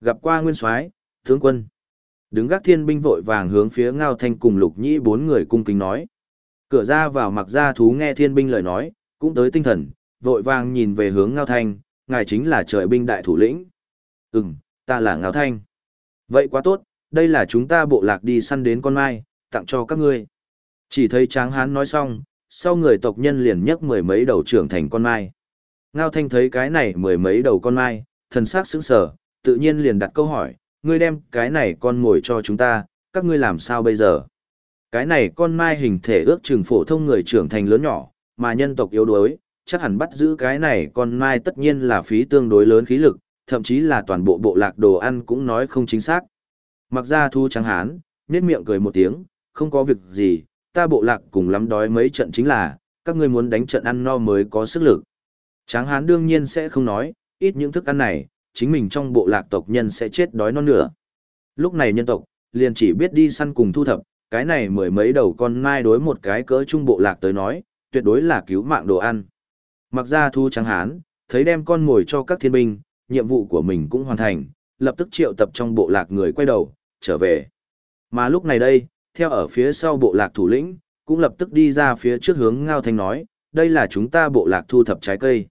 Gặp qua nguyên soái, tướng quân. Đứng gác thiên binh vội vàng hướng phía Ngao Thanh cùng Lục Nhĩ bốn người cung kính nói. Cửa ra vào mặc ra thú nghe thiên binh lời nói, cũng tới tinh thần, vội vàng nhìn về hướng Ngao Thanh, ngài chính là trời binh đại thủ lĩnh. Ừm, ta là Ngao Thanh. Vậy quá tốt, đây là chúng ta bộ lạc đi săn đến con mai, tặng cho các ngươi. Chỉ thấy tráng hán nói xong, sau người tộc nhân liền nhấc mười mấy đầu trưởng thành con mai. Ngao Thanh thấy cái này mười mấy đầu con mai, thần sắc sững sờ, tự nhiên liền đặt câu hỏi, ngươi đem cái này con ngồi cho chúng ta, các ngươi làm sao bây giờ? Cái này con mai hình thể ước chừng phổ thông người trưởng thành lớn nhỏ, mà nhân tộc yếu đuối, chắc hẳn bắt giữ cái này con mai tất nhiên là phí tương đối lớn khí lực, thậm chí là toàn bộ bộ lạc đồ ăn cũng nói không chính xác. Mặc ra thu trắng hán, nét miệng cười một tiếng, không có việc gì, ta bộ lạc cùng lắm đói mấy trận chính là, các ngươi muốn đánh trận ăn no mới có sức lực. Tráng hán đương nhiên sẽ không nói, ít những thức ăn này, chính mình trong bộ lạc tộc nhân sẽ chết đói non nửa. Lúc này nhân tộc, liền chỉ biết đi săn cùng thu thập, cái này mười mấy đầu con nai đối một cái cỡ trung bộ lạc tới nói, tuyệt đối là cứu mạng đồ ăn. Mặc ra thu trắng hán, thấy đem con ngồi cho các thiên binh, nhiệm vụ của mình cũng hoàn thành, lập tức triệu tập trong bộ lạc người quay đầu, trở về. Mà lúc này đây, theo ở phía sau bộ lạc thủ lĩnh, cũng lập tức đi ra phía trước hướng Ngao Thanh nói, đây là chúng ta bộ lạc thu thập trái cây.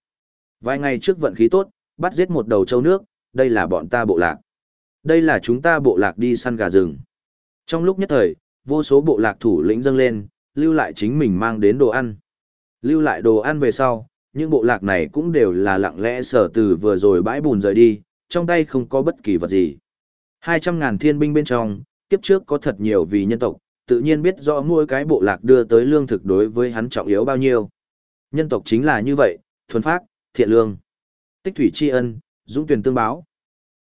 Vài ngày trước vận khí tốt, bắt giết một đầu châu nước, đây là bọn ta bộ lạc. Đây là chúng ta bộ lạc đi săn gà rừng. Trong lúc nhất thời, vô số bộ lạc thủ lĩnh dâng lên, lưu lại chính mình mang đến đồ ăn. Lưu lại đồ ăn về sau, những bộ lạc này cũng đều là lặng lẽ sở từ vừa rồi bãi bùn rời đi, trong tay không có bất kỳ vật gì. 200.000 thiên binh bên trong, kiếp trước có thật nhiều vì nhân tộc, tự nhiên biết rõ mỗi cái bộ lạc đưa tới lương thực đối với hắn trọng yếu bao nhiêu. Nhân tộc chính là như vậy, thuần phác, thiện lương. Tích thủy tri ân, dũng tuyển tương báo.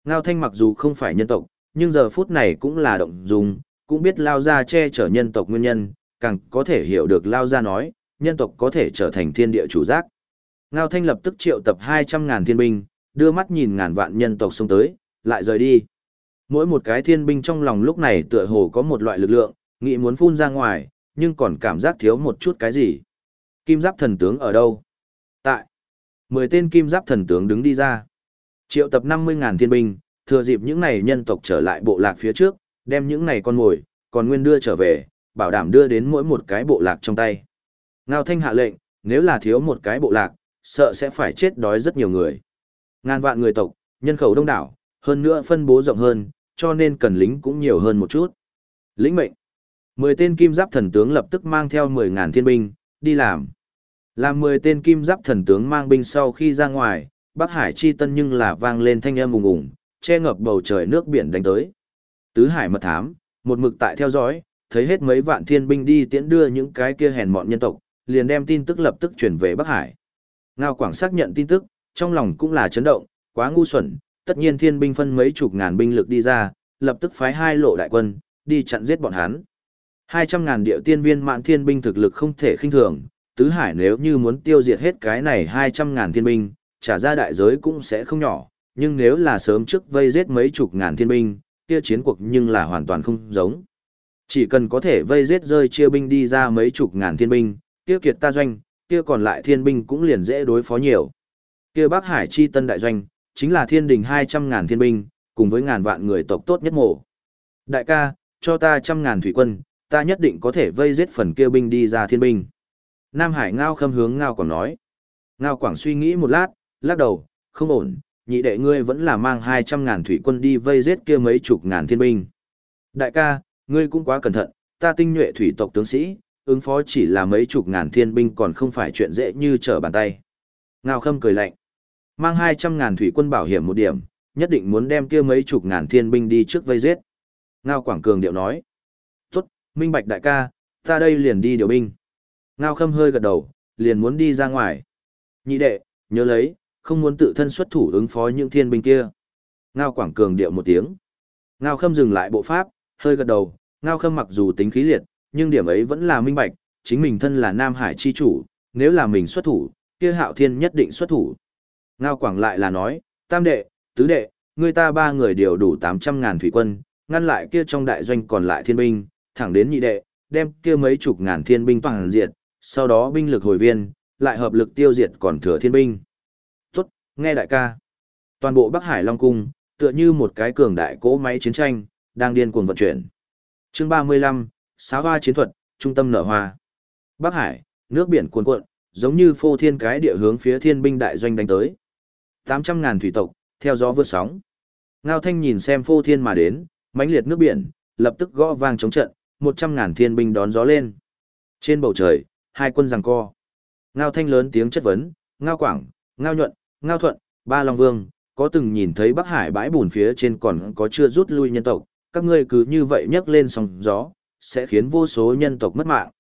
Ngao Thanh mặc dù không phải nhân tộc, nhưng giờ phút này cũng là động dùng, cũng biết lao Gia che chở nhân tộc nguyên nhân, càng có thể hiểu được lao Gia nói, nhân tộc có thể trở thành thiên địa chủ giác. Ngao Thanh lập tức triệu tập 200.000 thiên binh, đưa mắt nhìn ngàn vạn nhân tộc xông tới, lại rời đi. Mỗi một cái thiên binh trong lòng lúc này tựa hồ có một loại lực lượng, nghĩ muốn phun ra ngoài, nhưng còn cảm giác thiếu một chút cái gì. Kim giáp thần tướng ở đâu? Tại. Mười tên kim giáp thần tướng đứng đi ra. Triệu tập 50.000 thiên binh, thừa dịp những này nhân tộc trở lại bộ lạc phía trước, đem những này con ngồi, còn nguyên đưa trở về, bảo đảm đưa đến mỗi một cái bộ lạc trong tay. Ngao Thanh hạ lệnh, nếu là thiếu một cái bộ lạc, sợ sẽ phải chết đói rất nhiều người. Ngàn vạn người tộc, nhân khẩu đông đảo, hơn nữa phân bố rộng hơn, cho nên cần lính cũng nhiều hơn một chút. Lĩnh mệnh. Mười tên kim giáp thần tướng lập tức mang theo 10.000 thiên binh, đi làm. Làm 10 tên kim giáp thần tướng mang binh sau khi ra ngoài, Bắc Hải chi tân nhưng là vang lên thanh âm ùng ùng, che ngập bầu trời nước biển đánh tới. Tứ Hải mật thám, một mực tại theo dõi, thấy hết mấy vạn thiên binh đi tiễn đưa những cái kia hèn mọn nhân tộc, liền đem tin tức lập tức chuyển về Bắc Hải. Ngao Quảng xác nhận tin tức, trong lòng cũng là chấn động, quá ngu xuẩn, tất nhiên thiên binh phân mấy chục ngàn binh lực đi ra, lập tức phái hai lộ đại quân, đi chặn giết bọn hắn. 200 ngàn địa tiên viên mạng thiên binh thực lực không thể khinh thường, tứ hải nếu như muốn tiêu diệt hết cái này 200 ngàn thiên binh, trả ra đại giới cũng sẽ không nhỏ, nhưng nếu là sớm trước vây giết mấy chục ngàn thiên binh, kia chiến cuộc nhưng là hoàn toàn không giống. Chỉ cần có thể vây giết rơi chia binh đi ra mấy chục ngàn thiên binh, kia kiệt ta doanh, kia còn lại thiên binh cũng liền dễ đối phó nhiều. Kia Bắc Hải chi tân đại doanh, chính là thiên đình 200 ngàn thiên binh, cùng với ngàn vạn người tộc tốt nhất mộ. Đại ca, cho ta trăm ngàn thủy quân, ta nhất định có thể vây giết phần kia binh đi ra thiên binh. Nam Hải Ngao khâm hướng Ngao Quảng nói. Ngao Quảng suy nghĩ một lát, lắc đầu, không ổn, nhị đệ ngươi vẫn là mang 200 ngàn thủy quân đi vây giết kia mấy chục ngàn thiên binh. Đại ca, ngươi cũng quá cẩn thận, ta tinh nhuệ thủy tộc tướng sĩ, ứng phó chỉ là mấy chục ngàn thiên binh còn không phải chuyện dễ như trở bàn tay. Ngao khâm cười lạnh. Mang 200 ngàn thủy quân bảo hiểm một điểm, nhất định muốn đem kia mấy chục ngàn thiên binh đi trước vây giết. Ngao Quảng Cường điệu nói. Tốt, minh bạch đại ca, ta đây liền đi điều binh. Ngao khâm hơi gật đầu, liền muốn đi ra ngoài. Nhị đệ, nhớ lấy, không muốn tự thân xuất thủ ứng phó những thiên binh kia. Ngao Quảng Cường điệu một tiếng. Ngao khâm dừng lại bộ pháp, hơi gật đầu, Ngao khâm mặc dù tính khí liệt, nhưng điểm ấy vẫn là minh bạch, chính mình thân là Nam Hải chi chủ, nếu là mình xuất thủ, kia hạo thiên nhất định xuất thủ. Ngao Quảng lại là nói, tam đệ, tứ đệ, người ta ba người đều đủ 800 ngàn thủy quân, ngăn lại kia trong đại doanh còn lại thiên binh, thẳng đến nhị đệ, đem kia mấy chục ngàn thiên binh toàn diệt, sau đó binh lực hồi viên, lại hợp lực tiêu diệt còn thừa thiên binh. Tốt, nghe đại ca. Toàn bộ Bắc Hải Long Cung, tựa như một cái cường đại cỗ máy chiến tranh, đang điên cuồng vận chuyển. Chương 35, sáu hoa chiến thuật, trung tâm nở hoa. Bắc Hải, nước biển cuồn cuộn, giống như phô thiên cái địa hướng phía thiên binh đại doanh đánh tới. 800.000 thủy tộc, theo gió vượt sóng. Ngao Thanh nhìn xem phô thiên mà đến, mãnh liệt nước biển, lập tức gõ vang chống trận, 100.000 thiên binh đón gió lên. Trên bầu trời, hai quân giằng co. Ngao Thanh lớn tiếng chất vấn, Ngao Quảng, Ngao Nhuận, Ngao Thuận, Ba Long Vương, có từng nhìn thấy Bắc Hải bãi bùn phía trên còn có chưa rút lui nhân tộc, các ngươi cứ như vậy nhấc lên sóng gió, sẽ khiến vô số nhân tộc mất mạng.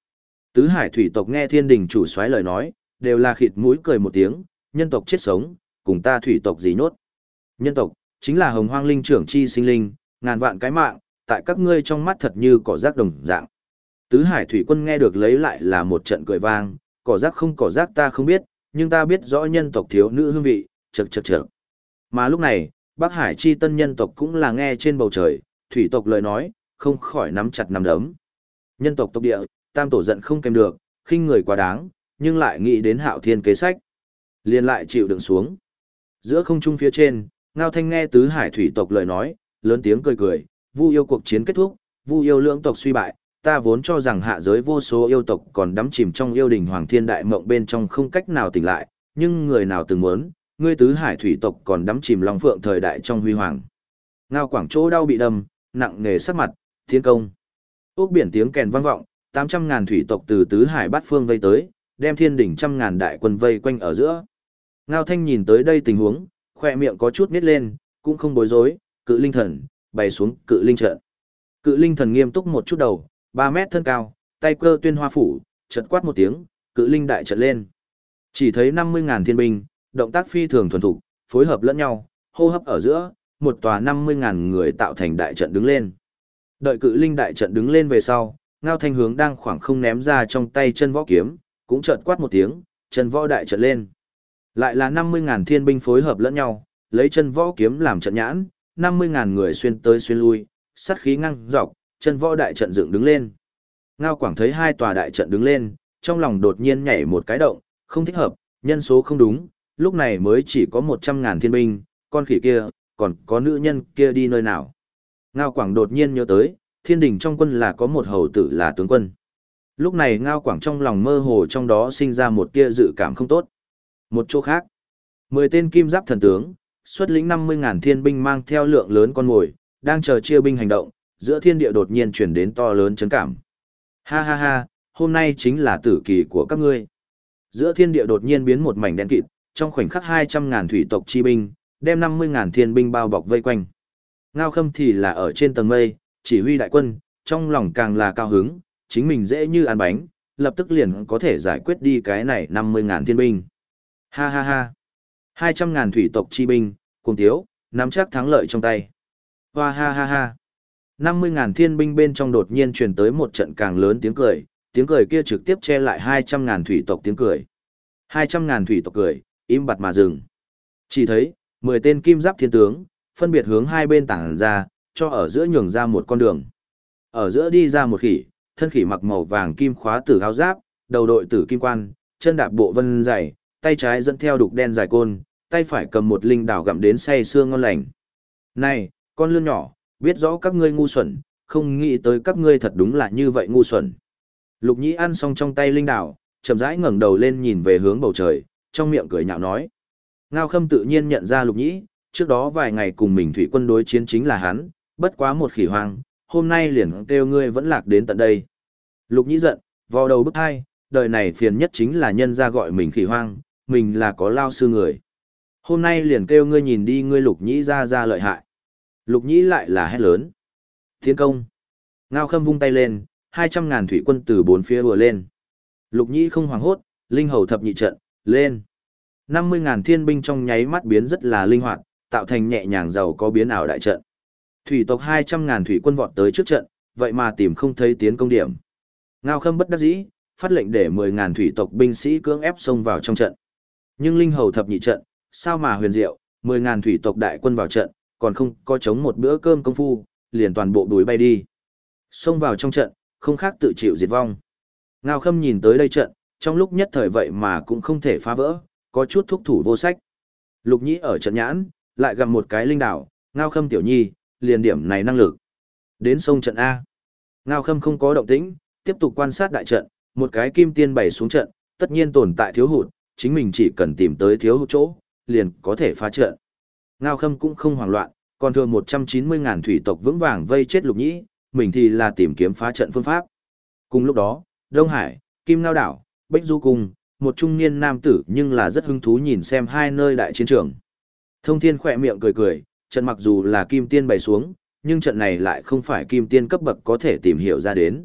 Tứ Hải thủy tộc nghe Thiên Đình chủ soái lời nói, đều là khịt mũi cười một tiếng, nhân tộc chết sống, cùng ta thủy tộc gì nốt. Nhân tộc, chính là hồng hoang linh trưởng chi sinh linh, ngàn vạn cái mạng, tại các ngươi trong mắt thật như cỏ rác đồng dạng. Tứ Hải thủy quân nghe được lấy lại là một trận cười vang, cỏ rác không cỏ rác ta không biết, nhưng ta biết rõ nhân tộc thiếu nữ hương vị, chật chật chật. Mà lúc này, Bắc Hải chi tân nhân tộc cũng là nghe trên bầu trời, thủy tộc lời nói, không khỏi nắm chặt nắm đấm. Nhân tộc tộc địa, tam tổ giận không kèm được, khinh người quá đáng, nhưng lại nghĩ đến hạo thiên kế sách. liền lại chịu đựng xuống. Giữa không trung phía trên, Ngao Thanh nghe tứ hải thủy tộc lời nói, lớn tiếng cười cười, vu yêu cuộc chiến kết thúc, vu yêu lưỡng tộc suy bại, ta vốn cho rằng hạ giới vô số yêu tộc còn đắm chìm trong yêu đình hoàng thiên đại mộng bên trong không cách nào tỉnh lại, nhưng người nào từng muốn, ngươi tứ hải thủy tộc còn đắm chìm long phượng thời đại trong huy hoàng. Ngao quảng chỗ đau bị đâm, nặng nề sắc mặt, thiên công. úc biển tiếng kèn vang vọng, 800 ngàn thủy tộc từ tứ hải bát phương vây tới, đem thiên đỉnh trăm ngàn đại quân vây quanh ở giữa. Ngao thanh nhìn tới đây tình huống, khoe miệng có chút nít lên, cũng không bối rối, cự linh thần, bày xuống cự linh trận. Cự linh thần nghiêm túc một chút đầu, 3 mét thân cao, tay cơ tuyên hoa phủ, chợt quát một tiếng, cự linh đại trận lên. Chỉ thấy 50 ngàn thiên binh, động tác phi thường thuần thục, phối hợp lẫn nhau, hô hấp ở giữa, một tòa 50 ngàn người tạo thành đại trận đứng lên. Đợi cự linh đại trận đứng lên về sau, ngao thanh hướng đang khoảng không ném ra trong tay chân võ kiếm, cũng chợt quát một tiếng, chân võ đại trận lên. Lại là 50.000 thiên binh phối hợp lẫn nhau, lấy chân võ kiếm làm trận nhãn, 50.000 người xuyên tới xuyên lui, sát khí ngang dọc, chân võ đại trận dựng đứng lên. Ngao Quảng thấy hai tòa đại trận đứng lên, trong lòng đột nhiên nhảy một cái động, không thích hợp, nhân số không đúng, lúc này mới chỉ có 100.000 thiên binh, con khỉ kia, còn có nữ nhân kia đi nơi nào. Ngao Quảng đột nhiên nhớ tới, thiên đình trong quân là có một hầu tử là tướng quân. Lúc này Ngao Quảng trong lòng mơ hồ trong đó sinh ra một tia dự cảm không tốt. Một chỗ khác, mười tên kim giáp thần tướng, xuất lĩnh 50.000 thiên binh mang theo lượng lớn con mồi, đang chờ chia binh hành động, giữa thiên địa đột nhiên chuyển đến to lớn chấn cảm. Ha ha ha, hôm nay chính là tử kỳ của các ngươi. Giữa thiên địa đột nhiên biến một mảnh đen kịt, trong khoảnh khắc 200.000 thủy tộc chi binh, đem 50.000 thiên binh bao bọc vây quanh. Ngao khâm thì là ở trên tầng mây, chỉ huy đại quân, trong lòng càng là cao hứng, chính mình dễ như ăn bánh, lập tức liền có thể giải quyết đi cái này 50.000 thiên binh. Ha ha ha. 200.000 thủy tộc chi binh, cùng thiếu nắm chắc thắng lợi trong tay. Hoa ha ha ha. 50.000 thiên binh bên trong đột nhiên truyền tới một trận càng lớn tiếng cười, tiếng cười kia trực tiếp che lại 200.000 thủy tộc tiếng cười. 200.000 thủy tộc cười, im bặt mà dừng. Chỉ thấy, 10 tên kim giáp thiên tướng, phân biệt hướng hai bên tảng ra, cho ở giữa nhường ra một con đường. Ở giữa đi ra một khỉ, thân khỉ mặc màu vàng kim khóa tử áo giáp, đầu đội tử kim quan, chân đạp bộ vân dày, tay trái dẫn theo đục đen dài côn, tay phải cầm một linh đảo gặm đến say xương ngon lành. Này, con lươn nhỏ, biết rõ các ngươi ngu xuẩn, không nghĩ tới các ngươi thật đúng là như vậy ngu xuẩn. Lục nhĩ ăn xong trong tay linh đảo, chậm rãi ngẩng đầu lên nhìn về hướng bầu trời, trong miệng cười nhạo nói. Ngao khâm tự nhiên nhận ra lục nhĩ, trước đó vài ngày cùng mình thủy quân đối chiến chính là hắn, bất quá một khỉ hoang, hôm nay liền kêu ngươi vẫn lạc đến tận đây. Lục nhĩ giận, vào đầu bức hai, đời này phiền nhất chính là nhân ra gọi mình khỉ hoang, mình là có lao sư người. Hôm nay liền kêu ngươi nhìn đi ngươi lục nhĩ ra ra lợi hại. Lục nhĩ lại là hét lớn. Thiên công. Ngao khâm vung tay lên, hai trăm ngàn thủy quân từ bốn phía vừa lên. Lục nhĩ không hoảng hốt, linh hầu thập nhị trận, lên. năm mươi ngàn thiên binh trong nháy mắt biến rất là linh hoạt, tạo thành nhẹ nhàng giàu có biến ảo đại trận. Thủy tộc hai trăm ngàn thủy quân vọt tới trước trận, vậy mà tìm không thấy tiến công điểm. Ngao khâm bất đắc dĩ, phát lệnh để mười ngàn thủy tộc binh sĩ cưỡng ép xông vào trong trận. Nhưng linh hầu thập nhị trận, sao mà huyền diệu, mười ngàn thủy tộc đại quân vào trận, còn không có chống một bữa cơm công phu, liền toàn bộ đuổi bay đi. Xông vào trong trận, không khác tự chịu diệt vong. Ngao khâm nhìn tới đây trận, trong lúc nhất thời vậy mà cũng không thể phá vỡ, có chút thúc thủ vô sách. Lục nhĩ ở trận nhãn, lại gặp một cái linh đảo, Ngao khâm tiểu nhi, liền điểm này năng lực. Đến sông trận A. Ngao khâm không có động tĩnh, tiếp tục quan sát đại trận, một cái kim tiên bày xuống trận, tất nhiên tồn tại thiếu hụt, chính mình chỉ cần tìm tới thiếu hụt chỗ, liền có thể phá trận. Ngao khâm cũng không hoảng loạn, còn thừa 190.000 thủy tộc vững vàng vây chết lục nhĩ, mình thì là tìm kiếm phá trận phương pháp. Cùng lúc đó, Đông Hải, Kim Ngao Đảo, Bách Du Cung, một trung niên nam tử nhưng là rất hứng thú nhìn xem hai nơi đại chiến trường. Thông thiên khỏe miệng cười cười, trận mặc dù là kim tiên bày xuống, nhưng trận này lại không phải kim tiên cấp bậc có thể tìm hiểu ra đến.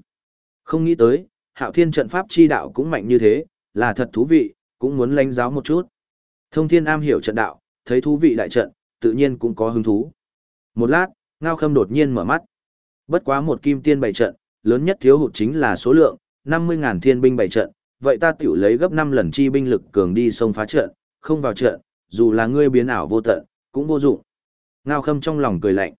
Không nghĩ tới, hạo thiên trận pháp chi đạo cũng mạnh như thế, là thật thú vị, cũng muốn lãnh giáo một chút. Thông thiên am hiểu trận đạo, thấy thú vị đại trận, tự nhiên cũng có hứng thú. Một lát, Ngao Khâm đột nhiên mở mắt. Bất quá một kim tiên bày trận, lớn nhất thiếu hụt chính là số lượng, 50.000 thiên binh bày trận, vậy ta tiểu lấy gấp 5 lần chi binh lực cường đi sông phá trận, không vào trận, dù là ngươi biến ảo vô tận, cũng vô dụng. Ngao Khâm trong lòng cười lạnh.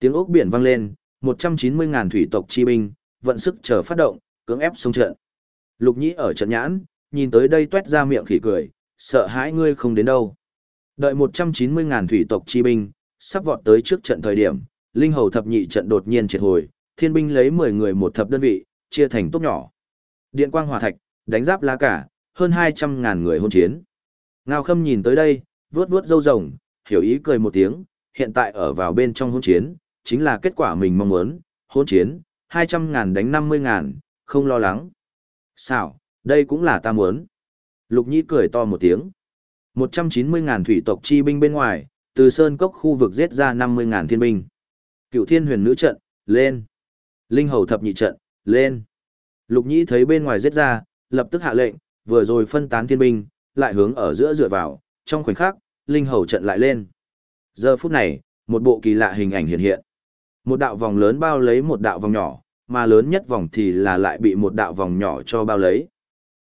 Tiếng ốc biển vang lên, 190.000 thủy tộc chi binh, vận sức chờ phát động, cưỡng ép sông trận. Lục Nhĩ ở trận nhãn, nhìn tới đây tuét ra miệng khỉ cười, sợ hãi ngươi không đến đâu. Đợi 190.000 thủy tộc chi binh, sắp vọt tới trước trận thời điểm, linh hầu thập nhị trận đột nhiên triệt hồi, thiên binh lấy 10 người một thập đơn vị, chia thành tốt nhỏ. Điện quang hỏa thạch, đánh giáp lá cả, hơn 200.000 người hôn chiến. Ngao Khâm nhìn tới đây, vuốt vuốt râu rồng, hiểu ý cười một tiếng, hiện tại ở vào bên trong hôn chiến, chính là kết quả mình mong muốn, hôn chiến, 200.000 đánh 50.000, không lo lắng. Sao, đây cũng là ta muốn. Lục Nhĩ cười to một tiếng. 190.000 thủy tộc chi binh bên ngoài, từ sơn cốc khu vực giết ra 50.000 thiên binh. Cựu thiên huyền nữ trận, lên. Linh hầu thập nhị trận, lên. Lục Nhĩ thấy bên ngoài giết ra, lập tức hạ lệnh, vừa rồi phân tán thiên binh, lại hướng ở giữa dựa vào, trong khoảnh khắc, linh hầu trận lại lên. Giờ phút này, một bộ kỳ lạ hình ảnh hiện hiện. Một đạo vòng lớn bao lấy một đạo vòng nhỏ, mà lớn nhất vòng thì là lại bị một đạo vòng nhỏ cho bao lấy.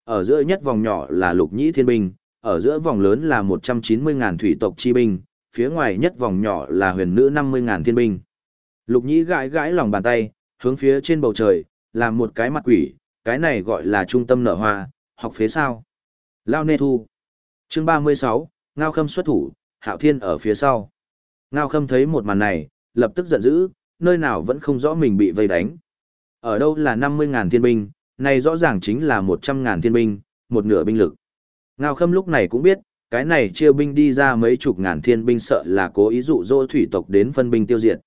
Ở giữa nhất vòng nhỏ là lục nhĩ thiên binh, ở giữa vòng lớn là 190.000 thủy tộc chi binh, phía ngoài nhất vòng nhỏ là huyền nữ 50.000 thiên binh. Lục nhĩ gãi gãi lòng bàn tay, hướng phía trên bầu trời, làm một cái mặt quỷ, cái này gọi là trung tâm nở hoa, học phế sao. Lao nê thu. chương 36, Ngao Khâm xuất thủ, Hạo Thiên ở phía sau. Ngao Khâm thấy một màn này, lập tức giận dữ, nơi nào vẫn không rõ mình bị vây đánh. Ở đâu là 50.000 thiên binh, này rõ ràng chính là 100.000 thiên binh, một nửa binh lực. Ngao Khâm lúc này cũng biết, cái này chia binh đi ra mấy chục ngàn thiên binh sợ là cố ý dụ dỗ thủy tộc đến phân binh tiêu diệt.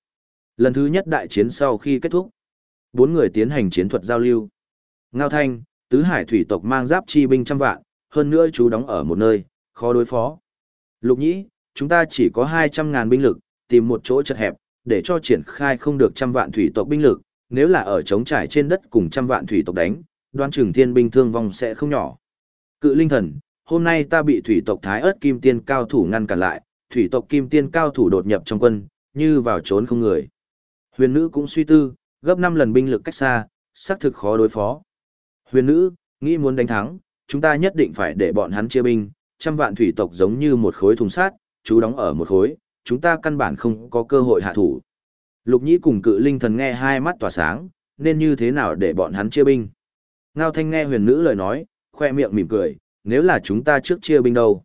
Lần thứ nhất đại chiến sau khi kết thúc, bốn người tiến hành chiến thuật giao lưu. Ngao Thanh, tứ hải thủy tộc mang giáp chi binh trăm vạn, hơn nữa chú đóng ở một nơi, khó đối phó. Lục nhĩ, chúng ta chỉ có 200 ngàn binh lực, tìm một chỗ chật hẹp, để cho triển khai không được trăm vạn thủy tộc binh lực, nếu là ở trống trải trên đất cùng trăm vạn thủy tộc đánh, đoan trường thiên binh thương vong sẽ không nhỏ. Cự linh thần, hôm nay ta bị thủy tộc thái ớt kim tiên cao thủ ngăn cản lại, thủy tộc kim tiên cao thủ đột nhập trong quân, như vào trốn không người. Huyền nữ cũng suy tư, gấp 5 lần binh lực cách xa, xác thực khó đối phó. Huyền nữ, nghĩ muốn đánh thắng, chúng ta nhất định phải để bọn hắn chia binh, trăm vạn thủy tộc giống như một khối thùng sát, chú đóng ở một khối, chúng ta căn bản không có cơ hội hạ thủ. Lục Nhĩ cùng cự linh thần nghe hai mắt tỏa sáng, nên như thế nào để bọn hắn chia binh. Ngao Thanh nghe huyền nữ lời nói, khoe miệng mỉm cười, nếu là chúng ta trước chia binh đâu.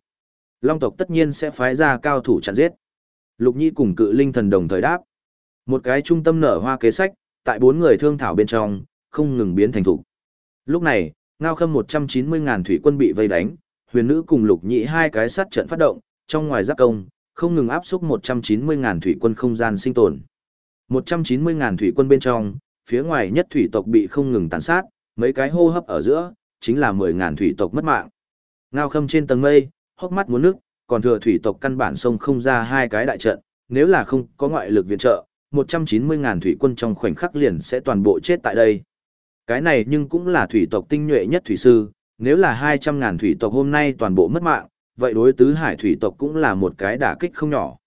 Long tộc tất nhiên sẽ phái ra cao thủ chặn giết. Lục Nhi cùng cự linh thần đồng thời đáp. Một cái trung tâm nở hoa kế sách, tại bốn người thương thảo bên trong, không ngừng biến thành thủ. Lúc này, ngao khâm 190.000 thủy quân bị vây đánh, huyền nữ cùng lục nhị hai cái sát trận phát động, trong ngoài giáp công, không ngừng áp xúc 190.000 thủy quân không gian sinh tồn. 190.000 thủy quân bên trong, phía ngoài nhất thủy tộc bị không ngừng tàn sát, mấy cái hô hấp ở giữa, chính là 10.000 thủy tộc mất mạng. Ngao khâm trên tầng mây, hốc mắt muốn nước, còn thừa thủy tộc căn bản sông không ra hai cái đại trận, nếu là không có ngoại lực viện trợ, 190.000 thủy quân trong khoảnh khắc liền sẽ toàn bộ chết tại đây. Cái này nhưng cũng là thủy tộc tinh nhuệ nhất thủy sư, nếu là 200.000 thủy tộc hôm nay toàn bộ mất mạng, vậy đối tứ hải thủy tộc cũng là một cái đả kích không nhỏ.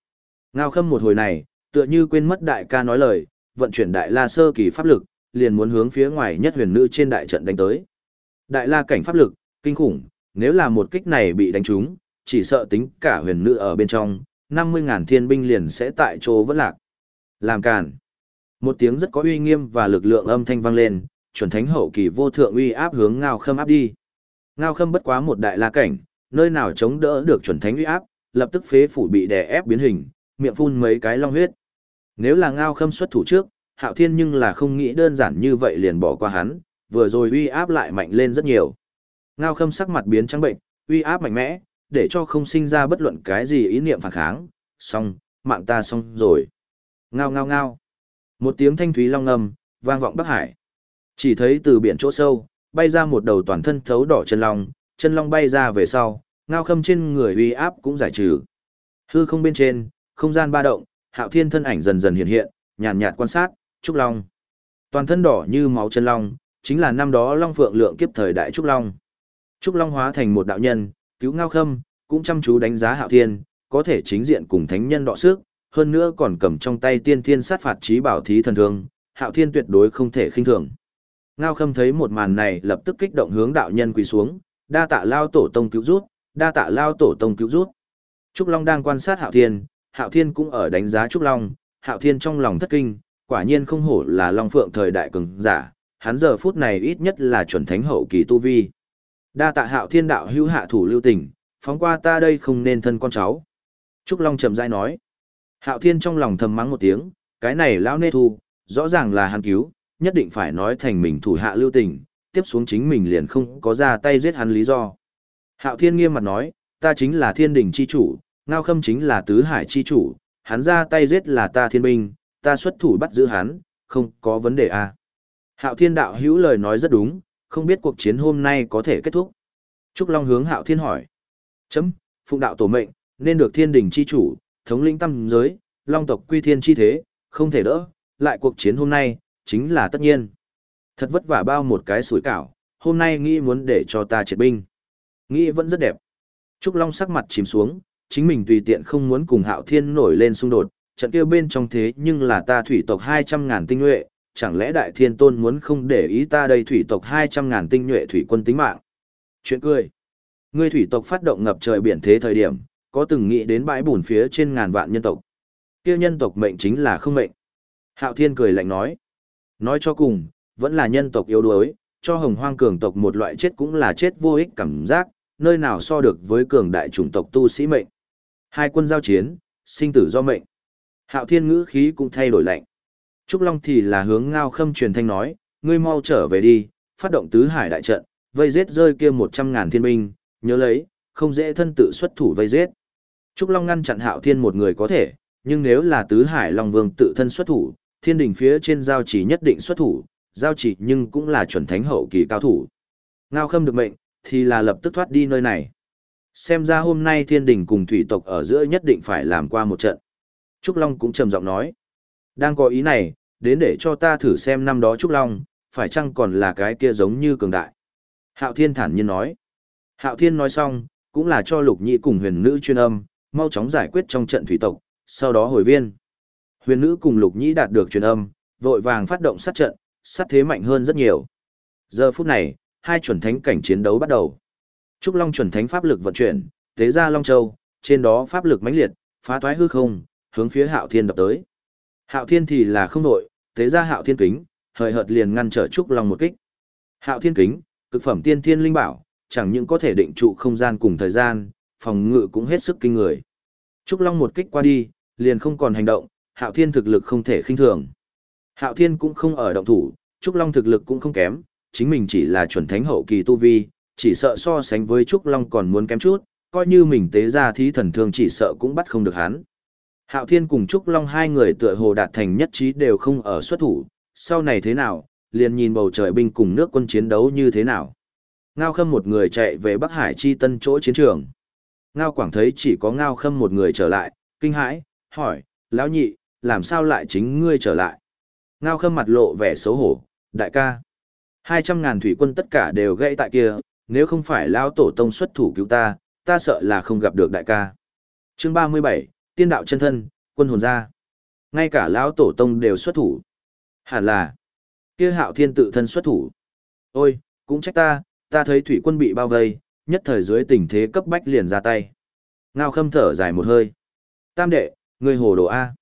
Ngao khâm một hồi này, tựa như quên mất đại ca nói lời, vận chuyển đại la sơ kỳ pháp lực, liền muốn hướng phía ngoài nhất huyền nữ trên đại trận đánh tới. Đại la cảnh pháp lực, kinh khủng, nếu là một kích này bị đánh trúng, chỉ sợ tính cả huyền nữ ở bên trong, 50.000 thiên binh liền sẽ tại chỗ vẫn lạc. Làm càn. Một tiếng rất có uy nghiêm và lực lượng âm thanh vang lên, chuẩn thánh hậu kỳ vô thượng uy áp hướng Ngao Khâm áp đi. Ngao Khâm bất quá một đại la cảnh, nơi nào chống đỡ được chuẩn thánh uy áp, lập tức phế phủ bị đè ép biến hình, miệng phun mấy cái long huyết, Nếu là ngao khâm xuất thủ trước, hạo thiên nhưng là không nghĩ đơn giản như vậy liền bỏ qua hắn, vừa rồi uy áp lại mạnh lên rất nhiều. Ngao khâm sắc mặt biến trắng bệnh, uy áp mạnh mẽ, để cho không sinh ra bất luận cái gì ý niệm phản kháng, xong, mạng ta xong rồi. Ngao ngao ngao. Một tiếng thanh thúy long ngâm, vang vọng Bắc Hải. Chỉ thấy từ biển chỗ sâu, bay ra một đầu toàn thân thấu đỏ chân long, chân long bay ra về sau, ngao khâm trên người uy áp cũng giải trừ. Hư không bên trên, không gian ba động, hạo thiên thân ảnh dần dần hiện hiện, nhàn nhạt, nhạt quan sát, trúc long. Toàn thân đỏ như máu chân long, chính là năm đó long phượng lượng kiếp thời đại trúc long. Trúc long hóa thành một đạo nhân, cứu ngao khâm, cũng chăm chú đánh giá hạo thiên, có thể chính diện cùng thánh nhân đọ sức, hơn nữa còn cầm trong tay tiên thiên sát phạt trí bảo thí thần thương, hạo thiên tuyệt đối không thể khinh thường. Ngao khâm thấy một màn này lập tức kích động hướng đạo nhân quỳ xuống, đa tạ lao tổ tông cứu rút, đa tạ lao tổ tông cứu rút. Trúc Long đang quan sát hạo thiên, hạo thiên cũng ở đánh giá Trúc Long, hạo thiên trong lòng thất kinh, quả nhiên không hổ là Long Phượng thời đại cường giả, hắn giờ phút này ít nhất là chuẩn thánh hậu kỳ tu vi. Đa tạ hạo thiên đạo hữu hạ thủ lưu tình, phóng qua ta đây không nên thân con cháu. Trúc Long chậm rãi nói. Hạo thiên trong lòng thầm mắng một tiếng, cái này lão nê thu, rõ ràng là hắn cứu, nhất định phải nói thành mình thủ hạ lưu tình, tiếp xuống chính mình liền không có ra tay giết hắn lý do. Hạo thiên nghiêm mặt nói, ta chính là thiên đình chi chủ, ngao khâm chính là tứ hải chi chủ, hắn ra tay giết là ta thiên binh, ta xuất thủ bắt giữ hắn, không có vấn đề à. Hạo thiên đạo hữu lời nói rất đúng, không biết cuộc chiến hôm nay có thể kết thúc. Trúc Long hướng hạo thiên hỏi. Chấm, phụng đạo tổ mệnh, nên được thiên đình chi chủ, thống lĩnh tâm giới, long tộc quy thiên chi thế, không thể đỡ, lại cuộc chiến hôm nay, chính là tất nhiên. Thật vất vả bao một cái sủi cảo, hôm nay nghĩ muốn để cho ta triệt binh. Nghĩ vẫn rất đẹp. Trúc Long sắc mặt chìm xuống, chính mình tùy tiện không muốn cùng hạo thiên nổi lên xung đột, trận kia bên trong thế nhưng là ta thủy tộc 200 ngàn tinh nhuệ, chẳng lẽ đại thiên tôn muốn không để ý ta đây thủy tộc 200 ngàn tinh nhuệ thủy quân tính mạng. Chuyện cười. Ngươi thủy tộc phát động ngập trời biển thế thời điểm, có từng nghĩ đến bãi bùn phía trên ngàn vạn nhân tộc. Kia nhân tộc mệnh chính là không mệnh. Hạo Thiên cười lạnh nói. Nói cho cùng, vẫn là nhân tộc yếu đuối, cho hồng hoang cường tộc một loại chết cũng là chết vô ích cảm giác, nơi nào so được với cường đại chủng tộc tu sĩ mệnh. Hai quân giao chiến, sinh tử do mệnh. Hạo Thiên ngữ khí cũng thay đổi lạnh. Trúc Long thì là hướng ngao khâm truyền thanh nói, ngươi mau trở về đi, phát động tứ hải đại trận, vây giết rơi kia một trăm ngàn thiên binh, nhớ lấy, không dễ thân tự xuất thủ vây giết. Trúc Long ngăn chặn Hạo Thiên một người có thể, nhưng nếu là tứ hải Long Vương tự thân xuất thủ, thiên đình phía trên giao chỉ nhất định xuất thủ, giao chỉ nhưng cũng là chuẩn thánh hậu kỳ cao thủ. Ngao khâm được mệnh, thì là lập tức thoát đi nơi này. Xem ra hôm nay thiên đình cùng thủy tộc ở giữa nhất định phải làm qua một trận. Trúc Long cũng trầm giọng nói. Đang có ý này, đến để cho ta thử xem năm đó Trúc Long, phải chăng còn là cái kia giống như cường đại. Hạo Thiên thản nhiên nói. Hạo Thiên nói xong, cũng là cho lục nhị cùng huyền nữ chuyên âm, mau chóng giải quyết trong trận thủy tộc, sau đó hồi viên. Huyền nữ cùng lục nhĩ đạt được truyền âm, vội vàng phát động sát trận, sát thế mạnh hơn rất nhiều. Giờ phút này, hai chuẩn thánh cảnh chiến đấu bắt đầu. Trúc Long chuẩn thánh pháp lực vận chuyển, tế ra Long Châu, trên đó pháp lực mãnh liệt, phá thoái hư không, hướng phía Hạo Thiên đập tới. Hạo Thiên thì là không đội, thế ra Hạo Thiên kính, hời hợt liền ngăn trở Trúc Long một kích. Hạo Thiên kính, cực phẩm tiên thiên linh bảo, chẳng những có thể định trụ không gian cùng thời gian, phòng ngự cũng hết sức kinh người. Trúc Long một kích qua đi, liền không còn hành động, Hạo Thiên thực lực không thể khinh thường. Hạo Thiên cũng không ở động thủ, Trúc Long thực lực cũng không kém, chính mình chỉ là chuẩn thánh hậu kỳ tu vi, chỉ sợ so sánh với Trúc Long còn muốn kém chút, coi như mình tế ra thí thần thương chỉ sợ cũng bắt không được hắn. Hạo Thiên cùng Trúc Long hai người tựa hồ đạt thành nhất trí đều không ở xuất thủ, sau này thế nào, liền nhìn bầu trời binh cùng nước quân chiến đấu như thế nào. Ngao Khâm một người chạy về Bắc Hải chi tân chỗ chiến trường. Ngao Quảng thấy chỉ có Ngao Khâm một người trở lại, kinh hãi, hỏi, lão nhị, làm sao lại chính ngươi trở lại? Ngao Khâm mặt lộ vẻ xấu hổ, đại ca. Hai trăm ngàn thủy quân tất cả đều gãy tại kia, nếu không phải lão tổ tông xuất thủ cứu ta, ta sợ là không gặp được đại ca. Chương ba mươi bảy, tiên đạo chân thân, quân hồn ra. Ngay cả lão tổ tông đều xuất thủ. Hẳn là, kia hạo thiên tự thân xuất thủ. Ôi, cũng trách ta, ta thấy thủy quân bị bao vây, nhất thời dưới tình thế cấp bách liền ra tay. Ngao khâm thở dài một hơi. Tam đệ, người hồ đồ A.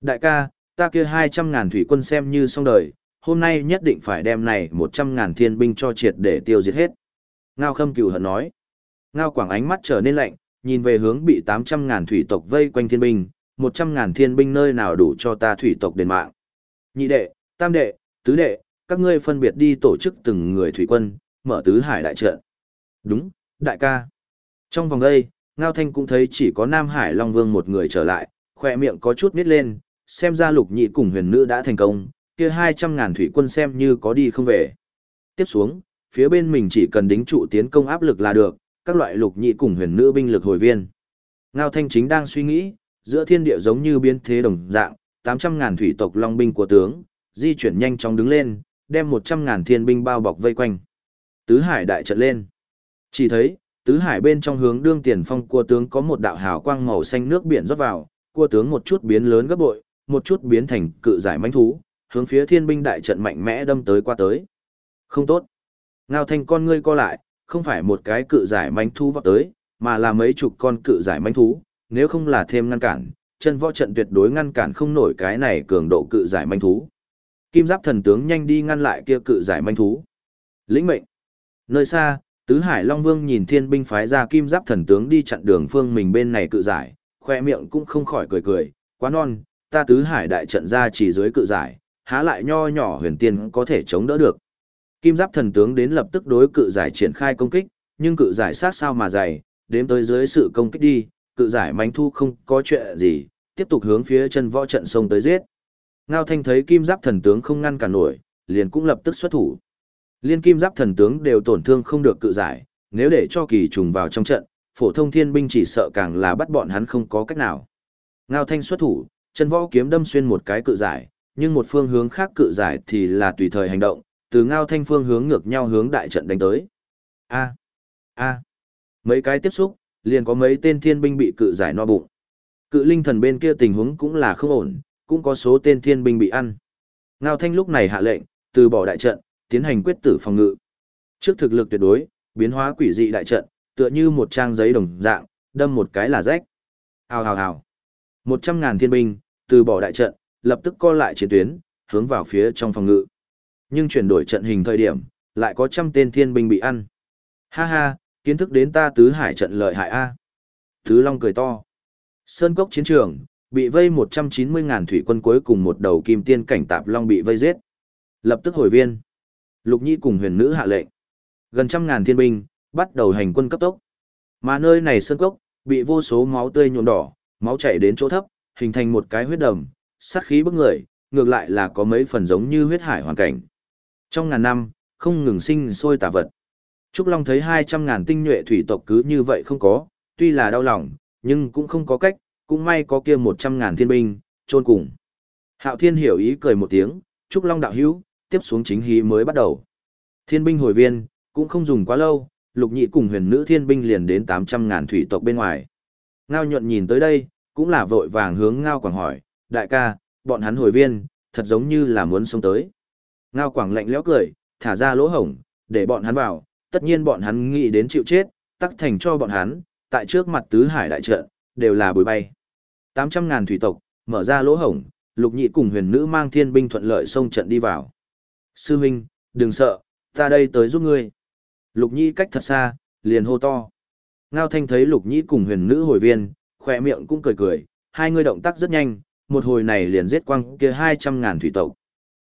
Đại ca, ta kia hai trăm ngàn thủy quân xem như xong đời, hôm nay nhất định phải đem này một trăm ngàn thiên binh cho triệt để tiêu diệt hết. Ngao khâm cửu hận nói. Ngao quảng ánh mắt trở nên lạnh, nhìn về hướng bị tám trăm ngàn thủy tộc vây quanh thiên binh, một trăm ngàn thiên binh nơi nào đủ cho ta thủy tộc đền mạng. Nhị đệ, tam đệ, tứ đệ, các ngươi phân biệt đi tổ chức từng người thủy quân, mở tứ hải đại trận. Đúng, đại ca. Trong vòng đây, Ngao Thanh cũng thấy chỉ có Nam Hải Long Vương một người trở lại, khỏe miệng có chút nít lên, xem ra lục nhị cùng huyền nữ đã thành công, kia hai trăm ngàn thủy quân xem như có đi không về. Tiếp xuống, phía bên mình chỉ cần đính trụ tiến công áp lực là được, các loại lục nhị cùng huyền nữ binh lực hồi viên. Ngao Thanh chính đang suy nghĩ, giữa thiên địa giống như biến thế đồng dạng, tám trăm ngàn thủy tộc long binh của tướng, di chuyển nhanh chóng đứng lên, đem một trăm ngàn thiên binh bao bọc vây quanh. Tứ hải đại trận lên. Chỉ thấy, tứ hải bên trong hướng đương tiền phong của tướng có một đạo hào quang màu xanh nước biển rót vào, cua tướng một chút biến lớn gấp bội, một chút biến thành cự giải mãnh thú, hướng phía thiên binh đại trận mạnh mẽ đâm tới qua tới. Không tốt. Ngao thanh con ngươi co lại, không phải một cái cự giải manh thú vọt tới, mà là mấy chục con cự giải manh thú, nếu không là thêm ngăn cản, chân võ trận tuyệt đối ngăn cản không nổi cái này cường độ cự giải manh thú. Kim giáp thần tướng nhanh đi ngăn lại kia cự giải manh thú. Lĩnh mệnh. Nơi xa, Tứ Hải Long Vương nhìn thiên binh phái ra kim giáp thần tướng đi chặn đường phương mình bên này cự giải, khoe miệng cũng không khỏi cười cười, quá non, ta Tứ Hải đại trận ra chỉ dưới cự giải, há lại nho nhỏ huyền tiên có thể chống đỡ được. Kim giáp thần tướng đến lập tức đối cự giải triển khai công kích, nhưng cự giải sát sao mà dày, đếm tới dưới sự công kích đi, cự giải mánh thu không có chuyện gì, tiếp tục hướng phía chân võ trận sông tới giết. Ngao Thanh thấy kim giáp thần tướng không ngăn cản nổi, liền cũng lập tức xuất thủ. Liên kim giáp thần tướng đều tổn thương không được cự giải, nếu để cho kỳ trùng vào trong trận, phổ thông thiên binh chỉ sợ càng là bắt bọn hắn không có cách nào. Ngao Thanh xuất thủ, chân võ kiếm đâm xuyên một cái cự giải, nhưng một phương hướng khác cự giải thì là tùy thời hành động, từ Ngao Thanh phương hướng ngược nhau hướng đại trận đánh tới. A, a, mấy cái tiếp xúc, liền có mấy tên thiên binh bị cự giải no bụng. Cự linh thần bên kia tình huống cũng là không ổn, cũng có số tên thiên binh bị ăn. Ngao Thanh lúc này hạ lệnh, từ bỏ đại trận, tiến hành quyết tử phòng ngự. Trước thực lực tuyệt đối, biến hóa quỷ dị đại trận, tựa như một trang giấy đồng dạng, đâm một cái là rách. Hào hào hào. Một trăm ngàn thiên binh, từ bỏ đại trận, lập tức co lại chiến tuyến, hướng vào phía trong phòng ngự. Nhưng chuyển đổi trận hình thời điểm, lại có trăm tên thiên binh bị ăn. Ha ha, kiến thức đến ta tứ hải trận lợi hại a. Tứ Long cười to. Sơn cốc chiến trường, bị vây 190 ngàn thủy quân cuối cùng một đầu kim tiên cảnh tạp long bị vây giết. Lập tức hồi viên. Lục Nhi cùng huyền nữ hạ lệnh. Gần trăm ngàn thiên binh, bắt đầu hành quân cấp tốc. Mà nơi này sơn cốc, bị vô số máu tươi nhuộm đỏ, máu chảy đến chỗ thấp, hình thành một cái huyết đầm, sát khí bức người, ngược lại là có mấy phần giống như huyết hải hoàn cảnh. Trong ngàn năm, không ngừng sinh sôi tà vật. Trúc Long thấy 200 ngàn tinh nhuệ thủy tộc cứ như vậy không có, tuy là đau lòng, nhưng cũng không có cách, cũng may có kia 100 ngàn thiên binh, trôn cùng. Hạo Thiên hiểu ý cười một tiếng, Trúc Long đạo hữu, tiếp xuống chính hí mới bắt đầu. Thiên binh hồi viên, cũng không dùng quá lâu, lục nhị cùng huyền nữ thiên binh liền đến 800 ngàn thủy tộc bên ngoài. Ngao nhuận nhìn tới đây, cũng là vội vàng hướng Ngao Quảng hỏi, đại ca, bọn hắn hồi viên, thật giống như là muốn xông tới. Ngao Quảng lạnh lẽo cười, thả ra lỗ hổng, để bọn hắn vào, tất nhiên bọn hắn nghĩ đến chịu chết, tắc thành cho bọn hắn, tại trước mặt tứ hải đại trận, đều là bồi bay. 800 ngàn thủy tộc, mở ra lỗ hổng, lục nhị cùng huyền nữ mang thiên binh thuận lợi xông trận đi vào. Sư huynh, đừng sợ, ta đây tới giúp ngươi. Lục nhị cách thật xa, liền hô to. Ngao thanh thấy lục nhị cùng huyền nữ hồi viên, khỏe miệng cũng cười cười, hai người động tác rất nhanh, một hồi này liền giết quăng kia 200 ngàn thủy tộc.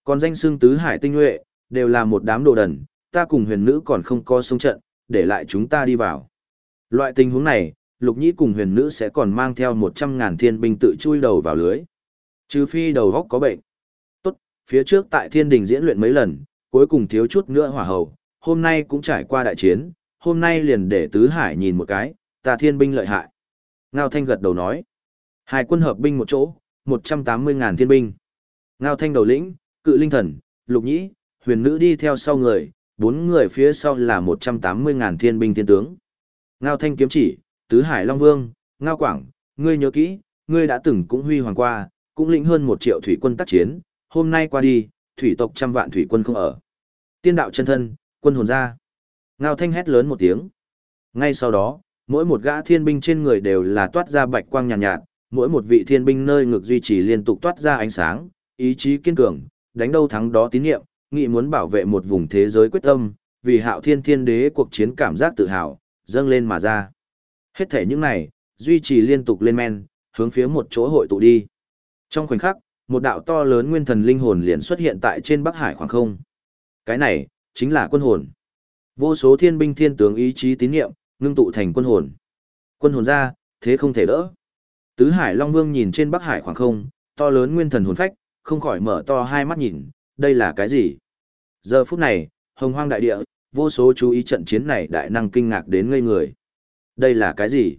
Còn danh xương tứ hải tinh nhuệ, đều là một đám đồ đần, ta cùng huyền nữ còn không có sông trận, để lại chúng ta đi vào. Loại tình huống này, lục nhĩ cùng huyền nữ sẽ còn mang theo 100 ngàn thiên binh tự chui đầu vào lưới. Trừ phi đầu góc có bệnh. Tốt, phía trước tại thiên đình diễn luyện mấy lần, cuối cùng thiếu chút nữa hỏa hầu, hôm nay cũng trải qua đại chiến, hôm nay liền để tứ hải nhìn một cái, ta thiên binh lợi hại. Ngao Thanh gật đầu nói. Hai quân hợp binh một chỗ, 180 ngàn thiên binh. Ngao Thanh đầu lĩnh, cự linh thần, lục nhĩ, huyền nữ đi theo sau người, bốn người phía sau là 180 ngàn thiên binh thiên tướng. Ngao Thanh kiếm chỉ, Tứ Hải Long Vương, Ngao Quảng, ngươi nhớ kỹ, ngươi đã từng cũng huy hoàng qua, cũng lĩnh hơn một triệu thủy quân tác chiến, hôm nay qua đi, thủy tộc trăm vạn thủy quân không ở. Tiên đạo chân thân, quân hồn ra. Ngao Thanh hét lớn một tiếng. Ngay sau đó, mỗi một gã thiên binh trên người đều là toát ra bạch quang nhàn nhạt, nhạt, mỗi một vị thiên binh nơi ngực duy trì liên tục toát ra ánh sáng, ý chí kiên cường, đánh đâu thắng đó tín nhiệm, nghị muốn bảo vệ một vùng thế giới quyết tâm, vì hạo thiên thiên đế cuộc chiến cảm giác tự hào, dâng lên mà ra. Hết thể những này, duy trì liên tục lên men, hướng phía một chỗ hội tụ đi. Trong khoảnh khắc, một đạo to lớn nguyên thần linh hồn liền xuất hiện tại trên Bắc Hải khoảng không. Cái này, chính là quân hồn. Vô số thiên binh thiên tướng ý chí tín niệm, ngưng tụ thành quân hồn. Quân hồn ra, thế không thể đỡ. Tứ Hải Long Vương nhìn trên Bắc Hải khoảng không, to lớn nguyên thần hồn phách, không khỏi mở to hai mắt nhìn, đây là cái gì? Giờ phút này, hồng hoang đại địa, vô số chú ý trận chiến này đại năng kinh ngạc đến ngây người. Đây là cái gì?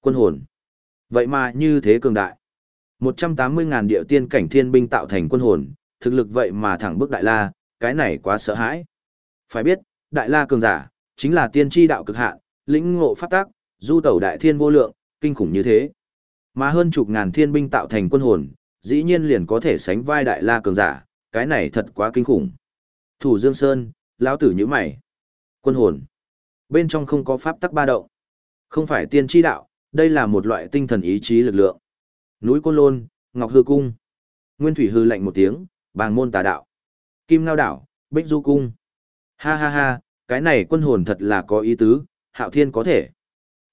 Quân hồn. Vậy mà như thế cường đại. 180.000 địa tiên cảnh thiên binh tạo thành quân hồn, thực lực vậy mà thẳng bước đại la, cái này quá sợ hãi. Phải biết, đại la cường giả, chính là tiên tri đạo cực hạn, lĩnh ngộ pháp tác, du tẩu đại thiên vô lượng, kinh khủng như thế. Mà hơn chục ngàn thiên binh tạo thành quân hồn, dĩ nhiên liền có thể sánh vai đại la cường giả, cái này thật quá kinh khủng. Thủ Dương Sơn, lão tử như mày. Quân hồn. Bên trong không có pháp tắc ba động. Không phải tiên tri đạo, đây là một loại tinh thần ý chí lực lượng. Núi Côn Lôn, Ngọc Hư Cung. Nguyên Thủy hư lạnh một tiếng, bàng môn tà đạo. Kim Ngao Đảo, Bích Du Cung. Ha ha ha, cái này quân hồn thật là có ý tứ, hạo thiên có thể.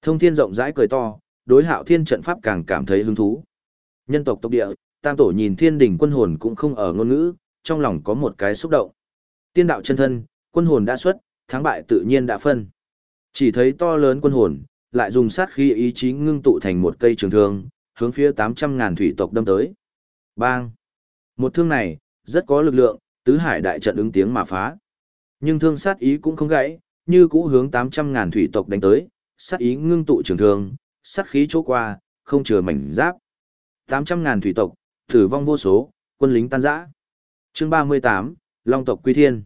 Thông thiên rộng rãi cười to, đối hạo thiên trận pháp càng cảm thấy hứng thú. Nhân tộc tộc địa, tam tổ nhìn thiên đỉnh quân hồn cũng không ở ngôn ngữ, trong lòng có một cái xúc động. Tiên đạo chân thân, quân hồn đã xuất, thắng bại tự nhiên đã phân. Chỉ thấy to lớn quân hồn, lại dùng sát khí ý chí ngưng tụ thành một cây trường thương, hướng phía 800.000 thủy tộc đâm tới. Bang! Một thương này, rất có lực lượng, tứ hải đại trận ứng tiếng mà phá. Nhưng thương sát ý cũng không gãy, như cũ hướng 800.000 thủy tộc đánh tới, sát ý ngưng tụ trường thương, sát khí chỗ qua, không chừa mảnh giáp. 800.000 thủy tộc, tử vong vô số, quân lính tan rã. Chương 38, Long tộc quy thiên.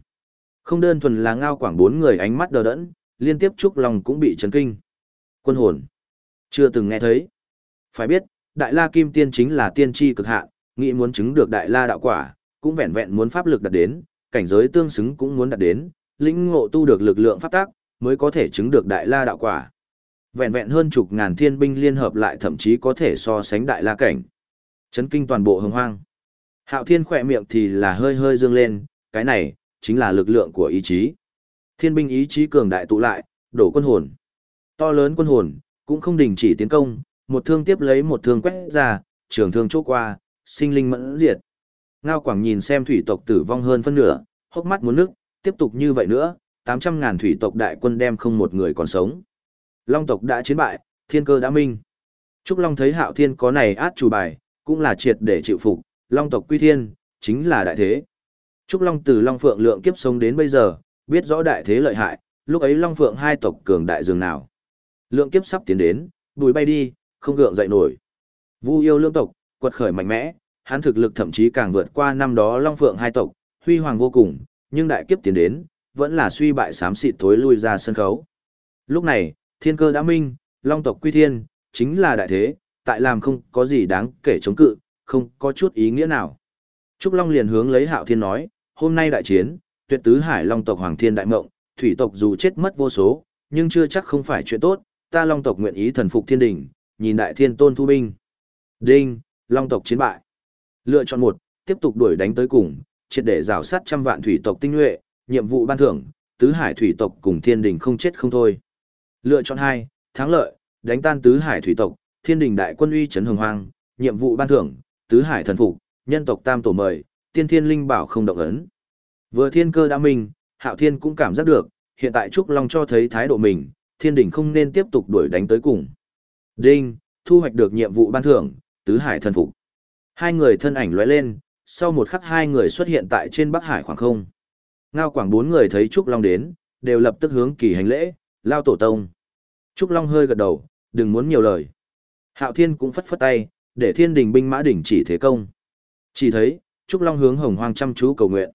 Không đơn thuần là ngao quảng bốn người ánh mắt đờ đẫn, liên tiếp trúc lòng cũng bị chấn kinh. Quân hồn. Chưa từng nghe thấy. Phải biết, Đại La Kim Tiên chính là tiên tri cực hạn, nghĩ muốn chứng được Đại La đạo quả, cũng vẹn vẹn muốn pháp lực đạt đến, cảnh giới tương xứng cũng muốn đạt đến, lĩnh ngộ tu được lực lượng pháp tác, mới có thể chứng được Đại La đạo quả. Vẹn vẹn hơn chục ngàn thiên binh liên hợp lại thậm chí có thể so sánh Đại La cảnh. Chấn kinh toàn bộ hồng hoang. Hạo Thiên khỏe miệng thì là hơi hơi dương lên, cái này, chính là lực lượng của ý chí. Thiên binh ý chí cường đại tụ lại, đổ quân hồn. To lớn quân hồn, cũng không đình chỉ tiến công, một thương tiếp lấy một thương quét ra, trường thương chốt qua, sinh linh mẫn diệt. Ngao Quảng nhìn xem thủy tộc tử vong hơn phân nửa, hốc mắt muốn nước, tiếp tục như vậy nữa, 800.000 thủy tộc đại quân đem không một người còn sống. Long tộc đã chiến bại, thiên cơ đã minh. Trúc Long thấy hạo thiên có này át chủ bài, cũng là triệt để chịu phục, Long tộc quy thiên, chính là đại thế. Trúc Long từ Long Phượng lượng kiếp sống đến bây giờ, biết rõ đại thế lợi hại, lúc ấy Long Phượng hai tộc cường đại dường nào. Lượng kiếp sắp tiến đến, bùi bay đi, không gượng dậy nổi. Vu yêu lương tộc, quật khởi mạnh mẽ, hắn thực lực thậm chí càng vượt qua năm đó Long Phượng hai tộc, huy hoàng vô cùng, nhưng đại kiếp tiến đến, vẫn là suy bại sám xịt thối lui ra sân khấu. Lúc này, thiên cơ đã minh, Long tộc quy thiên, chính là đại thế, tại làm không có gì đáng kể chống cự, không có chút ý nghĩa nào. Trúc Long liền hướng lấy Hạo Thiên nói, hôm nay đại chiến, tuyệt tứ hải Long tộc Hoàng Thiên đại mộng, thủy tộc dù chết mất vô số, nhưng chưa chắc không phải chuyện tốt, ta Long tộc nguyện ý thần phục thiên đình, nhìn đại thiên tôn thu binh. Đinh, Long tộc chiến bại. Lựa chọn một, tiếp tục đuổi đánh tới cùng, triệt để rào sát trăm vạn thủy tộc tinh nhuệ, nhiệm vụ ban thưởng, tứ hải thủy tộc cùng thiên đình không chết không thôi. Lựa chọn hai, thắng lợi, đánh tan tứ hải thủy tộc, thiên đình đại quân uy trấn hồng hoang, nhiệm vụ ban thưởng, tứ hải thần phục, nhân tộc tam tổ mời, tiên thiên linh bảo không động ấn. Vừa thiên cơ đã minh, hạo thiên cũng cảm giác được, hiện tại Trúc Long cho thấy thái độ mình, thiên đình không nên tiếp tục đuổi đánh tới cùng. Đinh, thu hoạch được nhiệm vụ ban thưởng, tứ hải thần phục. Hai người thân ảnh lóe lên, sau một khắc hai người xuất hiện tại trên Bắc Hải khoảng không. Ngao Quảng bốn người thấy Trúc Long đến, đều lập tức hướng kỳ hành lễ, lao tổ tông. Trúc Long hơi gật đầu, đừng muốn nhiều lời. Hạo Thiên cũng phất phất tay, để thiên đình binh mã đỉnh chỉ thế công. Chỉ thấy, Trúc Long hướng hồng hoang chăm chú cầu nguyện.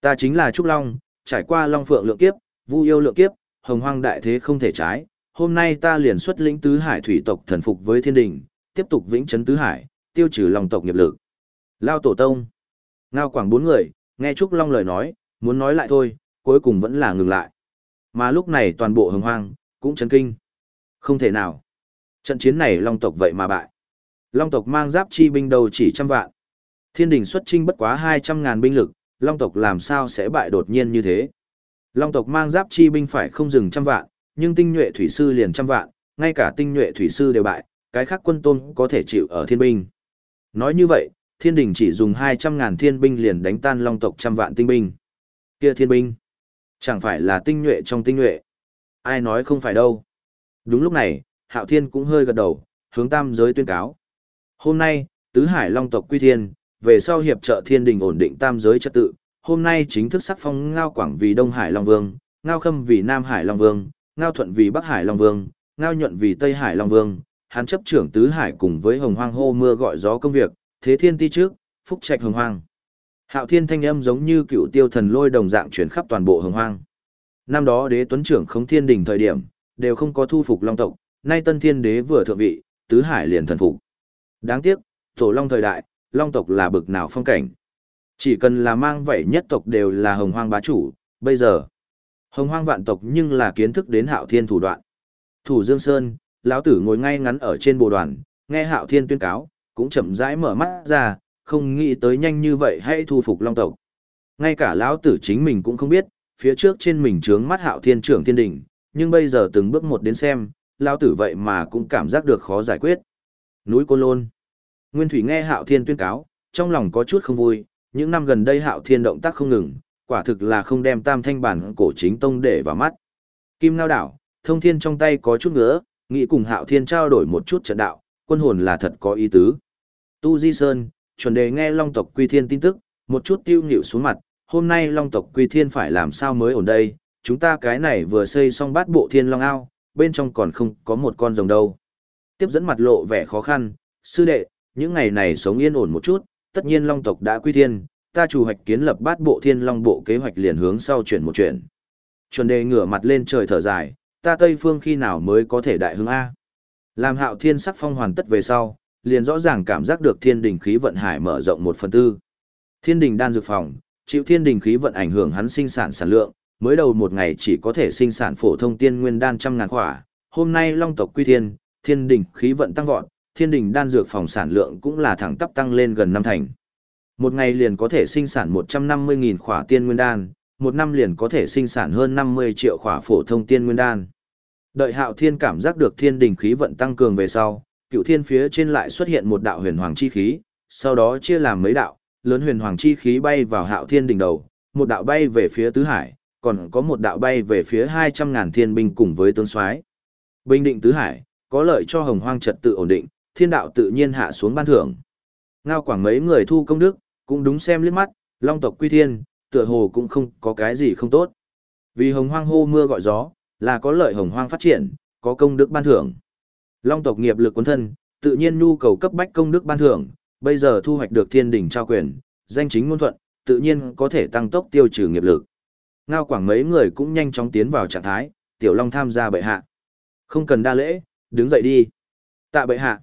Ta chính là Trúc Long, trải qua Long Phượng lượng kiếp, Vu yêu lượng kiếp, hồng hoang đại thế không thể trái. Hôm nay ta liền xuất lĩnh tứ hải thủy tộc thần phục với thiên đình, tiếp tục vĩnh chấn tứ hải, tiêu trừ lòng tộc nghiệp lực. Lao tổ tông. Ngao quảng bốn người, nghe Trúc Long lời nói, muốn nói lại thôi, cuối cùng vẫn là ngừng lại. Mà lúc này toàn bộ hồng hoang, cũng chấn kinh. Không thể nào. Trận chiến này long tộc vậy mà bại. Long tộc mang giáp chi binh đầu chỉ trăm vạn. Thiên đình xuất trinh bất quá hai trăm ngàn binh lực, long tộc làm sao sẽ bại đột nhiên như thế. Long tộc mang giáp chi binh phải không dừng trăm vạn, nhưng tinh nhuệ thủy sư liền trăm vạn, ngay cả tinh nhuệ thủy sư đều bại, cái khác quân tôn có thể chịu ở thiên binh. Nói như vậy, thiên đình chỉ dùng hai trăm ngàn thiên binh liền đánh tan long tộc trăm vạn tinh binh. Kia thiên binh, chẳng phải là tinh nhuệ trong tinh nhuệ. Ai nói không phải đâu. Đúng lúc này, Hạo Thiên cũng hơi gật đầu, hướng tam giới tuyên cáo. Hôm nay, tứ hải long tộc quy thiên, về sau hiệp trợ thiên đình ổn định tam giới trật tự, hôm nay chính thức sắc phong Ngao Quảng vì Đông Hải Long Vương, Ngao Khâm vì Nam Hải Long Vương, Ngao Thuận vì Bắc Hải Long Vương, Ngao Nhuận vì Tây Hải Long Vương, hắn chấp trưởng tứ hải cùng với Hồng Hoang hô mưa gọi gió công việc, thế thiên ti trước, phúc trạch Hồng Hoang. Hạo Thiên thanh âm giống như cựu tiêu thần lôi đồng dạng chuyển khắp toàn bộ Hồng Hoang. Năm đó đế tuấn trưởng không thiên đình thời điểm, đều không có thu phục long tộc, nay tân thiên đế vừa thượng vị, tứ hải liền thần phục. Đáng tiếc, tổ long thời đại, long tộc là bực nào phong cảnh. Chỉ cần là mang vậy nhất tộc đều là hồng hoang bá chủ, bây giờ. Hồng hoang vạn tộc nhưng là kiến thức đến hạo thiên thủ đoạn. Thủ Dương Sơn, lão tử ngồi ngay ngắn ở trên bồ đoàn, nghe hạo thiên tuyên cáo, cũng chậm rãi mở mắt ra, không nghĩ tới nhanh như vậy hãy thu phục long tộc. Ngay cả lão tử chính mình cũng không biết, phía trước trên mình trướng mắt hạo thiên trưởng thiên đỉnh, nhưng bây giờ từng bước một đến xem, lão tử vậy mà cũng cảm giác được khó giải quyết. Núi Côn Lôn. Nguyên Thủy nghe hạo thiên tuyên cáo, trong lòng có chút không vui, những năm gần đây hạo thiên động tác không ngừng, quả thực là không đem tam thanh bản cổ chính tông để vào mắt. Kim Ngao đảo, thông thiên trong tay có chút nữa, nghĩ cùng hạo thiên trao đổi một chút trận đạo, quân hồn là thật có ý tứ. Tu Di Sơn, chuẩn đề nghe long tộc quy thiên tin tức, một chút tiêu nhịu xuống mặt, hôm nay long tộc quy thiên phải làm sao mới ổn đây, chúng ta cái này vừa xây xong bát bộ thiên long ao, bên trong còn không có một con rồng đâu. Tiếp dẫn mặt lộ vẻ khó khăn, sư đệ, những ngày này sống yên ổn một chút, tất nhiên long tộc đã quy thiên, ta chủ hoạch kiến lập bát bộ thiên long bộ kế hoạch liền hướng sau chuyển một chuyện. Chuẩn đề ngửa mặt lên trời thở dài, ta Tây Phương khi nào mới có thể đại hướng A. Làm hạo thiên sắc phong hoàn tất về sau, liền rõ ràng cảm giác được thiên đình khí vận hải mở rộng một phần tư. Thiên đình đan dược phòng, chịu thiên đình khí vận ảnh hưởng hắn sinh sản sản lượng, mới đầu một ngày chỉ có thể sinh sản phổ thông tiên nguyên đan trăm ngàn quả, hôm nay long tộc quy thiên, thiên đỉnh khí vận tăng vọt, thiên đỉnh đan dược phòng sản lượng cũng là thẳng tắp tăng lên gần năm thành. Một ngày liền có thể sinh sản 150.000 khỏa tiên nguyên đan, một năm liền có thể sinh sản hơn 50 triệu khỏa phổ thông tiên nguyên đan. Đợi hạo thiên cảm giác được thiên đỉnh khí vận tăng cường về sau, cựu thiên phía trên lại xuất hiện một đạo huyền hoàng chi khí, sau đó chia làm mấy đạo, lớn huyền hoàng chi khí bay vào hạo thiên đỉnh đầu, một đạo bay về phía tứ hải, còn có một đạo bay về phía 200.000 thiên binh cùng với tướng soái. Bình định tứ hải, có lợi cho hồng hoang trật tự ổn định, thiên đạo tự nhiên hạ xuống ban thưởng. Ngao quảng mấy người thu công đức, cũng đúng xem liếc mắt, long tộc quy thiên, tựa hồ cũng không có cái gì không tốt. Vì hồng hoang hô mưa gọi gió, là có lợi hồng hoang phát triển, có công đức ban thưởng. Long tộc nghiệp lực quân thân, tự nhiên nhu cầu cấp bách công đức ban thưởng, bây giờ thu hoạch được thiên đỉnh trao quyền, danh chính ngôn thuận, tự nhiên có thể tăng tốc tiêu trừ nghiệp lực. Ngao quảng mấy người cũng nhanh chóng tiến vào trạng thái, tiểu long tham gia bệ hạ. Không cần đa lễ, đứng dậy đi. Tạ bệ hạ.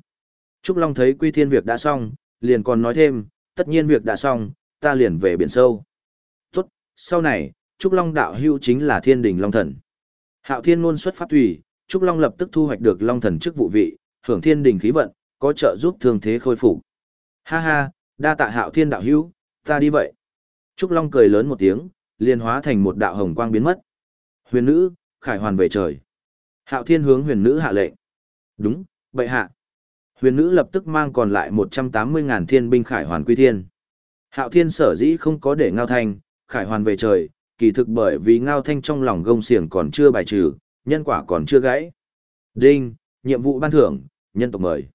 Trúc Long thấy quy thiên việc đã xong, liền còn nói thêm, tất nhiên việc đã xong, ta liền về biển sâu. Tốt, sau này, Trúc Long đạo hưu chính là thiên đình Long Thần. Hạo thiên ngôn xuất pháp tùy, Trúc Long lập tức thu hoạch được Long Thần chức vụ vị, hưởng thiên đình khí vận, có trợ giúp thương thế khôi phục. Ha ha, đa tạ hạo thiên đạo hưu, ta đi vậy. Trúc Long cười lớn một tiếng, liền hóa thành một đạo hồng quang biến mất. Huyền nữ, khải hoàn về trời. Hạo thiên hướng huyền nữ hạ lệnh. Đúng, bệ hạ. Huyền nữ lập tức mang còn lại 180.000 thiên binh khải hoàn quy thiên. Hạo thiên sở dĩ không có để ngao thanh, khải hoàn về trời, kỳ thực bởi vì ngao thanh trong lòng gông xiềng còn chưa bài trừ, nhân quả còn chưa gãy. Đinh, nhiệm vụ ban thưởng, nhân tộc mời.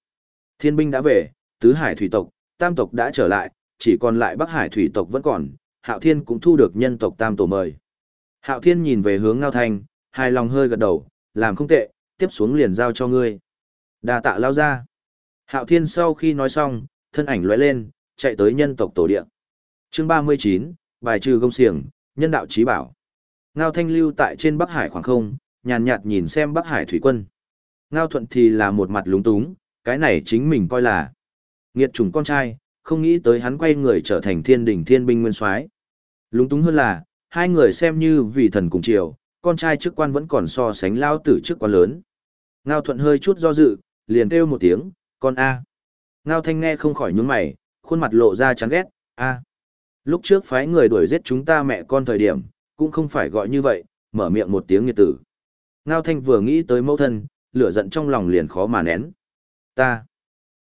Thiên binh đã về, tứ hải thủy tộc, tam tộc đã trở lại, chỉ còn lại bắc hải thủy tộc vẫn còn, hạo thiên cũng thu được nhân tộc tam tổ mời. Hạo thiên nhìn về hướng ngao thanh, hài lòng hơi gật đầu, làm không tệ, tiếp xuống liền giao cho ngươi. đa tạ lao ra. Hạo Thiên sau khi nói xong, thân ảnh lóe lên, chạy tới nhân tộc tổ địa. Chương 39, bài trừ công xiềng, nhân đạo trí bảo. Ngao Thanh lưu tại trên Bắc Hải khoảng không, nhàn nhạt nhìn xem Bắc Hải thủy quân. Ngao Thuận thì là một mặt lúng túng, cái này chính mình coi là nghiệt chủng con trai, không nghĩ tới hắn quay người trở thành thiên đỉnh thiên binh nguyên soái. Lúng túng hơn là, hai người xem như vì thần cùng chiều, con trai chức quan vẫn còn so sánh lao tử chức quan lớn. Ngao Thuận hơi chút do dự, liền kêu một tiếng, con A. Ngao Thanh nghe không khỏi nhướng mày, khuôn mặt lộ ra chán ghét, A. Lúc trước phái người đuổi giết chúng ta mẹ con thời điểm, cũng không phải gọi như vậy, mở miệng một tiếng nghiệt tử. Ngao Thanh vừa nghĩ tới mẫu thân, lửa giận trong lòng liền khó mà nén. Ta.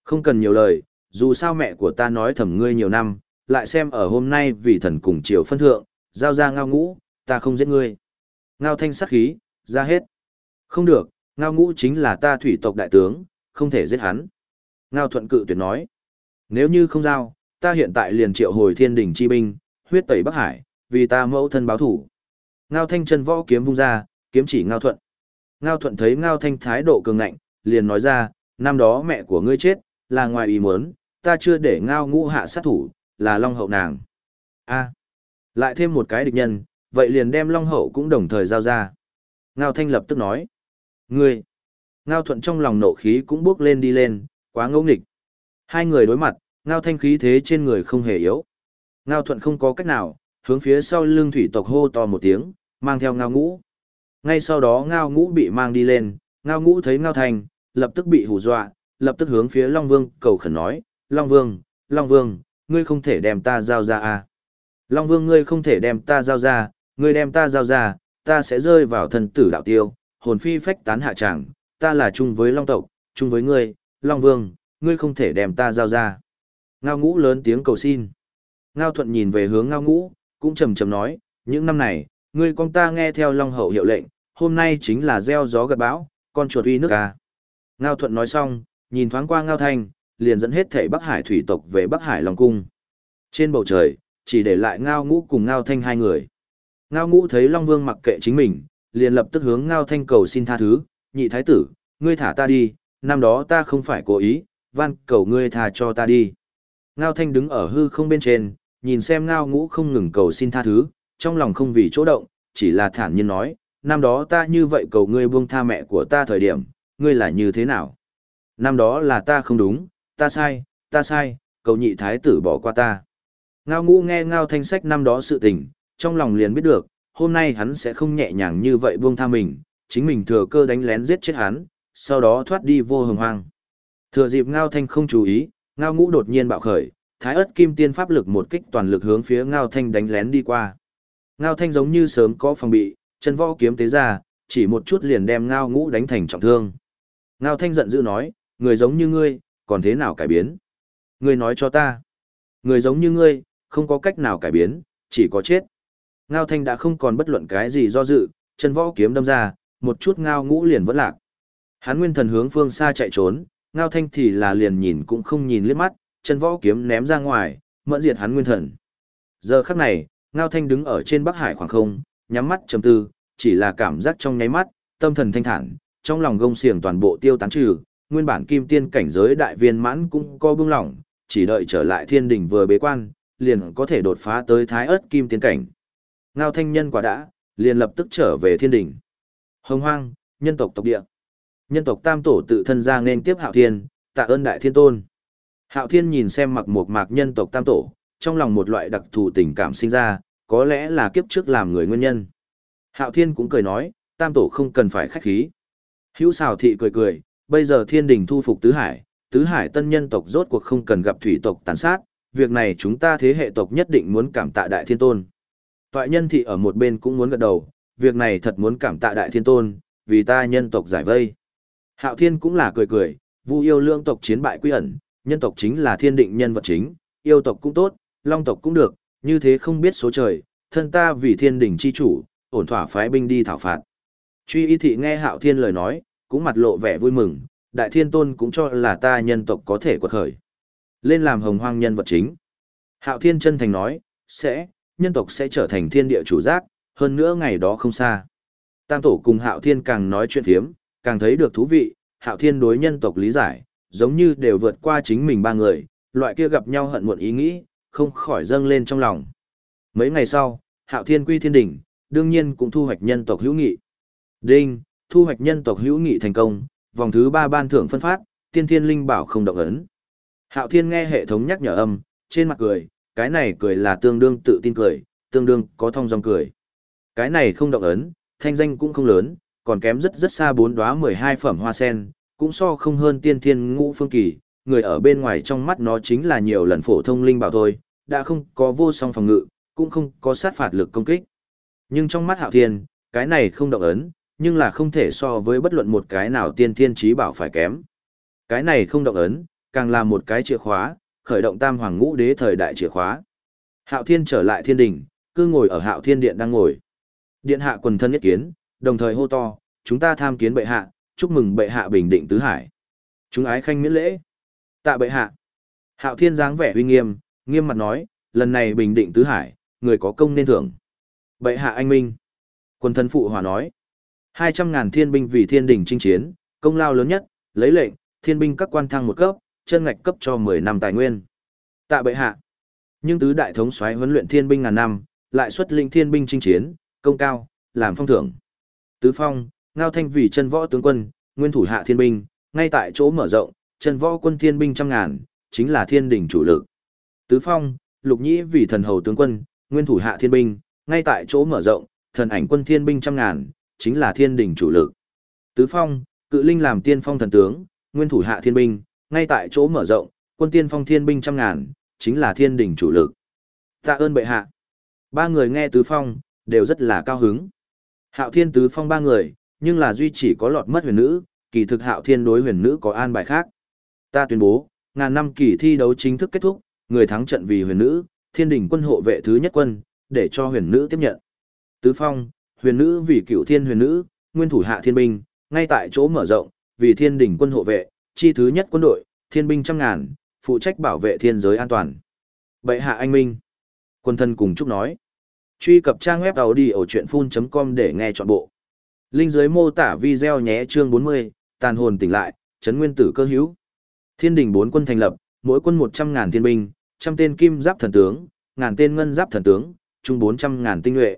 Không cần nhiều lời, dù sao mẹ của ta nói thầm ngươi nhiều năm, lại xem ở hôm nay vì thần cùng triều phân thượng, giao ra ngao ngũ, ta không giết ngươi. Ngao thanh sắc khí, ra hết. Không được, ngao ngũ chính là ta thủy tộc đại tướng, không thể giết hắn. Ngao thuận cự tuyệt nói. Nếu như không giao, ta hiện tại liền triệu hồi thiên đỉnh chi binh, huyết tẩy Bắc Hải, vì ta mẫu thân báo thủ. Ngao thanh chân võ kiếm vung ra, kiếm chỉ ngao thuận. Ngao thuận thấy ngao thanh thái độ cường ngạnh, liền nói ra, năm đó mẹ của ngươi chết, là ngoài ý muốn, ta chưa để ngao ngũ hạ sát thủ, là long hậu nàng. a lại thêm một cái địch nhân, vậy liền đem long hậu cũng đồng thời giao ra. Ngao thanh lập tức nói, ngươi, ngao thuận trong lòng nộ khí cũng bước lên đi lên, quá ngẫu nghịch. Hai người đối mặt, ngao thanh khí thế trên người không hề yếu. Ngao thuận không có cách nào, hướng phía sau lưng thủy tộc hô to một tiếng, mang theo ngao ngũ. Ngay sau đó ngao ngũ bị mang đi lên, ngao ngũ thấy ngao thanh, lập tức bị hù dọa, lập tức hướng phía Long Vương cầu khẩn nói, Long Vương, Long Vương, ngươi không thể đem ta giao ra à. Long Vương ngươi không thể đem ta giao ra, ngươi đem ta giao ra, ta sẽ rơi vào thần tử đạo tiêu, hồn phi phách tán hạ tràng, ta là chung với Long tộc, chung với ngươi, Long Vương, ngươi không thể đem ta giao ra. Ngao ngũ lớn tiếng cầu xin. Ngao thuận nhìn về hướng ngao ngũ, cũng trầm trầm nói, những năm này, ngươi con ta nghe theo Long hậu hiệu lệnh, hôm nay chính là gieo gió gặt bão, con chuột uy nước à? Ngao thuận nói xong, nhìn thoáng qua Ngao Thanh, liền dẫn hết thể Bắc Hải thủy tộc về Bắc Hải Long Cung. Trên bầu trời, chỉ để lại Ngao Ngũ cùng Ngao Thanh hai người. Ngao Ngũ thấy Long Vương mặc kệ chính mình, liền lập tức hướng Ngao Thanh cầu xin tha thứ, nhị thái tử, ngươi thả ta đi, năm đó ta không phải cố ý, van cầu ngươi tha cho ta đi. Ngao Thanh đứng ở hư không bên trên, nhìn xem Ngao Ngũ không ngừng cầu xin tha thứ, trong lòng không vì chỗ động, chỉ là thản nhiên nói, năm đó ta như vậy cầu ngươi buông tha mẹ của ta thời điểm, ngươi là như thế nào? Năm đó là ta không đúng, ta sai, ta sai, cầu nhị thái tử bỏ qua ta. Ngao ngũ nghe ngao thanh sách năm đó sự tình, trong lòng liền biết được, hôm nay hắn sẽ không nhẹ nhàng như vậy buông tha mình, chính mình thừa cơ đánh lén giết chết hắn, sau đó thoát đi vô hồng hoang. Thừa dịp ngao thanh không chú ý, ngao ngũ đột nhiên bạo khởi, thái ớt kim tiên pháp lực một kích toàn lực hướng phía ngao thanh đánh lén đi qua. Ngao thanh giống như sớm có phòng bị, chân võ kiếm tế ra, chỉ một chút liền đem ngao ngũ đánh thành trọng thương. Ngao thanh giận dữ nói, người giống như ngươi, còn thế nào cải biến? Ngươi nói cho ta. Người giống như ngươi, không có cách nào cải biến, chỉ có chết. Ngao thanh đã không còn bất luận cái gì do dự, chân võ kiếm đâm ra, một chút ngao ngũ liền vẫn lạc. Hắn nguyên thần hướng phương xa chạy trốn, ngao thanh thì là liền nhìn cũng không nhìn liếc mắt, chân võ kiếm ném ra ngoài, mẫn diệt hắn nguyên thần. Giờ khắc này, ngao thanh đứng ở trên bắc hải khoảng không, nhắm mắt trầm tư, chỉ là cảm giác trong nháy mắt, tâm thần thanh thản, trong lòng gông xiềng toàn bộ tiêu tán trừ, nguyên bản kim tiên cảnh giới đại viên mãn cũng có bưng lỏng, chỉ đợi trở lại thiên Đình vừa bế quan, liền có thể đột phá tới thái ớt kim tiên cảnh. Ngao thanh nhân quả đã, liền lập tức trở về thiên Đình. Hồng hoang, nhân tộc tộc địa. Nhân tộc tam tổ tự thân ra nên tiếp hạo thiên, tạ ơn đại thiên tôn. Hạo thiên nhìn xem mặc một mạc nhân tộc tam tổ, trong lòng một loại đặc thù tình cảm sinh ra, có lẽ là kiếp trước làm người nguyên nhân. Hạo thiên cũng cười nói, tam tổ không cần phải khách khí. Hữu xào thị cười cười, bây giờ thiên đình thu phục tứ hải, tứ hải tân nhân tộc rốt cuộc không cần gặp thủy tộc tàn sát, việc này chúng ta thế hệ tộc nhất định muốn cảm tạ đại thiên tôn. Toại nhân thị ở một bên cũng muốn gật đầu, việc này thật muốn cảm tạ đại thiên tôn, vì ta nhân tộc giải vây. Hạo thiên cũng là cười cười, vu yêu lương tộc chiến bại quy ẩn, nhân tộc chính là thiên định nhân vật chính, yêu tộc cũng tốt, long tộc cũng được, như thế không biết số trời, thân ta vì thiên đình chi chủ, ổn thỏa phái binh đi thảo phạt. Truy y thị nghe hạo thiên lời nói, cũng mặt lộ vẻ vui mừng, đại thiên tôn cũng cho là ta nhân tộc có thể quật khởi. Lên làm hồng hoang nhân vật chính. Hạo thiên chân thành nói, sẽ, nhân tộc sẽ trở thành thiên địa chủ giác, hơn nữa ngày đó không xa. Tam tổ cùng hạo thiên càng nói chuyện phiếm, càng thấy được thú vị, hạo thiên đối nhân tộc lý giải, giống như đều vượt qua chính mình ba người, loại kia gặp nhau hận muộn ý nghĩ, không khỏi dâng lên trong lòng. Mấy ngày sau, hạo thiên quy thiên đỉnh, đương nhiên cũng thu hoạch nhân tộc hữu nghị. Đinh, thu hoạch nhân tộc hữu nghị thành công, vòng thứ ba ban thưởng phân phát, tiên thiên linh bảo không động ấn. Hạo thiên nghe hệ thống nhắc nhở âm, trên mặt cười, cái này cười là tương đương tự tin cười, tương đương có thông dòng cười. Cái này không động ấn, thanh danh cũng không lớn, còn kém rất rất xa bốn đóa 12 phẩm hoa sen, cũng so không hơn tiên thiên ngũ phương kỳ, người ở bên ngoài trong mắt nó chính là nhiều lần phổ thông linh bảo thôi, đã không có vô song phòng ngự, cũng không có sát phạt lực công kích. Nhưng trong mắt hạo thiên, cái này không động ấn, nhưng là không thể so với bất luận một cái nào tiên thiên trí bảo phải kém. Cái này không động ấn, càng là một cái chìa khóa, khởi động tam hoàng ngũ đế thời đại chìa khóa. Hạo Thiên trở lại thiên đình, cứ ngồi ở Hạo Thiên điện đang ngồi. Điện hạ quần thân nhất kiến, đồng thời hô to, chúng ta tham kiến bệ hạ, chúc mừng bệ hạ bình định tứ hải. Chúng ái khanh miễn lễ. Tạ bệ hạ. Hạo Thiên dáng vẻ uy nghiêm, nghiêm mặt nói, lần này bình định tứ hải, người có công nên thưởng. Bệ hạ anh minh. quần thân phụ hòa nói, hai trăm ngàn thiên binh vì thiên đình chinh chiến, công lao lớn nhất, lấy lệnh, thiên binh các quan thăng một cấp, chân ngạch cấp cho mười năm tài nguyên. Tạ bệ hạ. Nhưng tứ đại thống soái huấn luyện thiên binh ngàn năm, lại xuất linh thiên binh chinh chiến, công cao, làm phong thưởng. Tứ phong, ngao thanh vì chân võ tướng quân, nguyên thủ hạ thiên binh, ngay tại chỗ mở rộng, chân võ quân thiên binh trăm ngàn, chính là thiên đỉnh chủ lực. Tứ phong, lục nhĩ vì thần hầu tướng quân, nguyên thủ hạ thiên binh, ngay tại chỗ mở rộng, thần ảnh quân thiên binh trăm ngàn, chính là thiên đình chủ lực. Tứ phong, cự linh làm tiên phong thần tướng, nguyên thủ hạ thiên binh, ngay tại chỗ mở rộng, quân tiên phong thiên binh trăm ngàn, chính là thiên đình chủ lực. Tạ ơn bệ hạ. Ba người nghe tứ phong, đều rất là cao hứng. Hạo thiên tứ phong ba người, nhưng là duy chỉ có lọt mất huyền nữ, kỳ thực hạo thiên đối huyền nữ có an bài khác. Ta tuyên bố, ngàn năm kỳ thi đấu chính thức kết thúc, người thắng trận vì huyền nữ, thiên đình quân hộ vệ thứ nhất quân, để cho huyền nữ tiếp nhận. Tứ phong, huyền nữ vì cựu thiên huyền nữ, nguyên thủ hạ thiên binh, ngay tại chỗ mở rộng, vì thiên đỉnh quân hộ vệ, chi thứ nhất quân đội, thiên binh trăm ngàn, phụ trách bảo vệ thiên giới an toàn. Bệ hạ anh minh. Quân thân cùng chúc nói. Truy cập trang web đầu đi ở chuyện full.com để nghe trọn bộ. Linh dưới mô tả video nhé chương 40, tàn hồn tỉnh lại, chấn nguyên tử cơ hữu. Thiên đình bốn quân thành lập, mỗi quân 100.000 thiên binh, trăm tên kim giáp thần tướng, ngàn tên ngân giáp thần tướng, chung 400.000 tinh nhuệ.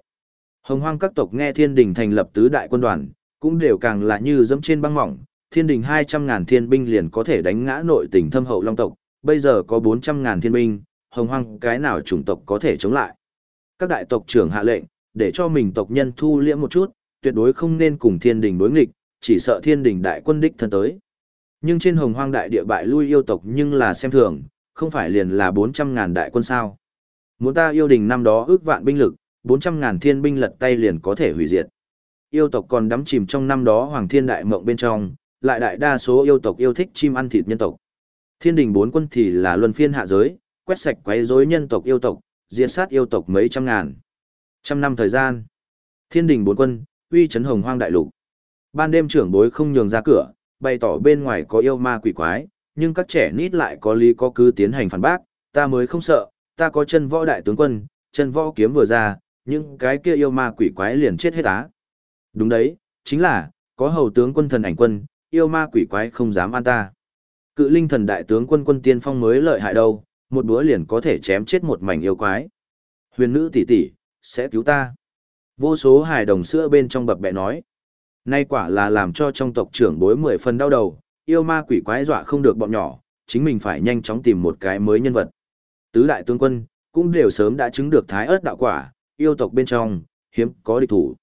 Hồng hoang các tộc nghe thiên đình thành lập tứ đại quân đoàn, cũng đều càng là như dẫm trên băng mỏng, thiên đình 200.000 thiên binh liền có thể đánh ngã nội tình thâm hậu long tộc, bây giờ có 400.000 thiên binh, hồng hoang cái nào chủng tộc có thể chống lại. Các đại tộc trưởng hạ lệnh, để cho mình tộc nhân thu liễm một chút, tuyệt đối không nên cùng thiên đình đối nghịch, chỉ sợ thiên đình đại quân đích thân tới. Nhưng trên hồng hoang đại địa bại lui yêu tộc nhưng là xem thường, không phải liền là 400.000 đại quân sao. Muốn ta yêu đình năm đó ước vạn binh lực, 400.000 thiên binh lật tay liền có thể hủy diệt. Yêu tộc còn đắm chìm trong năm đó hoàng thiên đại mộng bên trong, lại đại đa số yêu tộc yêu thích chim ăn thịt nhân tộc. Thiên đình bốn quân thì là luân phiên hạ giới, quét sạch quấy rối nhân tộc yêu tộc, diệt sát yêu tộc mấy trăm ngàn. Trăm năm thời gian, thiên đình bốn quân, uy chấn hồng hoang đại lục. Ban đêm trưởng bối không nhường ra cửa, bày tỏ bên ngoài có yêu ma quỷ quái, nhưng các trẻ nít lại có lý có cứ tiến hành phản bác, ta mới không sợ, ta có chân võ đại tướng quân, chân võ kiếm vừa ra, những cái kia yêu ma quỷ quái liền chết hết á. Đúng đấy, chính là, có hầu tướng quân thần ảnh quân, yêu ma quỷ quái không dám an ta. Cự linh thần đại tướng quân quân tiên phong mới lợi hại đâu, một búa liền có thể chém chết một mảnh yêu quái. Huyền nữ tỷ tỷ, sẽ cứu ta. Vô số hài đồng sữa bên trong bập bẹ nói. Nay quả là làm cho trong tộc trưởng bối mười phần đau đầu, yêu ma quỷ quái dọa không được bọn nhỏ, chính mình phải nhanh chóng tìm một cái mới nhân vật. Tứ đại tướng quân, cũng đều sớm đã chứng được thái ớt đạo quả, yêu tộc bên trong, hiếm có địch thủ.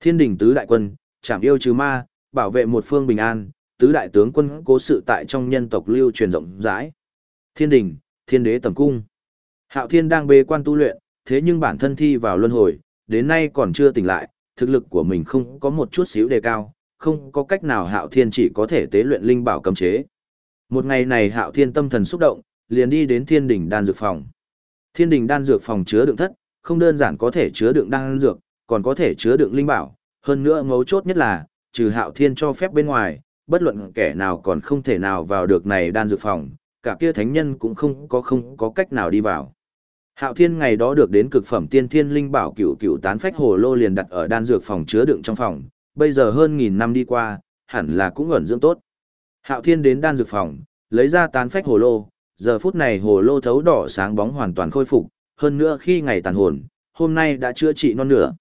Thiên đình tứ đại quân, chạm yêu trừ ma, bảo vệ một phương bình an, tứ đại tướng quân cố sự tại trong nhân tộc lưu truyền rộng rãi. Thiên đình, thiên đế tầm cung. Hạo thiên đang bế quan tu luyện, thế nhưng bản thân thi vào luân hồi, đến nay còn chưa tỉnh lại, thực lực của mình không có một chút xíu đề cao, không có cách nào hạo thiên chỉ có thể tế luyện linh bảo cấm chế. Một ngày này hạo thiên tâm thần xúc động, liền đi đến thiên đình đan dược phòng. Thiên đình đan dược phòng chứa đựng thất, không đơn giản có thể chứa đựng đan dược, còn có thể chứa đựng linh bảo, hơn nữa mấu chốt nhất là, trừ hạo thiên cho phép bên ngoài, bất luận kẻ nào còn không thể nào vào được này đan dược phòng, cả kia thánh nhân cũng không có không có cách nào đi vào. Hạo Thiên ngày đó được đến cực phẩm tiên thiên linh bảo cựu cựu tán phách hồ lô liền đặt ở đan dược phòng chứa đựng trong phòng, bây giờ hơn nghìn năm đi qua, hẳn là cũng ẩn dưỡng tốt. Hạo Thiên đến đan dược phòng, lấy ra tán phách hồ lô, giờ phút này hồ lô thấu đỏ sáng bóng hoàn toàn khôi phục, hơn nữa khi ngày tàn hồn, hôm nay đã chữa trị non nửa.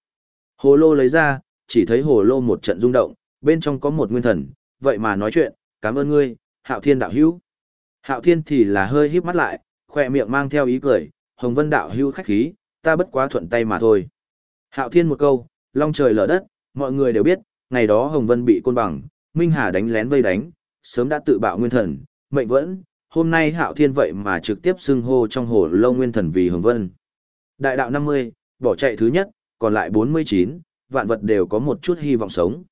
Hồ lô lấy ra, chỉ thấy hồ lô một trận rung động, bên trong có một nguyên thần, vậy mà nói chuyện, cảm ơn ngươi, Hạo Thiên đạo hữu. Hạo Thiên thì là hơi híp mắt lại, khỏe miệng mang theo ý cười, Hồng Vân đạo hữu khách khí, ta bất quá thuận tay mà thôi. Hạo Thiên một câu, long trời lở đất, mọi người đều biết, ngày đó Hồng Vân bị côn bằng, Minh Hà đánh lén vây đánh, sớm đã tự bạo nguyên thần, mệnh vẫn, hôm nay Hạo Thiên vậy mà trực tiếp xưng hô trong hồ lâu nguyên thần vì Hồng Vân. Đại đạo 50, bỏ chạy thứ nhất, còn lại 49, vạn vật đều có một chút hy vọng sống.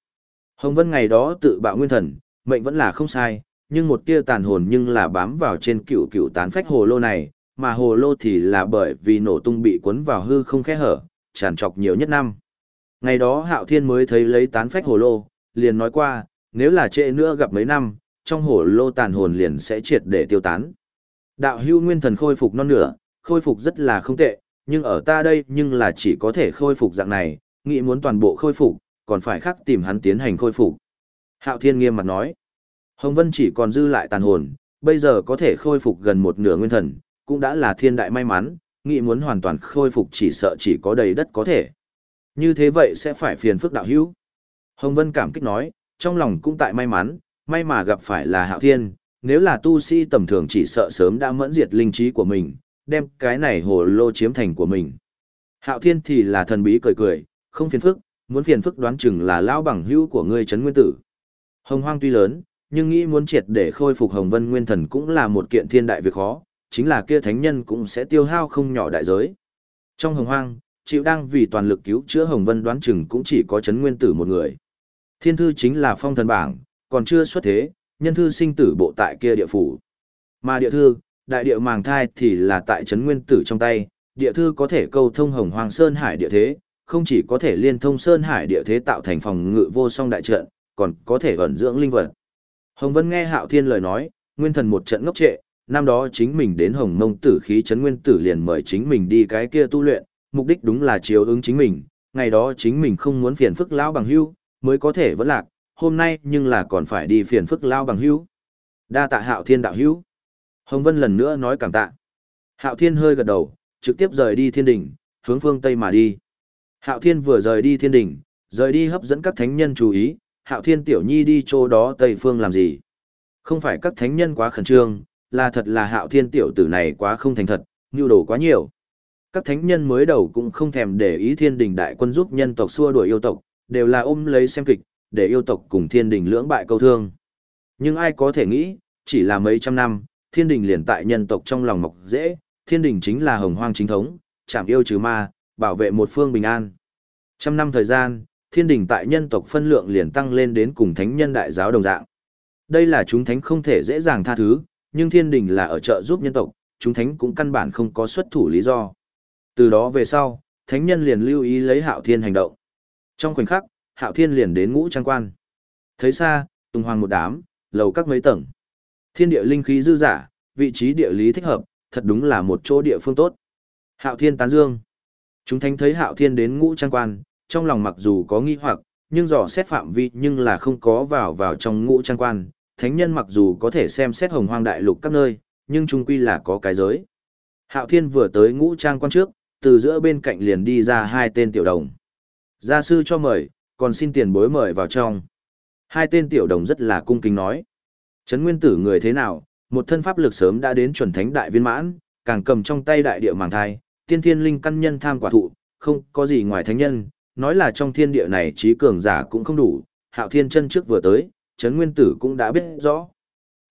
Hồng Vân ngày đó tự bạo nguyên thần, mệnh vẫn là không sai, nhưng một tia tàn hồn nhưng là bám vào trên cựu cựu tán phách hồ lô này, mà hồ lô thì là bởi vì nổ tung bị cuốn vào hư không khe hở, tràn trọc nhiều nhất năm. Ngày đó Hạo Thiên mới thấy lấy tán phách hồ lô, liền nói qua, nếu là trễ nữa gặp mấy năm, trong hồ lô tàn hồn liền sẽ triệt để tiêu tán. Đạo hưu nguyên thần khôi phục non nửa, khôi phục rất là không tệ, nhưng ở ta đây nhưng là chỉ có thể khôi phục dạng này, nghĩ muốn toàn bộ khôi phục, còn phải khắc tìm hắn tiến hành khôi phục. Hạo Thiên nghiêm mặt nói, Hồng Vân chỉ còn dư lại tàn hồn, bây giờ có thể khôi phục gần một nửa nguyên thần, cũng đã là thiên đại may mắn, nghĩ muốn hoàn toàn khôi phục chỉ sợ chỉ có đầy đất có thể. Như thế vậy sẽ phải phiền phức đạo hữu. Hồng Vân cảm kích nói, trong lòng cũng tại may mắn, may mà gặp phải là Hạo Thiên, nếu là tu sĩ tầm thường chỉ sợ sớm đã mẫn diệt linh trí của mình, đem cái này hồ lô chiếm thành của mình. Hạo Thiên thì là thần bí cười cười, không phiền phức, muốn phiền phức đoán chừng là lão bằng hữu của ngươi trấn nguyên tử. Hồng hoang tuy lớn, nhưng nghĩ muốn triệt để khôi phục Hồng Vân Nguyên Thần cũng là một kiện thiên đại việc khó, chính là kia thánh nhân cũng sẽ tiêu hao không nhỏ đại giới. Trong Hồng hoang, chịu đang vì toàn lực cứu chữa Hồng Vân đoán chừng cũng chỉ có trấn nguyên tử một người. Thiên thư chính là phong thần bảng, còn chưa xuất thế, nhân thư sinh tử bộ tại kia địa phủ. Mà địa thư, đại địa màng thai thì là tại trấn nguyên tử trong tay, địa thư có thể câu thông hồng hoàng sơn hải địa thế, không chỉ có thể liên thông sơn hải địa thế tạo thành phòng ngự vô song đại trận, còn có thể ẩn dưỡng linh vật. Hồng Vân nghe Hạo Thiên lời nói, nguyên thần một trận ngốc trệ, năm đó chính mình đến Hồng Mông Tử khí trấn nguyên tử liền mời chính mình đi cái kia tu luyện, mục đích đúng là chiếu ứng chính mình, ngày đó chính mình không muốn phiền phức lão bằng hưu mới có thể vẫn lạc, hôm nay nhưng là còn phải đi phiền phức lao bằng hữu. Đa tạ Hạo Thiên đạo hữu. Hồng Vân lần nữa nói cảm tạ. Hạo Thiên hơi gật đầu, trực tiếp rời đi thiên đỉnh, hướng phương Tây mà đi. Hạo Thiên vừa rời đi thiên đỉnh, rời đi hấp dẫn các thánh nhân chú ý, Hạo Thiên tiểu nhi đi chỗ đó Tây phương làm gì? Không phải các thánh nhân quá khẩn trương, là thật là Hạo Thiên tiểu tử này quá không thành thật, nhu đồ quá nhiều. Các thánh nhân mới đầu cũng không thèm để ý thiên đình đại quân giúp nhân tộc xua đuổi yêu tộc, đều là ôm lấy xem kịch, để yêu tộc cùng thiên đình lưỡng bại câu thương. Nhưng ai có thể nghĩ, chỉ là mấy trăm năm, thiên đình liền tại nhân tộc trong lòng mọc dễ, thiên đình chính là hồng hoang chính thống, chạm yêu trừ ma, bảo vệ một phương bình an. Trăm năm thời gian, thiên đình tại nhân tộc phân lượng liền tăng lên đến cùng thánh nhân đại giáo đồng dạng. Đây là chúng thánh không thể dễ dàng tha thứ, nhưng thiên đình là ở trợ giúp nhân tộc, chúng thánh cũng căn bản không có xuất thủ lý do. Từ đó về sau, thánh nhân liền lưu ý lấy hạo thiên hành động. Trong khoảnh khắc, hạo thiên liền đến ngũ trang quan. Thấy xa, tùng hoàng một đám, lầu các mấy tầng. Thiên địa linh khí dư giả, vị trí địa lý thích hợp, thật đúng là một chỗ địa phương tốt. Hạo thiên tán dương. Chúng thánh thấy hạo thiên đến ngũ trang quan, trong lòng mặc dù có nghi hoặc, nhưng dò xét phạm vi nhưng là không có vào vào trong ngũ trang quan. Thánh nhân mặc dù có thể xem xét hồng hoang đại lục các nơi, nhưng trung quy là có cái giới. Hạo thiên vừa tới ngũ trang quan trước, từ giữa bên cạnh liền đi ra hai tên tiểu đồng. Gia sư cho mời, còn xin tiền bối mời vào trong. Hai tên tiểu đồng rất là cung kính nói. Trấn nguyên tử người thế nào, một thân pháp lực sớm đã đến chuẩn thánh đại viên mãn, càng cầm trong tay đại địa màng thai, tiên thiên linh căn nhân tham quả thụ, không có gì ngoài thánh nhân, nói là trong thiên địa này trí cường giả cũng không đủ, hạo thiên chân trước vừa tới, Trấn nguyên tử cũng đã biết rõ.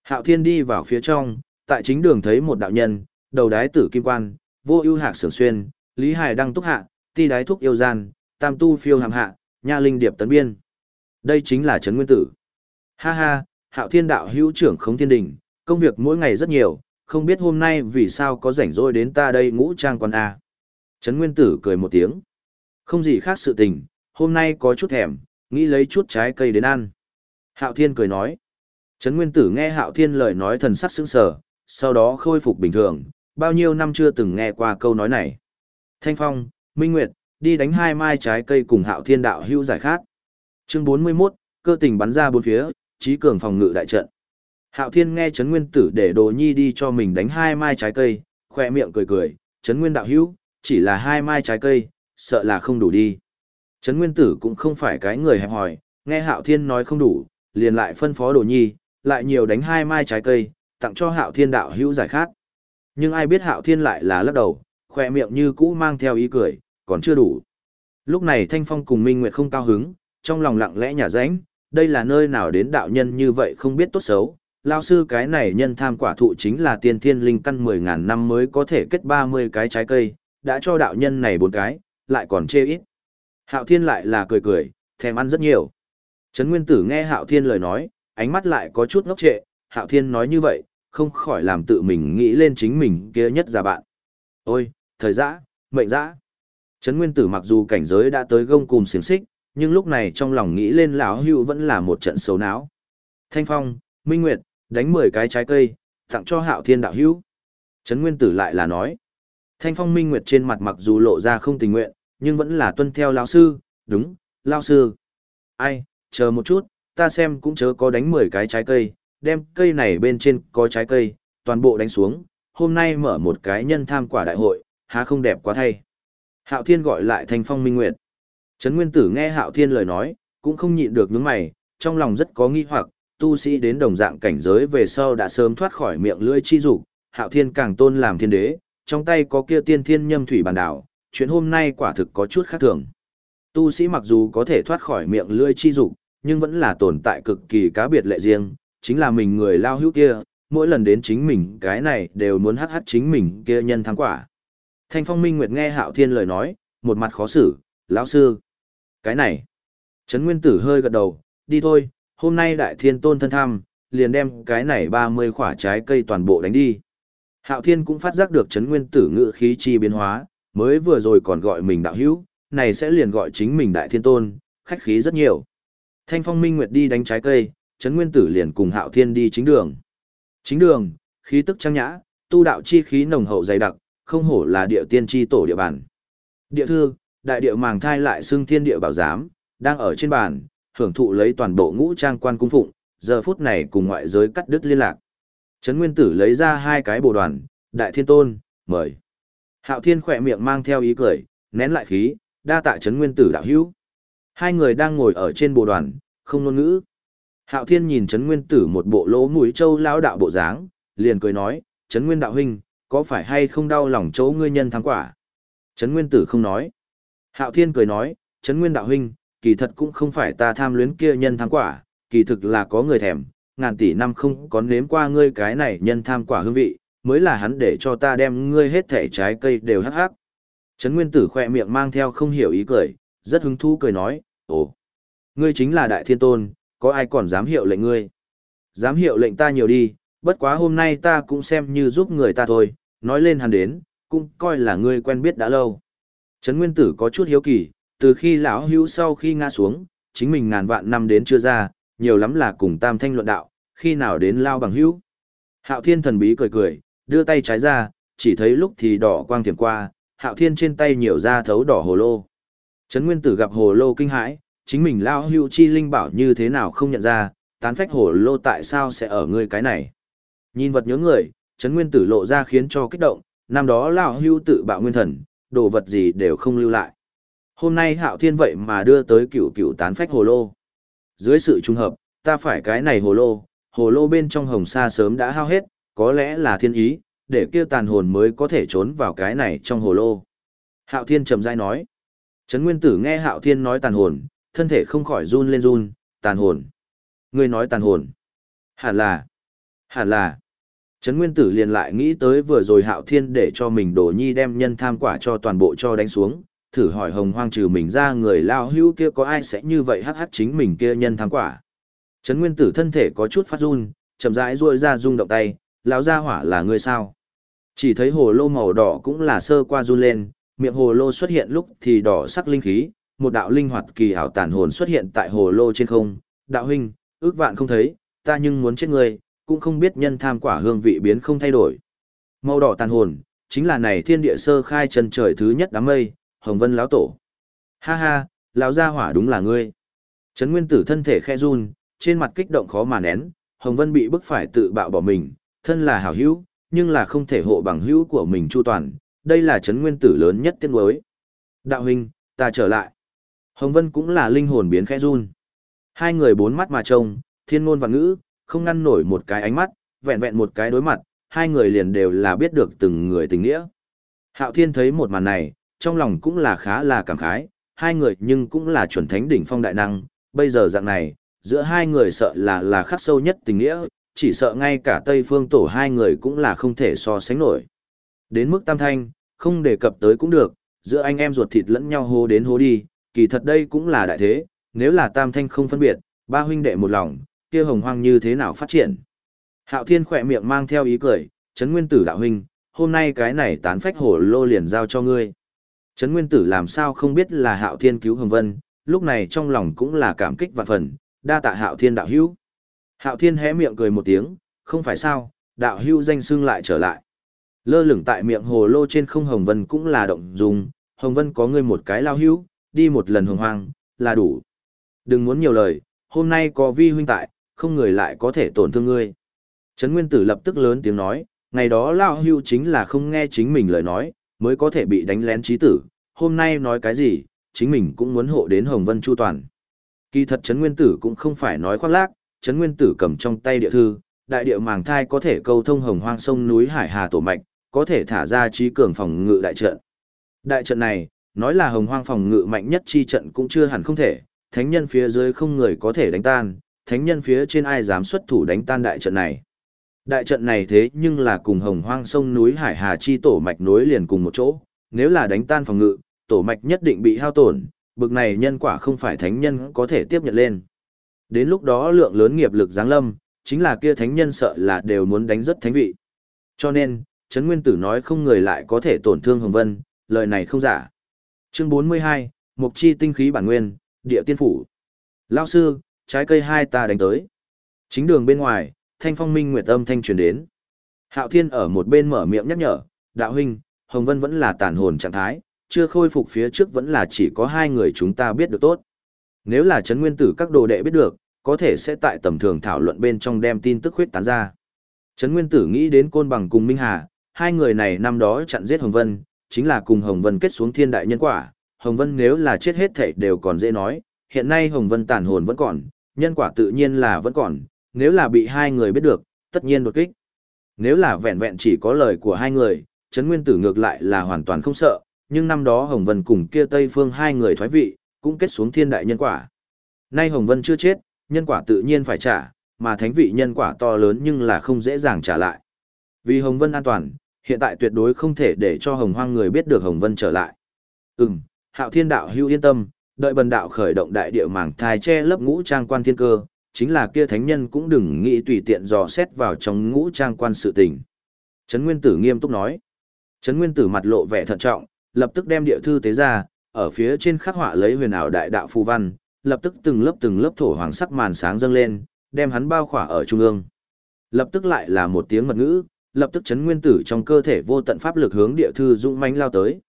Hạo thiên đi vào phía trong, tại chính đường thấy một đạo nhân, đầu đái tử kim quan, vô ưu hạc sưởng xuyên, lý hài đăng túc hạ, ti đái thúc yêu gian, tam tu phiêu hàm hạ, nha linh điệp tấn biên. Đây chính là Trấn Nguyên Tử. Ha ha, hạo thiên đạo hữu trưởng không thiên đình, công việc mỗi ngày rất nhiều, không biết hôm nay vì sao có rảnh rỗi đến ta đây ngũ trang quan A. Trấn Nguyên Tử cười một tiếng. Không gì khác sự tình, hôm nay có chút thèm, nghĩ lấy chút trái cây đến ăn. Hạo Thiên cười nói. Trấn Nguyên Tử nghe Hạo Thiên lời nói thần sắc sững sờ, sau đó khôi phục bình thường, bao nhiêu năm chưa từng nghe qua câu nói này. Thanh Phong, Minh Nguyệt, đi đánh hai mai trái cây cùng Hạo Thiên đạo hữu giải khát. Chương 41, cơ tình bắn ra bốn phía, trí cường phòng ngự đại trận. Hạo Thiên nghe Trấn Nguyên Tử để Đồ Nhi đi cho mình đánh hai mai trái cây, khoe miệng cười cười, Trấn Nguyên đạo hữu, chỉ là hai mai trái cây, sợ là không đủ đi. Trấn Nguyên Tử cũng không phải cái người hẹp hòi, nghe Hạo Thiên nói không đủ, liền lại phân phó Đồ Nhi, lại nhiều đánh hai mai trái cây, tặng cho Hạo Thiên đạo hữu giải khát. Nhưng ai biết Hạo Thiên lại là lắc đầu, khoe miệng như cũ mang theo ý cười, còn chưa đủ. Lúc này Thanh Phong cùng Minh Nguyệt không cao hứng, trong lòng lặng lẽ nhả rãnh, đây là nơi nào đến đạo nhân như vậy không biết tốt xấu. Lao sư cái này nhân tham quả thụ chính là tiên thiên linh căn 10.000 năm mới có thể kết 30 cái trái cây, đã cho đạo nhân này bốn cái, lại còn chê ít. Hạo Thiên lại là cười cười, thèm ăn rất nhiều. Trấn Nguyên Tử nghe Hạo Thiên lời nói, ánh mắt lại có chút ngốc trệ, Hạo Thiên nói như vậy, không khỏi làm tự mình nghĩ lên chính mình kia nhất già bạn. Ôi, thời giã, mệnh giã. Trấn Nguyên Tử mặc dù cảnh giới đã tới gông cùng xiềng xích, nhưng lúc này trong lòng nghĩ lên lão hưu vẫn là một trận xấu não. Thanh Phong, Minh Nguyệt, đánh 10 cái trái cây, tặng cho Hạo Thiên đạo hữu. Trấn Nguyên Tử lại là nói. Thanh Phong Minh Nguyệt trên mặt mặc dù lộ ra không tình nguyện, nhưng vẫn là tuân theo lão sư, đúng, lão sư. Ai, chờ một chút, ta xem cũng chớ có đánh 10 cái trái cây, đem cây này bên trên có trái cây, toàn bộ đánh xuống, hôm nay mở một cái nhân tham quả đại hội, há không đẹp quá thay. Hạo Thiên gọi lại Thanh Phong Minh Nguyệt. Trấn Nguyên Tử nghe Hạo Thiên lời nói, cũng không nhịn được nhướng mày, trong lòng rất có nghi hoặc, tu sĩ đến đồng dạng cảnh giới về sau đã sớm thoát khỏi miệng lưỡi chi dục, Hạo Thiên càng tôn làm thiên đế, trong tay có kia tiên thiên nhâm thủy bản đảo, chuyện hôm nay quả thực có chút khác thường. Tu sĩ mặc dù có thể thoát khỏi miệng lưỡi chi dục, nhưng vẫn là tồn tại cực kỳ cá biệt lệ riêng, chính là mình người lao hữu kia, mỗi lần đến chính mình cái này đều muốn hắc hắc chính mình kia nhân thắng quả. Thanh Phong Minh Nguyệt nghe Hạo Thiên lời nói, một mặt khó xử, lão sư. Cái này. Trấn Nguyên Tử hơi gật đầu, đi thôi, hôm nay Đại Thiên Tôn thân thăm, liền đem cái này 30 quả trái cây toàn bộ đánh đi. Hạo Thiên cũng phát giác được Trấn Nguyên Tử ngự khí chi biến hóa, mới vừa rồi còn gọi mình đạo hữu, này sẽ liền gọi chính mình Đại Thiên Tôn, khách khí rất nhiều. Thanh Phong Minh Nguyệt đi đánh trái cây, Trấn Nguyên Tử liền cùng Hạo Thiên đi chính đường. Chính đường, khí tức trang nhã, tu đạo chi khí nồng hậu dày đặc, không hổ là địa tiên tri tổ địa bàn. Địa thư, đại địa màng thai lại xưng thiên địa bảo giám, đang ở trên bàn, hưởng thụ lấy toàn bộ ngũ trang quan cung phụng, giờ phút này cùng ngoại giới cắt đứt liên lạc. Trấn Nguyên Tử lấy ra hai cái bồ đoàn, đại thiên tôn, mời. Hạo Thiên khỏe miệng mang theo ý cười, nén lại khí, đa tạ Trấn Nguyên Tử đạo hữu. Hai người đang ngồi ở trên bồ đoàn, không ngôn ngữ. Hạo Thiên nhìn Trấn Nguyên Tử một bộ lỗ mũi châu lão đạo bộ dáng, liền cười nói, Trấn Nguyên đạo huynh, có phải hay không đau lòng chỗ ngươi nhân thắng quả? Trấn Nguyên Tử không nói. Hạo Thiên cười nói, Trấn Nguyên đạo huynh, kỳ thật cũng không phải ta tham luyến kia nhân thắng quả, kỳ thực là có người thèm, ngàn tỷ năm không có nếm qua ngươi cái này nhân tham quả hương vị, mới là hắn để cho ta đem ngươi hết thể trái cây đều hắc hắc. Trấn Nguyên Tử khỏe miệng mang theo không hiểu ý cười, rất hứng thú cười nói, ồ, ngươi chính là Đại Thiên Tôn, có ai còn dám hiệu lệnh ngươi? Dám hiệu lệnh ta nhiều đi, bất quá hôm nay ta cũng xem như giúp người ta thôi, nói lên hắn đến, cũng coi là ngươi quen biết đã lâu. Trấn Nguyên Tử có chút hiếu kỳ, từ khi lão hữu sau khi ngã xuống, chính mình ngàn vạn năm đến chưa ra, nhiều lắm là cùng Tam Thanh luận đạo, khi nào đến lao bằng hữu. Hạo Thiên thần bí cười cười, đưa tay trái ra, chỉ thấy lúc thì đỏ quang thiểm qua, Hạo Thiên trên tay nhiều ra thấu đỏ hồ lô. Trấn Nguyên Tử gặp hồ lô kinh hãi, chính mình lao hữu chi linh bảo như thế nào không nhận ra, tán phách hồ lô tại sao sẽ ở ngươi cái này. Nhìn vật nhớ người, Trấn Nguyên Tử lộ ra khiến cho kích động, năm đó lão hưu tự bạo nguyên thần, đồ vật gì đều không lưu lại. Hôm nay Hạo Thiên vậy mà đưa tới cựu cựu tán phách hồ lô. Dưới sự trùng hợp, ta phải cái này hồ lô, hồ lô bên trong hồng sa sớm đã hao hết, có lẽ là thiên ý, để kia tàn hồn mới có thể trốn vào cái này trong hồ lô. Hạo Thiên trầm rãi nói. Trấn Nguyên Tử nghe Hạo Thiên nói tàn hồn, thân thể không khỏi run lên run, tàn hồn. Ngươi nói tàn hồn. Hẳn là. Hẳn là. Trấn Nguyên Tử liền lại nghĩ tới vừa rồi Hạo Thiên để cho mình đổ nhi đem nhân tham quả cho toàn bộ cho đánh xuống, thử hỏi hồng hoang trừ mình ra người lao hưu kia có ai sẽ như vậy hắc hắc chính mình kia nhân tham quả. Trấn Nguyên Tử thân thể có chút phát run, chậm rãi duỗi ra rung động tay, lão gia hỏa là người sao? Chỉ thấy hồ lô màu đỏ cũng là sơ qua run lên, miệng hồ lô xuất hiện lúc thì đỏ sắc linh khí, một đạo linh hoạt kỳ ảo tàn hồn xuất hiện tại hồ lô trên không, đạo huynh, ước vạn không thấy, ta nhưng muốn chết người cũng không biết nhân tham quả hương vị biến không thay đổi. Màu đỏ tàn hồn, chính là này thiên địa sơ khai chân trời thứ nhất đám mây, Hồng Vân lão tổ. Ha ha, lão gia hỏa đúng là ngươi. Trấn Nguyên Tử thân thể khe run, trên mặt kích động khó mà nén, Hồng Vân bị bức phải tự bạo bỏ mình, thân là hảo hữu, nhưng là không thể hộ bằng hữu của mình chu toàn, đây là Trấn Nguyên Tử lớn nhất tiên đối. Đạo huynh, ta trở lại. Hồng Vân cũng là linh hồn biến khẽ run. Hai người bốn mắt mà trông, thiên ngôn và ngữ, không ngăn nổi một cái ánh mắt, vẹn vẹn một cái đối mặt, hai người liền đều là biết được từng người tình nghĩa. Hạo Thiên thấy một màn này, trong lòng cũng là khá là cảm khái, hai người nhưng cũng là chuẩn thánh đỉnh phong đại năng, bây giờ dạng này, giữa hai người sợ là là khắc sâu nhất tình nghĩa, chỉ sợ ngay cả Tây Phương Tổ hai người cũng là không thể so sánh nổi. Đến mức tam thanh, không đề cập tới cũng được, giữa anh em ruột thịt lẫn nhau hô đến hô đi, kỳ thật đây cũng là đại thế, nếu là tam thanh không phân biệt, ba huynh đệ một lòng, kia hồng hoang như thế nào phát triển. Hạo Thiên khỏe miệng mang theo ý cười, Trấn Nguyên Tử đạo huynh, hôm nay cái này tán phách hổ lô liền giao cho ngươi. Trấn Nguyên Tử làm sao không biết là Hạo Thiên cứu Hồng Vân, lúc này trong lòng cũng là cảm kích vạn phần, đa tạ Hạo Thiên đạo hữu. Hạo Thiên hé miệng cười một tiếng, không phải sao, đạo hữu danh xưng lại trở lại. Lơ lửng tại miệng hồ lô trên không Hồng Vân cũng là động dung, Hồng Vân có ngươi một cái lao hữu, đi một lần hồng hoang, là đủ. Đừng muốn nhiều lời, hôm nay có vi huynh tại, không người lại có thể tổn thương ngươi. Trấn Nguyên Tử lập tức lớn tiếng nói, ngày đó lao Hưu chính là không nghe chính mình lời nói, mới có thể bị đánh lén trí tử, hôm nay nói cái gì, chính mình cũng muốn hộ đến Hồng Vân Chu Toàn. Kỳ thật Trấn Nguyên Tử cũng không phải nói khoác lác, Trấn Nguyên Tử cầm trong tay địa thư, đại địa màng thai có thể câu thông hồng hoang sông núi Hải Hà tổ mạch, có thể thả ra trí cường phòng ngự đại trận. Đại trận này, nói là hồng hoang phòng ngự mạnh nhất chi trận cũng chưa hẳn không thể, thánh nhân phía dưới không người có thể đánh tan, thánh nhân phía trên ai dám xuất thủ đánh tan đại trận này. Đại trận này thế nhưng là cùng hồng hoang sông núi Hải Hà chi tổ mạch nối liền cùng một chỗ, nếu là đánh tan phòng ngự, tổ mạch nhất định bị hao tổn, bực này nhân quả không phải thánh nhân có thể tiếp nhận lên. Đến lúc đó lượng lớn nghiệp lực giáng lâm, chính là kia thánh nhân sợ là đều muốn đánh rất thánh vị. Cho nên, Trấn Nguyên Tử nói không người lại có thể tổn thương Hồng Vân, lời này không giả. Chương 42, Mục chi tinh khí bản nguyên, địa tiên phủ. Lao sư, trái cây hai ta đánh tới. Chính đường bên ngoài, thanh phong minh nguyệt âm thanh truyền đến. Hạo Thiên ở một bên mở miệng nhắc nhở, đạo huynh, Hồng Vân vẫn là tàn hồn trạng thái, chưa khôi phục phía trước vẫn là chỉ có hai người chúng ta biết được tốt. Nếu là Trấn Nguyên Tử các đồ đệ biết được, có thể sẽ tại tầm thường thảo luận bên trong đem tin tức huyết tán ra. Trấn Nguyên Tử nghĩ đến Côn Bằng cùng Minh Hà, hai người này năm đó chặn giết Hồng Vân, chính là cùng Hồng Vân kết xuống thiên đại nhân quả. Hồng Vân nếu là chết hết thảy đều còn dễ nói, hiện nay Hồng Vân tàn hồn vẫn còn, nhân quả tự nhiên là vẫn còn, nếu là bị hai người biết được, tất nhiên đột kích. Nếu là vẹn vẹn chỉ có lời của hai người, Trấn Nguyên Tử ngược lại là hoàn toàn không sợ, nhưng năm đó Hồng Vân cùng kia Tây Phương hai người thoái vị, cũng kết xuống thiên đại nhân quả. Nay Hồng Vân chưa chết, nhân quả tự nhiên phải trả, mà thánh vị nhân quả to lớn nhưng là không dễ dàng trả lại. Vì Hồng Vân an toàn, hiện tại tuyệt đối không thể để cho Hồng Hoang người biết được Hồng Vân trở lại. Ừm, Hạo Thiên Đạo hưu yên tâm, đợi bần đạo khởi động đại địa mảng thai che lấp ngũ trang quan thiên cơ, chính là kia thánh nhân cũng đừng nghĩ tùy tiện dò xét vào trong ngũ trang quan sự tình. Trấn Nguyên Tử nghiêm túc nói. Trấn Nguyên Tử mặt lộ vẻ thận trọng, lập tức đem địa thư tế ra, ở phía trên khắc họa lấy huyền ảo đại đạo phù văn, lập tức từng lớp từng lớp thổ hoàng sắc màn sáng dâng lên, đem hắn bao khỏa ở trung ương. Lập tức lại là một tiếng mật ngữ, lập tức chấn nguyên tử trong cơ thể vô tận pháp lực hướng địa thư dũng mãnh lao tới.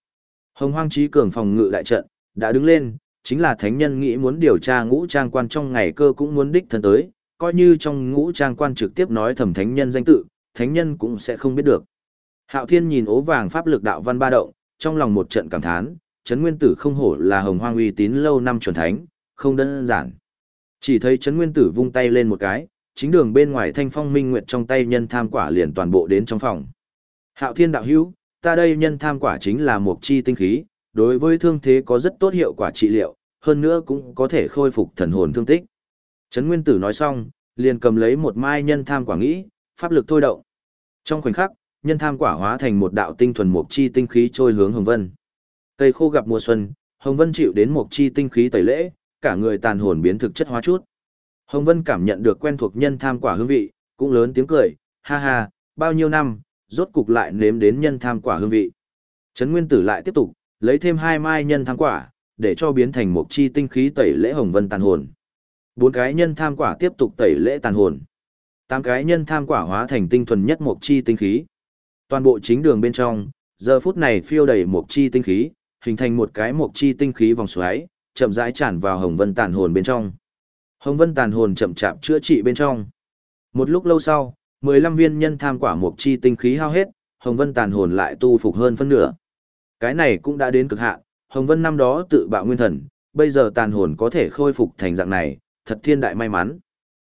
Hồng Hoang Chí cường phòng ngự đại trận đã đứng lên, chính là thánh nhân nghĩ muốn điều tra ngũ trang quan trong ngày cơ cũng muốn đích thân tới, coi như trong ngũ trang quan trực tiếp nói thẩm thánh nhân danh tự, thánh nhân cũng sẽ không biết được. Hạo Thiên nhìn ố vàng pháp lực đạo văn ba động, trong lòng một trận cảm thán, Trấn nguyên tử không hổ là hồng hoang uy tín lâu năm chuẩn thánh, không đơn giản. Chỉ thấy Trấn nguyên tử vung tay lên một cái, chính đường bên ngoài thanh phong minh nguyệt trong tay nhân tham quả liền toàn bộ đến trong phòng. Hạo thiên đạo hữu, ta đây nhân tham quả chính là một chi tinh khí, đối với thương thế có rất tốt hiệu quả trị liệu, hơn nữa cũng có thể khôi phục thần hồn thương tích. Trấn Nguyên Tử nói xong, liền cầm lấy một mai nhân tham quả nghĩ, pháp lực thôi động. Trong khoảnh khắc, nhân tham quả hóa thành một đạo tinh thuần mục chi tinh khí trôi hướng Hồng Vân. Cây khô gặp mùa xuân, Hồng Vân chịu đến mục chi tinh khí tẩy lễ, cả người tàn hồn biến thực chất hóa chút. Hồng Vân cảm nhận được quen thuộc nhân tham quả hương vị, cũng lớn tiếng cười, ha ha, bao nhiêu năm, rốt cục lại nếm đến nhân tham quả hương vị. Trấn Nguyên Tử lại tiếp tục, lấy thêm hai mai nhân tham quả, để cho biến thành một chi tinh khí tẩy lễ Hồng Vân tàn hồn. Bốn cái nhân tham quả tiếp tục tẩy lễ tàn hồn. Tám cái nhân tham quả hóa thành tinh thuần nhất một chi tinh khí. Toàn bộ chính đường bên trong, giờ phút này phiêu đầy một chi tinh khí, hình thành một cái một chi tinh khí vòng xoáy, chậm rãi tràn vào Hồng Vân tàn hồn bên trong. Hồng Vân tàn hồn chậm chạp chữa trị bên trong. Một lúc lâu sau, 15 viên nhân tham quả một chi tinh khí hao hết, Hồng Vân tàn hồn lại tu phục hơn phân nửa. Cái này cũng đã đến cực hạn, Hồng Vân năm đó tự bạo nguyên thần, bây giờ tàn hồn có thể khôi phục thành dạng này, thật thiên đại may mắn.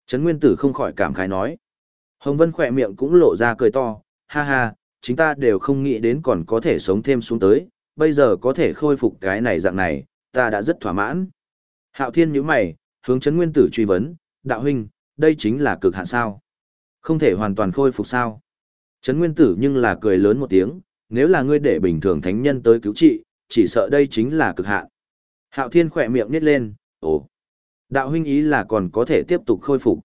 Trấn Nguyên Tử không khỏi cảm khái nói. Hồng Vân khỏe miệng cũng lộ ra cười to, ha ha, chúng ta đều không nghĩ đến còn có thể sống thêm xuống tới, bây giờ có thể khôi phục cái này dạng này, ta đã rất thỏa mãn. Hạo Thiên nhíu mày, hướng Trấn Nguyên Tử truy vấn, đạo huynh, đây chính là cực hạn sao? Không thể hoàn toàn khôi phục sao? Trấn Nguyên Tử nhưng là cười lớn một tiếng, nếu là ngươi để bình thường thánh nhân tới cứu trị, chỉ sợ đây chính là cực hạn. Hạo Thiên khỏe miệng nít lên, ồ. Đạo huynh ý là còn có thể tiếp tục khôi phục.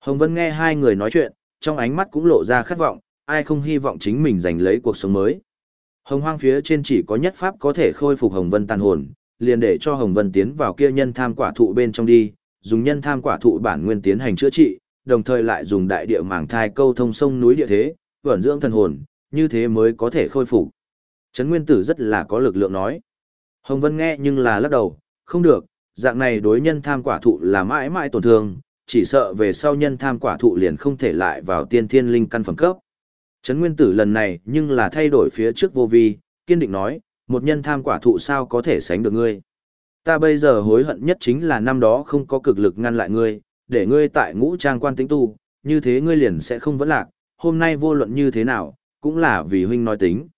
Hồng Vân nghe hai người nói chuyện, trong ánh mắt cũng lộ ra khát vọng, ai không hy vọng chính mình giành lấy cuộc sống mới. Hồng hoang phía trên chỉ có nhất pháp có thể khôi phục Hồng Vân tàn hồn, liền để cho Hồng Vân tiến vào kia nhân tham quả thụ bên trong đi, dùng nhân tham quả thụ bản nguyên tiến hành chữa trị, đồng thời lại dùng đại địa màng thai câu thông sông núi địa thế, vận dưỡng thần hồn, như thế mới có thể khôi phục. Trấn Nguyên Tử rất là có lực lượng nói. Hồng Vân nghe nhưng là lắc đầu, không được, dạng này đối nhân tham quả thụ là mãi mãi tổn thương, chỉ sợ về sau nhân tham quả thụ liền không thể lại vào tiên thiên linh căn phẩm cấp. Trấn Nguyên Tử lần này nhưng là thay đổi phía trước vô vi, kiên định nói, một nhân tham quả thụ sao có thể sánh được ngươi. Ta bây giờ hối hận nhất chính là năm đó không có cực lực ngăn lại ngươi, để ngươi tại ngũ trang quan tính tu, như thế ngươi liền sẽ không vấn lạc, hôm nay vô luận như thế nào, cũng là vì huynh nói tính.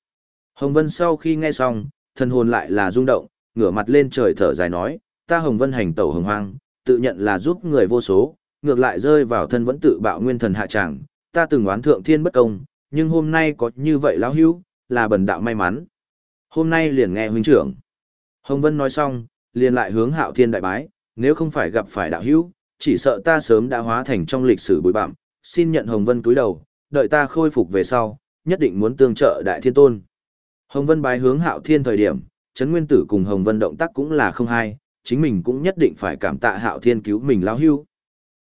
Hồng Vân sau khi nghe xong, thân hồn lại là rung động, ngửa mặt lên trời thở dài nói, ta Hồng Vân hành tẩu hồng hoang, tự nhận là giúp người vô số, ngược lại rơi vào thân vẫn tự bạo nguyên thần hạ trạng, ta từng oán thượng thiên bất công, nhưng hôm nay có như vậy lão hữu, là bần đạo may mắn. Hôm nay liền nghe huynh trưởng. Hồng Vân nói xong, liền lại hướng hạo thiên đại bái, nếu không phải gặp phải đạo hữu, chỉ sợ ta sớm đã hóa thành trong lịch sử bụi bặm, xin nhận Hồng Vân túi đầu, đợi ta khôi phục về sau, nhất định muốn tương trợ đại thiên tôn. Hồng Vân bái hướng hạo thiên thời điểm, Trấn Nguyên Tử cùng Hồng Vân động tác cũng là không hai, chính mình cũng nhất định phải cảm tạ hạo thiên cứu mình lão hưu.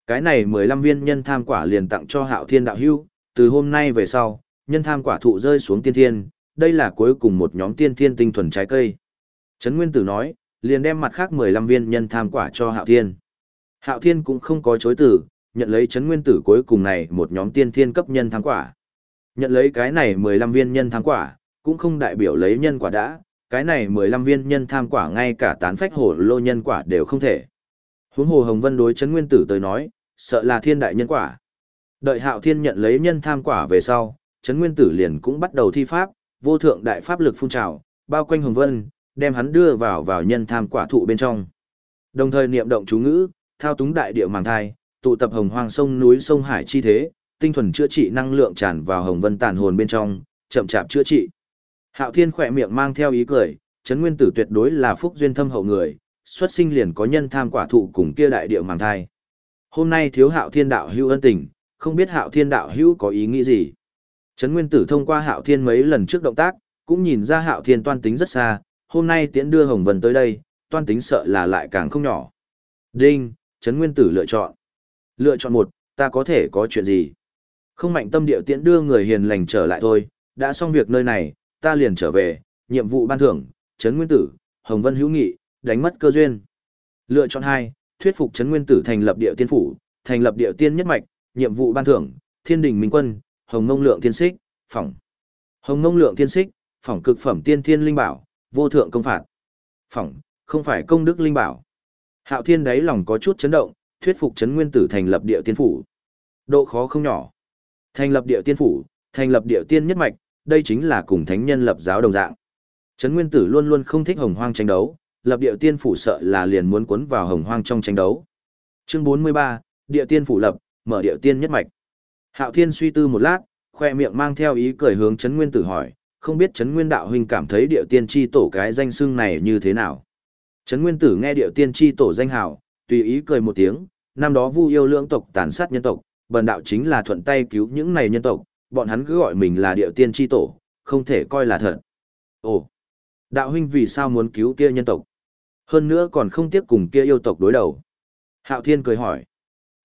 Cái này 15 viên nhân tham quả liền tặng cho hạo thiên đạo hưu, từ hôm nay về sau, nhân tham quả thụ rơi xuống tiên thiên, đây là cuối cùng một nhóm tiên thiên tinh thuần trái cây. Trấn Nguyên Tử nói, liền đem mặt khác 15 viên nhân tham quả cho hạo thiên. Hạo thiên cũng không có chối từ, nhận lấy Trấn Nguyên Tử cuối cùng này một nhóm tiên thiên cấp nhân tham quả. Nhận lấy cái này 15 viên nhân tham quả, cũng không đại biểu lấy nhân quả đã, cái này 15 viên nhân tham quả ngay cả tán phách hổ lô nhân quả đều không thể. Huống hồ Hồng Vân đối chấn nguyên tử tới nói, sợ là thiên đại nhân quả. Đợi hạo thiên nhận lấy nhân tham quả về sau, chấn nguyên tử liền cũng bắt đầu thi pháp, vô thượng đại pháp lực phun trào, bao quanh Hồng Vân, đem hắn đưa vào vào nhân tham quả thụ bên trong. Đồng thời niệm động chú ngữ, thao túng đại địa màng thai, tụ tập hồng hoang sông núi sông hải chi thế, tinh thuần chữa trị năng lượng tràn vào Hồng Vân tàn hồn bên trong, chậm chạp chữa trị. Hạo Thiên khỏe miệng mang theo ý cười, Trấn Nguyên Tử tuyệt đối là phúc duyên thâm hậu người, xuất sinh liền có nhân tham quả thụ cùng kia đại địa màng thai. Hôm nay thiếu Hạo Thiên đạo hữu ân tình, không biết Hạo Thiên đạo hữu có ý nghĩ gì. Trấn Nguyên Tử thông qua Hạo Thiên mấy lần trước động tác, cũng nhìn ra Hạo Thiên toan tính rất xa, hôm nay tiễn đưa Hồng Vân tới đây, toan tính sợ là lại càng không nhỏ. Đinh, Trấn Nguyên Tử lựa chọn. Lựa chọn một, ta có thể có chuyện gì? Không mạnh tâm điệu tiễn đưa người hiền lành trở lại thôi, đã xong việc nơi này, ta liền trở về, nhiệm vụ ban thưởng, Trấn Nguyên Tử, Hồng Vân Hữu Nghị, đánh mất cơ duyên. Lựa chọn hai, thuyết phục Trấn Nguyên Tử thành lập địa tiên phủ, thành lập địa tiên nhất mạch, nhiệm vụ ban thưởng, Thiên đình Minh Quân, Hồng Ngông Lượng Tiên Xích, phỏng. Hồng Ngông Lượng Tiên Xích, phỏng cực phẩm tiên thiên linh bảo, vô thượng công phạt. Phỏng, không phải công đức linh bảo. Hạo Thiên đáy lòng có chút chấn động, thuyết phục Trấn Nguyên Tử thành lập địa tiên phủ. Độ khó không nhỏ. Thành lập địa tiên phủ, thành lập địa tiên nhất mạch, đây chính là cùng thánh nhân lập giáo đồng dạng. Trấn Nguyên Tử luôn luôn không thích hồng hoang tranh đấu, lập địa tiên phủ sợ là liền muốn cuốn vào hồng hoang trong tranh đấu. Chương 43, địa tiên phủ lập, mở địa tiên nhất mạch. Hạo Thiên suy tư một lát, khoe miệng mang theo ý cười hướng Trấn Nguyên Tử hỏi, không biết Trấn Nguyên đạo huynh cảm thấy địa tiên chi tổ cái danh xưng này như thế nào. Trấn Nguyên Tử nghe địa tiên chi tổ danh hào, tùy ý cười một tiếng, năm đó Vu yêu lưỡng tộc tàn sát nhân tộc, bần đạo chính là thuận tay cứu những này nhân tộc, bọn hắn cứ gọi mình là điệu tiên tri tổ, không thể coi là thật. Ồ, đạo huynh vì sao muốn cứu kia nhân tộc? Hơn nữa còn không tiếp cùng kia yêu tộc đối đầu. Hạo Thiên cười hỏi.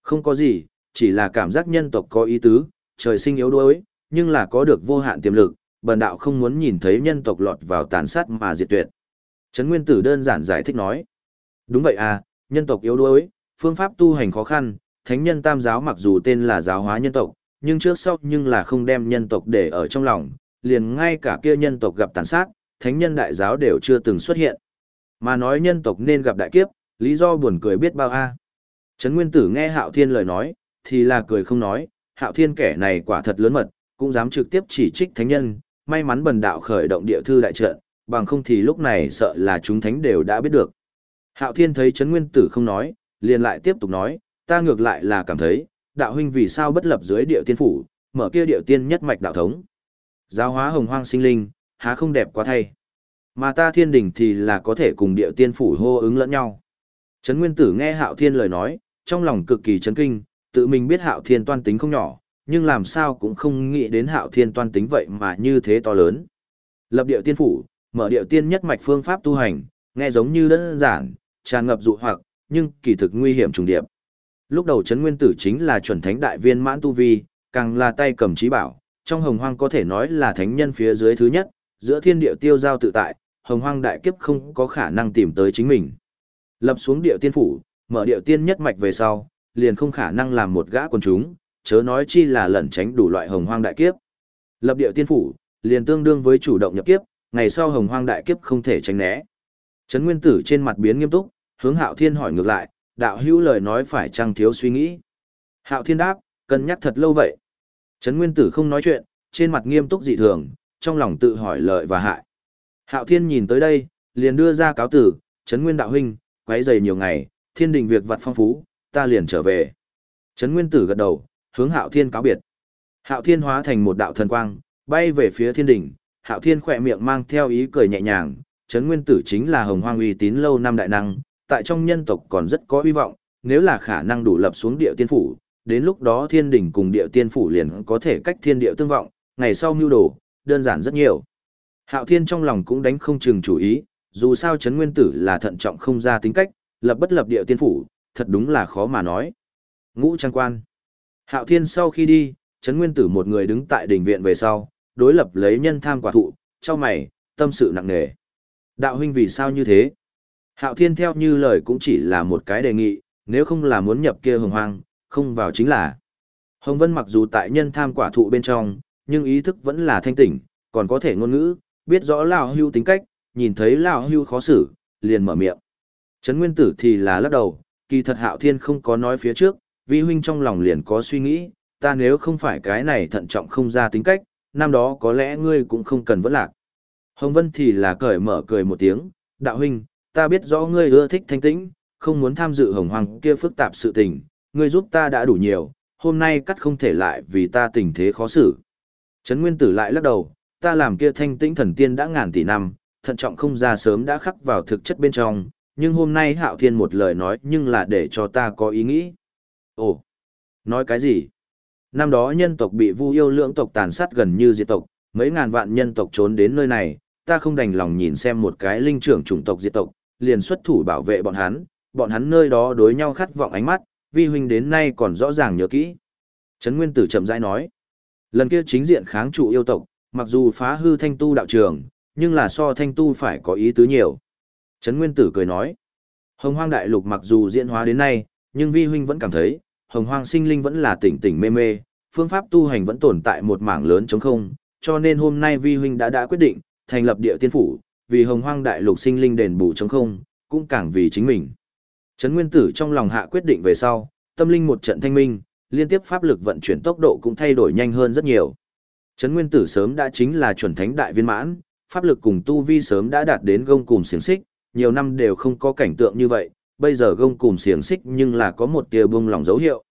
Không có gì, chỉ là cảm giác nhân tộc có ý tứ, trời sinh yếu đuối, nhưng là có được vô hạn tiềm lực, bần đạo không muốn nhìn thấy nhân tộc lọt vào tàn sát mà diệt tuyệt. Trấn Nguyên Tử đơn giản giải thích nói. Đúng vậy à, nhân tộc yếu đuối, phương pháp tu hành khó khăn, thánh nhân tam giáo mặc dù tên là giáo hóa nhân tộc, nhưng trước sau nhưng là không đem nhân tộc để ở trong lòng, liền ngay cả kia nhân tộc gặp tàn sát, thánh nhân đại giáo đều chưa từng xuất hiện. Mà nói nhân tộc nên gặp đại kiếp, lý do buồn cười biết bao a. Trấn Nguyên Tử nghe Hạo Thiên lời nói, thì là cười không nói, Hạo Thiên kẻ này quả thật lớn mật, cũng dám trực tiếp chỉ trích thánh nhân, may mắn bần đạo khởi động địa thư đại trận, bằng không thì lúc này sợ là chúng thánh đều đã biết được. Hạo Thiên thấy Trấn Nguyên Tử không nói, liền lại tiếp tục nói, ta ngược lại là cảm thấy, đạo huynh vì sao bất lập dưới địa tiên phủ, mở kia địa tiên nhất mạch đạo thống. Giáo hóa hồng hoang sinh linh, há không đẹp quá thay. Mà ta thiên đình thì là có thể cùng địa tiên phủ hô ứng lẫn nhau. Trấn Nguyên Tử nghe Hạo Thiên lời nói, trong lòng cực kỳ chấn kinh, tự mình biết Hạo Thiên toan tính không nhỏ, nhưng làm sao cũng không nghĩ đến hạo thiên toan tính vậy mà như thế to lớn. Lập điệu tiên phủ, mở điệu tiên nhất mạch phương pháp tu hành, nghe giống như đơn giản, tràn ngập dụ hoặc, nhưng kỳ thực nguy hiểm trùng điệp. Lúc đầu Trấn Nguyên Tử chính là chuẩn thánh đại viên mãn tu vi, càng là tay cầm trí bảo, trong hồng hoang có thể nói là thánh nhân phía dưới thứ nhất, giữa thiên địa tiêu giao tự tại, hồng hoang đại kiếp không có khả năng tìm tới chính mình. Lập xuống địa tiên phủ, mở địa tiên nhất mạch về sau, liền không khả năng làm một gã quần chúng, chớ nói chi là lẩn tránh đủ loại hồng hoang đại kiếp. Lập địa tiên phủ, liền tương đương với chủ động nhập kiếp, ngày sau hồng hoang đại kiếp không thể tránh né. Trấn Nguyên Tử trên mặt biến nghiêm túc, hướng Hạo Thiên hỏi ngược lại, đạo hữu lời nói phải chăng thiếu suy nghĩ. Hạo Thiên đáp, cân nhắc thật lâu vậy. Trấn Nguyên Tử không nói chuyện, trên mặt nghiêm túc dị thường, trong lòng tự hỏi lợi và hại. Hạo Thiên nhìn tới đây, liền đưa ra cáo tử, Trấn Nguyên đạo huynh, quấy dày nhiều ngày, thiên đình việc vặt phong phú, ta liền trở về. Trấn Nguyên Tử gật đầu, hướng Hạo Thiên cáo biệt. Hạo Thiên hóa thành một đạo thần quang, bay về phía thiên đình, Hạo Thiên khỏe miệng mang theo ý cười nhẹ nhàng, Trấn Nguyên Tử chính là hồng hoang uy tín lâu năm đại năng, tại trong nhân tộc còn rất có hy vọng, nếu là khả năng đủ lập xuống địa tiên phủ, đến lúc đó thiên đình cùng địa tiên phủ liền có thể cách thiên địa tương vọng, ngày sau mưu đồ, đơn giản rất nhiều. Hạo Thiên trong lòng cũng đánh không chừng chủ ý, dù sao Trấn Nguyên Tử là thận trọng không ra tính cách, lập bất lập địa tiên phủ, thật đúng là khó mà nói. Ngũ trang quan. Hạo Thiên sau khi đi, Trấn Nguyên Tử một người đứng tại đỉnh viện về sau, đối lập lấy nhân tham quả thụ, cho mày, tâm sự nặng nề. Đạo huynh vì sao như thế? Hạo Thiên theo như lời cũng chỉ là một cái đề nghị, nếu không là muốn nhập kia hồng hoang, không vào chính là. Hồng Vân mặc dù tại nhân tham quả thụ bên trong, nhưng ý thức vẫn là thanh tỉnh, còn có thể ngôn ngữ, biết rõ Lão Hưu tính cách, nhìn thấy Lão Hưu khó xử, liền mở miệng. Trấn Nguyên Tử thì là lắc đầu, kỳ thật Hạo Thiên không có nói phía trước, vi huynh trong lòng liền có suy nghĩ, ta nếu không phải cái này thận trọng không ra tính cách, năm đó có lẽ ngươi cũng không cần vẫn lạc. Hồng Vân thì là cởi mở cười một tiếng, đạo huynh, ta biết rõ ngươi ưa thích thanh tĩnh, không muốn tham dự hồng hoàng kia phức tạp sự tình, ngươi giúp ta đã đủ nhiều, hôm nay cắt không thể lại vì ta tình thế khó xử. Trấn Nguyên Tử lại lắc đầu, ta làm kia thanh tĩnh thần tiên đã ngàn tỷ năm, thận trọng không ra sớm đã khắc vào thực chất bên trong, nhưng hôm nay Hạo Thiên một lời nói nhưng là để cho ta có ý nghĩ. Ồ, nói cái gì? Năm đó nhân tộc bị vu yêu lưỡng tộc tàn sát gần như diệt tộc, mấy ngàn vạn nhân tộc trốn đến nơi này, ta không đành lòng nhìn xem một cái linh trưởng chủng tộc diệt tộc, liền xuất thủ bảo vệ bọn hắn, bọn hắn nơi đó đối nhau khát vọng ánh mắt, vi huynh đến nay còn rõ ràng nhớ kỹ. Trấn Nguyên Tử chậm rãi nói, lần kia chính diện kháng trụ yêu tộc, mặc dù phá hư thanh tu đạo trường, nhưng là so thanh tu phải có ý tứ nhiều. Trấn Nguyên Tử cười nói, hồng hoang đại lục mặc dù diễn hóa đến nay, nhưng vi huynh vẫn cảm thấy, hồng hoang sinh linh vẫn là tỉnh tỉnh mê mê, phương pháp tu hành vẫn tồn tại một mảng lớn chống không, cho nên hôm nay vi huynh đã đã quyết định, thành lập địa tiên phủ, vì hồng hoang đại lục sinh linh đền bù chống không, cũng càng vì chính mình. Trấn Nguyên Tử trong lòng hạ quyết định về sau, tâm linh một trận thanh minh, liên tiếp pháp lực vận chuyển tốc độ cũng thay đổi nhanh hơn rất nhiều. Trấn Nguyên Tử sớm đã chính là chuẩn thánh đại viên mãn, pháp lực cùng tu vi sớm đã đạt đến gông cùng xiềng xích, nhiều năm đều không có cảnh tượng như vậy, bây giờ gông cùng xiềng xích nhưng là có một tia buông lòng dấu hiệu.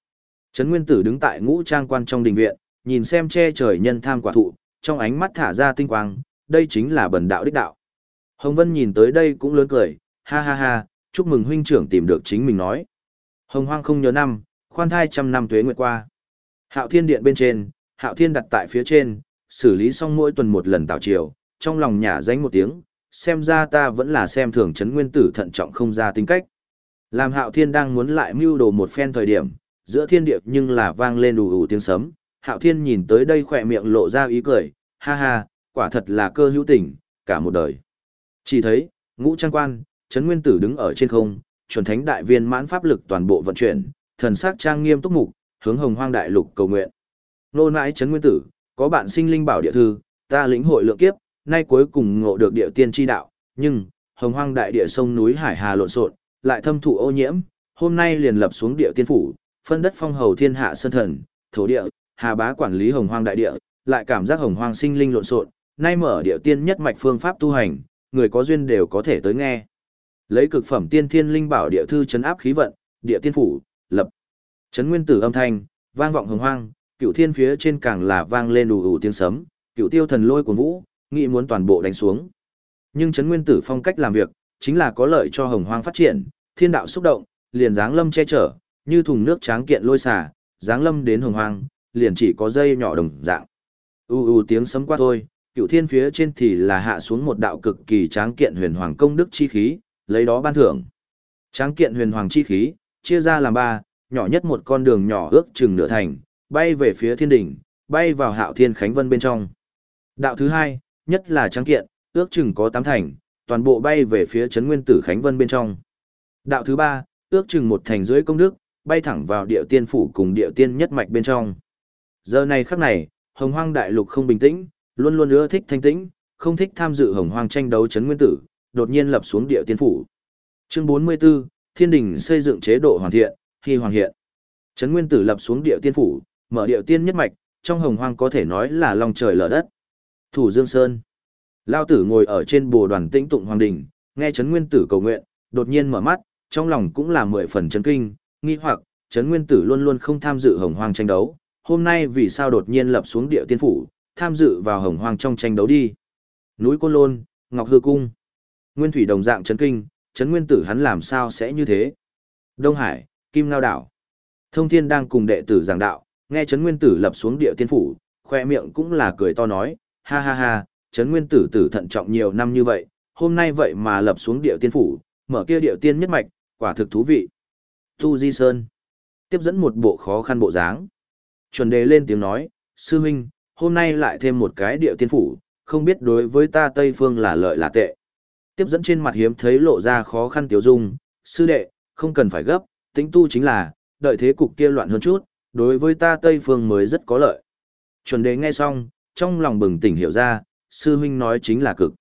Trấn Nguyên Tử đứng tại ngũ trang quan trong đình viện, nhìn xem che trời nhân tham quả thụ, trong ánh mắt thả ra tinh quang, đây chính là bần đạo đích đạo. Hồng Vân nhìn tới đây cũng lớn cười, ha ha ha, chúc mừng huynh trưởng tìm được chính mình nói. Hồng Hoang không nhớ năm, khoan thai trăm năm tuế nguyệt qua. Hạo Thiên Điện bên trên, Hạo Thiên đặt tại phía trên, xử lý xong mỗi tuần một lần tảo triều, trong lòng nhả danh một tiếng, xem ra ta vẫn là xem thường chấn nguyên tử thận trọng không ra tính cách. Làm Hạo Thiên đang muốn lại mưu đồ một phen thời điểm, giữa thiên địa nhưng là vang lên đủ ủ tiếng sấm, Hạo Thiên nhìn tới đây khỏe miệng lộ ra ý cười, ha ha, quả thật là cơ hữu tình, cả một đời. Chỉ thấy, ngũ trang quan, Trấn Nguyên Tử đứng ở trên không, chuẩn thánh đại viên mãn pháp lực toàn bộ vận chuyển, thần sắc trang nghiêm túc mục, hướng Hồng Hoang đại lục cầu nguyện. Nô nãi Trấn Nguyên Tử, có bạn sinh linh bảo địa thư, ta lĩnh hội lượng kiếp, nay cuối cùng ngộ được địa tiên chi đạo, nhưng Hồng Hoang đại địa sông núi hải hà lộn xộn, lại thâm thụ ô nhiễm, hôm nay liền lập xuống địa tiên phủ, phân đất phong hầu thiên hạ sơn thần, thổ địa, hà bá quản lý Hồng Hoang đại địa, lại cảm giác Hồng Hoang sinh linh lộn xộn, nay mở địa tiên nhất mạch phương pháp tu hành, người có duyên đều có thể tới nghe. Lấy cực phẩm tiên thiên linh bảo địa thư chấn áp khí vận, địa tiên phủ, lập. Chấn nguyên tử âm thanh, vang vọng hồng hoang, cựu thiên phía trên càng là vang lên đủ ù tiếng sấm, cựu tiêu thần lôi của vũ, nghĩ muốn toàn bộ đánh xuống. Nhưng chấn nguyên tử phong cách làm việc, chính là có lợi cho hồng hoang phát triển, thiên đạo xúc động, liền dáng lâm che chở, như thùng nước tráng kiện lôi xả, dáng lâm đến hồng hoang, liền chỉ có dây nhỏ đồng dạng. U u tiếng sấm qua thôi, cựu thiên phía trên thì là hạ xuống một đạo cực kỳ tráng kiện huyền hoàng công đức chi khí, lấy đó ban thưởng. Tráng kiện huyền hoàng chi khí, chia ra làm ba, nhỏ nhất một con đường nhỏ ước chừng nửa thành, bay về phía thiên đỉnh, bay vào hạo thiên khánh vân bên trong. Đạo thứ hai, nhất là tráng kiện, ước chừng có tám thành, toàn bộ bay về phía Trấn nguyên tử khánh vân bên trong. Đạo thứ ba, ước chừng một thành dưới công đức, bay thẳng vào địa tiên phủ cùng địa tiên nhất mạch bên trong. Giờ này khắc này, hồng hoang đại lục không bình tĩnh, luôn luôn ưa thích thanh tĩnh, không thích tham dự hồng hoang tranh đấu chấn nguyên tử, đột nhiên lập xuống địa tiên phủ. Chương 44, Thiên đình xây dựng chế độ hoàn thiện, khi hoàn hiện. Chấn nguyên tử lập xuống địa tiên phủ, mở địa tiên nhất mạch, trong hồng hoang có thể nói là lòng trời lở đất. Thủ Dương Sơn. Lao tử ngồi ở trên bồ đoàn tĩnh tụng hoàng đình, nghe chấn nguyên tử cầu nguyện, đột nhiên mở mắt, trong lòng cũng là mười phần chấn kinh, nghi hoặc, chấn nguyên tử luôn luôn không tham dự hồng hoang tranh đấu, hôm nay vì sao đột nhiên lập xuống địa tiên phủ, tham dự vào hồng hoang trong tranh đấu đi. Núi Côn Lôn, Ngọc Hư Cung. Nguyên thủy đồng dạng chấn kinh, chấn nguyên tử hắn làm sao sẽ như thế. Đông Hải, Kim Ngao Đảo. Thông Thiên đang cùng đệ tử giảng đạo, nghe chấn nguyên tử lập xuống địa tiên phủ, khoe miệng cũng là cười to nói, ha ha ha, chấn nguyên tử tử thận trọng nhiều năm như vậy, hôm nay vậy mà lập xuống địa tiên phủ, mở kia địa tiên nhất mạch, quả thực thú vị. Tu Di Sơn. Tiếp dẫn một bộ khó khăn bộ dáng. Chuẩn đề lên tiếng nói, sư huynh, hôm nay lại thêm một cái địa tiên phủ, không biết đối với ta Tây Phương là lợi là tệ. Tiếp dẫn trên mặt hiếm thấy lộ ra khó khăn tiểu dung, sư đệ, không cần phải gấp, tính tu chính là, đợi thế cục kia loạn hơn chút, đối với ta Tây Phương mới rất có lợi. Chuẩn đế nghe xong, trong lòng bừng tỉnh hiểu ra, sư huynh nói chính là cực.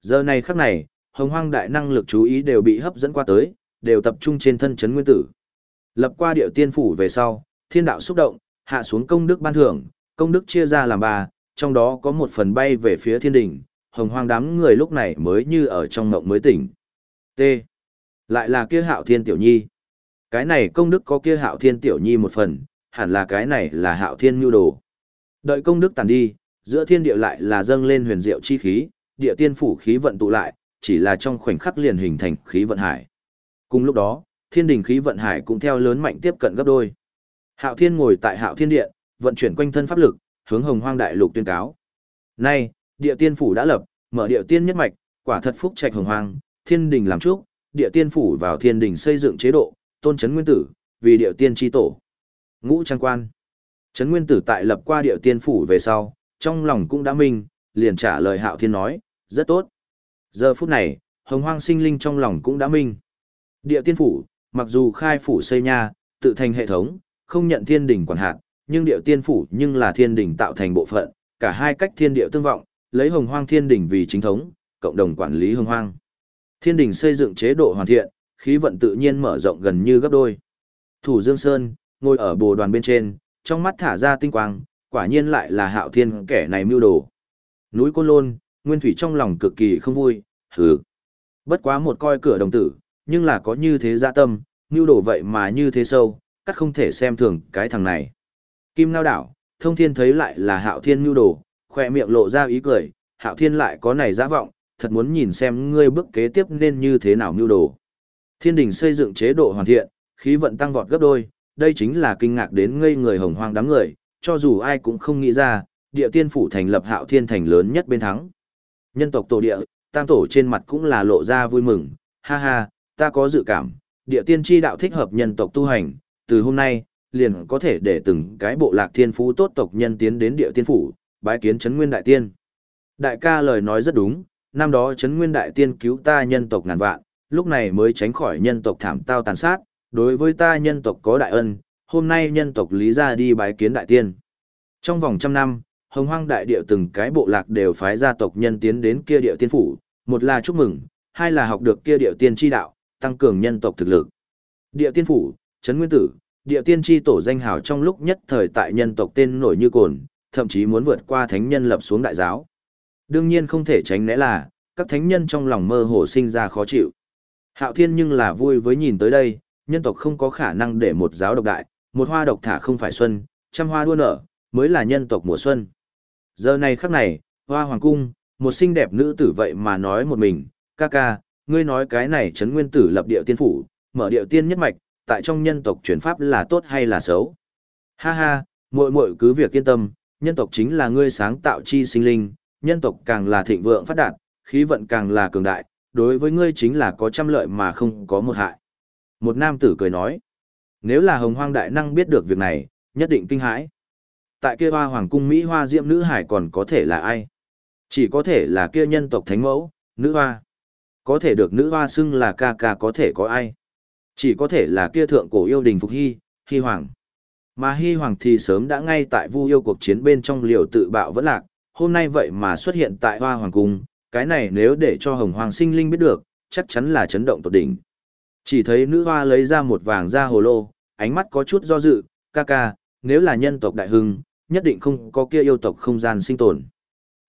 Giờ này khắc này, hồng hoang đại năng lực chú ý đều bị hấp dẫn qua tới, đều tập trung trên thân chấn nguyên tử. Lập qua điệu tiên phủ về sau, thiên đạo xúc động, hạ xuống công đức ban thưởng, công đức chia ra làm ba, trong đó có một phần bay về phía thiên đỉnh, hồng hoang đám người lúc này mới như ở trong ngộng mới tỉnh. T. Lại là kia hạo thiên tiểu nhi. Cái này công đức có kia hạo thiên tiểu nhi một phần, hẳn là cái này là hạo thiên nhu đồ. Đợi công đức tàn đi, giữa thiên địa lại là dâng lên huyền diệu chi khí, địa tiên phủ khí vận tụ lại, chỉ là trong khoảnh khắc liền hình thành khí vận hải. Cùng lúc đó, thiên đình khí vận hải cũng theo lớn mạnh tiếp cận gấp đôi. Hạo Thiên ngồi tại Hạo Thiên Điện, vận chuyển quanh thân pháp lực, hướng Hồng Hoang Đại Lục tuyên cáo. Nay, địa tiên phủ đã lập, mở địa tiên nhất mạch, quả thật phúc trạch Hồng Hoang, thiên đình làm chúc, địa tiên phủ vào thiên đình xây dựng chế độ, tôn chấn nguyên tử, vì địa tiên chi tổ. Ngũ trang quan. Chấn nguyên tử tại lập qua địa tiên phủ về sau, trong lòng cũng đã minh, liền trả lời Hạo Thiên nói, rất tốt. Giờ phút này, Hồng Hoang sinh linh trong lòng cũng đã minh. Địa tiên phủ, mặc dù khai phủ xây nhà, tự thành hệ thống, không nhận thiên đình quản hạt, nhưng địa tiên phủ nhưng là thiên đình tạo thành bộ phận, cả hai cách thiên địa tương vọng, lấy hồng hoang thiên đình vì chính thống, cộng đồng quản lý hồng hoang. Thiên đình xây dựng chế độ hoàn thiện, khí vận tự nhiên mở rộng gần như gấp đôi. Thủ Dương Sơn, ngồi ở bồ đoàn bên trên, trong mắt thả ra tinh quang, quả nhiên lại là hạo thiên kẻ này mưu đồ. Núi Côn Lôn, Nguyên Thủy trong lòng cực kỳ không vui, hừ. Bất quá một coi cửa đồng tử, nhưng là có như thế dạ tâm, mưu đồ vậy mà như thế sâu, cắt không thể xem thường cái thằng này. Kim Ngao đảo, thông thiên thấy lại là hạo thiên mưu đồ, khoe miệng lộ ra ý cười, hạo thiên lại có này giả vọng, thật muốn nhìn xem ngươi bước kế tiếp nên như thế nào mưu đồ. Thiên đình xây dựng chế độ hoàn thiện, khí vận tăng vọt gấp đôi, đây chính là kinh ngạc đến ngây người hồng hoang đám người, cho dù ai cũng không nghĩ ra, địa tiên phủ thành lập hạo thiên thành lớn nhất bên thắng. Nhân tộc tổ địa, tam tổ trên mặt cũng là lộ ra vui mừng, ha ha, ta có dự cảm, địa tiên chi đạo thích hợp nhân tộc tu hành, từ hôm nay, liền có thể để từng cái bộ lạc thiên phú tốt tộc nhân tiến đến địa tiên phủ, bái kiến chấn nguyên đại tiên. Đại ca lời nói rất đúng, năm đó chấn nguyên đại tiên cứu ta nhân tộc ngàn vạn, lúc này mới tránh khỏi nhân tộc thảm tao tàn sát, đối với ta nhân tộc có đại ân, hôm nay nhân tộc lý ra đi bái kiến đại tiên. Trong vòng trăm năm, hồng hoang đại địa từng cái bộ lạc đều phái gia tộc nhân tiến đến kia địa tiên phủ, một là chúc mừng, hai là học được kia địa tiên chi đạo, tăng cường nhân tộc thực lực. Địa tiên phủ, Trấn Nguyên Tử, địa tiên tri tổ danh hào trong lúc nhất thời tại nhân tộc tên nổi như cồn, thậm chí muốn vượt qua thánh nhân lập xuống đại giáo. Đương nhiên không thể tránh né là, các thánh nhân trong lòng mơ hồ sinh ra khó chịu. Hạo thiên nhưng là vui với nhìn tới đây, nhân tộc không có khả năng để một giáo độc đại, một hoa độc thả không phải xuân, trăm hoa đua nở, mới là nhân tộc mùa xuân. Giờ này khắc này, hoa hoàng cung, một xinh đẹp nữ tử vậy mà nói một mình, ca ca, ngươi nói cái này trấn nguyên tử lập địa tiên phủ, mở địa tiên nhất mạch, tại trong nhân tộc chuyển pháp là tốt hay là xấu. Ha ha, muội muội cứ việc yên tâm, nhân tộc chính là ngươi sáng tạo chi sinh linh, nhân tộc càng là thịnh vượng phát đạt, khí vận càng là cường đại, đối với ngươi chính là có trăm lợi mà không có một hại. Một nam tử cười nói, nếu là hồng hoang đại năng biết được việc này, nhất định kinh hãi. Tại kia hoa hoàng cung Mỹ hoa diệm nữ hải còn có thể là ai? Chỉ có thể là kia nhân tộc thánh mẫu, nữ hoa. Có thể được nữ hoa xưng là ca ca có thể có ai? Chỉ có thể là kia thượng cổ yêu đình Phục Hy, Hy Hoàng. Mà Hy Hoàng thì sớm đã ngay tại vu yêu cuộc chiến bên trong liều tự bạo vẫn lạc, hôm nay vậy mà xuất hiện tại Hoa Hoàng Cung, cái này nếu để cho Hồng Hoàng sinh linh biết được, chắc chắn là chấn động tột đỉnh. Chỉ thấy nữ hoa lấy ra một vàng da hồ lô, ánh mắt có chút do dự, ca ca, nếu là nhân tộc đại hưng, nhất định không có kia yêu tộc không gian sinh tồn.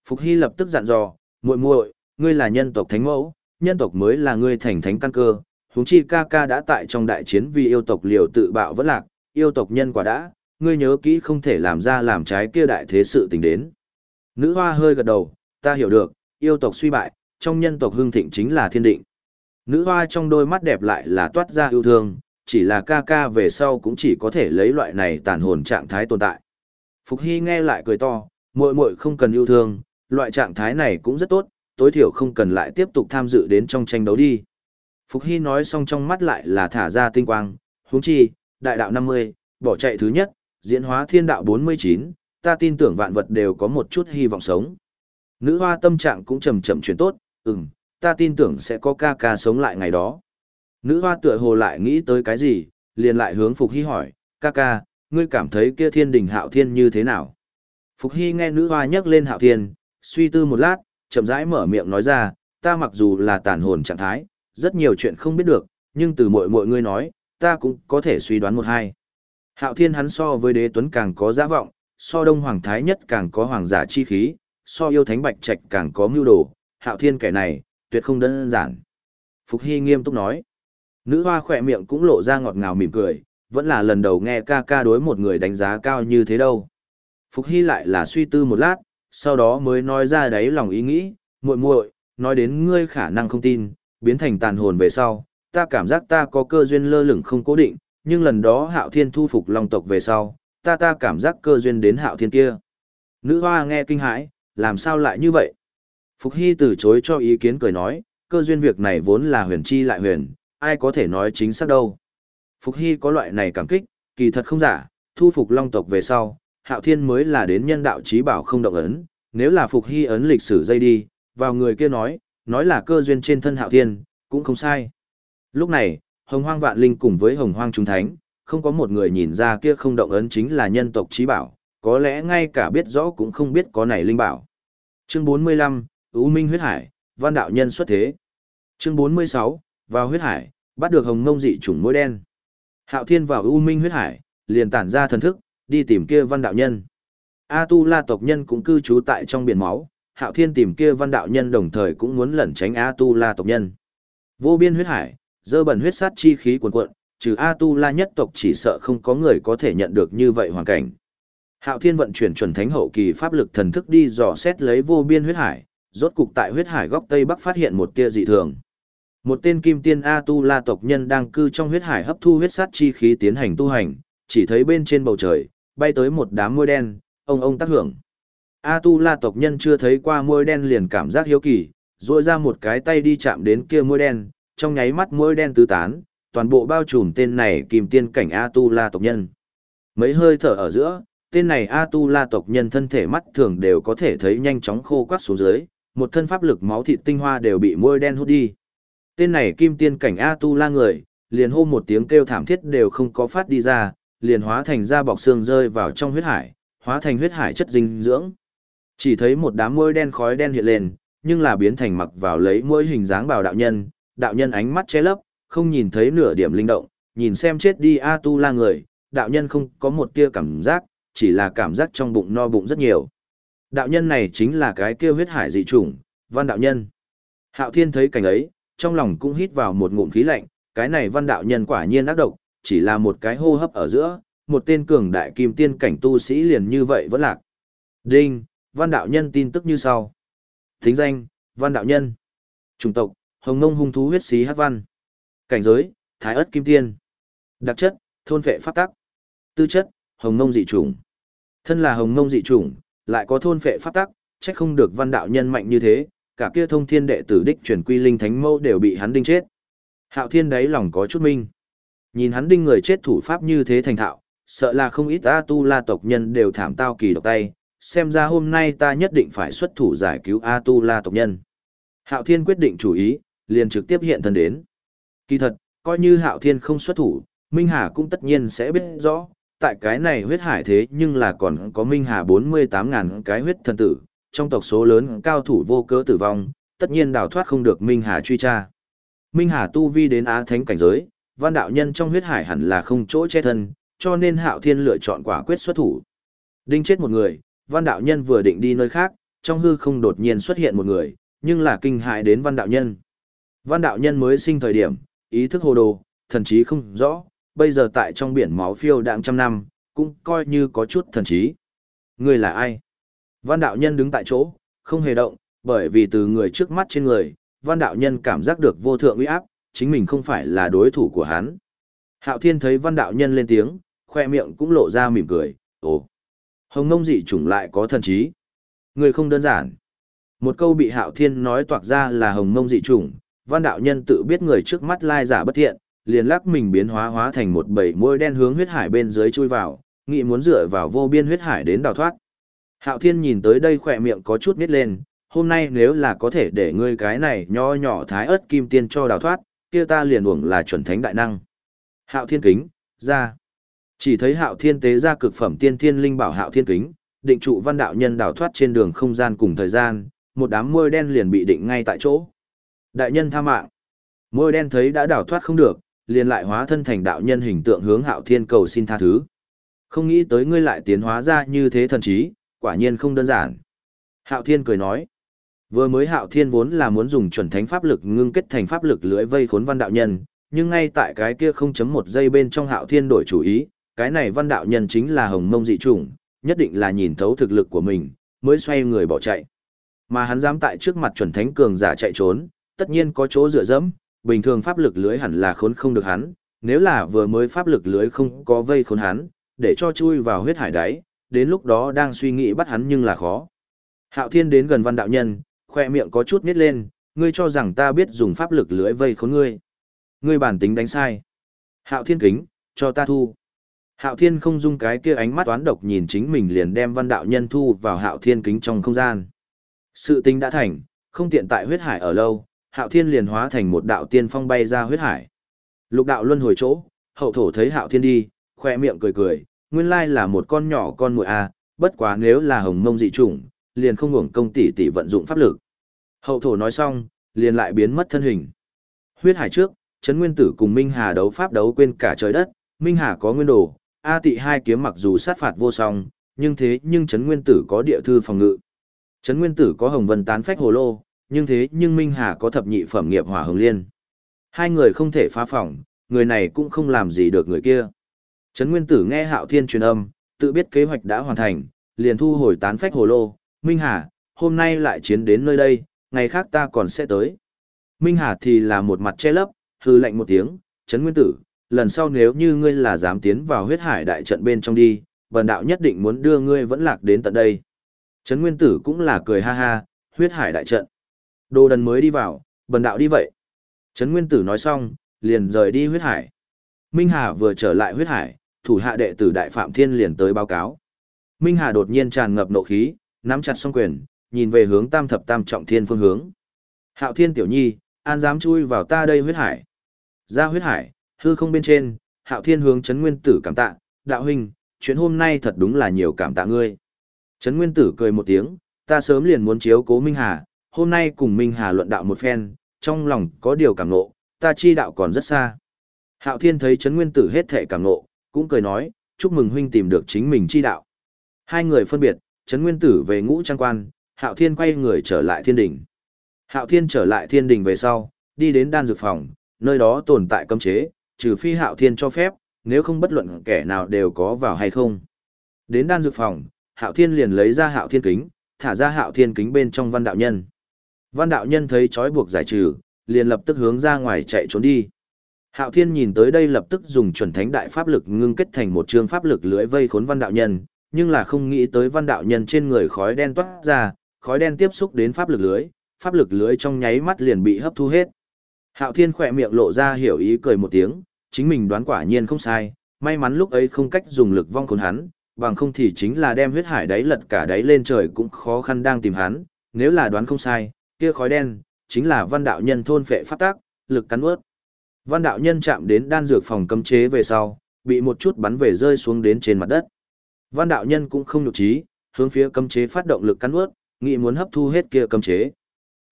Phục Hy lập tức dặn dò, muội muội, ngươi là nhân tộc thánh mẫu, nhân tộc mới là ngươi thành thánh căn cơ, huống chi ca ca đã tại trong đại chiến vì yêu tộc liều tự bạo vẫn lạc, yêu tộc nhân quả đã, ngươi nhớ kỹ không thể làm ra làm trái kia đại thế sự tình đến. Nữ hoa hơi gật đầu, ta hiểu được, yêu tộc suy bại, trong nhân tộc hưng thịnh chính là thiên định. Nữ hoa trong đôi mắt đẹp lại là toát ra yêu thương, chỉ là ca ca về sau cũng chỉ có thể lấy loại này tàn hồn trạng thái tồn tại. Phục Hy nghe lại cười to, muội muội không cần yêu thương, loại trạng thái này cũng rất tốt, tối thiểu không cần lại tiếp tục tham dự đến trong tranh đấu đi. Phục Hy nói xong trong mắt lại là thả ra tinh quang, huống chi, đại đạo 50, bỏ chạy thứ nhất, diễn hóa thiên đạo 49, ta tin tưởng vạn vật đều có một chút hy vọng sống. Nữ hoa tâm trạng cũng chậm chậm chuyển tốt, ừm, ta tin tưởng sẽ có ca ca sống lại ngày đó. Nữ hoa tựa hồ lại nghĩ tới cái gì, liền lại hướng Phục Hy hỏi, ca ca, ngươi cảm thấy kia thiên đình hạo thiên như thế nào? Phục Hy nghe nữ hoa nhắc lên hạo thiên, suy tư một lát, chậm rãi mở miệng nói ra, ta mặc dù là tàn hồn trạng thái, rất nhiều chuyện không biết được, nhưng từ mọi mọi ngươi nói, ta cũng có thể suy đoán một hai. Hạo thiên hắn so với đế tuấn càng có giá vọng, so đông hoàng thái nhất càng có hoàng giả chi khí, so yêu thánh bạch trạch càng có mưu đồ, hạo thiên kẻ này, tuyệt không đơn giản. Phục Hy nghiêm túc nói. Nữ hoa khỏe miệng cũng lộ ra ngọt ngào mỉm cười, vẫn là lần đầu nghe ca ca đối một người đánh giá cao như thế đâu. Phục Hy lại là suy tư một lát, sau đó mới nói ra đấy lòng ý nghĩ, muội muội, nói đến ngươi khả năng không tin, biến thành tàn hồn về sau, ta cảm giác ta có cơ duyên lơ lửng không cố định, nhưng lần đó hạo thiên thu phục long tộc về sau, ta ta cảm giác cơ duyên đến hạo thiên kia. Nữ hoa nghe kinh hãi, làm sao lại như vậy? Phục Hy từ chối cho ý kiến cười nói, cơ duyên việc này vốn là huyền chi lại huyền, ai có thể nói chính xác đâu. Phục Hy có loại này cảm kích, kỳ thật không giả, thu phục long tộc về sau, hạo thiên mới là đến nhân đạo trí bảo không động ấn, nếu là Phục Hy ấn lịch sử dây đi, vào người kia nói, nói là cơ duyên trên thân hạo thiên, cũng không sai. Lúc này, hồng hoang vạn linh cùng với hồng hoang trung thánh, không có một người nhìn ra kia không động ấn chính là nhân tộc trí bảo, có lẽ ngay cả biết rõ cũng không biết có này linh bảo. Chương 45, ưu Minh huyết hải, văn đạo nhân xuất thế. Chương 46, vào huyết hải, bắt được hồng ngông dị chủng mũi đen. Hạo Thiên vào ưu Minh huyết hải, liền tản ra thần thức, đi tìm kia văn đạo nhân. A Tu La tộc nhân cũng cư trú tại trong biển máu, Hạo Thiên tìm kia văn đạo nhân đồng thời cũng muốn lẩn tránh A Tu La tộc nhân. Vô biên huyết hải, dơ bẩn huyết sát chi khí cuồn cuộn, trừ A Tu La nhất tộc chỉ sợ không có người có thể nhận được như vậy hoàn cảnh. Hạo Thiên vận chuyển chuẩn thánh hậu kỳ pháp lực thần thức đi dò xét lấy vô biên huyết hải, rốt cục tại huyết hải góc tây bắc phát hiện một tia dị thường. Một tên kim tiên A Tu La tộc nhân đang cư trong huyết hải hấp thu huyết sát chi khí tiến hành tu hành, chỉ thấy bên trên bầu trời bay tới một đám môi đen, ông ông tác hưởng. A Tu La tộc nhân chưa thấy qua môi đen liền cảm giác hiếu kỳ, duỗi ra một cái tay đi chạm đến kia môi đen, trong nháy mắt môi đen tứ tán, toàn bộ bao trùm tên này kim tiên cảnh A Tu La tộc nhân. Mấy hơi thở ở giữa, tên này A Tu La tộc nhân thân thể mắt thường đều có thể thấy nhanh chóng khô quắt xuống dưới, một thân pháp lực máu thịt tinh hoa đều bị môi đen hút đi. Tên này kim tiên cảnh A Tu La người, liền hô một tiếng kêu thảm thiết đều không có phát đi ra, liền hóa thành da bọc xương rơi vào trong huyết hải, hóa thành huyết hải chất dinh dưỡng. Chỉ thấy một đám môi đen khói đen hiện lên, nhưng là biến thành mặc vào lấy mỗi hình dáng bào đạo nhân, đạo nhân ánh mắt che lấp, không nhìn thấy nửa điểm linh động, nhìn xem chết đi A Tu La người, đạo nhân không có một tia cảm giác, chỉ là cảm giác trong bụng no bụng rất nhiều. Đạo nhân này chính là cái kia huyết hải dị chủng, văn đạo nhân. Hạo Thiên thấy cảnh ấy, trong lòng cũng hít vào một ngụm khí lạnh, cái này văn đạo nhân quả nhiên ác độc, chỉ là một cái hô hấp ở giữa, một tên cường đại kim tiên cảnh tu sĩ liền như vậy vẫn lạc. Đinh, văn đạo nhân tin tức như sau. Thính danh, văn đạo nhân. Chủng tộc, hồng ngông hung thú huyết xí hát văn. Cảnh giới, thái ớt kim tiên. Đặc chất, thôn vệ pháp tắc. Tư chất, hồng ngông dị chủng. Thân là hồng ngông dị chủng, lại có thôn vệ pháp tắc, trách không được văn đạo nhân mạnh như thế, cả kia thông thiên đệ tử đích truyền quy linh thánh mâu đều bị hắn đinh chết. Hạo thiên đấy lòng có chút minh. Nhìn hắn đinh người chết thủ pháp như thế thành thạo, sợ là không ít A tu la tộc nhân đều thảm tao kỳ độc tay, xem ra hôm nay ta nhất định phải xuất thủ giải cứu A tu la tộc nhân. Hạo thiên quyết định chủ ý, liền trực tiếp hiện thân đến. Kỳ thật, coi như hạo thiên không xuất thủ, Minh Hà cũng tất nhiên sẽ biết rõ, tại cái này huyết hải thế nhưng là còn có Minh Hà 48.000 cái huyết thần tử, trong tộc số lớn cao thủ vô cớ tử vong, tất nhiên đào thoát không được Minh Hà truy tra. Minh Hà tu vi đến Á Thánh cảnh giới, văn đạo nhân trong huyết hải hẳn là không chỗ che thân, cho nên Hạo Thiên lựa chọn quả quyết xuất thủ. Đinh chết một người, văn đạo nhân vừa định đi nơi khác, trong hư không đột nhiên xuất hiện một người, nhưng là kinh hại đến văn đạo nhân. Văn đạo nhân mới sinh thời điểm, ý thức hồ đồ, thần trí không rõ, bây giờ tại trong biển máu phiêu đạm trăm năm, cũng coi như có chút thần trí. Người là ai? Văn đạo nhân đứng tại chỗ, không hề động, bởi vì từ người trước mắt trên người, văn đạo nhân cảm giác được vô thượng uy áp, chính mình không phải là đối thủ của hắn. Hạo thiên thấy văn đạo nhân lên tiếng, khoe miệng cũng lộ ra mỉm cười, ồ, hồng nông dị chủng lại có thần trí. Người không đơn giản. Một câu bị hạo thiên nói toạc ra là hồng ngông dị chủng, văn đạo nhân tự biết người trước mắt lai giả bất thiện, liền lắc mình biến hóa hóa thành một bầy môi đen hướng huyết hải bên dưới chui vào, nghĩ muốn dựa vào vô biên huyết hải đến đào thoát. Hạo Thiên nhìn tới đây khỏe miệng có chút nít lên, hôm nay nếu là có thể để ngươi cái này nho nhỏ thái ớt kim tiên cho đào thoát, kia ta liền uổng là chuẩn thánh đại năng. Hạo Thiên kính, ra. Chỉ thấy Hạo Thiên tế ra cực phẩm tiên thiên linh bảo Hạo Thiên kính, định trụ văn đạo nhân đào thoát trên đường không gian cùng thời gian, một đám môi đen liền bị định ngay tại chỗ. Đại nhân tha mạng. Môi đen thấy đã đào thoát không được, liền lại hóa thân thành đạo nhân hình tượng hướng Hạo Thiên cầu xin tha thứ. Không nghĩ tới ngươi lại tiến hóa ra như thế thần trí, quả nhiên không đơn giản. Hạo Thiên cười nói, vừa mới Hạo Thiên vốn là muốn dùng chuẩn thánh pháp lực ngưng kết thành pháp lực lưỡi vây khốn văn đạo nhân, nhưng ngay tại cái kia không chấm một giây bên trong Hạo Thiên đổi chủ ý, cái này văn đạo nhân chính là hồng mông dị chủng, nhất định là nhìn thấu thực lực của mình, mới xoay người bỏ chạy. Mà hắn dám tại trước mặt chuẩn thánh cường giả chạy trốn, tất nhiên có chỗ dựa dẫm, bình thường pháp lực lưới hẳn là khốn không được hắn, nếu là vừa mới pháp lực lưới không có vây khốn hắn, để cho chui vào huyết hải đáy, đến lúc đó đang suy nghĩ bắt hắn nhưng là khó. Hạo Thiên đến gần văn đạo nhân, khoe miệng có chút nít lên, ngươi cho rằng ta biết dùng pháp lực lưới vây khốn ngươi. Ngươi bản tính đánh sai. Hạo Thiên kính, cho ta thu. Hạo Thiên không dung cái kia ánh mắt toán độc nhìn chính mình liền đem văn đạo nhân thu vào Hạo Thiên kính trong không gian. Sự tình đã thành, không tiện tại huyết hải ở lâu, Hạo Thiên liền hóa thành một đạo tiên phong bay ra huyết hải. Lục đạo luân hồi chỗ, hậu thổ thấy Hạo Thiên đi, khoe miệng cười cười, nguyên lai là một con nhỏ con muội a, bất quá nếu là hồng mông dị chủng, liền không hưởng công tỷ tỷ vận dụng pháp lực. Hậu thổ nói xong, liền lại biến mất thân hình. Huyết hải trước, Trấn Nguyên Tử cùng Minh Hà đấu pháp đấu quên cả trời đất, Minh Hà có nguyên đồ, A Tị hai kiếm mặc dù sát phạt vô song, nhưng thế nhưng Trấn Nguyên Tử có địa thư phòng ngự. Trấn Nguyên Tử có Hồng Vân tán phách hồ lô, nhưng thế nhưng Minh Hà có thập nhị phẩm nghiệp hỏa hồng liên. Hai người không thể phá phỏng, người này cũng không làm gì được người kia. Trấn Nguyên Tử nghe Hạo Thiên truyền âm, tự biết kế hoạch đã hoàn thành, liền thu hồi tán phách hồ lô, Minh Hà, hôm nay lại chiến đến nơi đây, ngày khác ta còn sẽ tới. Minh Hà thì là một mặt che lấp, hư lệnh một tiếng, Trấn Nguyên Tử, lần sau nếu như ngươi là dám tiến vào huyết hải đại trận bên trong đi, bần đạo nhất định muốn đưa ngươi vẫn lạc đến tận đây. Trấn Nguyên Tử cũng là cười ha ha, huyết hải đại trận. Đồ đần mới đi vào, bần đạo đi vậy. Trấn Nguyên Tử nói xong, liền rời đi huyết hải. Minh Hà vừa trở lại huyết hải, thủ hạ đệ tử Đại Phạm Thiên liền tới báo cáo. Minh Hà đột nhiên tràn ngập nộ khí, nắm chặt song quyền, nhìn về hướng Tam thập Tam trọng thiên phương hướng. Hạo Thiên tiểu nhi, an dám chui vào ta đây huyết hải. Ra huyết hải, hư không bên trên, Hạo Thiên hướng Trấn Nguyên Tử cảm tạ, đạo huynh, chuyện hôm nay thật đúng là nhiều cảm tạ ngươi. Trấn Nguyên Tử cười một tiếng, ta sớm liền muốn chiếu cố Minh Hà, hôm nay cùng Minh Hà luận đạo một phen, trong lòng có điều cảm nộ, ta chi đạo còn rất xa. Hạo Thiên thấy Trấn Nguyên Tử hết thể cảm nộ, cũng cười nói, chúc mừng huynh tìm được chính mình chi đạo. Hai người phân biệt, Trấn Nguyên Tử về ngũ trang quan, Hạo Thiên quay người trở lại thiên đình. Hạo Thiên trở lại thiên đình về sau, đi đến đan dược phòng, nơi đó tồn tại cấm chế, trừ phi Hạo Thiên cho phép, nếu không bất luận kẻ nào đều có vào hay không. Đến đan dược phòng, Hạo Thiên liền lấy ra Hạo Thiên kính, thả ra Hạo Thiên kính bên trong văn đạo nhân. Văn đạo nhân thấy trói buộc giải trừ, liền lập tức hướng ra ngoài chạy trốn đi. Hạo Thiên nhìn tới đây lập tức dùng chuẩn thánh đại pháp lực ngưng kết thành một trường pháp lực lưỡi vây khốn văn đạo nhân, nhưng là không nghĩ tới văn đạo nhân trên người khói đen toát ra, khói đen tiếp xúc đến pháp lực lưới, pháp lực lưới trong nháy mắt liền bị hấp thu hết. Hạo Thiên khỏe miệng lộ ra hiểu ý cười một tiếng, chính mình đoán quả nhiên không sai, may mắn lúc ấy không cách dùng lực vong khốn hắn, bằng không thì chính là đem huyết hải đáy lật cả đáy lên trời cũng khó khăn đang tìm hắn, nếu là đoán không sai, kia khói đen, chính là văn đạo nhân thôn phệ pháp tác, lực cắn ướt. Văn đạo nhân chạm đến đan dược phòng cấm chế về sau, bị một chút bắn về rơi xuống đến trên mặt đất. Văn đạo nhân cũng không nhục trí, hướng phía cấm chế phát động lực cắn ướt, nghĩ muốn hấp thu hết kia cấm chế.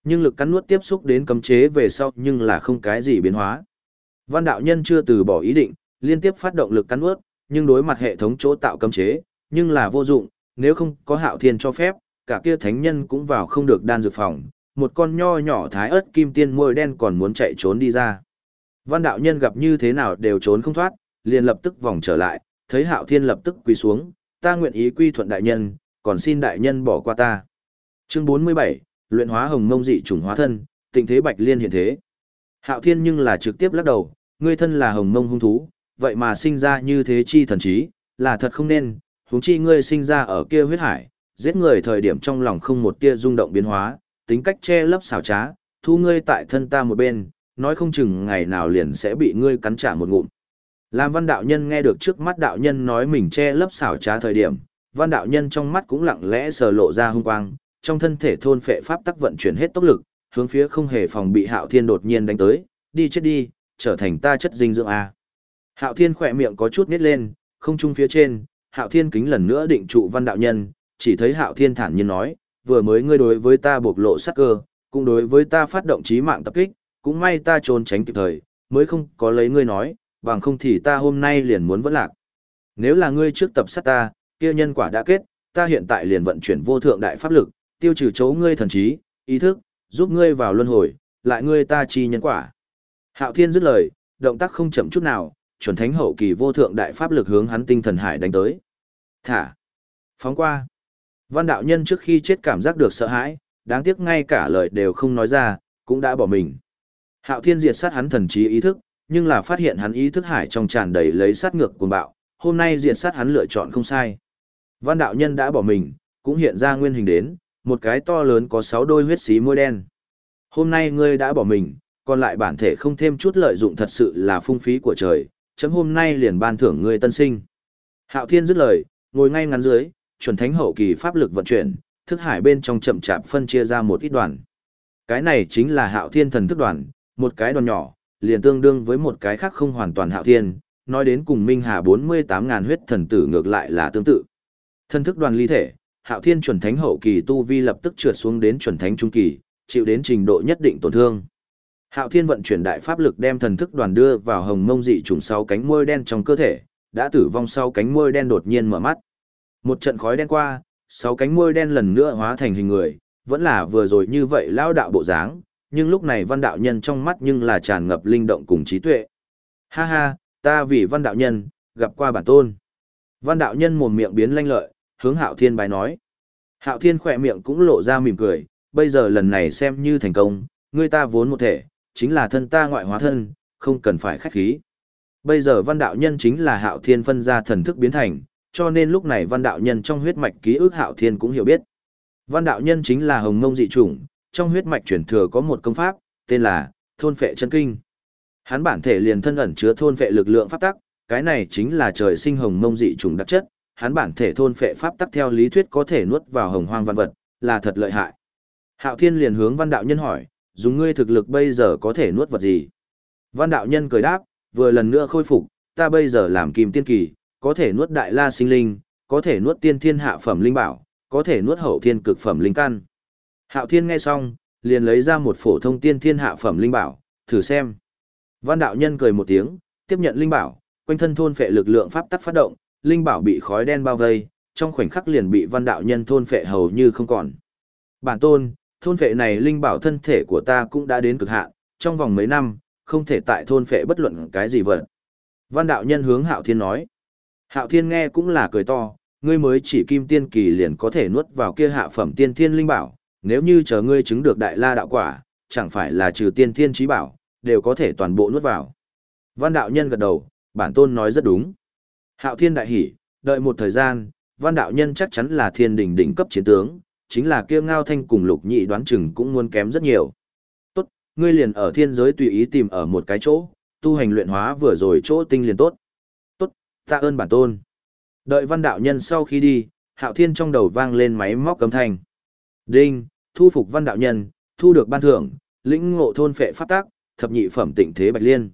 Nhưng lực cắn nuốt tiếp xúc đến cấm chế về sau nhưng là không cái gì biến hóa. Văn đạo nhân chưa từ bỏ ý định, liên tiếp phát động lực cắn ướt, nhưng đối mặt hệ thống chỗ tạo cấm chế, nhưng là vô dụng, nếu không có hạo thiên cho phép, cả kia thánh nhân cũng vào không được đan dược phòng, một con nho nhỏ thái ớt kim tiên môi đen còn muốn chạy trốn đi ra. Văn đạo nhân gặp như thế nào đều trốn không thoát, liền lập tức vòng trở lại, thấy hạo thiên lập tức quỳ xuống, ta nguyện ý quy thuận đại nhân, còn xin đại nhân bỏ qua ta. Chương 47, luyện hóa hồng mông dị chủng hóa thân, tình thế bạch liên hiện thế. Hạo thiên nhưng là trực tiếp lắc đầu, ngươi thân là hồng mông hung thú, vậy mà sinh ra như thế chi thần trí, là thật không nên, huống chi ngươi sinh ra ở kia huyết hải, giết người thời điểm trong lòng không một tia rung động biến hóa, tính cách che lấp xảo trá, thu ngươi tại thân ta một bên, nói không chừng ngày nào liền sẽ bị ngươi cắn trả một ngụm. Làm văn đạo nhân nghe được trước mắt đạo nhân nói mình che lấp xảo trá thời điểm, văn đạo nhân trong mắt cũng lặng lẽ sờ lộ ra hung quang, trong thân thể thôn phệ pháp tắc vận chuyển hết tốc lực, hướng phía không hề phòng bị Hạo Thiên đột nhiên đánh tới, đi chết đi, trở thành ta chất dinh dưỡng a. Hạo Thiên khỏe miệng có chút nít lên, không trung phía trên, Hạo Thiên kính lần nữa định trụ văn đạo nhân, chỉ thấy Hạo Thiên thản nhiên nói, vừa mới ngươi đối với ta bộc lộ sát cơ, cũng đối với ta phát động chí mạng tập kích, cũng may ta trốn tránh kịp thời, mới không có lấy ngươi nói, bằng không thì ta hôm nay liền muốn vẫn lạc. Nếu là ngươi trước tập sát ta, kia nhân quả đã kết, ta hiện tại liền vận chuyển vô thượng đại pháp lực, tiêu trừ chấu ngươi thần trí, ý thức, giúp ngươi vào luân hồi, lại ngươi ta chi nhân quả. Hạo Thiên dứt lời, động tác không chậm chút nào, chuẩn thánh hậu kỳ vô thượng đại pháp lực hướng hắn tinh thần hải đánh tới. Thả. Phóng qua. Văn đạo nhân trước khi chết cảm giác được sợ hãi, đáng tiếc ngay cả lời đều không nói ra, cũng đã bỏ mình. Hạo Thiên diệt sát hắn thần trí ý thức, nhưng là phát hiện hắn ý thức hải trong tràn đầy lấy sát ngược cuồng bạo, hôm nay diệt sát hắn lựa chọn không sai. Văn đạo nhân đã bỏ mình, cũng hiện ra nguyên hình đến, một cái to lớn có sáu đôi huyết xí môi đen. Hôm nay ngươi đã bỏ mình, còn lại bản thể không thêm chút lợi dụng thật sự là phung phí của trời, chấm hôm nay liền ban thưởng ngươi tân sinh. Hạo Thiên dứt lời, ngồi ngay ngắn dưới, chuẩn thánh hậu kỳ pháp lực vận chuyển, thức hải bên trong chậm chạp phân chia ra một ít đoàn. Cái này chính là Hạo Thiên thần thức đoàn, một cái đoàn nhỏ, liền tương đương với một cái khác không hoàn toàn Hạo Thiên, nói đến cùng Minh Hà 48.000 huyết thần tử ngược lại là tương tự. Thần thức đoàn ly thể, Hạo Thiên chuẩn thánh hậu kỳ tu vi lập tức trượt xuống đến chuẩn thánh trung kỳ, chịu đến trình độ nhất định tổn thương. Hạo Thiên vận chuyển đại pháp lực đem thần thức đoàn đưa vào hồng mông dị trùng sau cánh môi đen trong cơ thể, đã tử vong sau cánh môi đen đột nhiên mở mắt. Một trận khói đen qua, sáu cánh môi đen lần nữa hóa thành hình người, vẫn là vừa rồi như vậy lao đạo bộ dáng, nhưng lúc này văn đạo nhân trong mắt nhưng là tràn ngập linh động cùng trí tuệ. Ha ha, ta vì văn đạo nhân, gặp qua bản tôn. Văn đạo nhân mồm miệng biến lanh lợi, hướng hạo thiên bài nói. Hạo thiên khỏe miệng cũng lộ ra mỉm cười, bây giờ lần này xem như thành công, người ta vốn một thể, chính là thân ta ngoại hóa thân, không cần phải khách khí. Bây giờ văn đạo nhân chính là hạo thiên phân ra thần thức biến thành, cho nên lúc này văn đạo nhân trong huyết mạch ký ức hạo thiên cũng hiểu biết. Văn đạo nhân chính là hồng mông dị chủng, trong huyết mạch chuyển thừa có một công pháp, tên là thôn phệ chân kinh. Hắn bản thể liền thân ẩn chứa thôn phệ lực lượng pháp tắc, cái này chính là trời sinh hồng mông dị chủng đặc chất, hắn bản thể thôn phệ pháp tắc theo lý thuyết có thể nuốt vào hồng hoang văn vật, là thật lợi hại. Hạo Thiên liền hướng Văn đạo nhân hỏi, dùng ngươi thực lực bây giờ có thể nuốt vật gì? Văn đạo nhân cười đáp, vừa lần nữa khôi phục, ta bây giờ làm kim tiên kỳ, có thể nuốt đại la sinh linh, có thể nuốt tiên thiên hạ phẩm linh bảo, có thể nuốt hậu thiên cực phẩm linh căn. Hạo Thiên nghe xong, liền lấy ra một phổ thông tiên thiên hạ phẩm linh bảo, thử xem. Văn đạo nhân cười một tiếng, tiếp nhận linh bảo, quanh thân thôn phệ lực lượng pháp tắc phát động, linh bảo bị khói đen bao vây, trong khoảnh khắc liền bị văn đạo nhân thôn phệ hầu như không còn. Bản tôn, thôn phệ này linh bảo thân thể của ta cũng đã đến cực hạn, trong vòng mấy năm, không thể tại thôn phệ bất luận cái gì vật. Văn đạo nhân hướng Hạo Thiên nói. Hạo Thiên nghe cũng là cười to, ngươi mới chỉ kim tiên kỳ liền có thể nuốt vào kia hạ phẩm tiên thiên linh bảo, nếu như chờ ngươi chứng được đại la đạo quả, chẳng phải là trừ tiên thiên trí bảo, đều có thể toàn bộ nuốt vào. Văn đạo nhân gật đầu, bản tôn nói rất đúng. Hạo Thiên đại hỉ, đợi một thời gian, văn đạo nhân chắc chắn là thiên đỉnh đỉnh cấp chiến tướng, chính là kia ngao thanh cùng lục nhị đoán chừng cũng muốn kém rất nhiều. Tốt, ngươi liền ở thiên giới tùy ý tìm ở một cái chỗ, tu hành luyện hóa vừa rồi chỗ tinh liền tốt. Tốt, tạ ơn bản tôn. Đợi văn đạo nhân sau khi đi, hạo thiên trong đầu vang lên máy móc cấm thanh. Đinh, thu phục văn đạo nhân, thu được ban thưởng, lĩnh ngộ thôn phệ pháp tác, thập nhị phẩm tịnh thế bạch liên.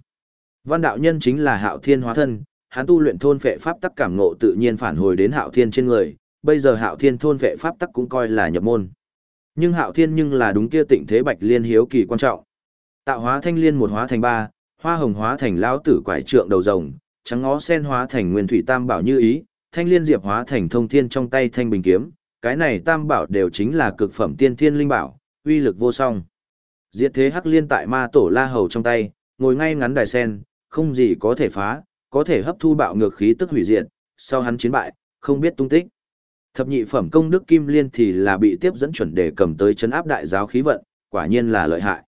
Văn đạo nhân chính là hạo thiên hóa thân, hắn tu luyện thôn phệ pháp tắc cảm ngộ tự nhiên phản hồi đến hạo thiên trên người, bây giờ hạo thiên thôn vệ pháp tắc cũng coi là nhập môn. Nhưng hạo thiên nhưng là đúng kia tịnh thế bạch liên hiếu kỳ quan trọng. Tạo hóa thanh liên một hóa thành ba, hoa hồng hóa thành lão tử quải trượng đầu rồng, trắng ngó sen hóa thành nguyên thủy tam bảo như ý, thanh liên diệp hóa thành thông thiên trong tay thanh bình kiếm, cái này tam bảo đều chính là cực phẩm tiên thiên linh bảo, uy lực vô song. Diệt thế hắc liên tại ma tổ la hầu trong tay, ngồi ngay ngắn đài sen, không gì có thể phá, có thể hấp thu bạo ngược khí tức hủy diệt, sau hắn chiến bại, không biết tung tích. Thập nhị phẩm công đức kim liên thì là bị tiếp dẫn chuẩn để cầm tới chấn áp đại giáo khí vận, quả nhiên là lợi hại.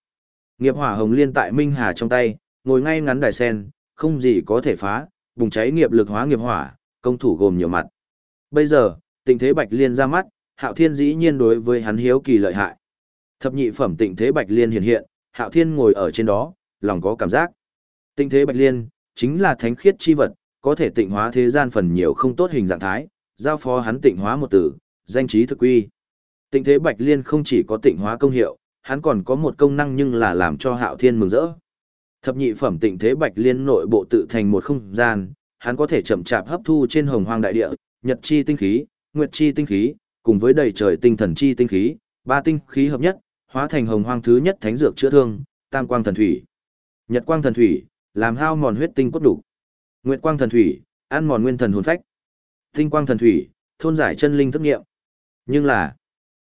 Nghiệp hỏa hồng liên tại Minh Hà trong tay, ngồi ngay ngắn đài sen, không gì có thể phá, bùng cháy nghiệp lực hóa nghiệp hỏa, công thủ gồm nhiều mặt. Bây giờ, tình thế bạch liên ra mắt, hạo thiên dĩ nhiên đối với hắn hiếu kỳ lợi hại. Thập nhị phẩm tình thế bạch liên hiện hiện, hạo thiên ngồi ở trên đó, lòng có cảm giác. tình thế bạch liên, chính là thánh khiết chi vật, có thể tịnh hóa thế gian phần nhiều không tốt hình dạng thái, giao phó hắn tịnh hóa một tử, danh trí thực quy. Tịnh thế bạch liên không chỉ có tịnh hóa công hiệu, hắn còn có một công năng nhưng là làm cho hạo thiên mừng rỡ. Thập nhị phẩm tịnh thế bạch liên nội bộ tự thành một không gian, hắn có thể chậm chạp hấp thu trên hồng hoang đại địa, nhật chi tinh khí, nguyệt chi tinh khí, cùng với đầy trời tinh thần chi tinh khí, ba tinh khí hợp nhất, hóa thành hồng hoang thứ nhất thánh dược chữa thương, tam quang thần thủy. Nhật quang thần thủy, làm hao mòn huyết tinh cốt đủ. Nguyệt quang thần thủy, ăn mòn nguyên thần hồn phách. Tinh quang thần thủy, thôn giải chân linh thức nghiệm. Nhưng là,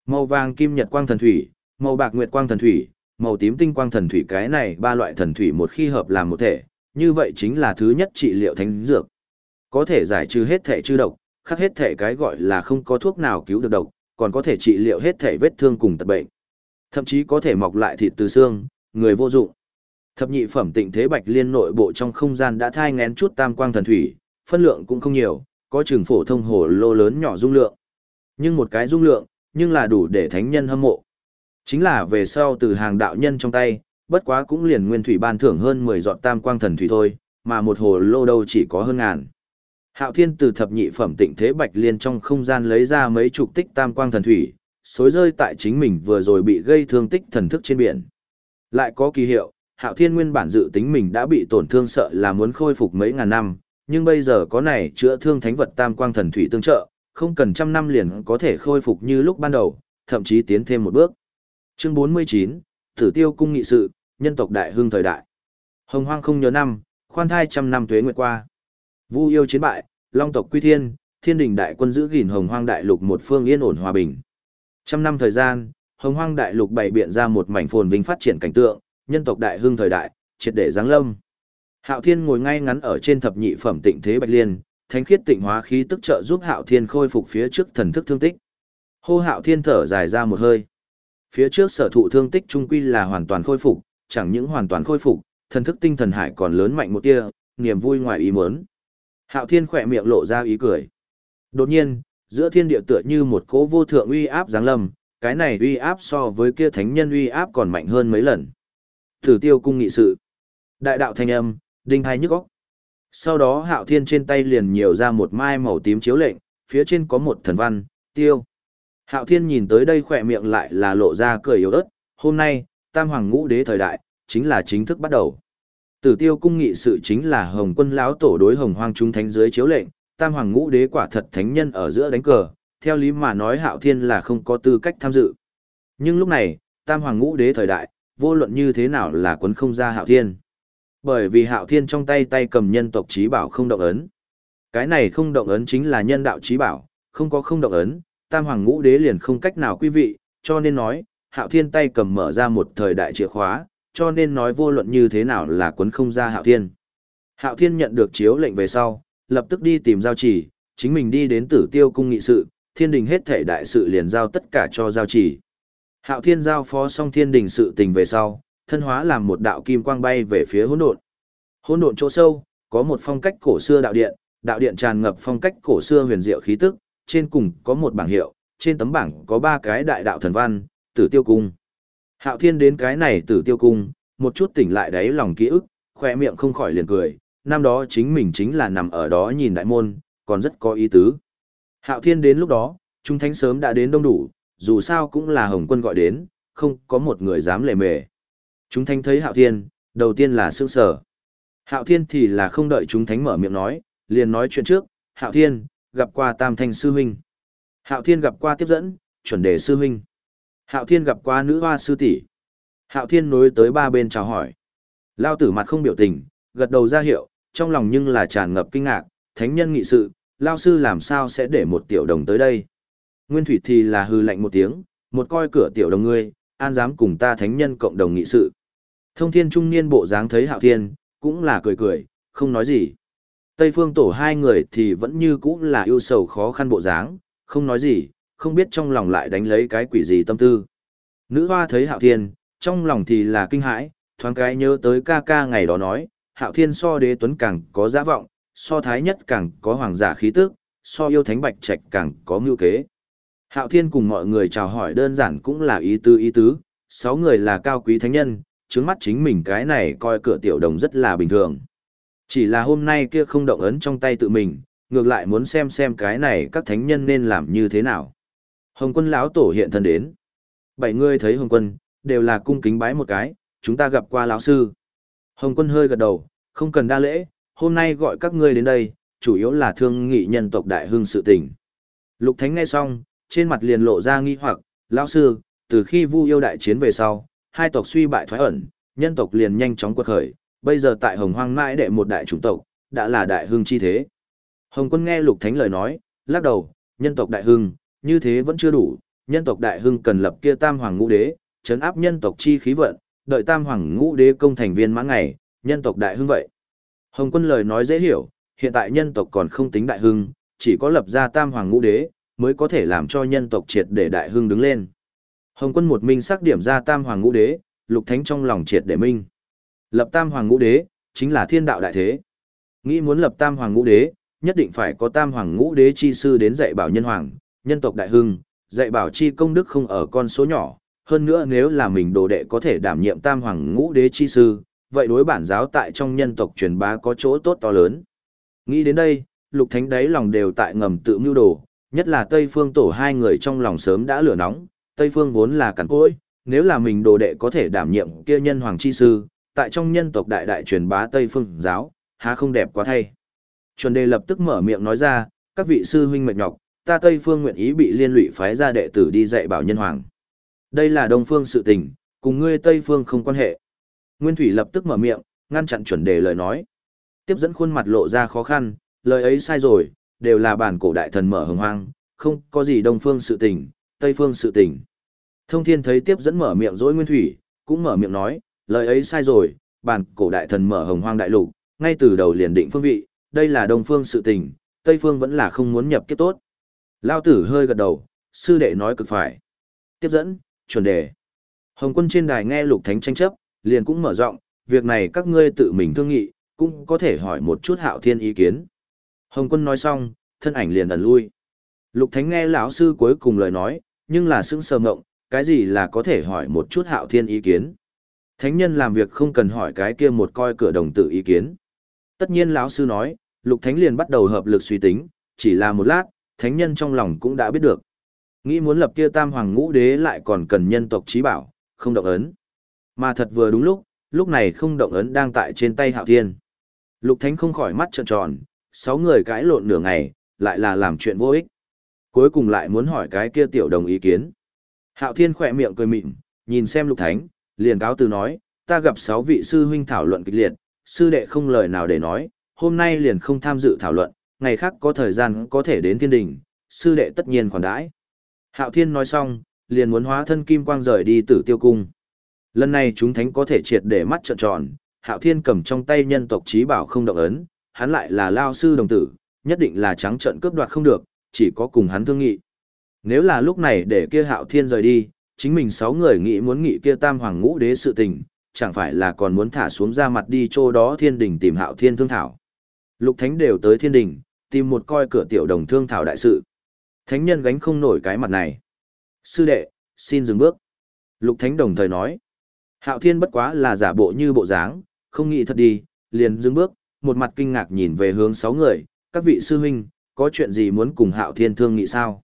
màu vàng kim nhật quang thần thủy, màu bạc nguyệt quang thần thủy, màu tím tinh quang thần thủy cái này ba loại thần thủy một khi hợp làm một thể, như vậy chính là thứ nhất trị liệu thánh dược. Có thể giải trừ hết thể chư độc, khắc hết thể cái gọi là không có thuốc nào cứu được độc, còn có thể trị liệu hết thể vết thương cùng tật bệnh. Thậm chí có thể mọc lại thịt từ xương, người vô dụng. Thập nhị phẩm tịnh thế bạch liên nội bộ trong không gian đã thai ngén chút tam quang thần thủy, phân lượng cũng không nhiều, có chừng phổ thông hồ lô lớn nhỏ dung lượng. Nhưng một cái dung lượng, nhưng là đủ để thánh nhân hâm mộ. Chính là về sau từ hàng đạo nhân trong tay, bất quá cũng liền nguyên thủy ban thưởng hơn 10 giọt tam quang thần thủy thôi, mà một hồ lô đâu chỉ có hơn ngàn. Hạo Thiên từ thập nhị phẩm tịnh thế bạch liên trong không gian lấy ra mấy chục tích tam quang thần thủy, xối rơi tại chính mình vừa rồi bị gây thương tích thần thức trên biển. Lại có kỳ hiệu, Hạo Thiên nguyên bản dự tính mình đã bị tổn thương sợ là muốn khôi phục mấy ngàn năm, nhưng bây giờ có này chữa thương thánh vật tam quang thần thủy tương trợ, không cần trăm năm liền có thể khôi phục như lúc ban đầu, thậm chí tiến thêm một bước. Chương 49, Tử Tiêu cung nghị sự, nhân tộc đại hưng thời đại. Hồng Hoang không nhớ năm, khoan thai trăm năm tuế nguyệt qua. Vu yêu chiến bại, Long tộc quy thiên, Thiên đình đại quân giữ gìn Hồng Hoang đại lục một phương yên ổn hòa bình. Trăm năm thời gian, Hồng Hoang đại lục bày biện ra một mảnh phồn vinh phát triển cảnh tượng, nhân tộc đại hưng thời đại, triệt để giáng lâm. Hạo Thiên ngồi ngay ngắn ở trên thập nhị phẩm tịnh thế bạch liên, thánh khiết tịnh hóa khí tức trợ giúp Hạo Thiên khôi phục phía trước thần thức thương tích. Hô Hạo Thiên thở dài ra một hơi. Phía trước sở thụ thương tích trung quy là hoàn toàn khôi phục, chẳng những hoàn toàn khôi phục, thần thức tinh thần hải còn lớn mạnh một tia, niềm vui ngoài ý muốn. Hạo Thiên khỏe miệng lộ ra ý cười. Đột nhiên, giữa thiên địa tựa như một cỗ vô thượng uy áp giáng lâm, cái này uy áp so với kia thánh nhân uy áp còn mạnh hơn mấy lần. Thử tiêu cung nghị sự. Đại đạo thanh âm, đinh hai nhức óc. Sau đó hạo thiên trên tay liền nhiều ra một mai màu tím chiếu lệnh, phía trên có một thần văn, tiêu. Hạo thiên nhìn tới đây khỏe miệng lại là lộ ra cười yếu ớt, hôm nay, tam hoàng ngũ đế thời đại, chính là chính thức bắt đầu. Tử tiêu cung nghị sự chính là hồng quân lão tổ đối hồng hoang trung thánh dưới chiếu lệnh, tam hoàng ngũ đế quả thật thánh nhân ở giữa đánh cờ, theo lý mà nói hạo thiên là không có tư cách tham dự. Nhưng lúc này, tam hoàng ngũ đế thời đại, vô luận như thế nào là quấn không ra hạo thiên. Bởi vì hạo thiên trong tay tay cầm nhân tộc trí bảo không động ấn. Cái này không động ấn chính là nhân đạo trí bảo, không có không động ấn, tam hoàng ngũ đế liền không cách nào quý vị, cho nên nói, hạo thiên tay cầm mở ra một thời đại chìa khóa, cho nên nói vô luận như thế nào là quấn không ra hạo thiên. Hạo thiên nhận được chiếu lệnh về sau, lập tức đi tìm giao chỉ, chính mình đi đến tử tiêu cung nghị sự, thiên đình hết thể đại sự liền giao tất cả cho giao chỉ. Hạo Thiên giao phó xong thiên đình sự tình về sau, thân hóa làm một đạo kim quang bay về phía hỗn độn. Hỗn độn chỗ sâu, có một phong cách cổ xưa đạo điện, đạo điện tràn ngập phong cách cổ xưa huyền diệu khí tức, trên cùng có một bảng hiệu, trên tấm bảng có ba cái đại đạo thần văn, tử tiêu cung. Hạo Thiên đến cái này tử tiêu cung, một chút tỉnh lại đáy lòng ký ức, khoe miệng không khỏi liền cười, năm đó chính mình chính là nằm ở đó nhìn đại môn, còn rất có ý tứ. Hạo Thiên đến lúc đó, chúng Thánh sớm đã đến đông đủ, dù sao cũng là Hồng Quân gọi đến, không có một người dám lề mề. Chúng Thánh thấy Hạo Thiên, đầu tiên là sương sở. Hạo Thiên thì là không đợi chúng Thánh mở miệng nói, liền nói chuyện trước, Hạo Thiên, gặp qua Tam Thanh Sư Huynh. Hạo Thiên gặp qua tiếp dẫn, chuẩn đề Sư Huynh. Hạo Thiên gặp qua nữ hoa sư tỷ. Hạo Thiên nối tới ba bên chào hỏi. Lao tử mặt không biểu tình, gật đầu ra hiệu, trong lòng nhưng là tràn ngập kinh ngạc, thánh nhân nghị sự, Lao sư làm sao sẽ để một tiểu đồng tới đây. Nguyên Thủy thì là hư lạnh một tiếng, một coi cửa tiểu đồng ngươi, an dám cùng ta thánh nhân cộng đồng nghị sự. Thông thiên trung niên bộ dáng thấy Hạo Thiên, cũng là cười cười, không nói gì. Tây phương tổ hai người thì vẫn như cũng là yêu sầu khó khăn bộ dáng, không nói gì, không biết trong lòng lại đánh lấy cái quỷ gì tâm tư. Nữ hoa thấy Hạo Thiên, trong lòng thì là kinh hãi, thoáng cái nhớ tới ca ca ngày đó nói, Hạo Thiên so đế tuấn càng có giá vọng, so thái nhất càng có hoàng giả khí tức, so yêu thánh bạch trạch càng có mưu kế. Hạo Thiên cùng mọi người chào hỏi đơn giản cũng là ý tứ ý tứ, sáu người là cao quý thánh nhân, trước mắt chính mình cái này coi cửa tiểu đồng rất là bình thường. Chỉ là hôm nay kia không động ấn trong tay tự mình, ngược lại muốn xem xem cái này các thánh nhân nên làm như thế nào. Hồng quân lão tổ hiện thân đến. Bảy người thấy Hồng quân, đều là cung kính bái một cái, chúng ta gặp qua lão sư. Hồng quân hơi gật đầu, không cần đa lễ, hôm nay gọi các ngươi đến đây, chủ yếu là thương nghị nhân tộc đại hưng sự tình. Lục Thánh nghe xong, trên mặt liền lộ ra nghi hoặc, lão sư, từ khi Vu yêu đại chiến về sau, hai tộc suy bại thoái ẩn, nhân tộc liền nhanh chóng quật khởi, bây giờ tại Hồng Hoang mãi đệ một đại chủng tộc, đã là đại hưng chi thế. Hồng Quân nghe Lục Thánh lời nói, lắc đầu, nhân tộc đại hưng, như thế vẫn chưa đủ, nhân tộc đại hưng cần lập kia tam hoàng ngũ đế, chấn áp nhân tộc chi khí vận, đợi tam hoàng ngũ đế công thành viên mãn ngày, nhân tộc đại hưng vậy. Hồng quân lời nói dễ hiểu, hiện tại nhân tộc còn không tính đại hưng, chỉ có lập ra tam hoàng ngũ đế, mới có thể làm cho nhân tộc triệt để đại hưng đứng lên. Hồng quân một minh xác điểm ra tam hoàng ngũ đế, lục thánh trong lòng triệt để minh. Lập tam hoàng ngũ đế, chính là thiên đạo đại thế. Nghĩ muốn lập tam hoàng ngũ đế, nhất định phải có tam hoàng ngũ đế chi sư đến dạy bảo nhân hoàng, nhân tộc đại hưng, dạy bảo chi công đức không ở con số nhỏ, hơn nữa nếu là mình đồ đệ có thể đảm nhiệm tam hoàng ngũ đế chi sư, vậy đối bản giáo tại trong nhân tộc truyền bá có chỗ tốt to lớn. Nghĩ đến đây, lục thánh đáy lòng đều tại ngầm tự mưu đồ, nhất là Tây Phương tổ hai người trong lòng sớm đã lửa nóng, Tây Phương vốn là cằn cỗi, nếu là mình đồ đệ có thể đảm nhiệm kia nhân hoàng chi sư, tại trong nhân tộc đại đại truyền bá Tây Phương giáo, há không đẹp quá thay. Chuẩn đề lập tức mở miệng nói ra, các vị sư huynh mệt nhọc, ta Tây Phương nguyện ý bị liên lụy phái ra đệ tử đi dạy bảo nhân hoàng. Đây là Đông Phương sự tình, cùng ngươi Tây Phương không quan hệ. Nguyên Thủy lập tức mở miệng, ngăn chặn chuẩn đề lời nói. Tiếp dẫn khuôn mặt lộ ra khó khăn, lời ấy sai rồi, đều là bản cổ đại thần mở hồng hoang, không có gì Đông Phương sự tình, Tây Phương sự tình. Thông Thiên thấy tiếp dẫn mở miệng dối Nguyên Thủy, cũng mở miệng nói, lời ấy sai rồi, bản cổ đại thần mở hồng hoang đại lục, ngay từ đầu liền định phương vị, đây là Đông Phương sự tình, Tây Phương vẫn là không muốn nhập kiếp tốt. Lao tử hơi gật đầu, sư đệ nói cực phải. Tiếp dẫn, chuẩn đề. Hồng quân trên đài nghe lục thánh tranh chấp, liền cũng mở rộng, việc này các ngươi tự mình thương nghị, cũng có thể hỏi một chút hạo thiên ý kiến. Hồng quân nói xong, thân ảnh liền ẩn lui. Lục thánh nghe lão sư cuối cùng lời nói, nhưng là sững sờ ngộng, cái gì là có thể hỏi một chút hạo thiên ý kiến. Thánh nhân làm việc không cần hỏi cái kia một coi cửa đồng tự ý kiến. Tất nhiên lão sư nói, lục thánh liền bắt đầu hợp lực suy tính, chỉ là một lát, thánh nhân trong lòng cũng đã biết được. Nghĩ muốn lập kia tam hoàng ngũ đế lại còn cần nhân tộc trí bảo, không động ấn. Mà thật vừa đúng lúc, lúc này không động ấn đang tại trên tay hạo thiên. Lục thánh không khỏi mắt trợn tròn, sáu người cãi lộn nửa ngày, lại là làm chuyện vô ích. Cuối cùng lại muốn hỏi cái kia tiểu đồng ý kiến. Hạo thiên khỏe miệng cười mịn, nhìn xem lục thánh, liền cáo từ nói, ta gặp sáu vị sư huynh thảo luận kịch liệt, sư đệ không lời nào để nói, hôm nay liền không tham dự thảo luận, ngày khác có thời gian có thể đến thiên đình, sư đệ tất nhiên khoản đãi. Hạo Thiên nói xong, liền muốn hóa thân kim quang rời đi tử tiêu cung. Lần này chúng thánh có thể triệt để mắt trợn tròn, Hạo Thiên cầm trong tay nhân tộc trí bảo không động ấn, hắn lại là lao sư đồng tử, nhất định là trắng trợn cướp đoạt không được, chỉ có cùng hắn thương nghị. Nếu là lúc này để kia Hạo Thiên rời đi, chính mình sáu người nghĩ muốn nghị kia Tam Hoàng Ngũ Đế sự tình, chẳng phải là còn muốn thả xuống ra mặt đi chỗ đó thiên đình tìm Hạo Thiên thương thảo. Lục Thánh đều tới thiên đình, tìm một coi cửa tiểu đồng thương thảo đại sự. Thánh nhân gánh không nổi cái mặt này. Sư đệ, xin dừng bước. Lục Thánh đồng thời nói. Hạo Thiên bất quá là giả bộ như bộ dáng, không nghĩ thật đi, liền dừng bước, một mặt kinh ngạc nhìn về hướng sáu người, các vị sư huynh, có chuyện gì muốn cùng Hạo Thiên thương nghị sao?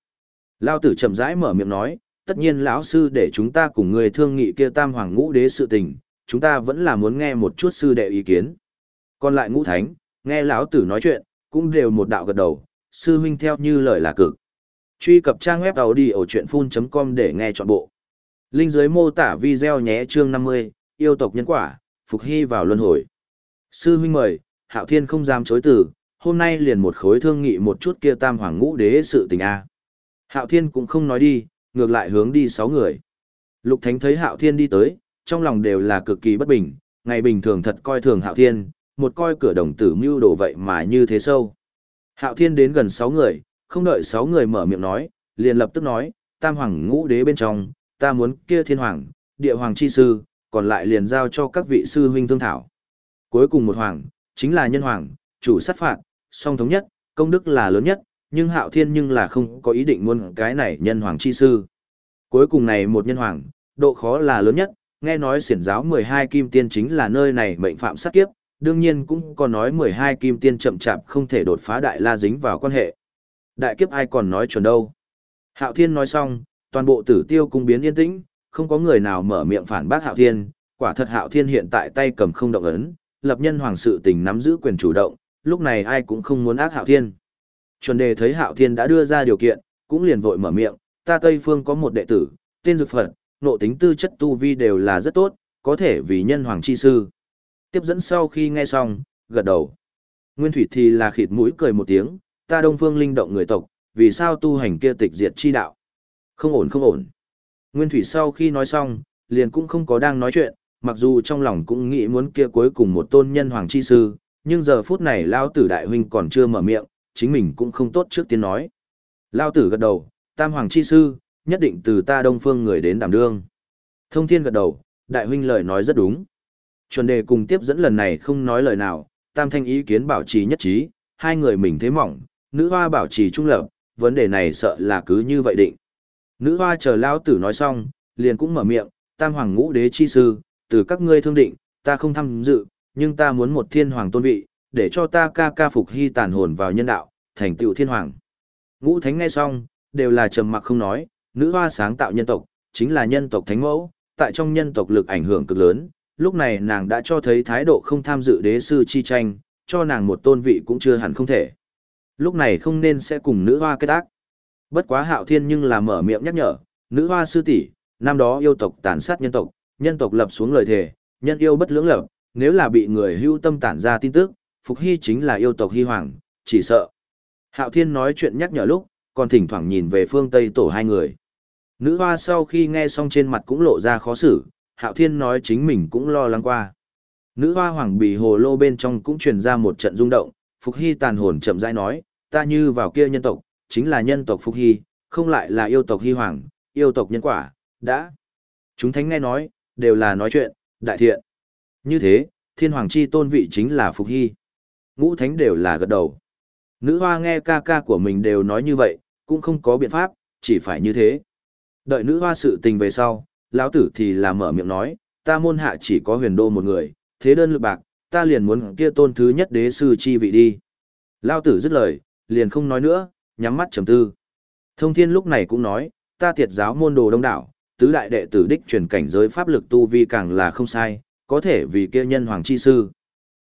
Lao tử chậm rãi mở miệng nói, tất nhiên lão sư để chúng ta cùng người thương nghị kia tam hoàng ngũ đế sự tình, chúng ta vẫn là muốn nghe một chút sư đệ ý kiến. Còn lại ngũ thánh, nghe lão tử nói chuyện, cũng đều một đạo gật đầu, sư huynh theo như lời là cực. Truy cập trang web đầu đi ở chuyệnfun.com để nghe trọn bộ. Linh dưới mô tả video nhé chương 50, yêu tộc nhân quả, phục hy vào luân hồi. Sư huynh mời, Hạo Thiên không dám chối từ, hôm nay liền một khối thương nghị một chút kia tam hoàng ngũ đế sự tình a. Hạo Thiên cũng không nói đi, ngược lại hướng đi sáu người. Lục Thánh thấy Hạo Thiên đi tới, trong lòng đều là cực kỳ bất bình, ngày bình thường thật coi thường Hạo Thiên, một coi cửa đồng tử mưu đồ vậy mà như thế sâu. Hạo Thiên đến gần sáu người, không đợi sáu người mở miệng nói, liền lập tức nói, tam hoàng ngũ đế bên trong, ta muốn kia thiên hoàng, địa hoàng chi sư, còn lại liền giao cho các vị sư huynh thương thảo. Cuối cùng một hoàng, chính là nhân hoàng, chủ sát phạt, song thống nhất, công đức là lớn nhất, nhưng hạo thiên nhưng là không có ý định muốn cái này nhân hoàng chi sư. Cuối cùng này một nhân hoàng, độ khó là lớn nhất, nghe nói siển giáo 12 kim tiên chính là nơi này mệnh phạm sát kiếp, đương nhiên cũng có nói 12 kim tiên chậm chạp không thể đột phá đại la dính vào quan hệ. Đại kiếp ai còn nói chuẩn đâu. Hạo thiên nói xong, toàn bộ tử tiêu cung biến yên tĩnh, không có người nào mở miệng phản bác hạo thiên, quả thật hạo thiên hiện tại tay cầm không động ấn, lập nhân hoàng sự tình nắm giữ quyền chủ động, lúc này ai cũng không muốn ác hạo thiên. Chuẩn đề thấy hạo thiên đã đưa ra điều kiện, cũng liền vội mở miệng, ta Tây Phương có một đệ tử, tên Dược Phật, nộ tính tư chất tu vi đều là rất tốt, có thể vì nhân hoàng chi sư. Tiếp dẫn sau khi nghe xong, gật đầu. Nguyên Thủy thì là khịt mũi cười một tiếng, ta Đông Phương linh động người tộc, vì sao tu hành kia tịch diệt chi đạo? Không ổn không ổn. Nguyên Thủy sau khi nói xong, liền cũng không có đang nói chuyện, mặc dù trong lòng cũng nghĩ muốn kia cuối cùng một tôn nhân hoàng chi sư, nhưng giờ phút này Lao tử đại huynh còn chưa mở miệng, chính mình cũng không tốt trước tiên nói. Lao tử gật đầu, tam hoàng chi sư, nhất định từ ta đông phương người đến đảm đương. Thông thiên gật đầu, đại huynh lời nói rất đúng. Chuẩn đề cùng tiếp dẫn lần này không nói lời nào, tam thanh ý kiến bảo trì nhất trí, hai người mình thế mỏng, nữ hoa bảo trì trung lập, vấn đề này sợ là cứ như vậy định. Nữ hoa chờ lao tử nói xong, liền cũng mở miệng, tam hoàng ngũ đế chi sư, từ các ngươi thương định, ta không tham dự, nhưng ta muốn một thiên hoàng tôn vị, để cho ta ca ca phục hy tàn hồn vào nhân đạo, thành tựu thiên hoàng. Ngũ thánh nghe xong, đều là trầm mặc không nói, nữ hoa sáng tạo nhân tộc, chính là nhân tộc thánh mẫu, tại trong nhân tộc lực ảnh hưởng cực lớn, lúc này nàng đã cho thấy thái độ không tham dự đế sư chi tranh, cho nàng một tôn vị cũng chưa hẳn không thể. Lúc này không nên sẽ cùng nữ hoa kết ác. Bất quá hạo thiên nhưng là mở miệng nhắc nhở, nữ hoa sư tỷ năm đó yêu tộc tàn sát nhân tộc, nhân tộc lập xuống lời thề, nhân yêu bất lưỡng lập, nếu là bị người hưu tâm tản ra tin tức, Phục Hy chính là yêu tộc Hy Hoàng, chỉ sợ. Hạo Thiên nói chuyện nhắc nhở lúc, còn thỉnh thoảng nhìn về phương Tây tổ hai người. Nữ hoa sau khi nghe xong trên mặt cũng lộ ra khó xử, Hạo Thiên nói chính mình cũng lo lắng qua. Nữ hoa hoàng bì hồ lô bên trong cũng truyền ra một trận rung động, Phục Hy tàn hồn chậm rãi nói, ta như vào kia nhân tộc, chính là nhân tộc Phục Hy, không lại là yêu tộc Hy Hoàng, yêu tộc nhân quả, đã. Chúng thánh nghe nói, đều là nói chuyện, đại thiện. Như thế, thiên hoàng chi tôn vị chính là Phục Hy. Ngũ thánh đều là gật đầu. Nữ hoa nghe ca ca của mình đều nói như vậy, cũng không có biện pháp, chỉ phải như thế. Đợi nữ hoa sự tình về sau, lão tử thì là mở miệng nói, ta môn hạ chỉ có huyền đô một người, thế đơn lực bạc, ta liền muốn kia tôn thứ nhất đế sư chi vị đi. Lão tử dứt lời, liền không nói nữa, nhắm mắt trầm tư. Thông thiên lúc này cũng nói, ta tiệt giáo môn đồ đông đảo, tứ đại đệ tử đích truyền cảnh giới pháp lực tu vi càng là không sai, có thể vì kia nhân hoàng chi sư.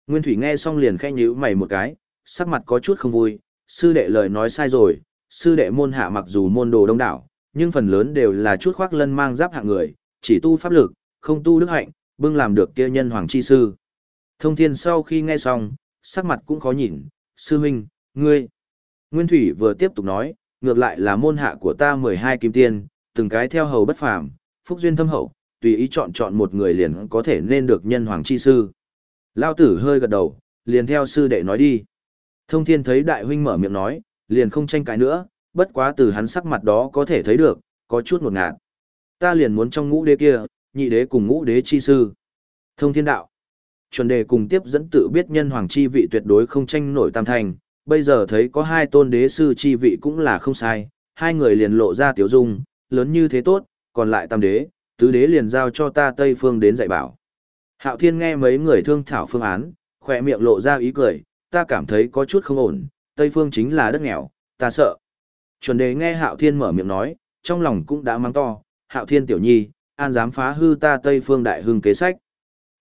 Nguyên Thủy nghe xong liền khẽ nhíu mày một cái, sắc mặt có chút không vui, sư đệ lời nói sai rồi, sư đệ môn hạ mặc dù môn đồ đông đảo, nhưng phần lớn đều là chút khoác lân mang giáp hạng người, chỉ tu pháp lực, không tu đức hạnh, bưng làm được kia nhân hoàng chi sư. Thông thiên sau khi nghe xong, sắc mặt cũng khó nhìn, sư huynh, ngươi. Nguyên Thủy vừa tiếp tục nói, ngược lại là môn hạ của ta 12 kim tiên, từng cái theo hầu bất phàm, phúc duyên thâm hậu, tùy ý chọn chọn một người liền có thể nên được nhân hoàng chi sư. Lao tử hơi gật đầu, liền theo sư đệ nói đi. Thông thiên thấy đại huynh mở miệng nói, liền không tranh cãi nữa, bất quá từ hắn sắc mặt đó có thể thấy được, có chút một ngạt. Ta liền muốn trong ngũ đế kia, nhị đế cùng ngũ đế chi sư. Thông thiên đạo. Chuẩn đề cùng tiếp dẫn tự biết nhân hoàng chi vị tuyệt đối không tranh nổi tam thành, bây giờ thấy có hai tôn đế sư chi vị cũng là không sai, hai người liền lộ ra tiểu dung, lớn như thế tốt, còn lại tam đế, tứ đế liền giao cho ta Tây Phương đến dạy bảo. Hạo Thiên nghe mấy người thương thảo phương án, khỏe miệng lộ ra ý cười, ta cảm thấy có chút không ổn, Tây Phương chính là đất nghèo, ta sợ. Chuẩn đế nghe Hạo Thiên mở miệng nói, trong lòng cũng đã mang to, Hạo Thiên tiểu nhi, an dám phá hư ta Tây Phương đại hưng kế sách.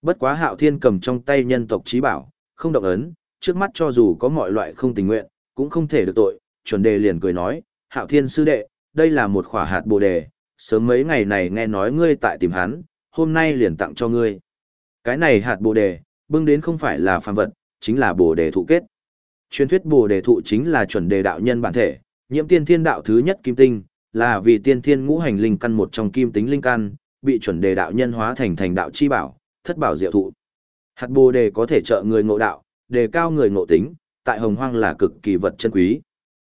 Bất quá Hạo Thiên cầm trong tay nhân tộc trí bảo, không động ấn, trước mắt cho dù có mọi loại không tình nguyện, cũng không thể được tội, chuẩn đề liền cười nói, Hạo Thiên sư đệ, đây là một khỏa hạt bồ đề, sớm mấy ngày này nghe nói ngươi tại tìm hắn, hôm nay liền tặng cho ngươi. Cái này hạt bồ đề, bưng đến không phải là phàm vật, chính là bồ đề thụ kết. Truyền thuyết bồ đề thụ chính là chuẩn đề đạo nhân bản thể, nhiễm tiên thiên đạo thứ nhất kim tinh, là vì tiên thiên ngũ hành linh căn một trong kim tính linh căn, bị chuẩn đề đạo nhân hóa thành thành đạo chi bảo, thất bảo diệu thụ. Hạt bồ đề có thể trợ người ngộ đạo, đề cao người ngộ tính, tại hồng hoang là cực kỳ vật chân quý.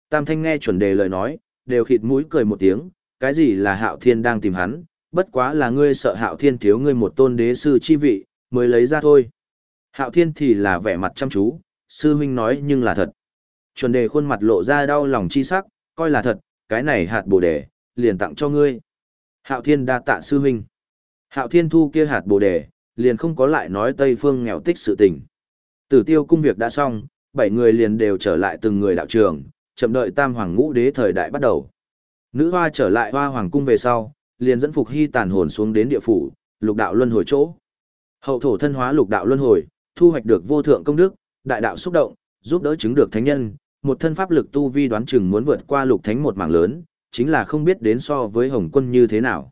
Tam thanh nghe chuẩn đề lời nói, đều khịt mũi cười một tiếng, cái gì là hạo thiên đang tìm hắn, bất quá là ngươi sợ hạo thiên thiếu ngươi một tôn đế sư chi vị, mới lấy ra thôi. Hạo thiên thì là vẻ mặt chăm chú, sư huynh nói nhưng là thật. Chuẩn đề khuôn mặt lộ ra đau lòng chi sắc, coi là thật, cái này hạt bồ đề, liền tặng cho ngươi. Hạo thiên đa tạ sư huynh. Hạo thiên thu kia hạt bồ đề, liền không có lại nói Tây Phương nghèo tích sự tình. Tử tiêu cung việc đã xong, bảy người liền đều trở lại từng người đạo trường, chậm đợi tam hoàng ngũ đế thời đại bắt đầu. Nữ hoa trở lại hoa hoàng cung về sau, liền dẫn phục hy tàn hồn xuống đến địa phủ, lục đạo luân hồi chỗ. Hậu thổ thân hóa lục đạo luân hồi, thu hoạch được vô thượng công đức, đại đạo xúc động, giúp đỡ chứng được thánh nhân, một thân pháp lực tu vi đoán chừng muốn vượt qua lục thánh một mảng lớn, chính là không biết đến so với hồng quân như thế nào.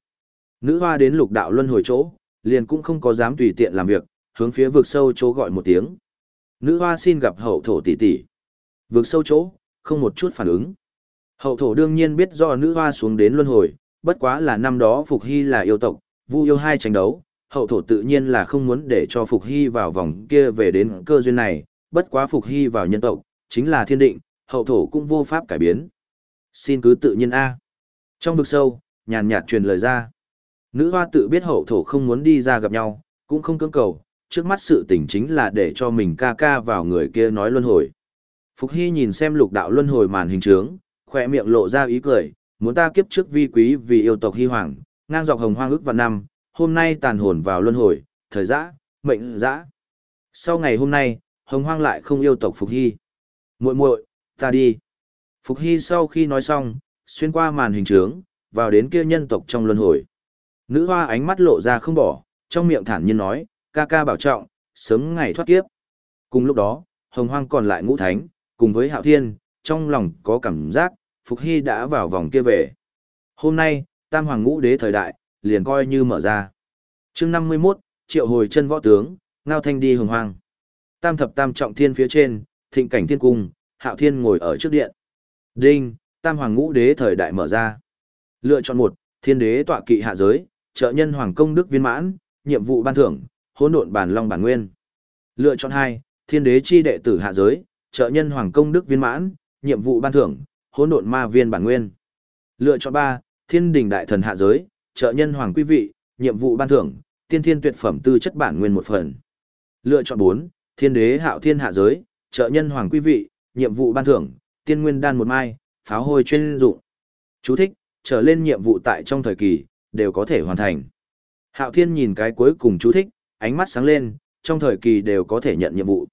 Nữ hoa đến lục đạo luân hồi chỗ, liền cũng không có dám tùy tiện làm việc, hướng phía vực sâu chỗ gọi một tiếng. Nữ hoa xin gặp hậu thổ tỷ tỷ. Vực sâu chỗ, không một chút phản ứng. Hậu thổ đương nhiên biết do nữ hoa xuống đến luân hồi, bất quá là năm đó Phục Hy là yêu tộc, vu yêu hai tranh đấu, hậu thổ tự nhiên là không muốn để cho Phục Hy vào vòng kia về đến cơ duyên này, bất quá Phục Hy vào nhân tộc, chính là thiên định, hậu thổ cũng vô pháp cải biến. Xin cứ tự nhiên A. Trong vực sâu, nhàn nhạt truyền lời ra. Nữ hoa tự biết hậu thổ không muốn đi ra gặp nhau, cũng không cưỡng cầu, trước mắt sự tình chính là để cho mình ca ca vào người kia nói luân hồi. Phục Hy nhìn xem lục đạo luân hồi màn hình trướng, khỏe miệng lộ ra ý cười, muốn ta kiếp trước vi quý vì yêu tộc hy hoàng, ngang dọc hồng hoang ước và năm, hôm nay tàn hồn vào luân hồi, thời giã, mệnh giã. Sau ngày hôm nay, hồng hoang lại không yêu tộc Phục Hy. muội muội ta đi. Phục Hy sau khi nói xong, xuyên qua màn hình trướng, vào đến kia nhân tộc trong luân hồi. Nữ hoa ánh mắt lộ ra không bỏ, trong miệng thản nhiên nói, ca ca bảo trọng, sớm ngày thoát kiếp. Cùng lúc đó, hồng hoang còn lại ngũ thánh, cùng với hạo thiên, trong lòng có cảm giác, Phục Hy đã vào vòng kia về. Hôm nay, tam hoàng ngũ đế thời đại, liền coi như mở ra. chương 51, triệu hồi chân võ tướng, ngao thanh đi hồng hoang. Tam thập tam trọng thiên phía trên, thịnh cảnh thiên cung, hạo thiên ngồi ở trước điện. Đinh, tam hoàng ngũ đế thời đại mở ra. Lựa chọn một, thiên đế tọa kỵ hạ giới, trợ nhân hoàng công đức viên mãn, nhiệm vụ ban thưởng, hỗn độn bản long bản nguyên. Lựa chọn hai, thiên đế chi đệ tử hạ giới, trợ nhân hoàng công đức viên mãn, nhiệm vụ ban thưởng, hỗn độn ma viên bản nguyên. Lựa chọn ba, thiên đình đại thần hạ giới, trợ nhân hoàng quý vị, nhiệm vụ ban thưởng, tiên thiên tuyệt phẩm tư chất bản nguyên một phần. Lựa chọn bốn, thiên đế hạo thiên hạ giới, trợ nhân hoàng quý vị, nhiệm vụ ban thưởng, tiên nguyên đan một mai, pháo hôi chuyên dụng. Chú thích, trở lên nhiệm vụ tại trong thời kỳ, đều có thể hoàn thành. Hạo thiên nhìn cái cuối cùng chú thích, ánh mắt sáng lên, trong thời kỳ đều có thể nhận nhiệm vụ.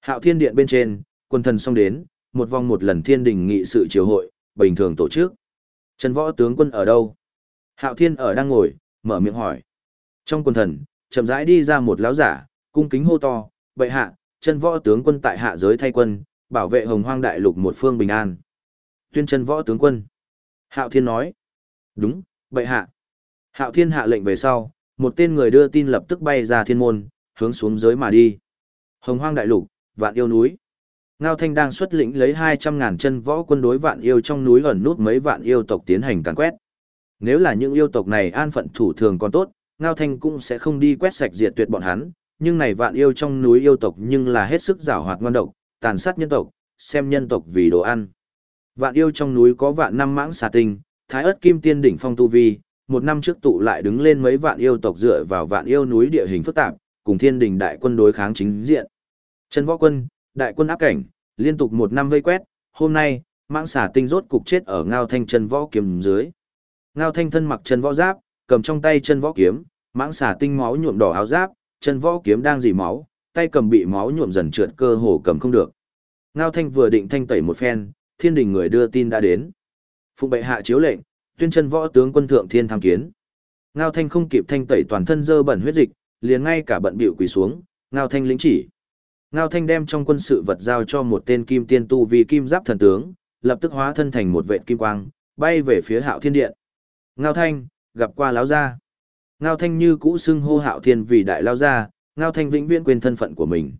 Hạo thiên điện bên trên, quân thần xong đến, một vòng một lần thiên đình nghị sự triều hội, bình thường tổ chức. Trần võ tướng quân ở đâu? Hạo thiên ở đang ngồi, mở miệng hỏi. Trong quân thần, chậm rãi đi ra một lão giả, cung kính hô to, bệ hạ, chân võ tướng quân tại hạ giới thay quân, bảo vệ hồng hoang đại lục một phương bình an. Tuyên chân võ tướng quân. Hạo thiên nói. Đúng, bệ hạ. Hạo thiên hạ lệnh về sau, một tên người đưa tin lập tức bay ra thiên môn, hướng xuống giới mà đi. Hồng hoang đại lục, vạn yêu núi. Ngao Thanh đang xuất lĩnh lấy 200 ngàn chân võ quân đối vạn yêu trong núi ẩn nút mấy vạn yêu tộc tiến hành càn quét. Nếu là những yêu tộc này an phận thủ thường còn tốt, Ngao Thanh cũng sẽ không đi quét sạch diệt tuyệt bọn hắn, nhưng này vạn yêu trong núi yêu tộc nhưng là hết sức giảo hoạt ngoan độc, tàn sát nhân tộc, xem nhân tộc vì đồ ăn. Vạn yêu trong núi có vạn năm mãng xà tinh, thái ớt kim tiên đỉnh phong tu vi, một năm trước tụ lại đứng lên mấy vạn yêu tộc dựa vào vạn yêu núi địa hình phức tạp, cùng thiên đình đại quân đối kháng chính diện. chân Võ Quân, đại quân áp cảnh, liên tục một năm vây quét, hôm nay, mạng xả tinh rốt cục chết ở ngao thanh chân võ kiếm dưới. Ngao thanh thân mặc chân võ giáp, cầm trong tay chân võ kiếm, mạng xả tinh máu nhuộm đỏ áo giáp, chân võ kiếm đang dì máu, tay cầm bị máu nhuộm dần trượt cơ hồ cầm không được. Ngao thanh vừa định thanh tẩy một phen, thiên đình người đưa tin đã đến. phụng bệ hạ chiếu lệnh, tuyên chân võ tướng quân thượng thiên tham kiến. Ngao thanh không kịp thanh tẩy toàn thân dơ bẩn huyết dịch, liền ngay cả bận bịu quỳ xuống, Ngao thanh lĩnh chỉ. Ngao thanh đem trong quân sự vật giao cho một tên kim tiên tu vì kim giáp thần tướng, lập tức hóa thân thành một vệ kim quang, bay về phía hạo thiên điện. Ngao thanh, gặp qua lão gia. Ngao thanh như cũ xưng hô hạo thiên vì đại Lão gia, Ngao thanh vĩnh viễn quên thân phận của mình.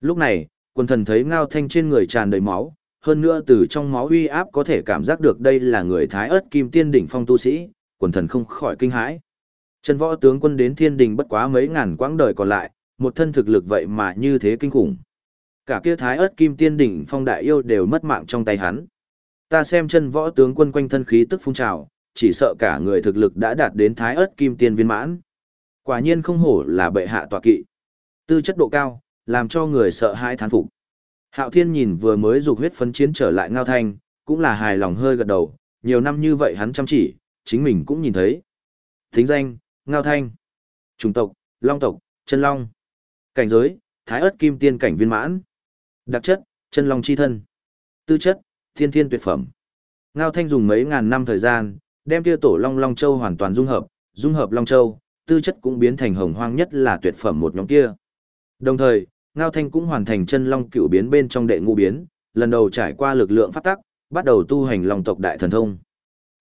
Lúc này, quân thần thấy Ngao thanh trên người tràn đầy máu, hơn nữa từ trong máu uy áp có thể cảm giác được đây là người thái ớt kim tiên đỉnh phong tu sĩ, quần thần không khỏi kinh hãi. Chân võ tướng quân đến thiên đình bất quá mấy ngàn quãng đời còn lại, một thân thực lực vậy mà như thế kinh khủng. Cả kia thái ớt kim tiên đỉnh phong đại yêu đều mất mạng trong tay hắn. Ta xem chân võ tướng quân quanh thân khí tức phun trào, chỉ sợ cả người thực lực đã đạt đến thái ớt kim tiên viên mãn. Quả nhiên không hổ là bệ hạ tọa kỵ. Tư chất độ cao, làm cho người sợ hãi thán phục. Hạo Thiên nhìn vừa mới dục huyết phấn chiến trở lại Ngao Thanh, cũng là hài lòng hơi gật đầu, nhiều năm như vậy hắn chăm chỉ, chính mình cũng nhìn thấy. Thính danh, Ngao Thanh. Chủng tộc, Long tộc, chân Long. Cảnh giới, Thái ớt kim tiên cảnh viên mãn. Đặc chất, chân Long chi thân. Tư chất, thiên thiên tuyệt phẩm. Ngao Thanh dùng mấy ngàn năm thời gian, đem kia tổ Long Long Châu hoàn toàn dung hợp, dung hợp Long Châu, tư chất cũng biến thành hồng hoang nhất là tuyệt phẩm một nhóm kia. Đồng thời, Ngao Thanh cũng hoàn thành chân long cựu biến bên trong đệ ngũ biến, lần đầu trải qua lực lượng phát tắc, bắt đầu tu hành long tộc đại thần thông.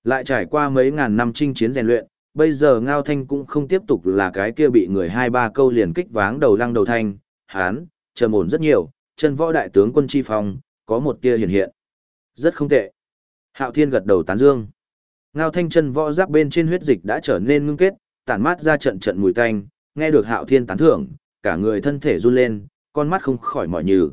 Lại trải qua mấy ngàn năm chinh chiến rèn luyện, bây giờ Ngao Thanh cũng không tiếp tục là cái kia bị người hai ba câu liền kích váng đầu lăng đầu thanh, hán, trầm ổn rất nhiều, chân võ đại tướng quân chi phong, có một tia hiện hiện. Rất không tệ. Hạo Thiên gật đầu tán dương. Ngao Thanh chân võ giáp bên trên huyết dịch đã trở nên ngưng kết, tản mát ra trận trận mùi tanh, nghe được Hạo Thiên tán thưởng, cả người thân thể run lên, con mắt không khỏi mỏi nhừ.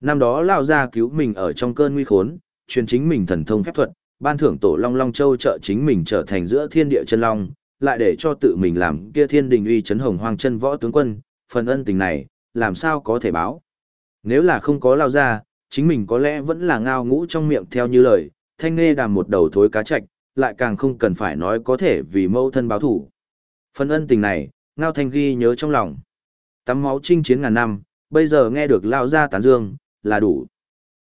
Năm đó lao ra cứu mình ở trong cơn nguy khốn, truyền chính mình thần thông phép thuật, ban thưởng tổ Long Long Châu trợ chính mình trở thành giữa thiên địa chân long, lại để cho tự mình làm kia thiên đình uy chấn hồng hoang chân võ tướng quân, phần ân tình này, làm sao có thể báo. Nếu là không có lao ra, chính mình có lẽ vẫn là ngao ngũ trong miệng theo như lời, thanh nghe đàm một đầu thối cá chạch, lại càng không cần phải nói có thể vì mâu thân báo thủ. Phần ân tình này, ngao thanh ghi nhớ trong lòng. Tắm máu chinh chiến ngàn năm, bây giờ nghe được lao ra tán dương, là đủ.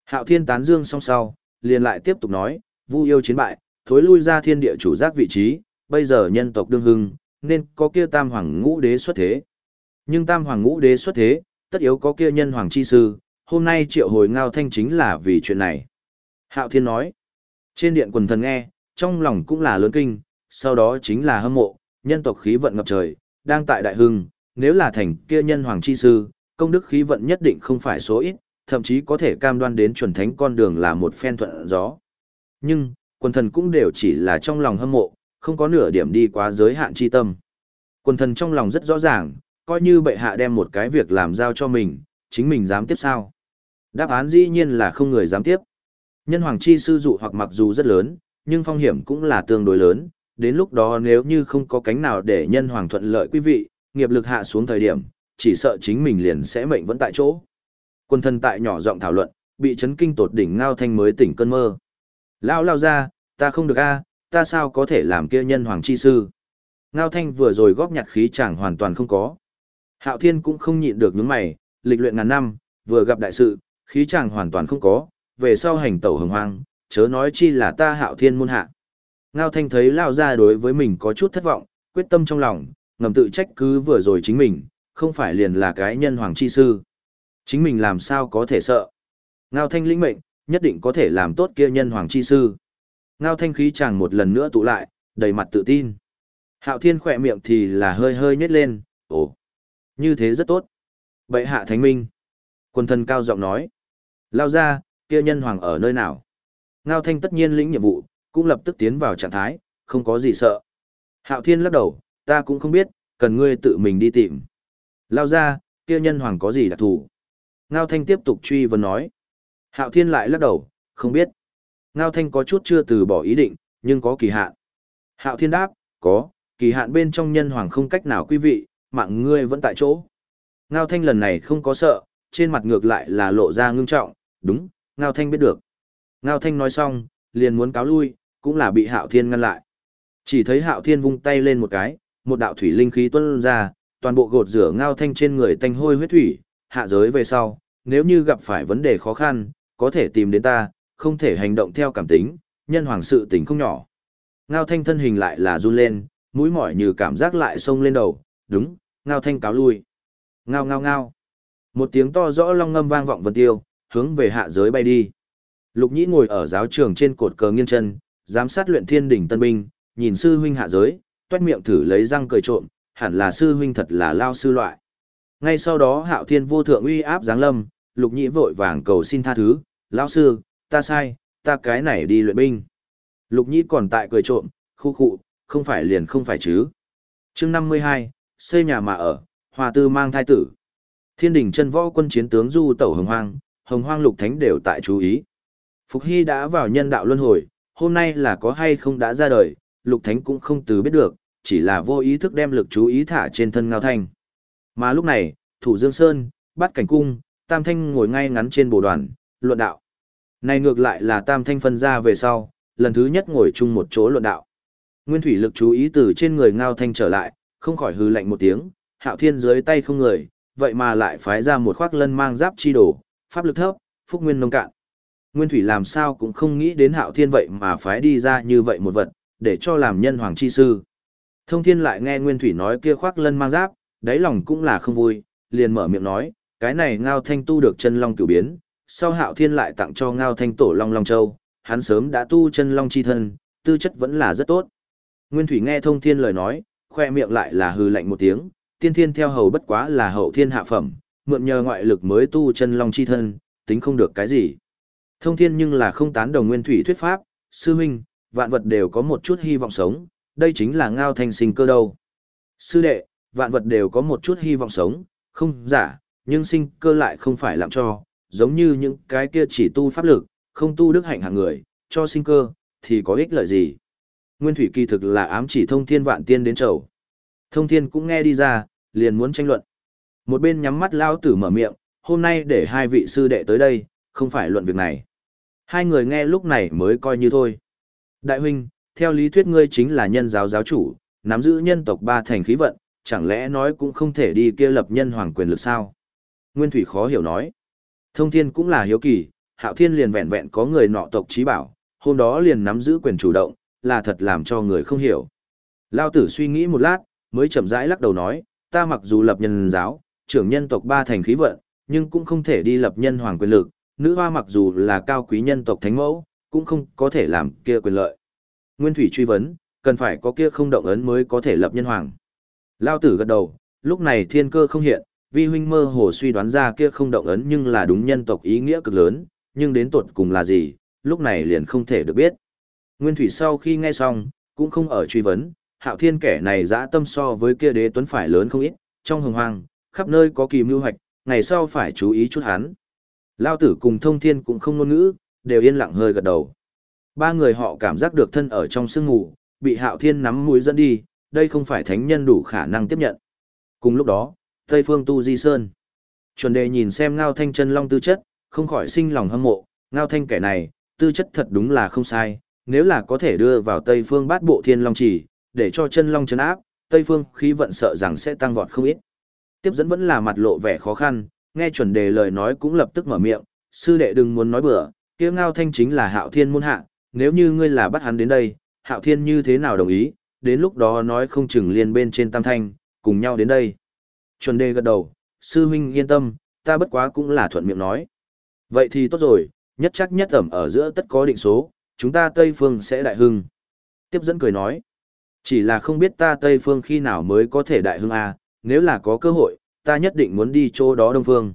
Hạo thiên tán dương song sau, liền lại tiếp tục nói, vu yêu chiến bại, thối lui ra thiên địa chủ giác vị trí, bây giờ nhân tộc đương hưng, nên có kia tam hoàng ngũ đế xuất thế. Nhưng tam hoàng ngũ đế xuất thế, tất yếu có kia nhân hoàng chi sư, hôm nay triệu hồi ngao thanh chính là vì chuyện này. Hạo thiên nói, trên điện quần thần nghe, trong lòng cũng là lớn kinh, sau đó chính là hâm mộ, nhân tộc khí vận ngập trời, đang tại đại hưng, nếu là thành kia nhân hoàng chi sư, công đức khí vận nhất định không phải số ít, thậm chí có thể cam đoan đến chuẩn thánh con đường là một phen thuận gió. Nhưng, quần thần cũng đều chỉ là trong lòng hâm mộ, không có nửa điểm đi quá giới hạn chi tâm. Quần thần trong lòng rất rõ ràng, coi như bệ hạ đem một cái việc làm giao cho mình, chính mình dám tiếp sao. Đáp án dĩ nhiên là không người dám tiếp. Nhân hoàng chi sư dụ hoặc mặc dù rất lớn, nhưng phong hiểm cũng là tương đối lớn, đến lúc đó nếu như không có cánh nào để nhân hoàng thuận lợi quý vị, nghiệp lực hạ xuống thời điểm, chỉ sợ chính mình liền sẽ mệnh vẫn tại chỗ. Quân thân tại nhỏ giọng thảo luận, bị chấn kinh tột đỉnh ngao thanh mới tỉnh cơn mơ. Lao lao ra, ta không được a, ta sao có thể làm kia nhân hoàng chi sư. Ngao thanh vừa rồi góp nhặt khí chẳng hoàn toàn không có. Hạo thiên cũng không nhịn được những mày, lịch luyện ngàn năm, vừa gặp đại sự, khí chẳng hoàn toàn không có, về sau hành tẩu hồng hoang, chớ nói chi là ta hạo thiên môn hạ. Ngao thanh thấy lao ra đối với mình có chút thất vọng, quyết tâm trong lòng, ngầm tự trách cứ vừa rồi chính mình, không phải liền là cái nhân hoàng chi sư. Chính mình làm sao có thể sợ. Ngao thanh lĩnh mệnh, nhất định có thể làm tốt kia nhân hoàng chi sư. Ngao thanh khí chàng một lần nữa tụ lại, đầy mặt tự tin. Hạo thiên khỏe miệng thì là hơi hơi nhếch lên, ồ, như thế rất tốt. Bệ hạ thánh minh. Quân thân cao giọng nói. Lao ra, kia nhân hoàng ở nơi nào? Ngao thanh tất nhiên lĩnh nhiệm vụ, cũng lập tức tiến vào trạng thái, không có gì sợ. Hạo thiên lắc đầu, ta cũng không biết, cần ngươi tự mình đi tìm. Lao ra, kia nhân hoàng có gì đặc thù? Ngao Thanh tiếp tục truy vấn nói. Hạo Thiên lại lắc đầu, không biết. Ngao Thanh có chút chưa từ bỏ ý định, nhưng có kỳ hạn. Hạo Thiên đáp, có, kỳ hạn bên trong nhân hoàng không cách nào quý vị, mạng ngươi vẫn tại chỗ. Ngao Thanh lần này không có sợ, trên mặt ngược lại là lộ ra ngưng trọng, đúng, Ngao Thanh biết được. Ngao Thanh nói xong, liền muốn cáo lui, cũng là bị Hạo Thiên ngăn lại. Chỉ thấy Hạo Thiên vung tay lên một cái, một đạo thủy linh khí tuôn ra, toàn bộ gột rửa Ngao Thanh trên người tanh hôi huyết thủy, hạ giới về sau, nếu như gặp phải vấn đề khó khăn, có thể tìm đến ta, không thể hành động theo cảm tính, nhân hoàng sự tình không nhỏ. Ngao Thanh thân hình lại là run lên, mũi mỏi như cảm giác lại sông lên đầu, đúng, Ngao Thanh cáo lui. Ngao ngao ngao. Một tiếng to rõ long ngâm vang vọng vân tiêu, hướng về hạ giới bay đi. Lục Nhĩ ngồi ở giáo trường trên cột cờ nghiêng chân, giám sát luyện thiên đỉnh tân binh, nhìn sư huynh hạ giới, toét miệng thử lấy răng cười trộm, hẳn là sư huynh thật là lao sư loại. Ngay sau đó Hạo Thiên vô thượng uy áp giáng lâm, Lục Nhĩ vội vàng cầu xin tha thứ, "Lão sư, ta sai, ta cái này đi luyện binh." Lục Nhĩ còn tại cười trộm, khu khụ, không phải liền không phải chứ. Chương năm mươi hai, xây nhà mà ở, Hòa Tư mang thai tử. Thiên đỉnh chân võ quân chiến tướng Du Tẩu Hồng Hoang, Hồng Hoang Lục Thánh đều tại chú ý. Phục Hy đã vào nhân đạo luân hồi, hôm nay là có hay không đã ra đời, Lục Thánh cũng không từ biết được, chỉ là vô ý thức đem lực chú ý thả trên thân Ngao Thanh. Mà lúc này, Thủ Dương Sơn, Bát Cảnh Cung, Tam Thanh ngồi ngay ngắn trên bồ đoàn, luận đạo. Này ngược lại là Tam Thanh phân ra về sau, lần thứ nhất ngồi chung một chỗ luận đạo. Nguyên thủy lực chú ý từ trên người Ngao Thanh trở lại, không khỏi hư lạnh một tiếng, Hạo Thiên dưới tay không người, vậy mà lại phái ra một khoác lân mang giáp chi đổ, pháp lực thấp, phúc nguyên nông cạn. Nguyên Thủy làm sao cũng không nghĩ đến hạo thiên vậy mà phái đi ra như vậy một vật, để cho làm nhân hoàng chi sư. Thông thiên lại nghe Nguyên Thủy nói kia khoác lân mang giáp, đáy lòng cũng là không vui, liền mở miệng nói, cái này ngao thanh tu được chân long cửu biến, sau hạo thiên lại tặng cho ngao thanh tổ long long châu, hắn sớm đã tu chân long chi thân, tư chất vẫn là rất tốt. Nguyên Thủy nghe thông thiên lời nói, khoe miệng lại là hư lạnh một tiếng, tiên thiên theo hầu bất quá là hậu thiên hạ phẩm, mượn nhờ ngoại lực mới tu chân long chi thân, tính không được cái gì. Thông thiên nhưng là không tán đồng nguyên thủy thuyết pháp, sư huynh, vạn vật đều có một chút hy vọng sống, đây chính là ngao thanh sinh cơ đâu. Sư đệ, vạn vật đều có một chút hy vọng sống, không giả, nhưng sinh cơ lại không phải làm cho, giống như những cái kia chỉ tu pháp lực, không tu đức hạnh hạng người, cho sinh cơ, thì có ích lợi gì. Nguyên thủy kỳ thực là ám chỉ thông thiên vạn tiên đến chầu. Thông thiên cũng nghe đi ra, liền muốn tranh luận. Một bên nhắm mắt lao tử mở miệng, hôm nay để hai vị sư đệ tới đây, không phải luận việc này. Hai người nghe lúc này mới coi như thôi. Đại huynh, theo lý thuyết ngươi chính là nhân giáo giáo chủ, nắm giữ nhân tộc ba thành khí vận, chẳng lẽ nói cũng không thể đi kia lập nhân hoàng quyền lực sao? Nguyên Thủy khó hiểu nói. Thông thiên cũng là hiếu kỳ, hạo thiên liền vẹn vẹn có người nọ tộc trí bảo, hôm đó liền nắm giữ quyền chủ động, là thật làm cho người không hiểu. Lao tử suy nghĩ một lát, mới chậm rãi lắc đầu nói, ta mặc dù lập nhân giáo, trưởng nhân tộc ba thành khí vận, nhưng cũng không thể đi lập nhân hoàng quyền lực, nữ hoa mặc dù là cao quý nhân tộc thánh mẫu, cũng không có thể làm kia quyền lợi. Nguyên Thủy truy vấn, cần phải có kia không động ấn mới có thể lập nhân hoàng. Lao tử gật đầu, lúc này thiên cơ không hiện, vi huynh mơ hồ suy đoán ra kia không động ấn nhưng là đúng nhân tộc ý nghĩa cực lớn, nhưng đến tột cùng là gì, lúc này liền không thể được biết. Nguyên Thủy sau khi nghe xong, cũng không ở truy vấn, hạo thiên kẻ này dã tâm so với kia đế tuấn phải lớn không ít, trong hồng hoang, khắp nơi có kỳ mưu hoạch, ngày sau phải chú ý chút hắn. Lao tử cùng thông thiên cũng không ngôn ngữ, đều yên lặng hơi gật đầu. Ba người họ cảm giác được thân ở trong sương ngủ, bị hạo thiên nắm mũi dẫn đi, đây không phải thánh nhân đủ khả năng tiếp nhận. Cùng lúc đó, Tây Phương Tu Di Sơn. Chuẩn đề nhìn xem Ngao Thanh chân long tư chất, không khỏi sinh lòng hâm mộ, Ngao Thanh kẻ này, tư chất thật đúng là không sai, nếu là có thể đưa vào Tây Phương bát bộ thiên long chỉ, để cho chân long chấn áp, Tây Phương khí vận sợ rằng sẽ tăng vọt không ít. Tiếp dẫn vẫn là mặt lộ vẻ khó khăn, nghe chuẩn đề lời nói cũng lập tức mở miệng, sư đệ đừng muốn nói bừa, kia ngao thanh chính là hạo thiên môn hạ, nếu như ngươi là bắt hắn đến đây, hạo thiên như thế nào đồng ý, đến lúc đó nói không chừng liền bên trên tam thanh, cùng nhau đến đây. Chuẩn đề gật đầu, sư huynh yên tâm, ta bất quá cũng là thuận miệng nói. Vậy thì tốt rồi, nhất chắc nhất ẩm ở giữa tất có định số, chúng ta Tây Phương sẽ đại hưng. Tiếp dẫn cười nói, chỉ là không biết ta Tây Phương khi nào mới có thể đại hưng à, nếu là có cơ hội, ta nhất định muốn đi chỗ đó Đông Phương.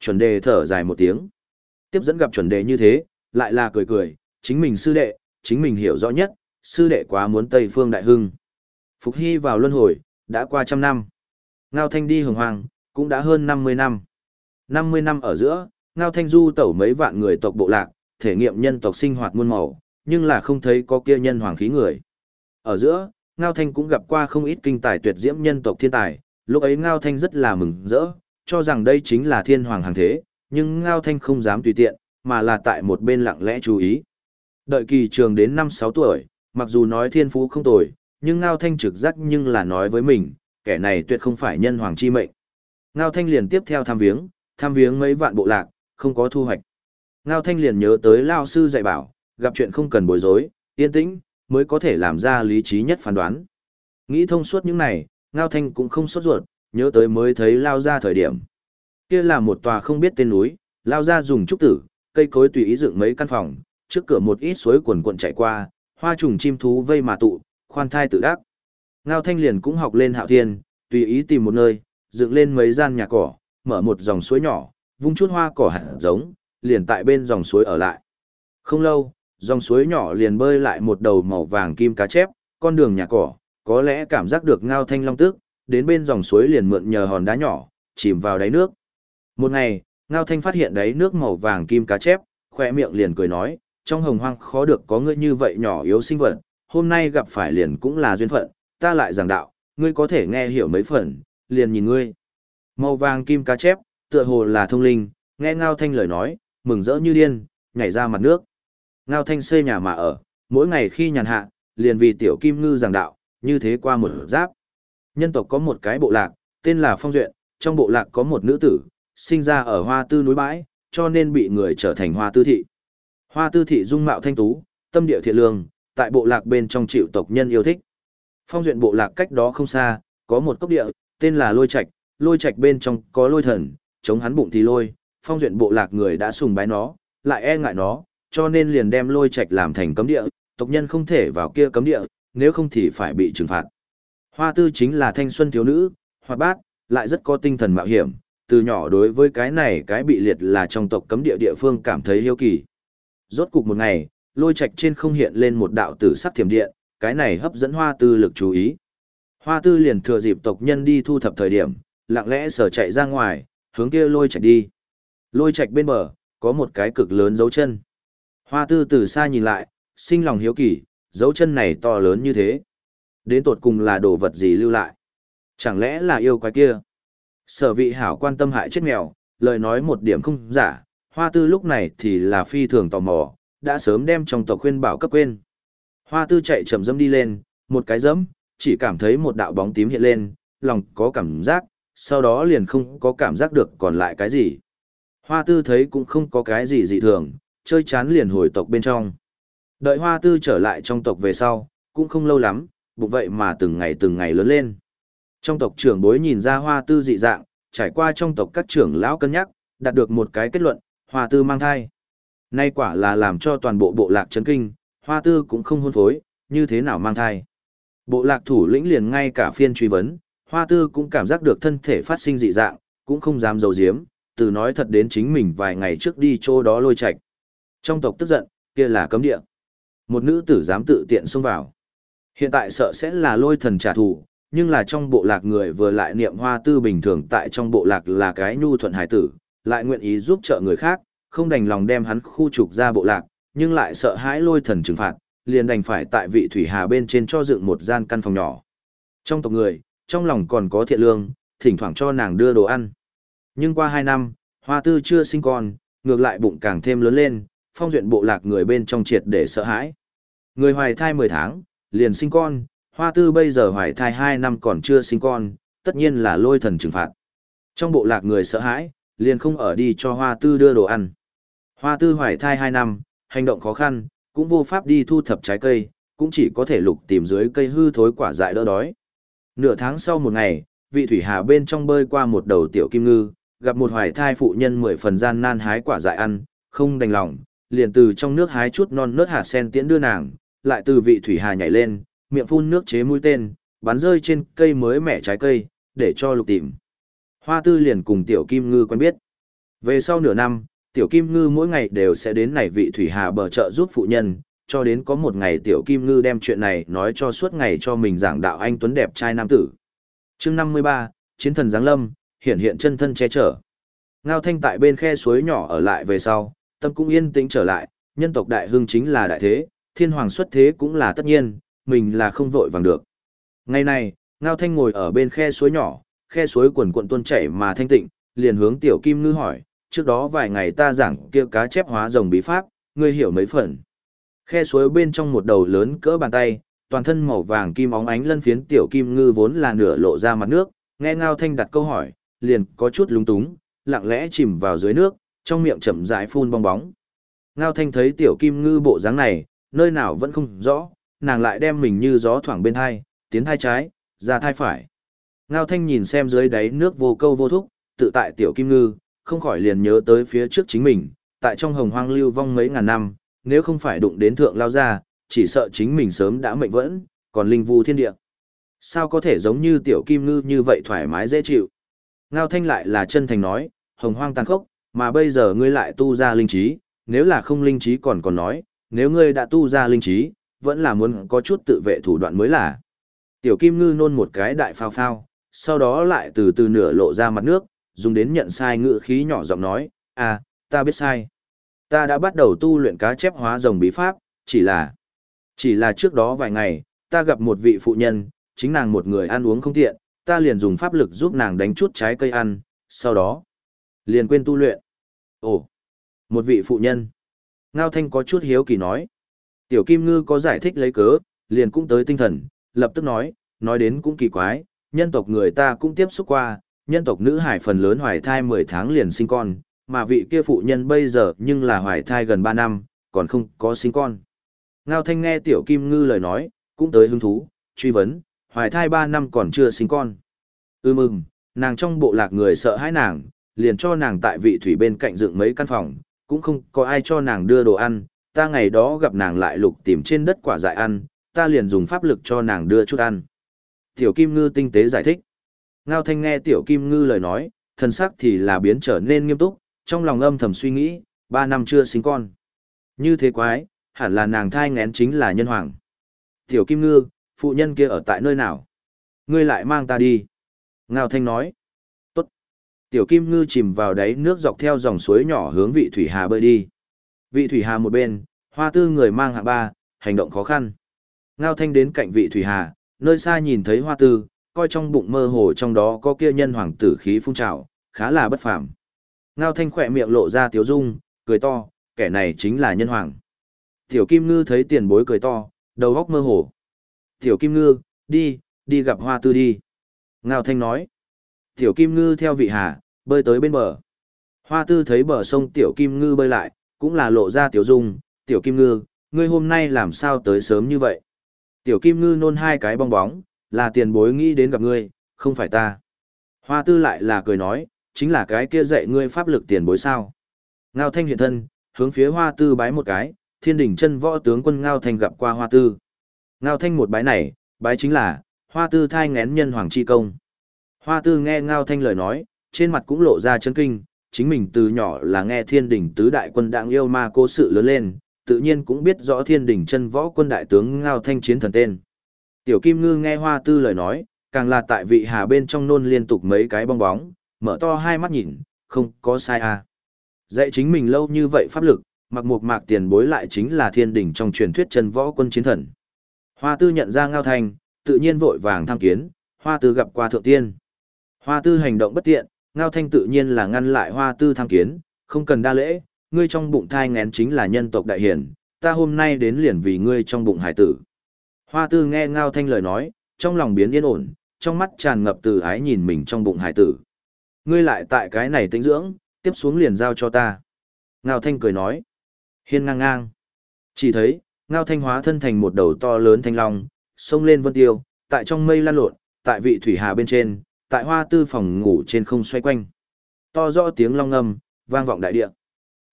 Chuẩn đề thở dài một tiếng. Tiếp dẫn gặp chuẩn đề như thế, lại là cười cười, chính mình sư đệ, chính mình hiểu rõ nhất, sư đệ quá muốn Tây Phương đại hưng. Phục Hy vào luân hồi, đã qua trăm năm. Ngao Thanh đi hồng hoàng, cũng đã hơn 50 năm. 50 năm ở giữa, Ngao Thanh du tẩu mấy vạn người tộc bộ lạc, thể nghiệm nhân tộc sinh hoạt muôn màu, nhưng là không thấy có kia nhân hoàng khí người. Ở giữa, Ngao Thanh cũng gặp qua không ít kinh tài tuyệt diễm nhân tộc thiên tài, lúc ấy Ngao Thanh rất là mừng rỡ, cho rằng đây chính là thiên hoàng hàng thế, nhưng Ngao Thanh không dám tùy tiện, mà là tại một bên lặng lẽ chú ý. Đợi kỳ trường đến 5-6 tuổi, mặc dù nói thiên phú không tồi, nhưng Ngao Thanh trực giác nhưng là nói với mình, kẻ này tuyệt không phải nhân hoàng chi mệnh. Ngao Thanh liền tiếp theo tham viếng, tham viếng mấy vạn bộ lạc, không có thu hoạch. Ngao Thanh liền nhớ tới Lao Sư dạy bảo, gặp chuyện không cần bối rối, yên tĩnh, mới có thể làm ra lý trí nhất phán đoán. Nghĩ thông suốt những này, Ngao Thanh cũng không sốt ruột, nhớ tới mới thấy Lao ra thời điểm. Kia là một tòa không biết tên núi, Lao ra dùng trúc tử, cây cối tùy ý dựng mấy căn phòng, trước cửa một ít suối quần cuộn chạy qua, hoa trùng chim thú vây mà tụ, khoan thai tự đắc. Ngao Thanh liền cũng học lên hạo thiên, tùy ý tìm một nơi, dựng lên mấy gian nhà cỏ, mở một dòng suối nhỏ, vung chút hoa cỏ hạt giống, liền tại bên dòng suối ở lại. Không lâu, dòng suối nhỏ liền bơi lại một đầu màu vàng kim cá chép, con đường nhà cỏ, có lẽ cảm giác được ngao thanh long tức, đến bên dòng suối liền mượn nhờ hòn đá nhỏ, chìm vào đáy nước. Một ngày, ngao thanh phát hiện đáy nước màu vàng kim cá chép, khỏe miệng liền cười nói, trong hồng hoang khó được có ngươi như vậy nhỏ yếu sinh vật, hôm nay gặp phải liền cũng là duyên phận, ta lại giảng đạo, ngươi có thể nghe hiểu mấy phần, liền nhìn ngươi. Màu vàng kim cá chép, tựa hồ là thông linh, nghe Ngao Thanh lời nói, mừng rỡ như điên, nhảy ra mặt nước. Ngao Thanh xây nhà mà ở, mỗi ngày khi nhàn hạ, liền vì tiểu kim ngư giảng đạo, như thế qua một giáp. Nhân tộc có một cái bộ lạc, tên là Phong Duyện, trong bộ lạc có một nữ tử, sinh ra ở hoa tư núi bãi, cho nên bị người trở thành hoa tư thị. Hoa tư thị dung mạo thanh tú, tâm địa thiện lương, tại bộ lạc bên trong chịu tộc nhân yêu thích. Phong duyện bộ lạc cách đó không xa, có một cốc địa, tên là Lôi Trạch, Lôi Trạch bên trong có lôi thần, chống hắn bụng thì lôi, phong duyện bộ lạc người đã sùng bái nó, lại e ngại nó, cho nên liền đem Lôi Trạch làm thành cấm địa, tộc nhân không thể vào kia cấm địa, nếu không thì phải bị trừng phạt. Hoa tư chính là thanh xuân thiếu nữ, hoạt bát, lại rất có tinh thần mạo hiểm, từ nhỏ đối với cái này cái bị liệt là trong tộc cấm địa địa phương cảm thấy hiếu kỳ. Rốt cục một ngày, lôi Trạch trên không hiện lên một đạo tử sắc thiểm điện, cái này hấp dẫn hoa tư lực chú ý. Hoa tư liền thừa dịp tộc nhân đi thu thập thời điểm, lặng lẽ sở chạy ra ngoài, hướng kia lôi chạy đi. Lôi chạy bên bờ, có một cái cực lớn dấu chân. Hoa tư từ xa nhìn lại, sinh lòng hiếu kỳ, dấu chân này to lớn như thế. Đến tột cùng là đồ vật gì lưu lại? Chẳng lẽ là yêu quái kia? Sở vị hảo quan tâm hại chết mèo, lời nói một điểm không giả, hoa tư lúc này thì là phi thường tò mò, đã sớm đem trong tộc khuyên bảo cấp quên. Hoa tư chạy chậm dẫm đi lên, một cái dẫm, chỉ cảm thấy một đạo bóng tím hiện lên, lòng có cảm giác, sau đó liền không có cảm giác được còn lại cái gì. Hoa tư thấy cũng không có cái gì dị thường, chơi chán liền hồi tộc bên trong. Đợi hoa tư trở lại trong tộc về sau, cũng không lâu lắm, bụng vậy mà từng ngày từng ngày lớn lên. Trong tộc trưởng bối nhìn ra hoa tư dị dạng, trải qua trong tộc các trưởng lão cân nhắc, đạt được một cái kết luận, hoa tư mang thai. Nay quả là làm cho toàn bộ bộ lạc chấn kinh, hoa tư cũng không hôn phối, như thế nào mang thai. Bộ lạc thủ lĩnh liền ngay cả phiên truy vấn, hoa tư cũng cảm giác được thân thể phát sinh dị dạng, cũng không dám dầu diếm, từ nói thật đến chính mình vài ngày trước đi chỗ đó lôi Trạch. Trong tộc tức giận, kia là cấm địa. Một nữ tử dám tự tiện xông vào. Hiện tại sợ sẽ là lôi thần trả thù, nhưng là trong bộ lạc người vừa lại niệm hoa tư bình thường tại trong bộ lạc là cái nhu thuận hải tử, lại nguyện ý giúp trợ người khác, không đành lòng đem hắn khu trục ra bộ lạc, nhưng lại sợ hãi lôi thần trừng phạt, liền đành phải tại vị thủy hà bên trên cho dựng một gian căn phòng nhỏ. Trong tộc người, trong lòng còn có thiện lương, thỉnh thoảng cho nàng đưa đồ ăn. Nhưng qua hai năm, hoa tư chưa sinh con, ngược lại bụng càng thêm lớn lên, phong duyện bộ lạc người bên trong triệt để sợ hãi. Người hoài thai 10 tháng, liền sinh con, hoa tư bây giờ hoài thai 2 năm còn chưa sinh con, tất nhiên là lôi thần trừng phạt. Trong bộ lạc người sợ hãi, liền không ở đi cho hoa tư đưa đồ ăn. Hoa tư hoài thai 2 năm, hành động khó khăn, cũng vô pháp đi thu thập trái cây, cũng chỉ có thể lục tìm dưới cây hư thối quả dại đỡ đói. Nửa tháng sau một ngày, vị thủy hà bên trong bơi qua một đầu tiểu kim ngư, gặp một hoài thai phụ nhân mười phần gian nan hái quả dại ăn, không đành lòng, liền từ trong nước hái chút non nớt hạt sen tiễn đưa nàng, lại từ vị thủy hà nhảy lên, miệng phun nước chế mũi tên, bắn rơi trên cây mới mẻ trái cây, để cho lục tìm. Hoa tư liền cùng tiểu kim ngư quen biết. Về sau nửa năm, tiểu kim ngư mỗi ngày đều sẽ đến này vị thủy hà bờ chợ giúp phụ nhân, cho đến có một ngày tiểu kim ngư đem chuyện này nói cho suốt ngày cho mình giảng đạo anh tuấn đẹp trai nam tử. chương 53, chiến thần giáng lâm, hiện hiện chân thân che chở. Ngao thanh tại bên khe suối nhỏ ở lại về sau, tâm cũng yên tĩnh trở lại, nhân tộc đại hưng chính là đại thế, thiên hoàng xuất thế cũng là tất nhiên, mình là không vội vàng được. Ngày này, Ngao thanh ngồi ở bên khe suối nhỏ, khe suối quần cuộn tuôn chảy mà thanh tịnh, liền hướng tiểu kim ngư hỏi, trước đó vài ngày ta giảng kia cá chép hóa rồng bí pháp, ngươi hiểu mấy phần. Khe suối bên trong một đầu lớn cỡ bàn tay, toàn thân màu vàng kim óng ánh lân phiến tiểu kim ngư vốn là nửa lộ ra mặt nước, nghe Ngao Thanh đặt câu hỏi, liền có chút lúng túng, lặng lẽ chìm vào dưới nước, trong miệng chậm rãi phun bong bóng. Ngao Thanh thấy tiểu kim ngư bộ dáng này, nơi nào vẫn không rõ, nàng lại đem mình như gió thoảng bên hai, tiến thai trái, ra thai phải. Ngao Thanh nhìn xem dưới đáy nước vô câu vô thúc, tự tại tiểu kim ngư, không khỏi liền nhớ tới phía trước chính mình, tại trong hồng hoang lưu vong mấy ngàn năm, nếu không phải đụng đến thượng lao ra, chỉ sợ chính mình sớm đã mệnh vẫn, còn linh vu thiên địa. Sao có thể giống như tiểu kim ngư như vậy thoải mái dễ chịu? Ngao Thanh lại là chân thành nói, hồng hoang tàn khốc, mà bây giờ ngươi lại tu ra linh trí, nếu là không linh trí còn còn nói, nếu ngươi đã tu ra linh trí, vẫn là muốn có chút tự vệ thủ đoạn mới là. Tiểu kim ngư nôn một cái đại phao phao, sau đó lại từ từ nửa lộ ra mặt nước, dùng đến nhận sai ngữ khí nhỏ giọng nói, à, ta biết sai. Ta đã bắt đầu tu luyện cá chép hóa rồng bí pháp, chỉ là, chỉ là trước đó vài ngày, ta gặp một vị phụ nhân, chính nàng một người ăn uống không tiện, ta liền dùng pháp lực giúp nàng đánh chút trái cây ăn, sau đó, liền quên tu luyện. Ồ, một vị phụ nhân. Ngao Thanh có chút hiếu kỳ nói. Tiểu Kim Ngư có giải thích lấy cớ, liền cũng tới tinh thần, lập tức nói, nói đến cũng kỳ quái, nhân tộc người ta cũng tiếp xúc qua, nhân tộc nữ hải phần lớn hoài thai 10 tháng liền sinh con, mà vị kia phụ nhân bây giờ nhưng là hoài thai gần 3 năm, còn không có sinh con. Ngao Thanh nghe Tiểu Kim Ngư lời nói, cũng tới hứng thú, truy vấn, hoài thai 3 năm còn chưa sinh con. Ư mừng, nàng trong bộ lạc người sợ hãi nàng, liền cho nàng tại vị thủy bên cạnh dựng mấy căn phòng, cũng không có ai cho nàng đưa đồ ăn, ta ngày đó gặp nàng lại lục tìm trên đất quả dại ăn, ta liền dùng pháp lực cho nàng đưa chút ăn. Tiểu Kim Ngư tinh tế giải thích. Ngao Thanh nghe Tiểu Kim Ngư lời nói, thần sắc thì là biến trở nên nghiêm túc, trong lòng âm thầm suy nghĩ, ba năm chưa sinh con. Như thế quái, hẳn là nàng thai ngén chính là nhân hoàng. Tiểu Kim Ngư, phụ nhân kia ở tại nơi nào? Ngươi lại mang ta đi. Ngao Thanh nói. Tốt. Tiểu Kim Ngư chìm vào đáy nước dọc theo dòng suối nhỏ hướng vị Thủy Hà bơi đi. Vị Thủy Hà một bên, hoa tư người mang hạ ba, hành động khó khăn. Ngao Thanh đến cạnh vị Thủy Hà, nơi xa nhìn thấy hoa tư, coi trong bụng mơ hồ trong đó có kia nhân hoàng tử khí phun trào, khá là bất phàm. Ngao Thanh khỏe miệng lộ ra tiếu dung, cười to, kẻ này chính là nhân hoàng. Tiểu Kim Ngư thấy tiền bối cười to, đầu góc mơ hồ. Tiểu Kim Ngư, đi, đi gặp hoa tư đi. Ngao Thanh nói. Tiểu Kim Ngư theo vị hà, bơi tới bên bờ. Hoa tư thấy bờ sông Tiểu Kim Ngư bơi lại, cũng là lộ ra Tiểu Dung. Tiểu Kim Ngư, ngươi hôm nay làm sao tới sớm như vậy? Tiểu Kim Ngư nôn hai cái bong bóng, là tiền bối nghĩ đến gặp ngươi, không phải ta. Hoa tư lại là cười nói, chính là cái kia dạy ngươi pháp lực tiền bối sao. Ngao Thanh hiện thân, hướng phía hoa tư bái một cái, thiên đỉnh chân võ tướng quân Ngao Thanh gặp qua hoa tư. Ngao Thanh một bái này, bái chính là, hoa tư thai ngén nhân hoàng chi công. Hoa tư nghe Ngao Thanh lời nói, trên mặt cũng lộ ra chấn kinh, chính mình từ nhỏ là nghe thiên đỉnh tứ đại quân đặng yêu ma cố sự lớn lên, tự nhiên cũng biết rõ thiên đỉnh chân võ quân đại tướng Ngao Thanh chiến thần tên. Tiểu Kim Ngư nghe Hoa Tư lời nói, càng là tại vị hà bên trong nôn liên tục mấy cái bong bóng, mở to hai mắt nhìn, không có sai à. Dạy chính mình lâu như vậy pháp lực, mặc một mạc tiền bối lại chính là thiên đỉnh trong truyền thuyết chân võ quân chiến thần. Hoa Tư nhận ra Ngao Thanh, tự nhiên vội vàng tham kiến, Hoa Tư gặp qua thượng tiên. Hoa Tư hành động bất tiện, Ngao Thanh tự nhiên là ngăn lại Hoa Tư tham kiến, không cần đa lễ, ngươi trong bụng thai ngén chính là nhân tộc đại hiển, ta hôm nay đến liền vì ngươi trong bụng hải tử. Hoa tư nghe ngao thanh lời nói, trong lòng biến yên ổn, trong mắt tràn ngập từ ái nhìn mình trong bụng hải tử. Ngươi lại tại cái này tĩnh dưỡng, tiếp xuống liền giao cho ta. Ngao thanh cười nói. Hiên ngang ngang. Chỉ thấy, ngao thanh hóa thân thành một đầu to lớn thanh long, sông lên vân tiêu, tại trong mây lan lộn, tại vị thủy hà bên trên, tại hoa tư phòng ngủ trên không xoay quanh. To rõ tiếng long ngâm, vang vọng đại địa.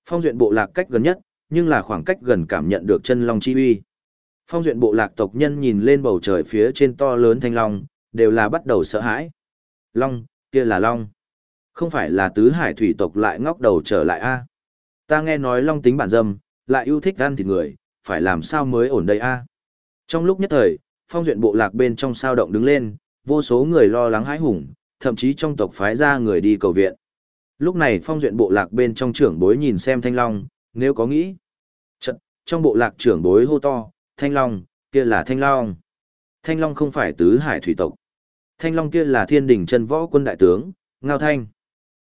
Phong duyện bộ lạc cách gần nhất, nhưng là khoảng cách gần cảm nhận được chân long chi uy. Phong duyện bộ lạc tộc nhân nhìn lên bầu trời phía trên to lớn thanh long, đều là bắt đầu sợ hãi. Long, kia là long. Không phải là tứ hải thủy tộc lại ngóc đầu trở lại a? Ta nghe nói long tính bản dâm, lại yêu thích ăn thịt người, phải làm sao mới ổn đây a? Trong lúc nhất thời, phong duyện bộ lạc bên trong sao động đứng lên, vô số người lo lắng hãi hùng, thậm chí trong tộc phái ra người đi cầu viện. Lúc này phong duyện bộ lạc bên trong trưởng bối nhìn xem thanh long, nếu có nghĩ. Trận, trong bộ lạc trưởng bối hô to, thanh long, kia là thanh long. Thanh long không phải tứ hải thủy tộc. Thanh long kia là thiên đình chân võ quân đại tướng, Ngao Thanh.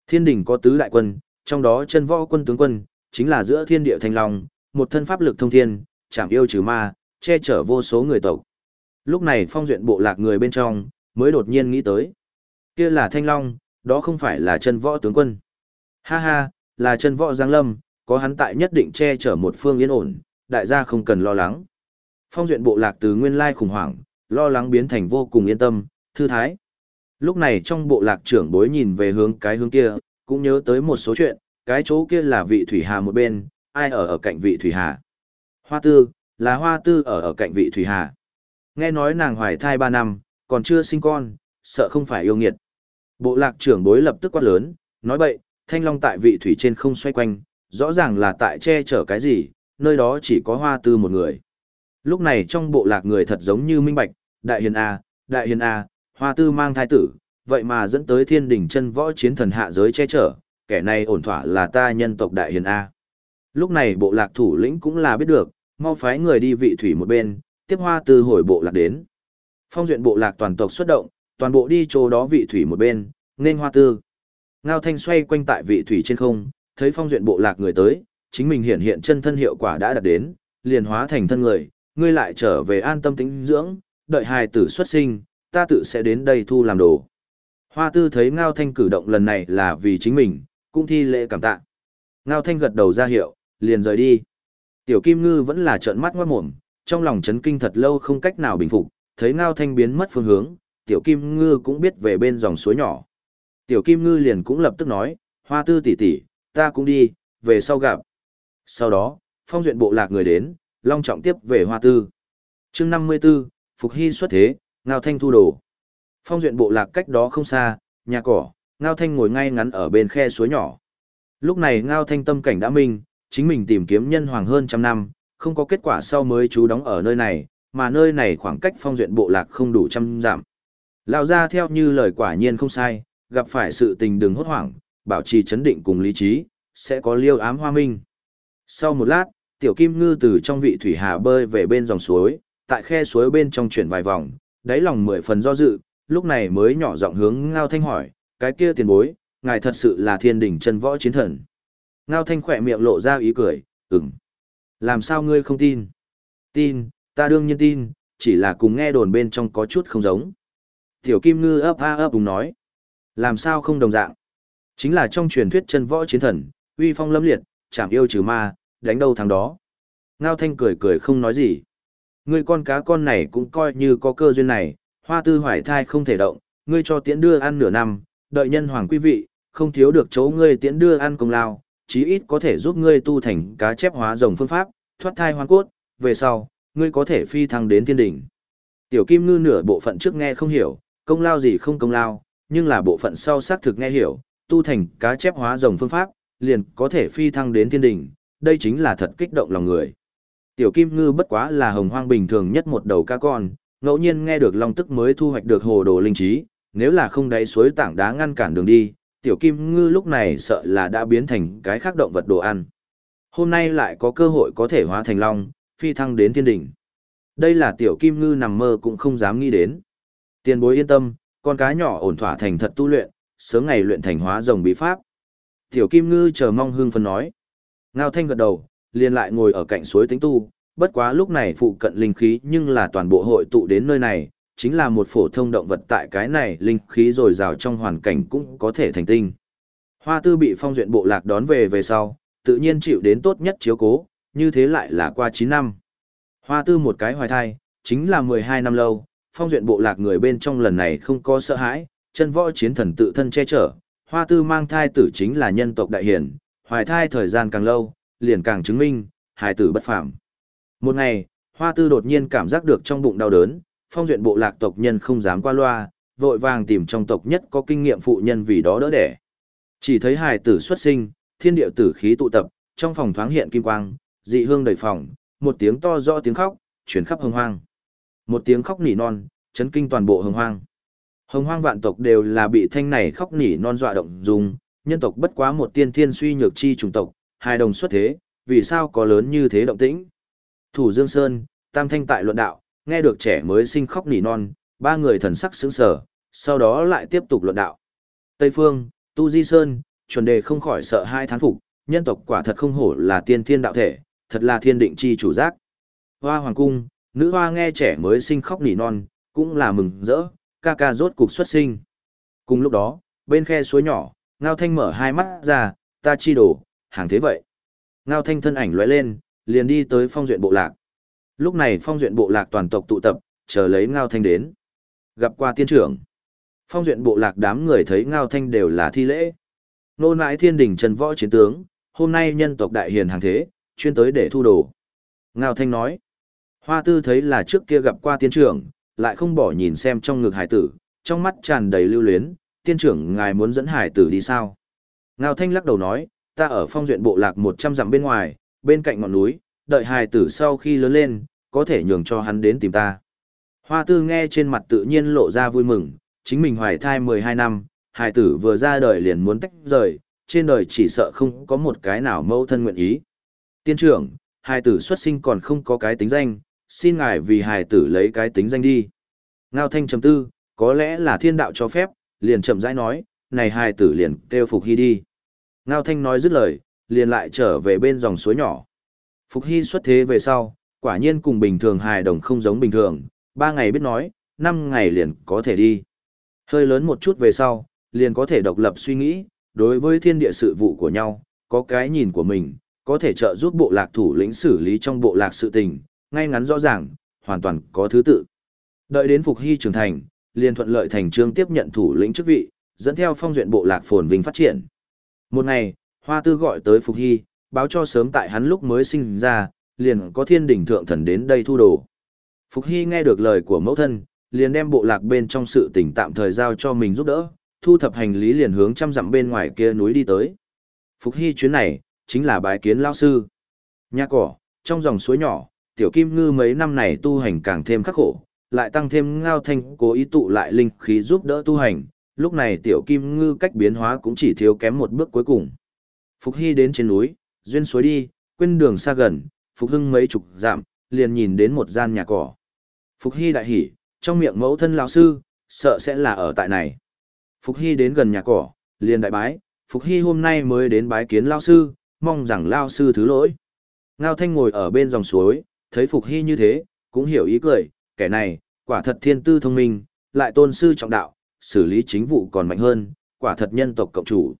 Thiên đình có tứ đại quân, trong đó chân võ quân tướng quân, chính là giữa thiên địa thanh long, một thân pháp lực thông thiên, chạm yêu trừ ma, che chở vô số người tộc. Lúc này phong duyện bộ lạc người bên trong, mới đột nhiên nghĩ tới. Kia là thanh long, đó không phải là chân võ tướng quân. Ha ha, là chân võ giang lâm, có hắn tại nhất định che chở một phương yên ổn, đại gia không cần lo lắng. Phong duyện bộ lạc từ nguyên lai khủng hoảng, lo lắng biến thành vô cùng yên tâm, thư thái. Lúc này trong bộ lạc trưởng bối nhìn về hướng cái hướng kia, cũng nhớ tới một số chuyện, cái chỗ kia là vị thủy hà một bên, ai ở ở cạnh vị thủy hà. Hoa tư, là hoa tư ở ở cạnh vị thủy hà. Nghe nói nàng hoài thai ba năm, còn chưa sinh con, sợ không phải yêu nghiệt. Bộ lạc trưởng bối lập tức quát lớn, nói bậy, thanh long tại vị thủy trên không xoay quanh, rõ ràng là tại che chở cái gì, nơi đó chỉ có hoa tư một người. Lúc này trong bộ lạc người thật giống như minh bạch, đại hiền A, đại hiền A, hoa tư mang thai tử, vậy mà dẫn tới thiên đỉnh chân võ chiến thần hạ giới che chở, kẻ này ổn thỏa là ta nhân tộc đại hiền A. Lúc này bộ lạc thủ lĩnh cũng là biết được, mau phái người đi vị thủy một bên, tiếp hoa tư hồi bộ lạc đến. Phong duyện bộ lạc toàn tộc xuất động, toàn bộ đi chỗ đó vị thủy một bên, nên hoa tư. Ngao thanh xoay quanh tại vị thủy trên không, thấy phong duyện bộ lạc người tới, chính mình hiện hiện chân thân hiệu quả đã đạt đến, liền hóa thành thân người, ngươi lại trở về an tâm tĩnh dưỡng, đợi hài tử xuất sinh, ta tự sẽ đến đây thu làm đồ. Hoa tư thấy Ngao Thanh cử động lần này là vì chính mình, cũng thi lễ cảm tạ. Ngao Thanh gật đầu ra hiệu, liền rời đi. Tiểu Kim Ngư vẫn là trợn mắt ngoát mồm, trong lòng chấn kinh thật lâu không cách nào bình phục, thấy Ngao Thanh biến mất phương hướng, Tiểu Kim Ngư cũng biết về bên dòng suối nhỏ. Tiểu Kim Ngư liền cũng lập tức nói, Hoa tư tỷ tỷ, ta cũng đi, về sau gặp. Sau đó, phong duyện bộ lạc người đến, long trọng tiếp về Hoa tư. chương 54, Phục Hy xuất thế, Ngao Thanh thu đồ. Phong duyện bộ lạc cách đó không xa, nhà cỏ, Ngao Thanh ngồi ngay ngắn ở bên khe suối nhỏ. Lúc này Ngao Thanh tâm cảnh đã minh, chính mình tìm kiếm nhân hoàng hơn trăm năm, không có kết quả sau mới trú đóng ở nơi này, mà nơi này khoảng cách phong duyện bộ lạc không đủ trăm giảm. Lao ra theo như lời quả nhiên không sai, gặp phải sự tình đừng hốt hoảng, bảo trì chấn định cùng lý trí, sẽ có liêu ám hoa minh. Sau một lát, tiểu kim ngư từ trong vị thủy hà bơi về bên dòng suối, tại khe suối bên trong chuyển vài vòng, đáy lòng mười phần do dự, lúc này mới nhỏ giọng hướng Ngao Thanh hỏi, cái kia tiền bối, ngài thật sự là thiên đỉnh chân võ chiến thần. Ngao Thanh khỏe miệng lộ ra ý cười, ừm. Làm sao ngươi không tin? Tin, ta đương nhiên tin, chỉ là cùng nghe đồn bên trong có chút không giống. Tiểu Kim Ngư ấp a ấp đúng nói. Làm sao không đồng dạng? Chính là trong truyền thuyết chân võ chiến thần, uy phong lâm liệt, chạm yêu trừ ma, đánh đâu thằng đó. Ngao Thanh cười cười không nói gì. Ngươi con cá con này cũng coi như có cơ duyên này, hoa tư hoài thai không thể động, ngươi cho tiễn đưa ăn nửa năm, đợi nhân hoàng quý vị, không thiếu được chỗ ngươi tiễn đưa ăn công lao, chí ít có thể giúp ngươi tu thành cá chép hóa rồng phương pháp, thoát thai hoàn cốt, về sau, ngươi có thể phi thăng đến thiên đỉnh. Tiểu Kim Ngư nửa bộ phận trước nghe không hiểu, công lao gì không công lao, nhưng là bộ phận sau xác thực nghe hiểu, tu thành cá chép hóa rồng phương pháp, liền có thể phi thăng đến thiên đỉnh, đây chính là thật kích động lòng người. Tiểu Kim Ngư bất quá là hồng hoang bình thường nhất một đầu cá con, ngẫu nhiên nghe được long tức mới thu hoạch được hồ đồ linh trí, nếu là không đáy suối tảng đá ngăn cản đường đi, tiểu kim ngư lúc này sợ là đã biến thành cái khác động vật đồ ăn. Hôm nay lại có cơ hội có thể hóa thành long, phi thăng đến thiên đỉnh. Đây là tiểu kim ngư nằm mơ cũng không dám nghĩ đến. Tiền bối yên tâm, con cá nhỏ ổn thỏa thành thật tu luyện, sớm ngày luyện thành hóa rồng bí pháp. Tiểu kim ngư chờ mong hương phân nói. Ngao thanh gật đầu, liền lại ngồi ở cạnh suối tính tu, bất quá lúc này phụ cận linh khí nhưng là toàn bộ hội tụ đến nơi này, chính là một phổ thông động vật tại cái này linh khí dồi dào trong hoàn cảnh cũng có thể thành tinh. Hoa tư bị phong duyện bộ lạc đón về về sau, tự nhiên chịu đến tốt nhất chiếu cố, như thế lại là qua 9 năm. Hoa tư một cái hoài thai, chính là 12 năm lâu, phong duyện bộ lạc người bên trong lần này không có sợ hãi, chân võ chiến thần tự thân che chở, hoa tư mang thai tử chính là nhân tộc đại hiển, hoài thai thời gian càng lâu, liền càng chứng minh, hài tử bất phàm. Một ngày, hoa tư đột nhiên cảm giác được trong bụng đau đớn, phong duyện bộ lạc tộc nhân không dám qua loa, vội vàng tìm trong tộc nhất có kinh nghiệm phụ nhân vì đó đỡ đẻ. Chỉ thấy hài tử xuất sinh, thiên địa tử khí tụ tập, trong phòng thoáng hiện kim quang, dị hương đầy phòng, một tiếng to rõ tiếng khóc, chuyển khắp hồng hoang. Một tiếng khóc nỉ non, chấn kinh toàn bộ hồng hoang. Hồng hoang vạn tộc đều là bị thanh này khóc nỉ non dọa động dùng, nhân tộc bất quá một tiên thiên suy nhược chi chủng tộc, hai đồng xuất thế, vì sao có lớn như thế động tĩnh. Thủ Dương Sơn, Tam Thanh tại luận đạo, nghe được trẻ mới sinh khóc nỉ non, ba người thần sắc sững sờ, sau đó lại tiếp tục luận đạo. Tây Phương, Tu Di Sơn, chuẩn đề không khỏi sợ hai thán phục, nhân tộc quả thật không hổ là tiên thiên đạo thể, thật là thiên định chi chủ giác. Hoa hoàng cung, nữ hoa nghe trẻ mới sinh khóc nỉ non, cũng là mừng rỡ, ca ca rốt cục xuất sinh. Cùng lúc đó, bên khe suối nhỏ, Ngao Thanh mở hai mắt ra, ta chi đổ, hàng thế vậy. Ngao Thanh thân ảnh lóe lên, liền đi tới phong duyện bộ lạc. Lúc này phong duyện bộ lạc toàn tộc tụ tập, chờ lấy Ngao Thanh đến. Gặp qua tiên trưởng. Phong duyện bộ lạc đám người thấy Ngao Thanh đều là thi lễ. Nô nãi thiên đình trần võ chiến tướng, hôm nay nhân tộc đại hiền hàng thế, chuyên tới để thu đồ. Ngao Thanh nói. Hoa tư thấy là trước kia gặp qua tiên trưởng, lại không bỏ nhìn xem trong ngực hải tử, trong mắt tràn đầy lưu luyến, tiên trưởng ngài muốn dẫn hải tử đi sao? Ngao Thanh lắc đầu nói, ta ở phong duyện bộ lạc 100 dặm bên ngoài, bên cạnh ngọn núi, đợi hải tử sau khi lớn lên, có thể nhường cho hắn đến tìm ta. Hoa tư nghe trên mặt tự nhiên lộ ra vui mừng, chính mình hoài thai 12 năm, hải tử vừa ra đời liền muốn tách rời, trên đời chỉ sợ không có một cái nào mâu thân nguyện ý. Tiên trưởng, hải tử xuất sinh còn không có cái tính danh, xin ngài vì hải tử lấy cái tính danh đi. Ngao thanh chấm tư, có lẽ là thiên đạo cho phép, liền chậm rãi nói, này hai tử liền kêu Phục Hy đi. Ngao thanh nói dứt lời, liền lại trở về bên dòng suối nhỏ. Phục Hy xuất thế về sau, quả nhiên cùng bình thường hài đồng không giống bình thường, ba ngày biết nói, năm ngày liền có thể đi. Hơi lớn một chút về sau, liền có thể độc lập suy nghĩ, đối với thiên địa sự vụ của nhau, có cái nhìn của mình, có thể trợ giúp bộ lạc thủ lĩnh xử lý trong bộ lạc sự tình, ngay ngắn rõ ràng, hoàn toàn có thứ tự. Đợi đến Phục Hy trưởng thành, liền thuận lợi thành trương tiếp nhận thủ lĩnh chức vị, dẫn theo phong duyện bộ lạc phồn vinh phát triển. Một ngày, Hoa Tư gọi tới Phục Hy, báo cho sớm tại hắn lúc mới sinh ra, liền có thiên đỉnh thượng thần đến đây thu đồ. Phục Hy nghe được lời của mẫu thân, liền đem bộ lạc bên trong sự tình tạm thời giao cho mình giúp đỡ, thu thập hành lý liền hướng trăm dặm bên ngoài kia núi đi tới. Phục Hy chuyến này, chính là bái kiến lao sư. Nhà cỏ, trong dòng suối nhỏ, tiểu kim ngư mấy năm này tu hành càng thêm khắc khổ, lại tăng thêm ngao thanh cố ý tụ lại linh khí giúp đỡ tu hành, lúc này tiểu kim ngư cách biến hóa cũng chỉ thiếu kém một bước cuối cùng. Phục Hy đến trên núi, duyên suối đi, quên đường xa gần, Phục Hưng mấy chục dặm, liền nhìn đến một gian nhà cỏ. Phục Hy đại hỉ, trong miệng mẫu thân lão sư, sợ sẽ là ở tại này. Phục Hy đến gần nhà cỏ, liền đại bái, Phục Hy hôm nay mới đến bái kiến lão sư, mong rằng lão sư thứ lỗi. Ngao Thanh ngồi ở bên dòng suối, thấy Phục Hy như thế, cũng hiểu ý cười, kẻ này, quả thật thiên tư thông minh, lại tôn sư trọng đạo, xử lý chính vụ còn mạnh hơn, quả thật nhân tộc cộng chủ.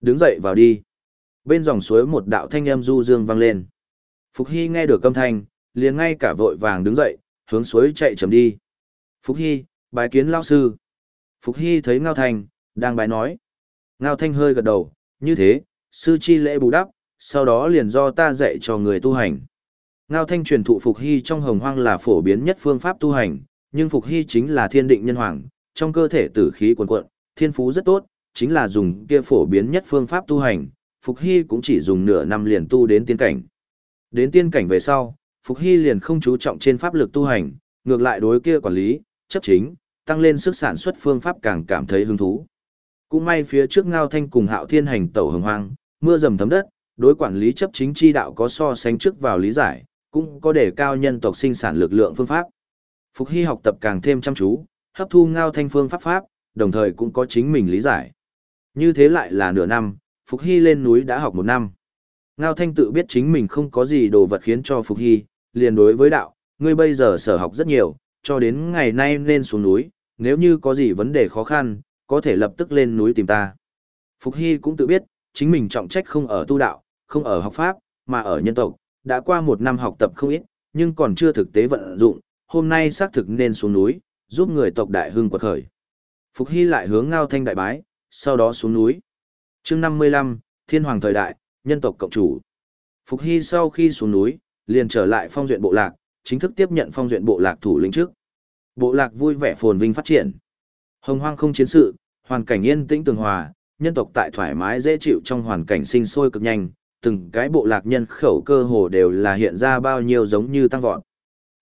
Đứng dậy vào đi. Bên dòng suối một đạo thanh âm du dương vang lên. Phục Hy nghe được âm thanh, liền ngay cả vội vàng đứng dậy, hướng suối chạy chậm đi. Phục Hy, bái kiến lao sư. Phục Hy thấy Ngao Thanh, đang bái nói. Ngao Thanh hơi gật đầu, như thế, sư chi lễ bù đắp, sau đó liền do ta dạy cho người tu hành. Ngao Thanh truyền thụ Phục Hy trong hồng hoang là phổ biến nhất phương pháp tu hành, nhưng Phục Hy chính là thiên định nhân hoàng, trong cơ thể tử khí cuồn cuộn, thiên phú rất tốt, chính là dùng kia phổ biến nhất phương pháp tu hành, Phục Hy cũng chỉ dùng nửa năm liền tu đến tiên cảnh. Đến tiên cảnh về sau, Phục Hy liền không chú trọng trên pháp lực tu hành, ngược lại đối kia quản lý, chấp chính, tăng lên sức sản xuất phương pháp càng cảm thấy hứng thú. Cũng may phía trước Ngao Thanh cùng Hạo Thiên hành tẩu hồng hoang, mưa dầm thấm đất, đối quản lý chấp chính chi đạo có so sánh trước vào lý giải, cũng có để cao nhân tộc sinh sản lực lượng phương pháp. Phục Hy học tập càng thêm chăm chú, hấp thu Ngao Thanh phương pháp pháp, đồng thời cũng có chính mình lý giải. Như thế lại là nửa năm, Phục Hy lên núi đã học một năm. Ngao Thanh tự biết chính mình không có gì đồ vật khiến cho Phục Hy, liền đối với đạo, ngươi bây giờ sở học rất nhiều, cho đến ngày nay nên xuống núi, nếu như có gì vấn đề khó khăn, có thể lập tức lên núi tìm ta. Phục Hy cũng tự biết, chính mình trọng trách không ở tu đạo, không ở học pháp, mà ở nhân tộc, đã qua một năm học tập không ít, nhưng còn chưa thực tế vận dụng, hôm nay xác thực nên xuống núi, giúp người tộc đại hưng quật khởi. Phục Hy lại hướng Ngao Thanh đại bái, sau đó xuống núi. chương 55, Thiên Hoàng thời đại, nhân tộc cộng chủ. Phục Hy sau khi xuống núi, liền trở lại phong duyện bộ lạc, chính thức tiếp nhận phong duyện bộ lạc thủ lĩnh trước. Bộ lạc vui vẻ phồn vinh phát triển. Hồng hoang không chiến sự, hoàn cảnh yên tĩnh tường hòa, nhân tộc tại thoải mái dễ chịu trong hoàn cảnh sinh sôi cực nhanh, từng cái bộ lạc nhân khẩu cơ hồ đều là hiện ra bao nhiêu giống như tăng vọt.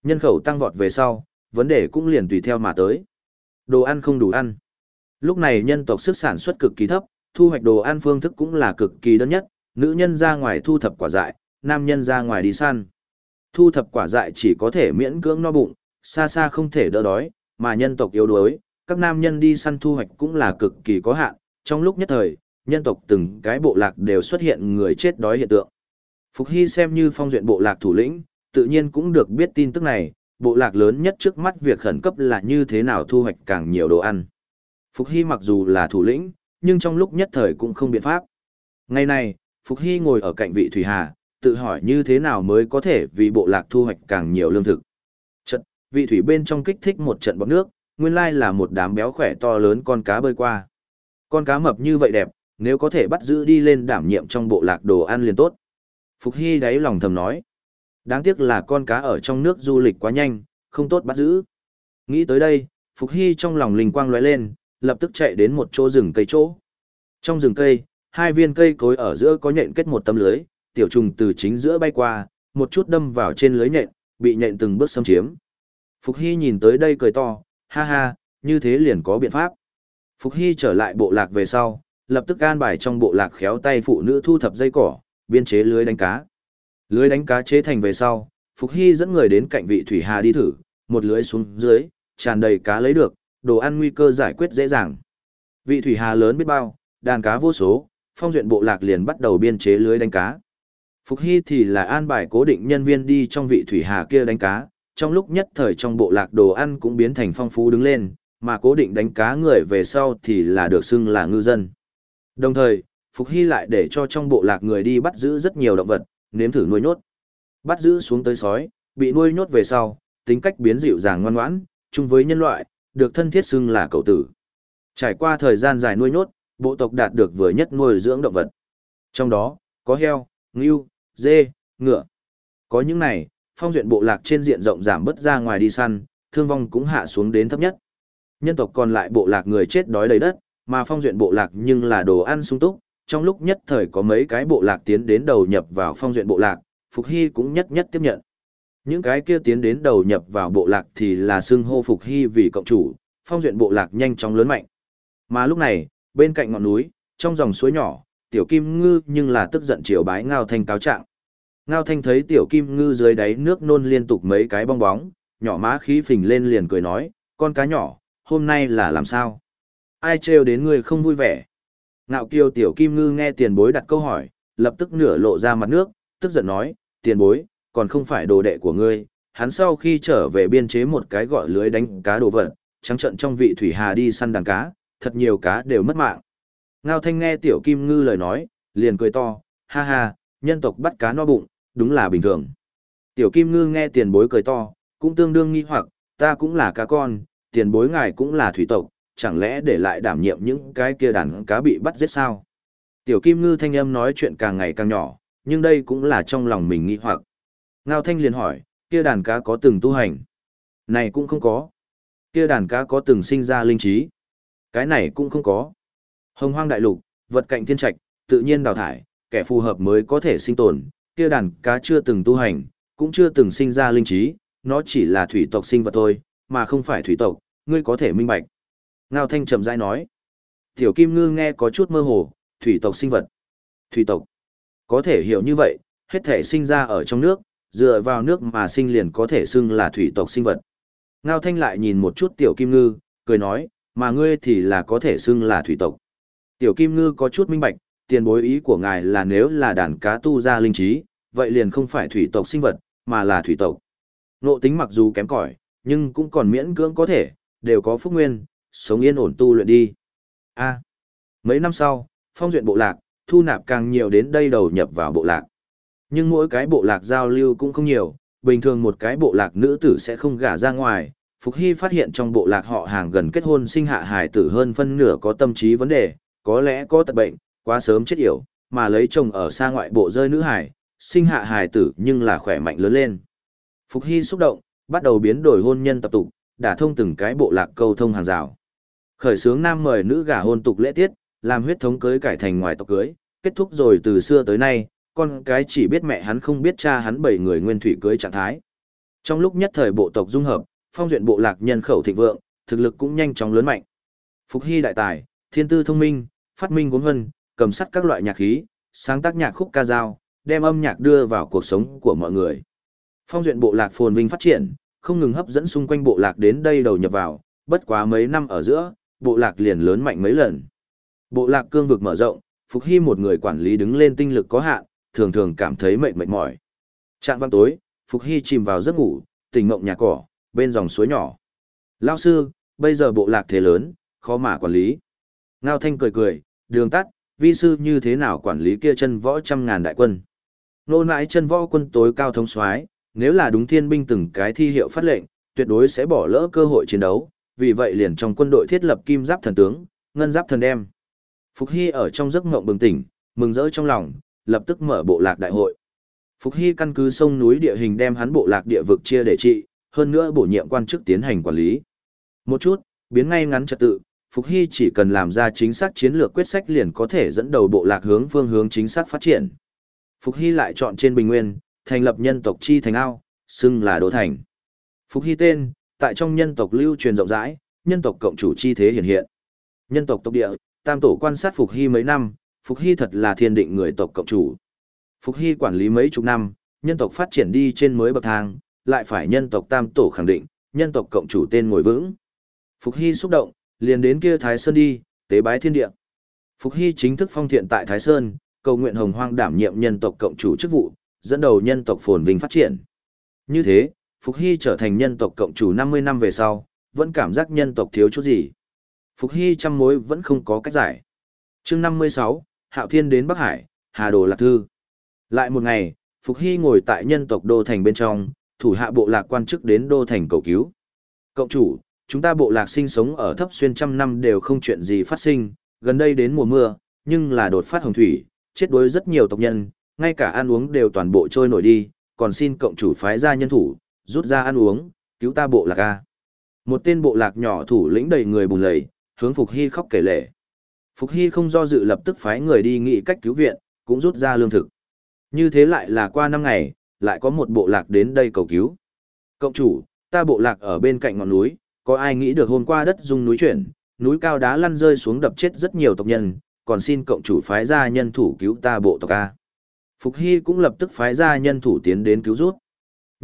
Nhân khẩu tăng vọt về sau, vấn đề cũng liền tùy theo mà tới. Đồ ăn không đủ ăn. Lúc này nhân tộc sức sản xuất cực kỳ thấp, thu hoạch đồ ăn phương thức cũng là cực kỳ đơn nhất, nữ nhân ra ngoài thu thập quả dại, nam nhân ra ngoài đi săn. Thu thập quả dại chỉ có thể miễn cưỡng no bụng, xa xa không thể đỡ đói, mà nhân tộc yếu đuối, các nam nhân đi săn thu hoạch cũng là cực kỳ có hạn, trong lúc nhất thời, nhân tộc từng cái bộ lạc đều xuất hiện người chết đói hiện tượng. Phục Hy xem như phong duyện bộ lạc thủ lĩnh, tự nhiên cũng được biết tin tức này, bộ lạc lớn nhất trước mắt việc khẩn cấp là như thế nào thu hoạch càng nhiều đồ ăn. Phục Hy mặc dù là thủ lĩnh, nhưng trong lúc nhất thời cũng không biện pháp. Ngày này, Phục Hy ngồi ở cạnh vị Thủy Hà, tự hỏi như thế nào mới có thể vì bộ lạc thu hoạch càng nhiều lương thực. Trận, vị thủy bên trong kích thích một trận bọc nước, nguyên lai là một đám béo khỏe to lớn con cá bơi qua. Con cá mập như vậy đẹp, nếu có thể bắt giữ đi lên đảm nhiệm trong bộ lạc đồ ăn liền tốt. Phục Hy đáy lòng thầm nói. Đáng tiếc là con cá ở trong nước du lịch quá nhanh, không tốt bắt giữ. Nghĩ tới đây, Phục Hy trong lòng linh quang lóe lên, lập tức chạy đến một chỗ rừng cây chỗ. Trong rừng cây, hai viên cây cối ở giữa có nhện kết một tấm lưới, tiểu trùng từ chính giữa bay qua, một chút đâm vào trên lưới nhện, bị nhện từng bước xâm chiếm. Phục Hy nhìn tới đây cười to, ha ha, như thế liền có biện pháp. Phục Hy trở lại bộ lạc về sau, lập tức an bài trong bộ lạc khéo tay phụ nữ thu thập dây cỏ, biên chế lưới đánh cá. Lưới đánh cá chế thành về sau, Phục Hy dẫn người đến cạnh vị thủy hà đi thử, một lưới xuống dưới, tràn đầy cá lấy được, đồ ăn nguy cơ giải quyết dễ dàng. Vị thủy hà lớn biết bao, đàn cá vô số, phong duyện bộ lạc liền bắt đầu biên chế lưới đánh cá. Phục Hy thì là an bài cố định nhân viên đi trong vị thủy hà kia đánh cá, trong lúc nhất thời trong bộ lạc đồ ăn cũng biến thành phong phú đứng lên, mà cố định đánh cá người về sau thì là được xưng là ngư dân. Đồng thời, Phục Hy lại để cho trong bộ lạc người đi bắt giữ rất nhiều động vật, nếm thử nuôi nhốt. Bắt giữ xuống tới sói, bị nuôi nhốt về sau, tính cách biến dịu dàng ngoan ngoãn, chung với nhân loại, được thân thiết xưng là cậu tử. Trải qua thời gian dài nuôi nhốt, bộ tộc đạt được vừa nhất nuôi dưỡng động vật. Trong đó, có heo, ngưu, dê, ngựa. Có những này, phong duyện bộ lạc trên diện rộng giảm bớt ra ngoài đi săn, thương vong cũng hạ xuống đến thấp nhất. Nhân tộc còn lại bộ lạc người chết đói đầy đất, mà phong duyện bộ lạc nhưng là đồ ăn sung túc, trong lúc nhất thời có mấy cái bộ lạc tiến đến đầu nhập vào phong duyện bộ lạc, Phục Hy cũng nhất nhất tiếp nhận. Những cái kia tiến đến đầu nhập vào bộ lạc thì là xưng hô Phục Hy vì cộng chủ, phong duyện bộ lạc nhanh chóng lớn mạnh. Mà lúc này, bên cạnh ngọn núi, trong dòng suối nhỏ, tiểu kim ngư nhưng là tức giận chiều bái ngao thanh cáo trạng. Ngao thanh thấy tiểu kim ngư dưới đáy nước nôn liên tục mấy cái bong bóng, nhỏ má khí phình lên liền cười nói, con cá nhỏ, hôm nay là làm sao? Ai trêu đến người không vui vẻ? Ngạo kiều tiểu kim ngư nghe tiền bối đặt câu hỏi, lập tức nửa lộ ra mặt nước, tức giận nói, tiền bối, còn không phải đồ đệ của ngươi. Hắn sau khi trở về biên chế một cái gọi lưới đánh cá đồ vật, trắng trận trong vị thủy hà đi săn đàn cá, thật nhiều cá đều mất mạng. Ngao thanh nghe tiểu kim ngư lời nói, liền cười to, ha ha, nhân tộc bắt cá no bụng, đúng là bình thường. Tiểu kim ngư nghe tiền bối cười to, cũng tương đương nghi hoặc, ta cũng là cá con, tiền bối ngài cũng là thủy tộc, chẳng lẽ để lại đảm nhiệm những cái kia đàn cá bị bắt giết sao? Tiểu kim ngư thanh âm nói chuyện càng ngày càng nhỏ, nhưng đây cũng là trong lòng mình nghi hoặc. Ngao thanh liền hỏi, kia đàn cá có từng tu hành? Này cũng không có. Kia đàn cá có từng sinh ra linh trí? Cái này cũng không có. Hồng hoang đại lục, vật cạnh thiên trạch, tự nhiên đào thải, kẻ phù hợp mới có thể sinh tồn, kia đàn cá chưa từng tu hành, cũng chưa từng sinh ra linh trí, nó chỉ là thủy tộc sinh vật thôi, mà không phải thủy tộc, ngươi có thể minh bạch. Ngao Thanh chậm rãi nói. Tiểu Kim Ngư nghe có chút mơ hồ, thủy tộc sinh vật. Thủy tộc. Có thể hiểu như vậy, hết thể sinh ra ở trong nước, dựa vào nước mà sinh liền có thể xưng là thủy tộc sinh vật. Ngao Thanh lại nhìn một chút Tiểu Kim Ngư, cười nói, mà ngươi thì là có thể xưng là thủy tộc. Tiểu Kim Ngư có chút minh bạch, tiền bối ý của ngài là nếu là đàn cá tu ra linh trí, vậy liền không phải thủy tộc sinh vật, mà là thủy tộc. Nộ tính mặc dù kém cỏi, nhưng cũng còn miễn cưỡng có thể, đều có phúc nguyên, sống yên ổn tu luyện đi. A. mấy năm sau, phong duyện bộ lạc, thu nạp càng nhiều đến đây đầu nhập vào bộ lạc. Nhưng mỗi cái bộ lạc giao lưu cũng không nhiều, bình thường một cái bộ lạc nữ tử sẽ không gả ra ngoài. Phục Hy phát hiện trong bộ lạc họ hàng gần kết hôn sinh hạ hài tử hơn phân nửa có tâm trí vấn đề, có lẽ có tật bệnh, quá sớm chết yểu, mà lấy chồng ở xa ngoại bộ rơi nữ hài, sinh hạ hài tử nhưng là khỏe mạnh lớn lên. Phục Hy xúc động, bắt đầu biến đổi hôn nhân tập tục, đả thông từng cái bộ lạc câu thông hàng rào. Khởi sướng nam mời nữ gả hôn tục lễ tiết, làm huyết thống cưới cải thành ngoài tộc cưới, kết thúc rồi từ xưa tới nay, con cái chỉ biết mẹ hắn không biết cha hắn bảy người nguyên thủy cưới trạng thái. Trong lúc nhất thời bộ tộc dung hợp, phong duyện bộ lạc nhân khẩu thịnh vượng, thực lực cũng nhanh chóng lớn mạnh. Phục Hy đại tài, thiên tư thông minh, phát minh cuốn hân, cầm sắt các loại nhạc khí, sáng tác nhạc khúc ca dao, đem âm nhạc đưa vào cuộc sống của mọi người. Phong duyện bộ lạc phồn vinh phát triển, không ngừng hấp dẫn xung quanh bộ lạc đến đây đầu nhập vào, bất quá mấy năm ở giữa, bộ lạc liền lớn mạnh mấy lần. Bộ lạc cương vực mở rộng, Phục Hy một người quản lý đứng lên tinh lực có hạn, thường thường cảm thấy mệt mệt mỏi. Trạng văn tối, Phục Hy chìm vào giấc ngủ, tỉnh mộng nhà cỏ, bên dòng suối nhỏ. Lao sư, bây giờ bộ lạc thế lớn, khó mà quản lý. Ngao Thanh cười cười, đường tắt, vi sư như thế nào quản lý kia chân võ trăm ngàn đại quân. Nô nãi chân võ quân tối cao thống soái nếu là đúng thiên binh từng cái thi hiệu phát lệnh, tuyệt đối sẽ bỏ lỡ cơ hội chiến đấu, vì vậy liền trong quân đội thiết lập kim giáp thần tướng, ngân giáp thần đem. Phục Hy ở trong giấc ngộng bừng tỉnh, mừng rỡ trong lòng, lập tức mở bộ lạc đại hội. Phục Hy căn cứ sông núi địa hình đem hắn bộ lạc địa vực chia để trị, hơn nữa bổ nhiệm quan chức tiến hành quản lý. Một chút, biến ngay ngắn trật tự, Phục Hy chỉ cần làm ra chính xác chiến lược quyết sách liền có thể dẫn đầu bộ lạc hướng phương hướng chính xác phát triển. Phục Hy lại chọn trên Bình Nguyên, thành lập nhân tộc chi thành ao, xưng là Đô Thành. Phục Hy tên, tại trong nhân tộc lưu truyền rộng rãi, nhân tộc cộng chủ chi thế hiện hiện. Nhân tộc tộc địa, tam tổ quan sát Phục Hy mấy năm, Phục Hy thật là thiên định người tộc cộng chủ. Phục Hy quản lý mấy chục năm, nhân tộc phát triển đi trên mới bậc thang, lại phải nhân tộc tam tổ khẳng định, nhân tộc cộng chủ tên ngồi vững. Phục Hy xúc động, liền đến kia Thái Sơn đi, tế bái thiên địa. Phục Hy chính thức phong thiện tại Thái Sơn, cầu nguyện Hồng Hoang đảm nhiệm nhân tộc cộng chủ chức vụ, dẫn đầu nhân tộc phồn vinh phát triển. Như thế, Phục Hy trở thành nhân tộc cộng chủ 50 năm về sau, vẫn cảm giác nhân tộc thiếu chút gì. Phục Hy trăm mối vẫn không có cách giải. chương 56, Hạo Thiên đến Bắc Hải, Hà Đồ Lạc Thư. Lại một ngày, Phục Hy ngồi tại nhân tộc Đô Thành bên trong, thủ hạ bộ lạc quan chức đến Đô Thành cầu cứu. Cộng chủ, chúng ta bộ lạc sinh sống ở thấp xuyên trăm năm đều không chuyện gì phát sinh, gần đây đến mùa mưa, nhưng là đột phát hồng thủy, chết đuối rất nhiều tộc nhân, ngay cả ăn uống đều toàn bộ trôi nổi đi, còn xin cộng chủ phái ra nhân thủ, rút ra ăn uống, cứu ta bộ lạc a. Một tên bộ lạc nhỏ thủ lĩnh đầy người bùn lầy, hướng Phục Hy khóc kể lệ. Phục Hy không do dự lập tức phái người đi nghị cách cứu viện, cũng rút ra lương thực. Như thế lại là qua năm ngày, lại có một bộ lạc đến đây cầu cứu. Cộng chủ, ta bộ lạc ở bên cạnh ngọn núi, có ai nghĩ được hôm qua đất rung núi chuyển, núi cao đá lăn rơi xuống đập chết rất nhiều tộc nhân, còn xin cộng chủ phái ra nhân thủ cứu ta bộ tộc A. Phục Hy cũng lập tức phái ra nhân thủ tiến đến cứu rút.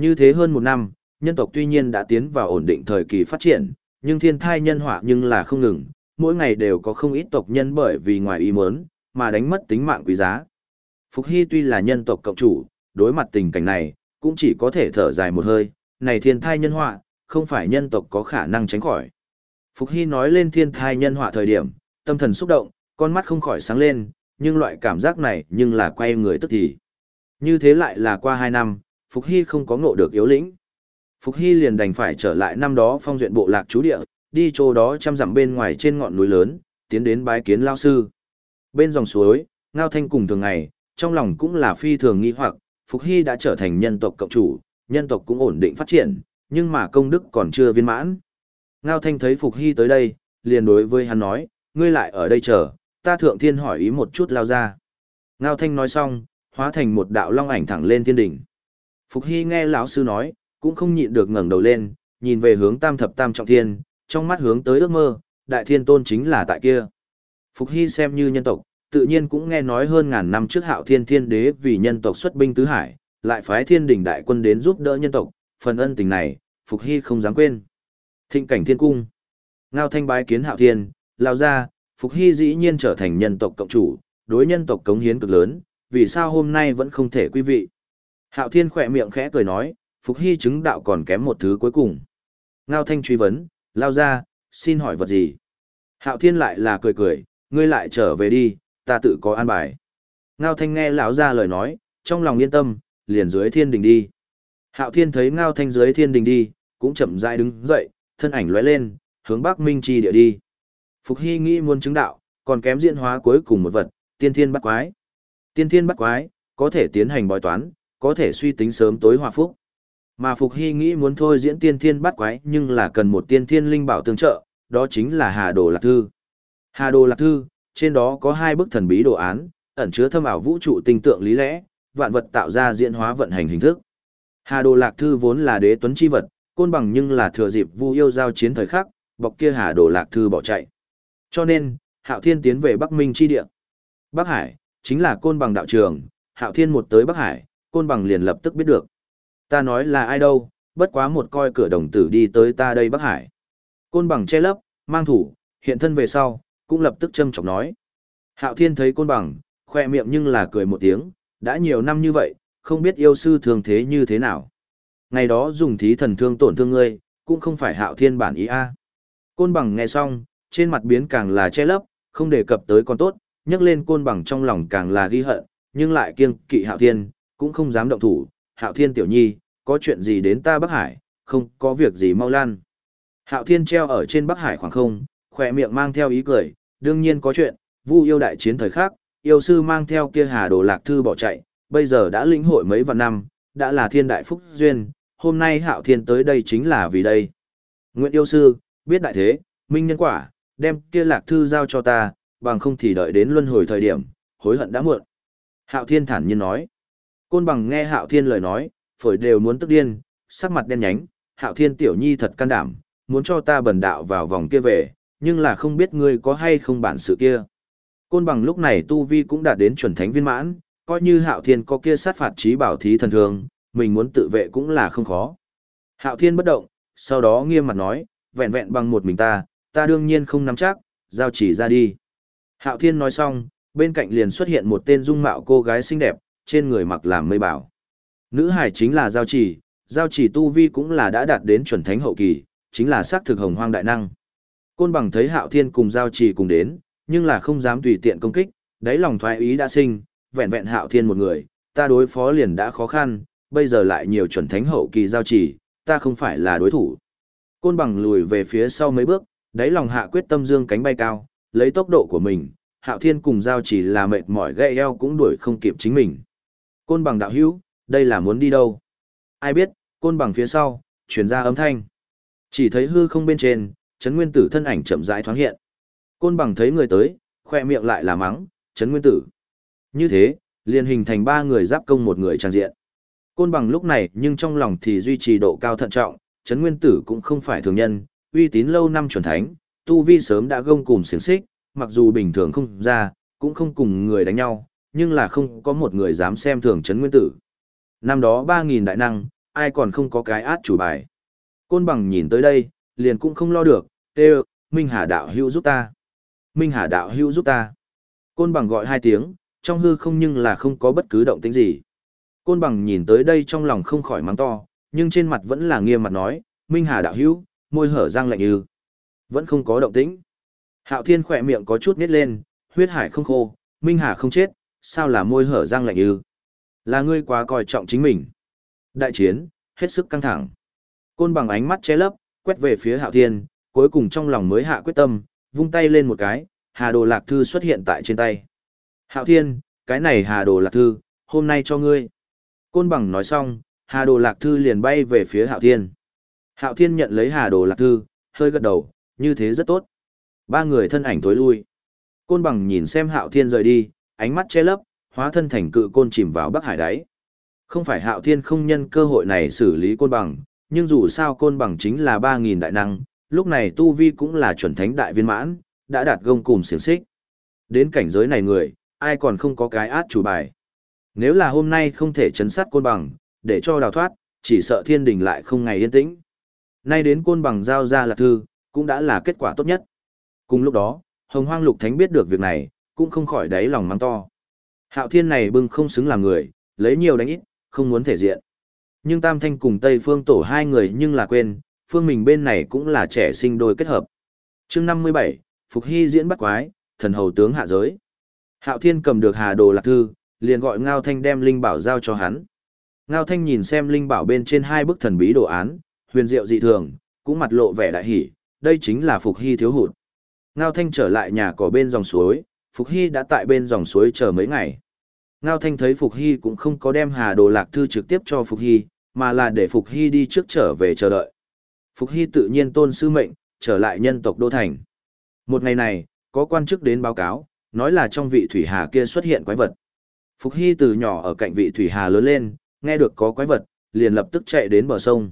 Như thế hơn một năm, nhân tộc tuy nhiên đã tiến vào ổn định thời kỳ phát triển, nhưng thiên thai nhân họa nhưng là không ngừng, mỗi ngày đều có không ít tộc nhân bởi vì ngoài ý muốn mà đánh mất tính mạng quý giá. Phục Hy tuy là nhân tộc cộng chủ, đối mặt tình cảnh này, cũng chỉ có thể thở dài một hơi, này thiên thai nhân họa, không phải nhân tộc có khả năng tránh khỏi. Phục Hy nói lên thiên thai nhân họa thời điểm, tâm thần xúc động, con mắt không khỏi sáng lên, nhưng loại cảm giác này nhưng là quay người tức thì. Như thế lại là qua hai năm, Phục Hy không có ngộ được yếu lĩnh. Phục Hy liền đành phải trở lại năm đó phong duyện bộ lạc chú địa, đi chỗ đó chăm dặm bên ngoài trên ngọn núi lớn, tiến đến bái kiến lao sư. Bên dòng suối, Ngao Thanh cùng thường ngày, trong lòng cũng là phi thường nghi hoặc, Phục Hy đã trở thành nhân tộc cộng chủ, nhân tộc cũng ổn định phát triển, nhưng mà công đức còn chưa viên mãn. Ngao Thanh thấy Phục Hy tới đây, liền đối với hắn nói, ngươi lại ở đây chờ, ta thượng thiên hỏi ý một chút lao ra. Ngao Thanh nói xong, hóa thành một đạo long ảnh thẳng lên thiên đỉnh. Phục Hy nghe lão sư nói, cũng không nhịn được ngẩng đầu lên, nhìn về hướng Tam thập Tam trọng thiên, trong mắt hướng tới ước mơ, đại thiên tôn chính là tại kia. Phục Hy xem như nhân tộc, tự nhiên cũng nghe nói hơn ngàn năm trước Hạo Thiên Thiên Đế vì nhân tộc xuất binh tứ hải, lại phái Thiên Đình đại quân đến giúp đỡ nhân tộc, phần ân tình này, Phục Hy không dám quên. Thịnh cảnh thiên cung. Ngao Thanh bái kiến Hạo Thiên, lao ra, Phục Hy dĩ nhiên trở thành nhân tộc cộng chủ, đối nhân tộc cống hiến cực lớn, vì sao hôm nay vẫn không thể quý vị. Hạo Thiên khỏe miệng khẽ cười nói, Phục Hy chứng đạo còn kém một thứ cuối cùng. Ngao Thanh truy vấn, lao ra, xin hỏi vật gì? Hạo Thiên lại là cười cười, ngươi lại trở về đi, ta tự có an bài. Ngao Thanh nghe lão ra lời nói, trong lòng yên tâm, liền dưới thiên đình đi. Hạo Thiên thấy Ngao Thanh dưới thiên đình đi, cũng chậm rãi đứng dậy, thân ảnh lóe lên, hướng Bắc Minh Chi địa đi. Phục Hy nghĩ muốn chứng đạo, còn kém diễn hóa cuối cùng một vật, tiên thiên bắt quái. Tiên thiên bắt quái, có thể tiến hành bói toán, có thể suy tính sớm tối hòa phúc. Mà Phục Hy nghĩ muốn thôi diễn tiên thiên bắt quái nhưng là cần một tiên thiên linh bảo tương trợ, đó chính là Hà Đồ Lạc Thư. Hà Đồ Lạc Thư, trên đó có hai bức thần bí đồ án, ẩn chứa thâm ảo vũ trụ tinh tượng lý lẽ, vạn vật tạo ra diễn hóa vận hành hình thức. Hà Đồ Lạc Thư vốn là đế tuấn chi vật, côn bằng nhưng là thừa dịp Vu yêu giao chiến thời khắc, bọc kia Hà Đồ Lạc Thư bỏ chạy. Cho nên, Hạo Thiên tiến về Bắc Minh chi địa. Bắc Hải, chính là côn bằng đạo trường, Hạo Thiên một tới Bắc Hải, côn bằng liền lập tức biết được. Ta nói là ai đâu, bất quá một coi cửa đồng tử đi tới ta đây Bắc Hải. Côn bằng che lấp, mang thủ, hiện thân về sau, cũng lập tức châm trọng nói. Hạo Thiên thấy côn bằng, khoe miệng nhưng là cười một tiếng, đã nhiều năm như vậy, không biết yêu sư thường thế như thế nào. Ngày đó dùng thí thần thương tổn thương ngươi, cũng không phải Hạo Thiên bản ý a. Côn bằng nghe xong, trên mặt biến càng là che lấp, không đề cập tới con tốt, nhắc lên côn bằng trong lòng càng là ghi hận, nhưng lại kiêng kỵ Hạo Thiên, cũng không dám động thủ. Hạo Thiên tiểu nhi, có chuyện gì đến ta Bắc Hải, không có việc gì mau lan. Hạo Thiên treo ở trên Bắc Hải khoảng không, khỏe miệng mang theo ý cười, đương nhiên có chuyện, vu yêu đại chiến thời khác, yêu sư mang theo kia hà đồ lạc thư bỏ chạy, bây giờ đã lĩnh hội mấy vạn năm, đã là thiên đại phúc duyên, hôm nay Hạo Thiên tới đây chính là vì đây. Nguyện yêu sư, biết đại thế, minh nhân quả, đem kia lạc thư giao cho ta, bằng không thì đợi đến luân hồi thời điểm, hối hận đã muộn. Hạo Thiên thản nhiên nói. Côn bằng nghe Hạo Thiên lời nói, phổi đều muốn tức điên, sắc mặt đen nhánh, Hạo Thiên tiểu nhi thật can đảm, muốn cho ta bần đạo vào vòng kia về, nhưng là không biết ngươi có hay không bản sự kia. Côn bằng lúc này tu vi cũng đạt đến chuẩn thánh viên mãn, coi như Hạo Thiên có kia sát phạt trí bảo thí thần thường, mình muốn tự vệ cũng là không khó. Hạo Thiên bất động, sau đó nghiêm mặt nói, vẹn vẹn bằng một mình ta, ta đương nhiên không nắm chắc, giao chỉ ra đi. Hạo Thiên nói xong, bên cạnh liền xuất hiện một tên dung mạo cô gái xinh đẹp, trên người mặc làm mây bảo. Nữ hải chính là Giao Chỉ, Giao Chỉ tu vi cũng là đã đạt đến chuẩn thánh hậu kỳ, chính là xác thực hồng hoang đại năng. Côn bằng thấy Hạo Thiên cùng Giao Chỉ cùng đến, nhưng là không dám tùy tiện công kích, đáy lòng thoái ý đã sinh, vẹn vẹn Hạo Thiên một người, ta đối phó liền đã khó khăn, bây giờ lại nhiều chuẩn thánh hậu kỳ Giao Chỉ, ta không phải là đối thủ. Côn bằng lùi về phía sau mấy bước, đáy lòng hạ quyết tâm dương cánh bay cao, lấy tốc độ của mình, Hạo Thiên cùng Giao Chỉ là mệt mỏi gãy eo cũng đuổi không kịp chính mình. Côn bằng đạo hữu, đây là muốn đi đâu? Ai biết, côn bằng phía sau, chuyển ra âm thanh. Chỉ thấy hư không bên trên, Trấn Nguyên Tử thân ảnh chậm rãi thoáng hiện. Côn bằng thấy người tới, khoe miệng lại là mắng, Trấn Nguyên Tử. Như thế, liền hình thành ba người giáp công một người trang diện. Côn bằng lúc này nhưng trong lòng thì duy trì độ cao thận trọng, Trấn Nguyên Tử cũng không phải thường nhân, uy tín lâu năm chuẩn thánh, tu vi sớm đã gông cùng xiềng xích, mặc dù bình thường không ra, cũng không cùng người đánh nhau, nhưng là không có một người dám xem thường Trấn Nguyên Tử. Năm đó 3.000 đại năng, ai còn không có cái át chủ bài. Côn bằng nhìn tới đây, liền cũng không lo được, kêu, Minh Hà đạo hữu giúp ta. Minh Hà đạo hữu giúp ta. Côn bằng gọi hai tiếng, trong hư không nhưng là không có bất cứ động tĩnh gì. Côn bằng nhìn tới đây trong lòng không khỏi mắng to, nhưng trên mặt vẫn là nghiêm mặt nói, Minh Hà đạo hữu, môi hở răng lạnh ư. Vẫn không có động tĩnh. Hạo Thiên khỏe miệng có chút nít lên, huyết hải không khô, Minh Hà không chết, sao là môi hở răng lạnh ư. Là ngươi quá coi trọng chính mình. Đại chiến, hết sức căng thẳng. Côn bằng ánh mắt che lấp, quét về phía Hạo Thiên, cuối cùng trong lòng mới hạ quyết tâm, vung tay lên một cái, Hà Đồ Lạc Thư xuất hiện tại trên tay. Hạo Thiên, cái này Hà Đồ Lạc Thư, hôm nay cho ngươi. Côn bằng nói xong, Hà Đồ Lạc Thư liền bay về phía Hạo Thiên. Hạo Thiên nhận lấy Hà Đồ Lạc Thư, hơi gật đầu, như thế rất tốt. Ba người thân ảnh tối lui. Côn bằng nhìn xem Hạo Thiên rời đi, ánh mắt che lấp, hóa thân thành cự côn chìm vào Bắc Hải đáy. Không phải Hạo Thiên không nhân cơ hội này xử lý côn bằng, nhưng dù sao côn bằng chính là 3000 đại năng, lúc này Tu Vi cũng là chuẩn thánh đại viên mãn, đã đạt gông cùng xiển xích. Đến cảnh giới này người, ai còn không có cái át chủ bài. Nếu là hôm nay không thể chấn sát côn bằng, để cho đào thoát, chỉ sợ thiên đình lại không ngày yên tĩnh. Nay đến côn bằng giao ra là thư, cũng đã là kết quả tốt nhất. Cùng lúc đó, Hồng Hoang Lục Thánh biết được việc này, cũng không khỏi đáy lòng mang to. Hạo Thiên này bưng không xứng làm người, lấy nhiều đánh ít, không muốn thể diện. Nhưng Tam Thanh cùng Tây Phương tổ hai người nhưng là quên, phương mình bên này cũng là trẻ sinh đôi kết hợp. chương 57, Phục Hy diễn bắt quái, thần hầu tướng hạ giới. Hạo Thiên cầm được Hà Đồ Lạc Thư, liền gọi Ngao Thanh đem Linh Bảo giao cho hắn. Ngao Thanh nhìn xem Linh Bảo bên trên hai bức thần bí đồ án, huyền diệu dị thường, cũng mặt lộ vẻ đại hỉ, đây chính là Phục Hy thiếu hụt. Ngao Thanh trở lại nhà cỏ bên dòng suối, Phục Hy đã tại bên dòng suối chờ mấy ngày. Ngao Thanh thấy Phục Hy cũng không có đem Hà Đồ Lạc Thư trực tiếp cho Phục Hy, mà là để Phục Hy đi trước trở về chờ đợi. Phục Hy tự nhiên tôn sư mệnh, trở lại nhân tộc Đô Thành. Một ngày này, có quan chức đến báo cáo, nói là trong vị Thủy Hà kia xuất hiện quái vật. Phục Hy từ nhỏ ở cạnh vị Thủy Hà lớn lên, nghe được có quái vật, liền lập tức chạy đến bờ sông.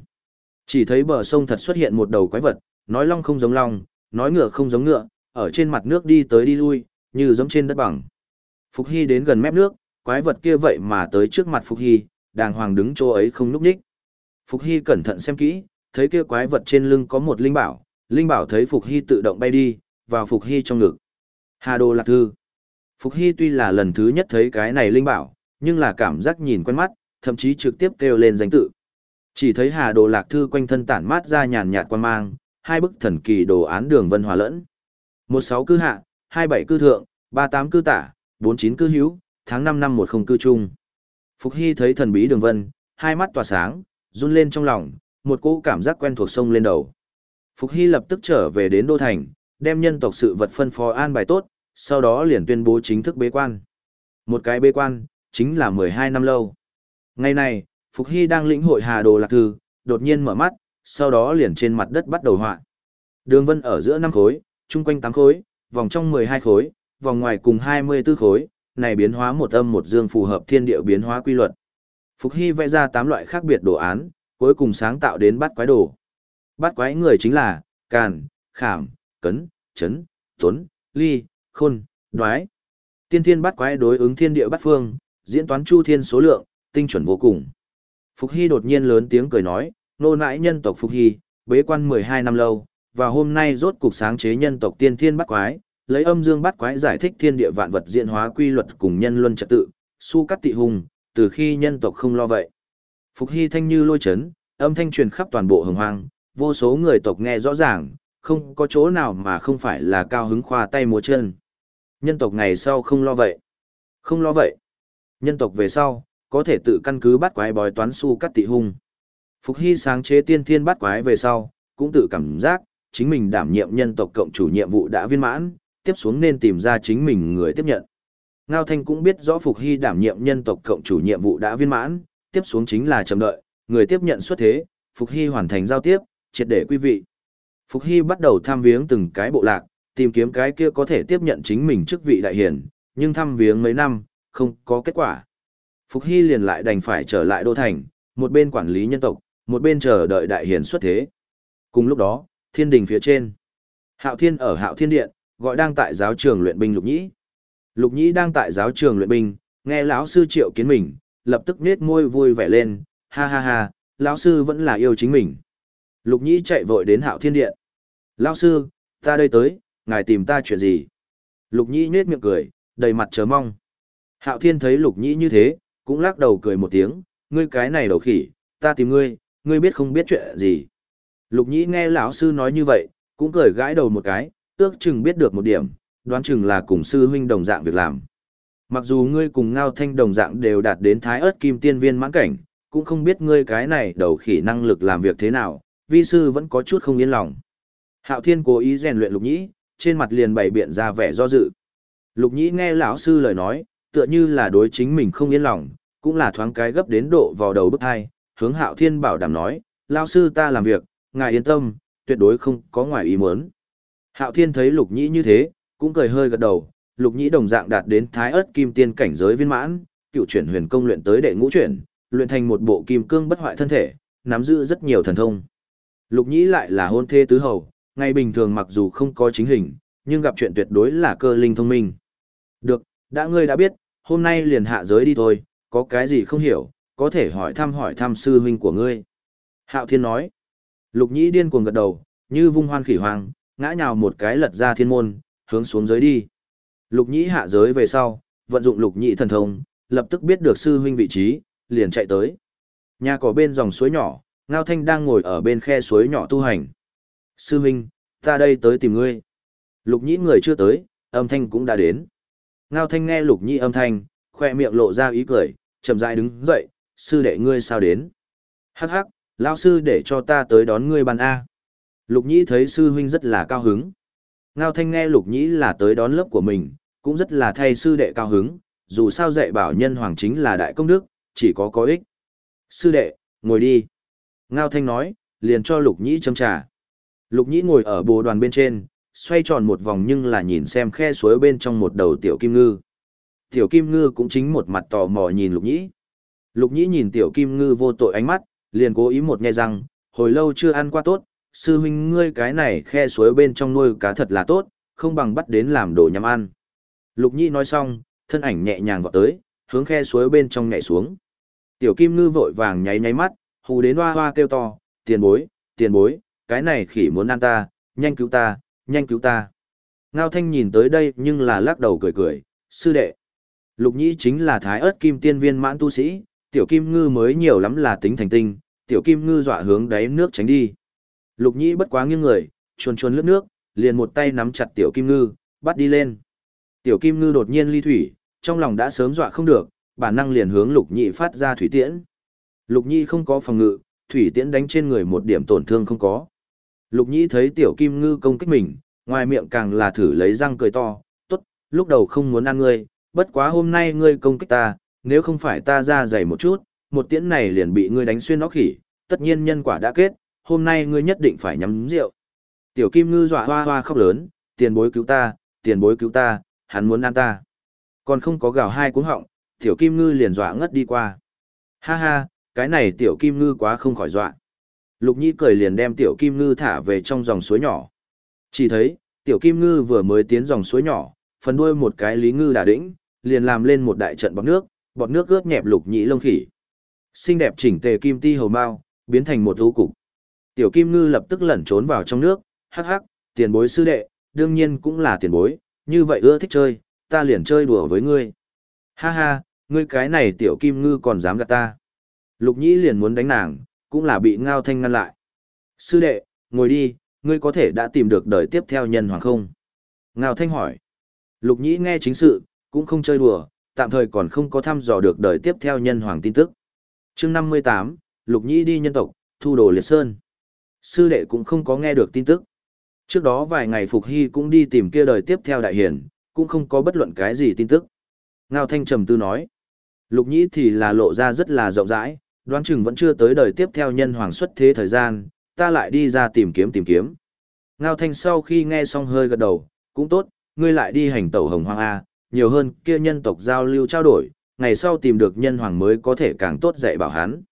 Chỉ thấy bờ sông thật xuất hiện một đầu quái vật, nói long không giống long, nói ngựa không giống ngựa, ở trên mặt nước đi tới đi lui, như giống trên đất bằng. Phục Hy đến gần mép nước, quái vật kia vậy mà tới trước mặt Phục Hy, đàng hoàng đứng chỗ ấy không núp đích. Phục Hy cẩn thận xem kỹ, thấy kia quái vật trên lưng có một linh bảo, linh bảo thấy Phục Hy tự động bay đi, vào Phục Hy trong ngực. Hà Đồ Lạc Thư. Phục Hy tuy là lần thứ nhất thấy cái này linh bảo, nhưng là cảm giác nhìn quen mắt, thậm chí trực tiếp kêu lên danh tự. Chỉ thấy Hà Đồ Lạc Thư quanh thân tản mát ra nhàn nhạt quan mang, hai bức thần kỳ đồ án đường vân hòa lẫn. một sáu cư hạ, hai bảy cư thượng, ba tám cư tả, bốn chín cư hữu, tháng năm năm một không cư trung. Phục Hy thấy thần bí đường vân, hai mắt tỏa sáng, run lên trong lòng, một cỗ cảm giác quen thuộc sông lên đầu. Phục Hy lập tức trở về đến Đô Thành, đem nhân tộc sự vật phân phó an bài tốt, sau đó liền tuyên bố chính thức bế quan. Một cái bế quan, chính là 12 năm lâu. Ngày này, Phục Hy đang lĩnh hội Hà Đồ Lạc Thư, đột nhiên mở mắt, sau đó liền trên mặt đất bắt đầu họa. Đường vân ở giữa năm khối, chung quanh 8 khối, vòng trong 12 khối, vòng ngoài cùng 24 khối, này biến hóa một âm một dương phù hợp thiên địa biến hóa quy luật. Phục Hy vẽ ra 8 loại khác biệt đồ án, cuối cùng sáng tạo đến bát quái đồ. Bát quái người chính là Càn, Khảm, Cấn, Chấn, Tuấn, Ly, Khôn, Đoái. Tiên thiên bát quái đối ứng thiên địa bát phương, diễn toán chu thiên số lượng, tinh chuẩn vô cùng. Phục Hy đột nhiên lớn tiếng cười nói, nô nãi nhân tộc Phục Hy, bế quan 12 năm lâu, và hôm nay rốt cục sáng chế nhân tộc tiên thiên bắt quái, lấy âm dương bắt quái giải thích thiên địa vạn vật diễn hóa quy luật cùng nhân luân trật tự, su cắt tị hùng, từ khi nhân tộc không lo vậy. Phục Hy thanh như lôi chấn, âm thanh truyền khắp toàn bộ hồng hoang, vô số người tộc nghe rõ ràng, không có chỗ nào mà không phải là cao hứng khoa tay múa chân. Nhân tộc ngày sau không lo vậy. Không lo vậy. Nhân tộc về sau, có thể tự căn cứ bắt quái bói toán su cắt tị hung. Phục Hy sáng chế tiên thiên bắt quái về sau, cũng tự cảm giác, chính mình đảm nhiệm nhân tộc cộng chủ nhiệm vụ đã viên mãn, tiếp xuống nên tìm ra chính mình người tiếp nhận. Ngao Thanh cũng biết rõ Phục Hy đảm nhiệm nhân tộc cộng chủ nhiệm vụ đã viên mãn, tiếp xuống chính là chờ đợi, người tiếp nhận xuất thế, Phục Hy hoàn thành giao tiếp, triệt để quý vị. Phục Hy bắt đầu tham viếng từng cái bộ lạc, tìm kiếm cái kia có thể tiếp nhận chính mình chức vị đại hiển, nhưng thăm viếng mấy năm, không có kết quả. Phục Hy liền lại đành phải trở lại đô thành, một bên quản lý nhân tộc, một bên chờ đợi đại hiển xuất thế. Cùng lúc đó, thiên đình phía trên. Hạo Thiên ở Hạo Thiên Điện, gọi đang tại giáo trường luyện binh Lục Nhĩ. Lục Nhĩ đang tại giáo trường luyện binh, nghe lão sư Triệu Kiến mình, lập tức nết môi vui vẻ lên, ha ha ha, lão sư vẫn là yêu chính mình. Lục Nhĩ chạy vội đến Hạo Thiên Điện. Lão sư, ta đây tới, ngài tìm ta chuyện gì? Lục Nhĩ nhếch miệng cười, đầy mặt chờ mong. Hạo Thiên thấy Lục Nhĩ như thế, cũng lắc đầu cười một tiếng, ngươi cái này đầu khỉ, ta tìm ngươi, ngươi biết không biết chuyện gì. Lục Nhĩ nghe lão sư nói như vậy, cũng cười gãi đầu một cái, ước chừng biết được một điểm, đoán chừng là cùng sư huynh đồng dạng việc làm. Mặc dù ngươi cùng Ngao Thanh đồng dạng đều đạt đến thái ớt kim tiên viên mãn cảnh, cũng không biết ngươi cái này đầu khỉ năng lực làm việc thế nào, vi sư vẫn có chút không yên lòng. Hạo Thiên cố ý rèn luyện Lục Nhĩ, trên mặt liền bày biện ra vẻ do dự. Lục Nhĩ nghe lão sư lời nói, tựa như là đối chính mình không yên lòng, cũng là thoáng cái gấp đến độ vào đầu bức hai, hướng Hạo Thiên bảo đảm nói, lão sư ta làm việc, ngài yên tâm, tuyệt đối không có ngoài ý muốn. Hạo Thiên thấy Lục Nhĩ như thế, cũng cười hơi gật đầu, Lục Nhĩ đồng dạng đạt đến Thái Ức Kim Tiên cảnh giới viên mãn, cựu chuyển huyền công luyện tới đệ ngũ chuyển, luyện thành một bộ kim cương bất hoại thân thể, nắm giữ rất nhiều thần thông. Lục Nhĩ lại là hôn thê tứ hầu, ngày bình thường mặc dù không có chính hình, nhưng gặp chuyện tuyệt đối là cơ linh thông minh. Được, đã ngươi đã biết, hôm nay liền hạ giới đi thôi, có cái gì không hiểu, có thể hỏi thăm hỏi thăm sư huynh của ngươi. Hạo Thiên nói, Lục Nhĩ điên cuồng gật đầu, như vung hoan khỉ hoang, ngã nhào một cái lật ra thiên môn, hướng xuống giới đi. Lục Nhĩ hạ giới về sau, vận dụng Lục Nhĩ thần thông, lập tức biết được sư huynh vị trí, liền chạy tới. Nhà cỏ bên dòng suối nhỏ, Ngao Thanh đang ngồi ở bên khe suối nhỏ tu hành. Sư huynh, ta đây tới tìm ngươi. Lục Nhĩ người chưa tới, âm thanh cũng đã đến. Ngao Thanh nghe Lục Nhĩ âm thanh, khoe miệng lộ ra ý cười, chậm rãi đứng dậy, sư đệ ngươi sao đến? Hắc hắc, lão sư để cho ta tới đón ngươi bàn A. Lục Nhĩ thấy sư huynh rất là cao hứng. Ngao Thanh nghe Lục Nhĩ là tới đón lớp của mình, cũng rất là thay sư đệ cao hứng, dù sao dạy bảo nhân hoàng chính là đại công đức, chỉ có có ích. Sư đệ, ngồi đi. Ngao Thanh nói, liền cho Lục Nhĩ châm trà. Lục Nhĩ ngồi ở bồ đoàn bên trên, xoay tròn một vòng nhưng là nhìn xem khe suối bên trong một đầu tiểu kim ngư. Tiểu kim ngư cũng chính một mặt tò mò nhìn Lục Nhĩ. Lục Nhĩ nhìn tiểu kim ngư vô tội ánh mắt, liền cố ý một nghe rằng, hồi lâu chưa ăn qua tốt, sư huynh ngươi cái này khe suối bên trong nuôi cá thật là tốt, không bằng bắt đến làm đồ nhắm ăn. Lục nhị nói xong, thân ảnh nhẹ nhàng vọt tới, hướng khe suối bên trong nhảy xuống. Tiểu Kim Ngư vội vàng nháy nháy mắt, hù đến hoa hoa kêu to, tiền bối, tiền bối, cái này khỉ muốn ăn ta, nhanh cứu ta, nhanh cứu ta. Ngao Thanh nhìn tới đây nhưng là lắc đầu cười cười, sư đệ. Lục nhị chính là thái ớt kim tiên viên mãn tu sĩ, tiểu kim ngư mới nhiều lắm là tính thành tinh, tiểu kim ngư dọa hướng đáy nước tránh đi. Lục nhĩ bất quá nghiêng người, chuồn chuồn lướt nước, liền một tay nắm chặt tiểu kim ngư, bắt đi lên. Tiểu kim ngư đột nhiên ly thủy, trong lòng đã sớm dọa không được, bản năng liền hướng lục nhĩ phát ra thủy tiễn. Lục nhĩ không có phòng ngự, thủy tiễn đánh trên người một điểm tổn thương không có. Lục nhĩ thấy tiểu kim ngư công kích mình, ngoài miệng càng là thử lấy răng cười to, tốt, lúc đầu không muốn ăn ngươi, bất quá hôm nay ngươi công kích ta, nếu không phải ta ra dày một chút, một tiễn này liền bị ngươi đánh xuyên nó khỉ, tất nhiên nhân quả đã kết, hôm nay ngươi nhất định phải nhắm rượu. Tiểu kim ngư dọa hoa hoa khóc lớn, tiền bối cứu ta, tiền bối cứu ta, hắn muốn ăn ta. Còn không có gào hai cuống họng, tiểu kim ngư liền dọa ngất đi qua. Ha ha, cái này tiểu kim ngư quá không khỏi dọa. Lục Nhĩ cười liền đem tiểu kim ngư thả về trong dòng suối nhỏ. Chỉ thấy, tiểu kim ngư vừa mới tiến dòng suối nhỏ, phần đuôi một cái lý ngư đà đĩnh, liền làm lên một đại trận bọt nước, bọt nước ướt nhẹp lục nhĩ lông khỉ. Xinh đẹp chỉnh tề kim ti hầu mao, biến thành một thú cục. Tiểu kim ngư lập tức lẩn trốn vào trong nước, hắc hắc, tiền bối sư đệ, đương nhiên cũng là tiền bối, như vậy ưa thích chơi, ta liền chơi đùa với ngươi. Ha ha, ngươi cái này tiểu kim ngư còn dám gạt ta. Lục nhĩ liền muốn đánh nàng, cũng là bị ngao thanh ngăn lại. Sư đệ, ngồi đi, ngươi có thể đã tìm được đời tiếp theo nhân hoàng không? Ngao thanh hỏi. Lục nhĩ nghe chính sự, cũng không chơi đùa, tạm thời còn không có thăm dò được đời tiếp theo nhân hoàng tin tức. chương 58, Lục nhĩ đi nhân tộc, thu đồ liệt sơn. Sư đệ cũng không có nghe được tin tức. Trước đó vài ngày Phục Hy cũng đi tìm kia đời tiếp theo đại hiển, cũng không có bất luận cái gì tin tức. Ngao Thanh trầm tư nói. Lục nhĩ thì là lộ ra rất là rộng rãi, đoán chừng vẫn chưa tới đời tiếp theo nhân hoàng xuất thế thời gian, ta lại đi ra tìm kiếm tìm kiếm. Ngao Thanh sau khi nghe xong hơi gật đầu, cũng tốt, ngươi lại đi hành tẩu hồng hoang A, nhiều hơn kia nhân tộc giao lưu trao đổi, ngày sau tìm được nhân hoàng mới có thể càng tốt dạy bảo hắn.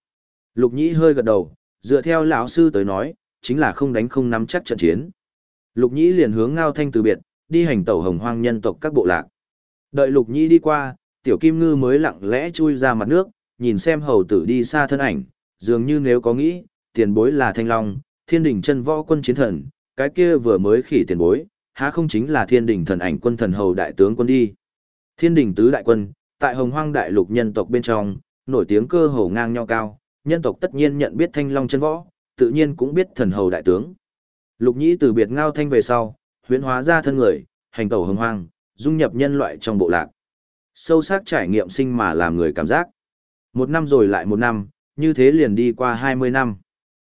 Lục nhĩ hơi gật đầu, dựa theo lão sư tới nói, chính là không đánh không nắm chắc trận chiến. Lục nhĩ liền hướng Ngao Thanh từ biệt, đi hành tẩu hồng hoang nhân tộc các bộ lạc. Đợi lục nhĩ đi qua, tiểu kim ngư mới lặng lẽ chui ra mặt nước, nhìn xem hầu tử đi xa thân ảnh, dường như nếu có nghĩ, tiền bối là thanh long, thiên đỉnh chân võ quân chiến thần, cái kia vừa mới khỉ tiền bối, há không chính là thiên đỉnh thần ảnh quân thần hầu đại tướng quân đi. Thiên đình tứ đại quân, tại hồng hoang đại lục nhân tộc bên trong, nổi tiếng cơ hồ ngang nhau cao, nhân tộc tất nhiên nhận biết thanh long chân võ, tự nhiên cũng biết thần hầu đại tướng. Lục nhĩ từ biệt ngao thanh về sau, huyễn hóa ra thân người, hành tẩu hồng hoang, dung nhập nhân loại trong bộ lạc. Sâu sắc trải nghiệm sinh mà làm người cảm giác. Một năm rồi lại một năm, như thế liền đi qua 20 năm.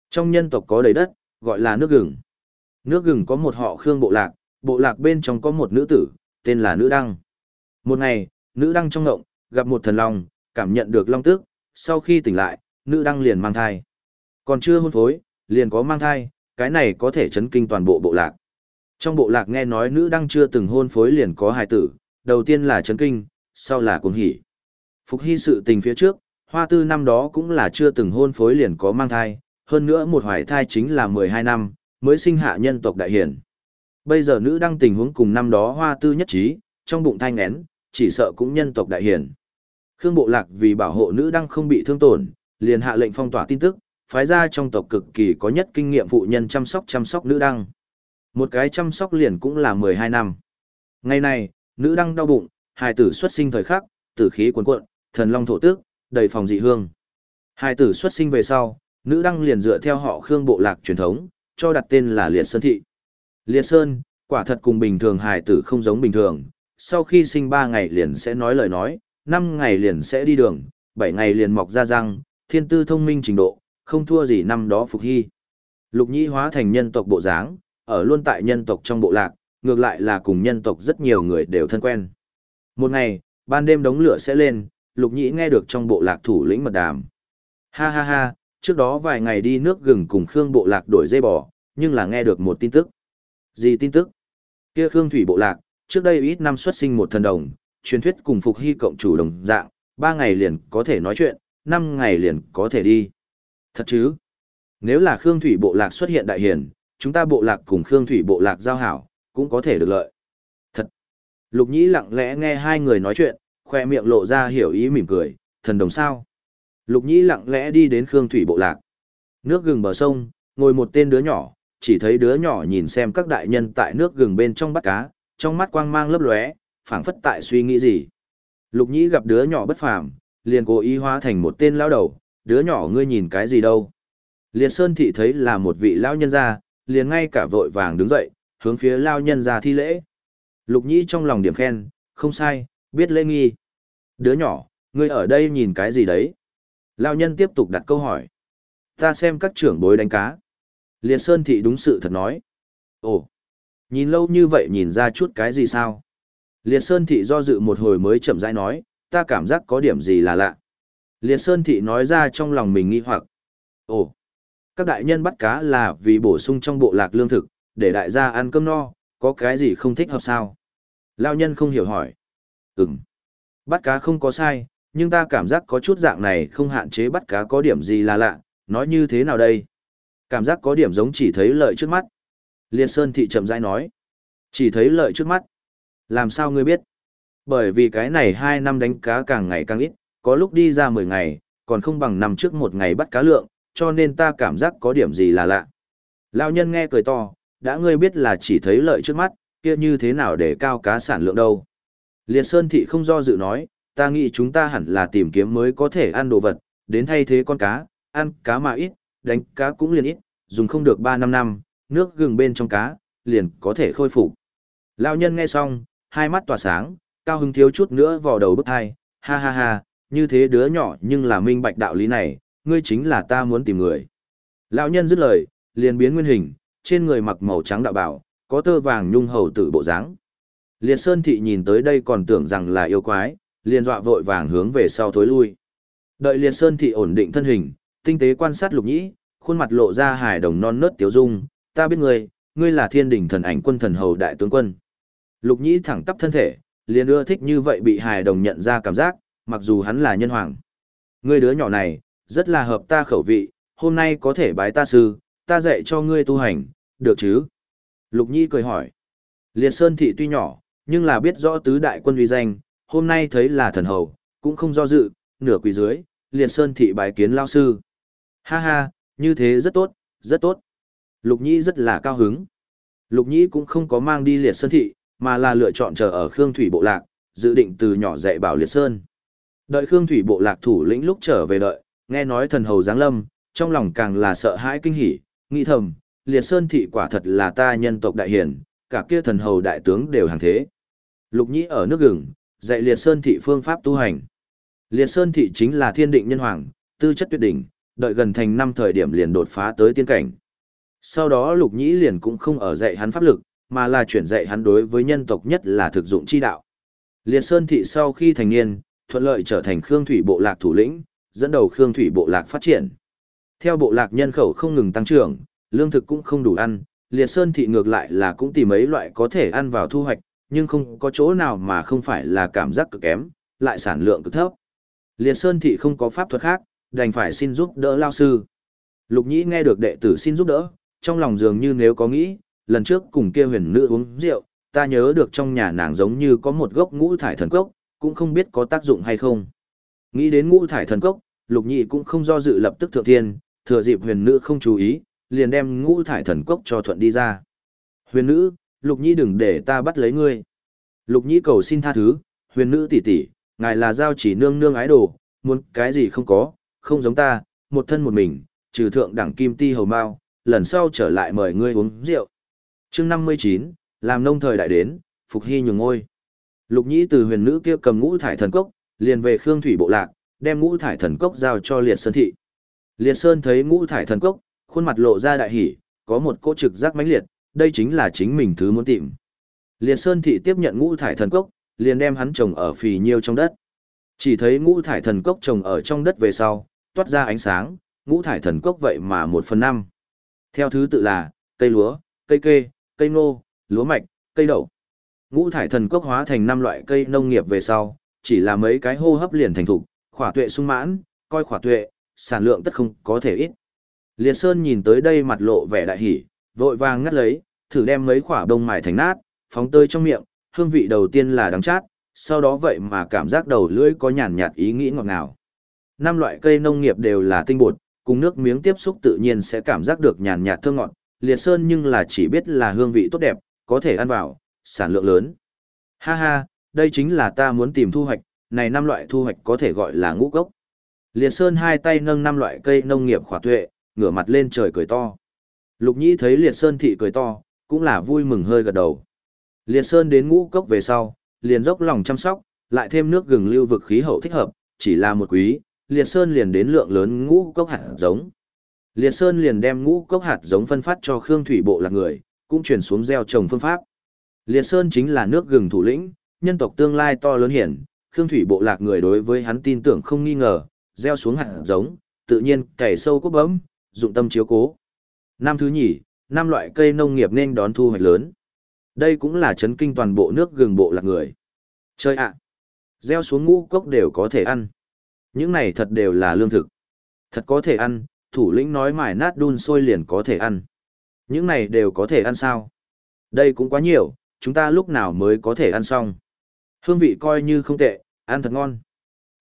Trong nhân tộc có đầy đất, gọi là nước gừng. Nước gừng có một họ khương bộ lạc, bộ lạc bên trong có một nữ tử, tên là nữ đăng. Một ngày, nữ đăng trong ngộng, gặp một thần long, cảm nhận được long tức, sau khi tỉnh lại, nữ đăng liền mang thai. Còn chưa hôn phối, liền có mang thai, cái này có thể chấn kinh toàn bộ bộ lạc. Trong bộ lạc nghe nói nữ đăng chưa từng hôn phối liền có hài tử, đầu tiên là chấn kinh, sau là cuồng hỉ. Phục hy sự tình phía trước, hoa tư năm đó cũng là chưa từng hôn phối liền có mang thai, hơn nữa một hoài thai chính là 12 năm, mới sinh hạ nhân tộc đại hiển. Bây giờ nữ đăng tình huống cùng năm đó hoa tư nhất trí, trong bụng thai ngén, chỉ sợ cũng nhân tộc đại hiển. Khương Bộ Lạc vì bảo hộ nữ đăng không bị thương tổn, liền hạ lệnh phong tỏa tin tức, phái ra trong tộc cực kỳ có nhất kinh nghiệm phụ nhân chăm sóc chăm sóc nữ đăng. Một cái chăm sóc liền cũng là 12 năm. Ngày này, nữ đăng đau bụng, hài tử xuất sinh thời khắc, tử khí cuồn cuộn, thần long thổ tước, đầy phòng dị hương. Hài tử xuất sinh về sau, nữ đăng liền dựa theo họ Khương bộ lạc truyền thống, cho đặt tên là Liệt Sơn thị. Liệt Sơn, quả thật cùng bình thường hài tử không giống bình thường, sau khi sinh 3 ngày liền sẽ nói lời nói, 5 ngày liền sẽ đi đường, 7 ngày liền mọc ra răng, thiên tư thông minh trình độ, không thua gì năm đó Phục Hy. Lục Nhĩ hóa thành nhân tộc bộ dáng, ở luôn tại nhân tộc trong bộ lạc, ngược lại là cùng nhân tộc rất nhiều người đều thân quen. Một ngày, ban đêm đống lửa sẽ lên, Lục Nhĩ nghe được trong bộ lạc thủ lĩnh mật đàm. Ha ha ha, trước đó vài ngày đi nước gừng cùng Khương bộ lạc đổi dây bò, nhưng là nghe được một tin tức. Gì tin tức? Kia Khương thủy bộ lạc, trước đây ít năm xuất sinh một thần đồng, truyền thuyết cùng Phục Hy cộng chủ đồng dạng, ba ngày liền có thể nói chuyện, năm ngày liền có thể đi. Thật chứ? Nếu là Khương thủy bộ lạc xuất hiện đại hiền, chúng ta bộ lạc cùng Khương thủy bộ lạc giao hảo, cũng có thể được lợi. Thật! Lục Nhĩ lặng lẽ nghe hai người nói chuyện, khoe miệng lộ ra hiểu ý mỉm cười, thần đồng sao. Lục Nhĩ lặng lẽ đi đến Khương Thủy bộ lạc. Nước gừng bờ sông, ngồi một tên đứa nhỏ, chỉ thấy đứa nhỏ nhìn xem các đại nhân tại nước gừng bên trong bắt cá, trong mắt quang mang lấp lóe, phảng phất tại suy nghĩ gì. Lục nhĩ gặp đứa nhỏ bất phàm, liền cố ý hóa thành một tên lão đầu, đứa nhỏ ngươi nhìn cái gì đâu. Liệt Sơn Thị thấy là một vị lão nhân gia, liền ngay cả vội vàng đứng dậy, hướng phía lão nhân gia thi lễ. Lục nhĩ trong lòng điểm khen, không sai, biết lễ nghi. Đứa nhỏ, ngươi ở đây nhìn cái gì đấy? Lão nhân tiếp tục đặt câu hỏi. Ta xem các trưởng bối đánh cá. Liệt Sơn Thị đúng sự thật nói. Ồ, nhìn lâu như vậy nhìn ra chút cái gì sao? Liệt Sơn Thị do dự một hồi mới chậm rãi nói, ta cảm giác có điểm gì là lạ. Liệt Sơn Thị nói ra trong lòng mình nghi hoặc. Ồ, các đại nhân bắt cá là vì bổ sung trong bộ lạc lương thực, để đại gia ăn cơm no, có cái gì không thích hợp sao? Lao nhân không hiểu hỏi. Ừm, bắt cá không có sai, nhưng ta cảm giác có chút dạng này không hạn chế bắt cá có điểm gì là lạ, nói như thế nào đây? Cảm giác có điểm giống chỉ thấy lợi trước mắt. Liên Sơn Thị chậm rãi nói. Chỉ thấy lợi trước mắt. Làm sao ngươi biết? Bởi vì cái này hai năm đánh cá càng ngày càng ít, có lúc đi ra 10 ngày, còn không bằng năm trước một ngày bắt cá lượng, cho nên ta cảm giác có điểm gì là lạ. Lão nhân nghe cười to, đã ngươi biết là chỉ thấy lợi trước mắt, kia như thế nào để cao cá sản lượng đâu. Liệt Sơn Thị không do dự nói, ta nghĩ chúng ta hẳn là tìm kiếm mới có thể ăn đồ vật, đến thay thế con cá, ăn cá mà ít, đánh cá cũng liền ít, dùng không được 3 năm năm, nước gừng bên trong cá, liền có thể khôi phục. Lão nhân nghe xong, hai mắt tỏa sáng, cao hứng thiếu chút nữa vào đầu bức hai, ha ha ha, như thế đứa nhỏ nhưng là minh bạch đạo lý này, ngươi chính là ta muốn tìm người. Lão nhân dứt lời, liền biến nguyên hình, trên người mặc màu trắng đạo bảo, có tơ vàng nhung hầu tử bộ dáng. Liệt Sơn Thị nhìn tới đây còn tưởng rằng là yêu quái, liền dọa vội vàng hướng về sau thối lui. Đợi Liệt Sơn Thị ổn định thân hình, tinh tế quan sát lục nhĩ, khuôn mặt lộ ra hài đồng non nớt tiếu dung, ta biết ngươi, ngươi là thiên đình thần ảnh quân thần hầu đại tướng quân. Lục nhĩ thẳng tắp thân thể, liền ưa thích như vậy bị hài đồng nhận ra cảm giác, mặc dù hắn là nhân hoàng. Ngươi đứa nhỏ này, rất là hợp ta khẩu vị, hôm nay có thể bái ta sư, ta dạy cho ngươi tu hành, được chứ? Lục nhĩ cười hỏi. Liệt Sơn thị tuy nhỏ, nhưng là biết rõ tứ đại quân uy danh, hôm nay thấy là thần hầu, cũng không do dự, nửa quỳ dưới, Liệt Sơn thị bái kiến lao sư. Ha ha, như thế rất tốt, rất tốt. Lục Nhĩ rất là cao hứng. Lục Nhĩ cũng không có mang đi Liệt Sơn thị, mà là lựa chọn chờ ở Khương Thủy Bộ Lạc, dự định từ nhỏ dạy bảo Liệt Sơn. Đợi Khương Thủy Bộ Lạc thủ lĩnh lúc trở về đợi, nghe nói thần hầu giáng lâm, trong lòng càng là sợ hãi kinh hỉ, nghĩ thầm, Liệt Sơn thị quả thật là ta nhân tộc đại hiển, cả kia thần hầu đại tướng đều hàng thế. Lục Nhĩ ở nước gừng, dạy Liệt Sơn thị phương pháp tu hành. Liệt Sơn thị chính là thiên định nhân hoàng, tư chất tuyệt đỉnh, đợi gần thành năm thời điểm liền đột phá tới tiên cảnh. Sau đó Lục Nhĩ liền cũng không ở dạy hắn pháp lực, mà là chuyển dạy hắn đối với nhân tộc nhất là thực dụng chi đạo. Liệt Sơn thị sau khi thành niên, thuận lợi trở thành Khương Thủy bộ lạc thủ lĩnh, dẫn đầu Khương Thủy bộ lạc phát triển. Theo bộ lạc nhân khẩu không ngừng tăng trưởng, lương thực cũng không đủ ăn, Liệt Sơn thị ngược lại là cũng tìm mấy loại có thể ăn vào thu hoạch, nhưng không có chỗ nào mà không phải là cảm giác cực kém, lại sản lượng cực thấp. Liệt Sơn thị không có pháp thuật khác, đành phải xin giúp đỡ lao sư. Lục Nhĩ nghe được đệ tử xin giúp đỡ, trong lòng dường như nếu có nghĩ, lần trước cùng kia huyền nữ uống rượu, ta nhớ được trong nhà nàng giống như có một gốc ngũ thải thần cốc, cũng không biết có tác dụng hay không. Nghĩ đến ngũ thải thần cốc, Lục nhị cũng không do dự lập tức thượng thiên, thừa dịp huyền nữ không chú ý, liền đem ngũ thải thần cốc cho thuận đi ra. Huyền nữ, Lục nhị đừng để ta bắt lấy ngươi. Lục nhị cầu xin tha thứ, huyền nữ tỷ tỷ, ngài là giao chỉ nương nương ái đồ, muốn cái gì không có, không giống ta, một thân một mình, trừ thượng đẳng kim ti hầu mao, lần sau trở lại mời ngươi uống rượu. chương 59, làm nông thời đại đến, phục hy nhường ngôi. Lục nhĩ từ huyền nữ kia cầm ngũ thải thần cốc, liền về Khương Thủy Bộ Lạc, đem ngũ thải thần cốc giao cho Liệt Sơn Thị. Liệt Sơn thấy ngũ thải thần cốc, khuôn mặt lộ ra đại hỉ, có một cỗ trực giác mãnh liệt, đây chính là chính mình thứ muốn tìm. Liệt Sơn Thị tiếp nhận ngũ thải thần cốc, liền đem hắn trồng ở phì nhiêu trong đất. Chỉ thấy ngũ thải thần cốc trồng ở trong đất về sau, toát ra ánh sáng, ngũ thải thần cốc vậy mà một phần năm. Theo thứ tự là, cây lúa, cây kê, cây ngô, lúa mạch, cây đậu. Ngũ thải thần cốc hóa thành năm loại cây nông nghiệp về sau, chỉ là mấy cái hô hấp liền thành thục, khỏa tuệ sung mãn, coi khỏa tuệ, sản lượng tất không có thể ít. Liệt Sơn nhìn tới đây mặt lộ vẻ đại hỉ, vội vàng ngắt lấy, thử đem mấy khỏa đông mài thành nát, phóng tơi trong miệng, hương vị đầu tiên là đắng chát, sau đó vậy mà cảm giác đầu lưỡi có nhàn nhạt ý nghĩ ngọt ngào. Năm loại cây nông nghiệp đều là tinh bột, cùng nước miếng tiếp xúc tự nhiên sẽ cảm giác được nhàn nhạt thơm ngọt, liệt sơn nhưng là chỉ biết là hương vị tốt đẹp, có thể ăn vào, sản lượng lớn. Ha ha, đây chính là ta muốn tìm thu hoạch, này năm loại thu hoạch có thể gọi là ngũ cốc. Liệt Sơn hai tay nâng năm loại cây nông nghiệp khỏa tuệ, ngửa mặt lên trời cười to. Lục Nhĩ thấy Liệt Sơn thị cười to, cũng là vui mừng hơi gật đầu. Liệt Sơn đến ngũ cốc về sau, liền dốc lòng chăm sóc, lại thêm nước gừng lưu vực khí hậu thích hợp, chỉ là một quý, Liệt Sơn liền đến lượng lớn ngũ cốc hạt giống. Liệt Sơn liền đem ngũ cốc hạt giống phân phát cho Khương Thủy Bộ là người, cũng chuyển xuống gieo trồng phương pháp. Liệt Sơn chính là nước gừng thủ lĩnh, nhân tộc tương lai to lớn hiển, Khương Thủy Bộ lạc người đối với hắn tin tưởng không nghi ngờ, gieo xuống hạt giống, tự nhiên cày sâu cốt bấm, dụng tâm chiếu cố. Năm thứ nhì, năm loại cây nông nghiệp nên đón thu hoạch lớn. Đây cũng là chấn kinh toàn bộ nước gừng bộ lạc người. Chơi ạ! gieo xuống ngũ cốc đều có thể ăn. Những này thật đều là lương thực. Thật có thể ăn, thủ lĩnh nói mải nát đun sôi liền có thể ăn. Những này đều có thể ăn sao? Đây cũng quá nhiều, chúng ta lúc nào mới có thể ăn xong. Hương vị coi như không tệ, ăn thật ngon.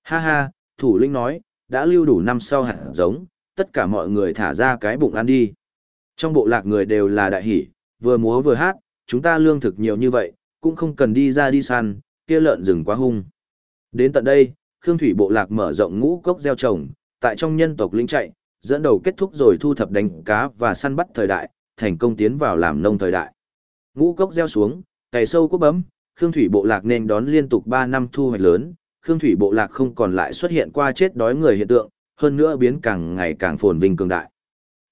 Ha ha, thủ lĩnh nói, đã lưu đủ năm sau hạt giống, tất cả mọi người thả ra cái bụng ăn đi. Trong bộ lạc người đều là đại hỷ, vừa múa vừa hát, chúng ta lương thực nhiều như vậy, cũng không cần đi ra đi săn, kia lợn rừng quá hung. Đến tận đây, Khương Thủy bộ lạc mở rộng ngũ cốc gieo trồng, tại trong nhân tộc linh chạy, dẫn đầu kết thúc rồi thu thập đánh cá và săn bắt thời đại, thành công tiến vào làm nông thời đại. Ngũ cốc gieo xuống, cày sâu quốc bấm, Khương Thủy bộ lạc nên đón liên tục 3 năm thu hoạch lớn, Khương Thủy bộ lạc không còn lại xuất hiện qua chết đói người hiện tượng, hơn nữa biến càng ngày càng phồn vinh cường đại.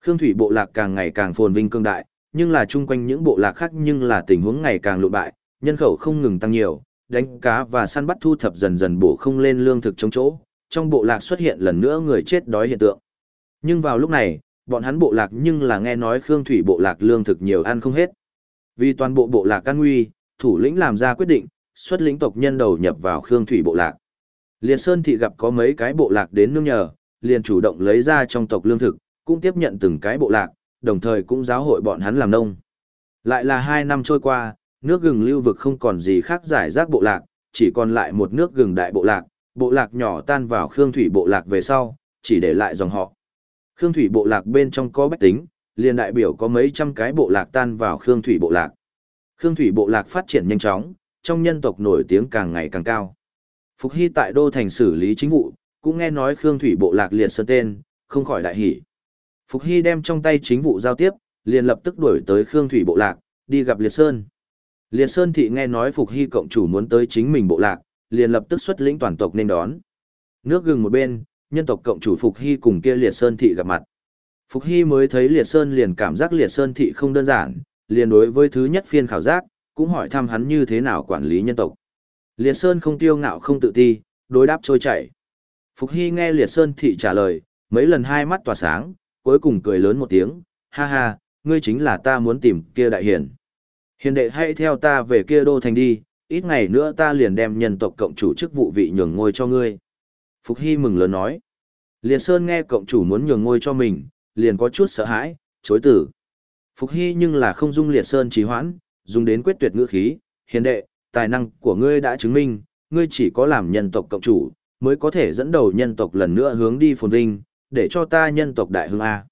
Khương Thủy bộ lạc càng ngày càng phồn vinh cường đại, nhưng là chung quanh những bộ lạc khác nhưng là tình huống ngày càng lụn bại, nhân khẩu không ngừng tăng nhiều, đánh cá và săn bắt thu thập dần dần bổ không lên lương thực trong chỗ, trong bộ lạc xuất hiện lần nữa người chết đói hiện tượng. Nhưng vào lúc này, bọn hắn bộ lạc nhưng là nghe nói Khương Thủy bộ lạc lương thực nhiều ăn không hết. Vì toàn bộ bộ lạc can nguy, thủ lĩnh làm ra quyết định, xuất lĩnh tộc nhân đầu nhập vào Khương Thủy bộ lạc. liên Sơn thị gặp có mấy cái bộ lạc đến nương nhờ, liền chủ động lấy ra trong tộc lương thực, cũng tiếp nhận từng cái bộ lạc, đồng thời cũng giáo hội bọn hắn làm nông. Lại là hai năm trôi qua, nước gừng lưu vực không còn gì khác giải rác bộ lạc, chỉ còn lại một nước gừng đại bộ lạc, bộ lạc nhỏ tan vào Khương Thủy bộ lạc về sau, chỉ để lại dòng họ. Khương Thủy bộ lạc bên trong có bách tính, liền đại biểu có mấy trăm cái bộ lạc tan vào Khương Thủy bộ lạc. Khương Thủy bộ lạc phát triển nhanh chóng, trong nhân tộc nổi tiếng càng ngày càng cao. Phục Hy tại đô thành xử lý chính vụ, cũng nghe nói Khương Thủy bộ lạc liệt sơn tên, không khỏi đại hỉ. Phục Hy đem trong tay chính vụ giao tiếp, liền lập tức đuổi tới Khương Thủy bộ lạc, đi gặp Liệt Sơn. Liệt Sơn thị nghe nói Phục Hy cộng chủ muốn tới chính mình bộ lạc, liền lập tức xuất lĩnh toàn tộc nên đón. Nước gừng một bên, nhân tộc cộng chủ Phục Hy cùng kia Liệt Sơn thị gặp mặt. Phục Hy mới thấy Liệt Sơn liền cảm giác Liệt Sơn thị không đơn giản, liền đối với thứ nhất phiên khảo giác, cũng hỏi thăm hắn như thế nào quản lý nhân tộc. Liệt Sơn không tiêu ngạo không tự ti, đối đáp trôi chảy. Phục Hy nghe Liệt Sơn thị trả lời, mấy lần hai mắt tỏa sáng, cuối cùng cười lớn một tiếng, ha ha, ngươi chính là ta muốn tìm kia đại hiển. Hiền đệ hãy theo ta về kia đô thành đi, ít ngày nữa ta liền đem nhân tộc cộng chủ chức vụ vị nhường ngôi cho ngươi. Phục Hy mừng lớn nói. Liệt Sơn nghe cộng chủ muốn nhường ngôi cho mình, liền có chút sợ hãi, chối tử. Phục Hy nhưng là không dung Liệt Sơn trì hoãn, dùng đến quyết tuyệt ngữ khí, hiền đệ, tài năng của ngươi đã chứng minh, ngươi chỉ có làm nhân tộc cộng chủ, mới có thể dẫn đầu nhân tộc lần nữa hướng đi phồn vinh, để cho ta nhân tộc đại hương A.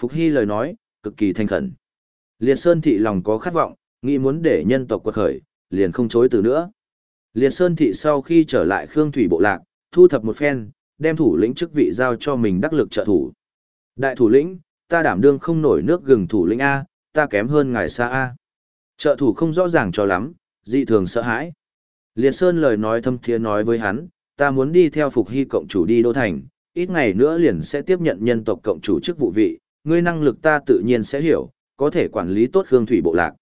Phục Hy lời nói, cực kỳ thanh khẩn. Liệt Sơn thị lòng có khát vọng, nghĩ muốn để nhân tộc quật khởi, liền không chối từ nữa. Liệt Sơn thị sau khi trở lại Khương Thủy bộ lạc, thu thập một phen, đem thủ lĩnh chức vị giao cho mình đắc lực trợ thủ. Đại thủ lĩnh, ta đảm đương không nổi nước gừng thủ lĩnh A, ta kém hơn ngài xa A. Trợ thủ không rõ ràng cho lắm, dị thường sợ hãi. Liệt Sơn lời nói thâm thiế nói với hắn, ta muốn đi theo Phục Hy cộng chủ đi Đô Thành, ít ngày nữa liền sẽ tiếp nhận nhân tộc cộng chủ chức vụ vị, ngươi năng lực ta tự nhiên sẽ hiểu, có thể quản lý tốt Khương Thủy bộ lạc.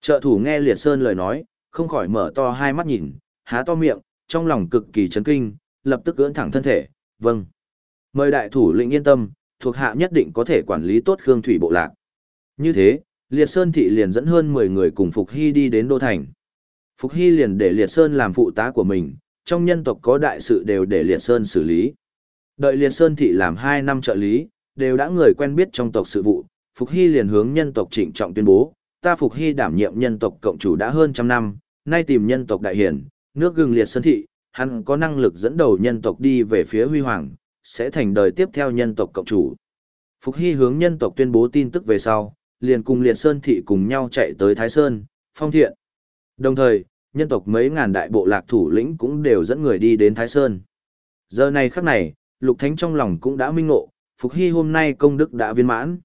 Trợ thủ nghe Liệt Sơn lời nói, không khỏi mở to hai mắt nhìn, há to miệng, trong lòng cực kỳ chấn kinh, lập tức ưỡn thẳng thân thể, vâng. Mời đại thủ lĩnh yên tâm, thuộc hạ nhất định có thể quản lý tốt Khương Thủy bộ lạc. Như thế, Liệt Sơn thị liền dẫn hơn 10 người cùng Phục Hy đi đến Đô Thành. Phục Hy liền để Liệt Sơn làm phụ tá của mình, trong nhân tộc có đại sự đều để Liệt Sơn xử lý. Đợi Liệt Sơn thị làm 2 năm trợ lý, đều đã người quen biết trong tộc sự vụ, Phục Hy liền hướng nhân tộc trịnh trọng tuyên bố, ta Phục Hy đảm nhiệm nhân tộc cộng chủ đã hơn trăm năm, nay tìm nhân tộc đại hiển, nước gừng Liệt Sơn thị, hắn có năng lực dẫn đầu nhân tộc đi về phía huy hoàng, sẽ thành đời tiếp theo nhân tộc cộng chủ. Phục Hy hướng nhân tộc tuyên bố tin tức về sau, liền cùng Liệt Sơn thị cùng nhau chạy tới Thái Sơn, Phong Thiện. Đồng thời, nhân tộc mấy ngàn đại bộ lạc thủ lĩnh cũng đều dẫn người đi đến Thái Sơn. Giờ này khắc này, Lục Thánh trong lòng cũng đã minh ngộ, Phục Hy hôm nay công đức đã viên mãn.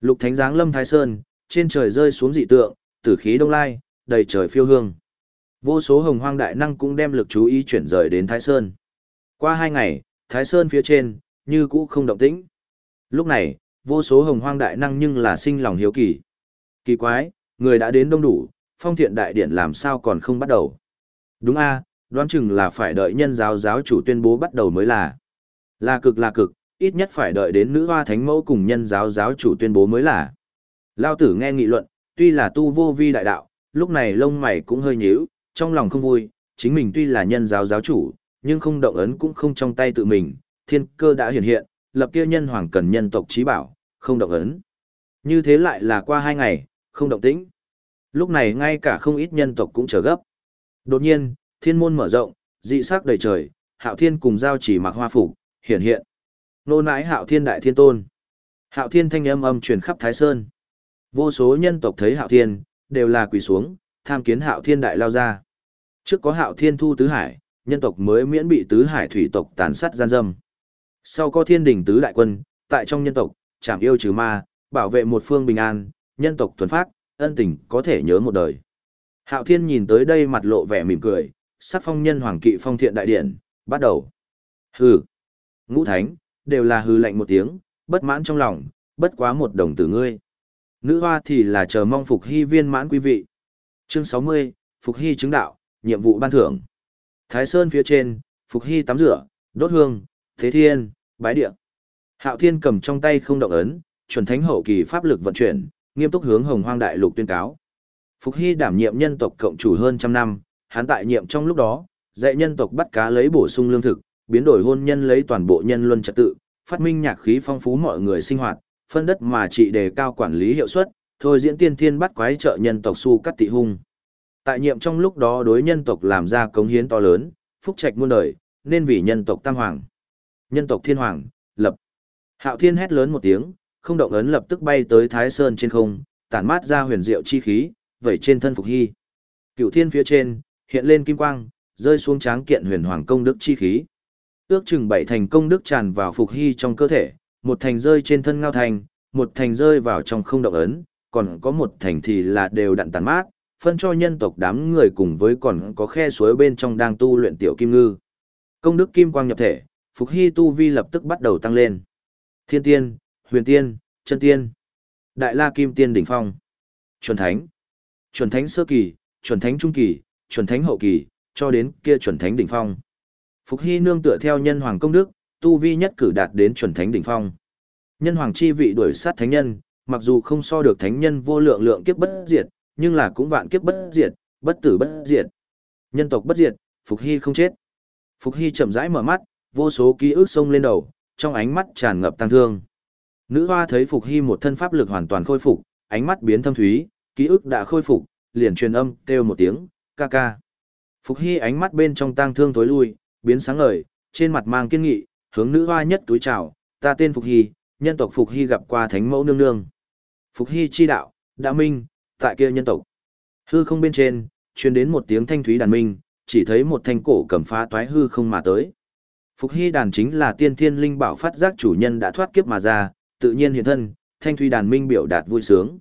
Lục Thánh giáng lâm Thái Sơn, trên trời rơi xuống dị tượng, tử khí đông lai, đầy trời phiêu hương. Vô số hồng hoang đại năng cũng đem lực chú ý chuyển rời đến Thái Sơn. Qua hai ngày, Thái Sơn phía trên, như cũ không động tĩnh. Lúc này, vô số hồng hoang đại năng nhưng là sinh lòng hiếu kỳ. Kỳ quái, người đã đến đông đủ, phong thiện đại điện làm sao còn không bắt đầu. Đúng a đoán chừng là phải đợi nhân giáo giáo chủ tuyên bố bắt đầu mới là. Là cực là cực, ít nhất phải đợi đến nữ hoa thánh mẫu cùng nhân giáo giáo chủ tuyên bố mới là. Lao tử nghe nghị luận, tuy là tu vô vi đại đạo, lúc này lông mày cũng hơi nhíu, trong lòng không vui, chính mình tuy là nhân giáo giáo chủ, nhưng không động ấn cũng không trong tay tự mình, thiên cơ đã hiện hiện, lập kia nhân hoàng cần nhân tộc trí bảo, không động ấn. Như thế lại là qua hai ngày, không động tĩnh. Lúc này ngay cả không ít nhân tộc cũng trở gấp. Đột nhiên, thiên môn mở rộng, dị sắc đầy trời, hạo thiên cùng giao chỉ mặc hoa phục hiện hiện. Nô nãi hạo thiên đại thiên tôn. Hạo thiên thanh âm âm truyền khắp Thái Sơn. Vô số nhân tộc thấy hạo thiên, đều là quỳ xuống, tham kiến hạo thiên đại lao ra. Trước có hạo thiên thu tứ hải, nhân tộc mới miễn bị tứ hải thủy tộc tàn sát gian dâm. Sau có thiên đình tứ đại quân, tại trong nhân tộc, chảm yêu trừ ma, bảo vệ một phương bình an, nhân tộc thuần phát, ân tình có thể nhớ một đời. Hạo thiên nhìn tới đây mặt lộ vẻ mỉm cười, sắc phong nhân hoàng kỵ phong thiện đại điện, bắt đầu. Hừ. Ngũ thánh, đều là hư lạnh một tiếng, bất mãn trong lòng, bất quá một đồng tử ngươi. Nữ hoa thì là chờ mong phục hy viên mãn quý vị. Chương 60, Phục Hy chứng đạo, nhiệm vụ ban thưởng. Thái Sơn phía trên, Phục Hy tắm rửa, đốt hương, thế thiên, bái địa. Hạo Thiên cầm trong tay không động ấn, chuẩn thánh hậu kỳ pháp lực vận chuyển, nghiêm túc hướng Hồng Hoang đại lục tuyên cáo. Phục Hy đảm nhiệm nhân tộc cộng chủ hơn trăm năm, hắn tại nhiệm trong lúc đó, dạy nhân tộc bắt cá lấy bổ sung lương thực, biến đổi hôn nhân lấy toàn bộ nhân luân trật tự, phát minh nhạc khí phong phú mọi người sinh hoạt, phân đất mà trị đề cao quản lý hiệu suất, thôi diễn tiên thiên bắt quái trợ nhân tộc su cắt tị hung. Tại nhiệm trong lúc đó đối nhân tộc làm ra cống hiến to lớn, phúc trạch muôn đời, nên vì nhân tộc tam hoàng. Nhân tộc thiên hoàng, lập. Hạo thiên hét lớn một tiếng, không động ấn lập tức bay tới Thái Sơn trên không, tản mát ra huyền diệu chi khí, vẩy trên thân Phục Hy. Cựu thiên phía trên, hiện lên kim quang, rơi xuống tráng kiện huyền hoàng công đức chi khí. Ước chừng bảy thành công đức tràn vào Phục Hy trong cơ thể, một thành rơi trên thân ngao thành, một thành rơi vào trong không động ấn, còn có một thành thì là đều đặn tàn mát, phân cho nhân tộc đám người cùng với còn có khe suối bên trong đang tu luyện tiểu kim ngư. Công đức kim quang nhập thể, Phục Hy tu vi lập tức bắt đầu tăng lên. Thiên tiên, huyền tiên, chân tiên, đại la kim tiên đỉnh phong, chuẩn thánh, chuẩn thánh sơ kỳ, chuẩn thánh trung kỳ, chuẩn thánh hậu kỳ, cho đến kia chuẩn thánh đỉnh phong. Phục Hy nương tựa theo nhân hoàng công đức, tu vi nhất cử đạt đến chuẩn thánh đỉnh phong. Nhân hoàng chi vị đuổi sát thánh nhân, mặc dù không so được thánh nhân vô lượng lượng kiếp bất diệt, nhưng là cũng vạn kiếp bất diệt, bất tử bất diệt. Nhân tộc bất diệt, Phục Hy không chết. Phục Hy chậm rãi mở mắt, vô số ký ức xông lên đầu, trong ánh mắt tràn ngập tăng thương. Nữ hoa thấy Phục Hy một thân pháp lực hoàn toàn khôi phục, ánh mắt biến thâm thúy, ký ức đã khôi phục, liền truyền âm kêu một tiếng, ca ca. Phục Hy ánh mắt bên trong tăng thương tối lui, biến sáng ngời, trên mặt mang kiên nghị, hướng nữ hoa nhất túi chào, ta tên Phục Hy, nhân tộc Phục Hy gặp qua thánh mẫu nương nương. Phục Hy chi đạo, đã minh, tại kia nhân tộc. Hư không bên trên, truyền đến một tiếng thanh thúy đàn minh, chỉ thấy một thanh cổ cầm phá toái hư không mà tới. Phục Hy đàn chính là tiên thiên linh bảo phát giác chủ nhân đã thoát kiếp mà ra, tự nhiên hiện thân, thanh thúy đàn minh biểu đạt vui sướng.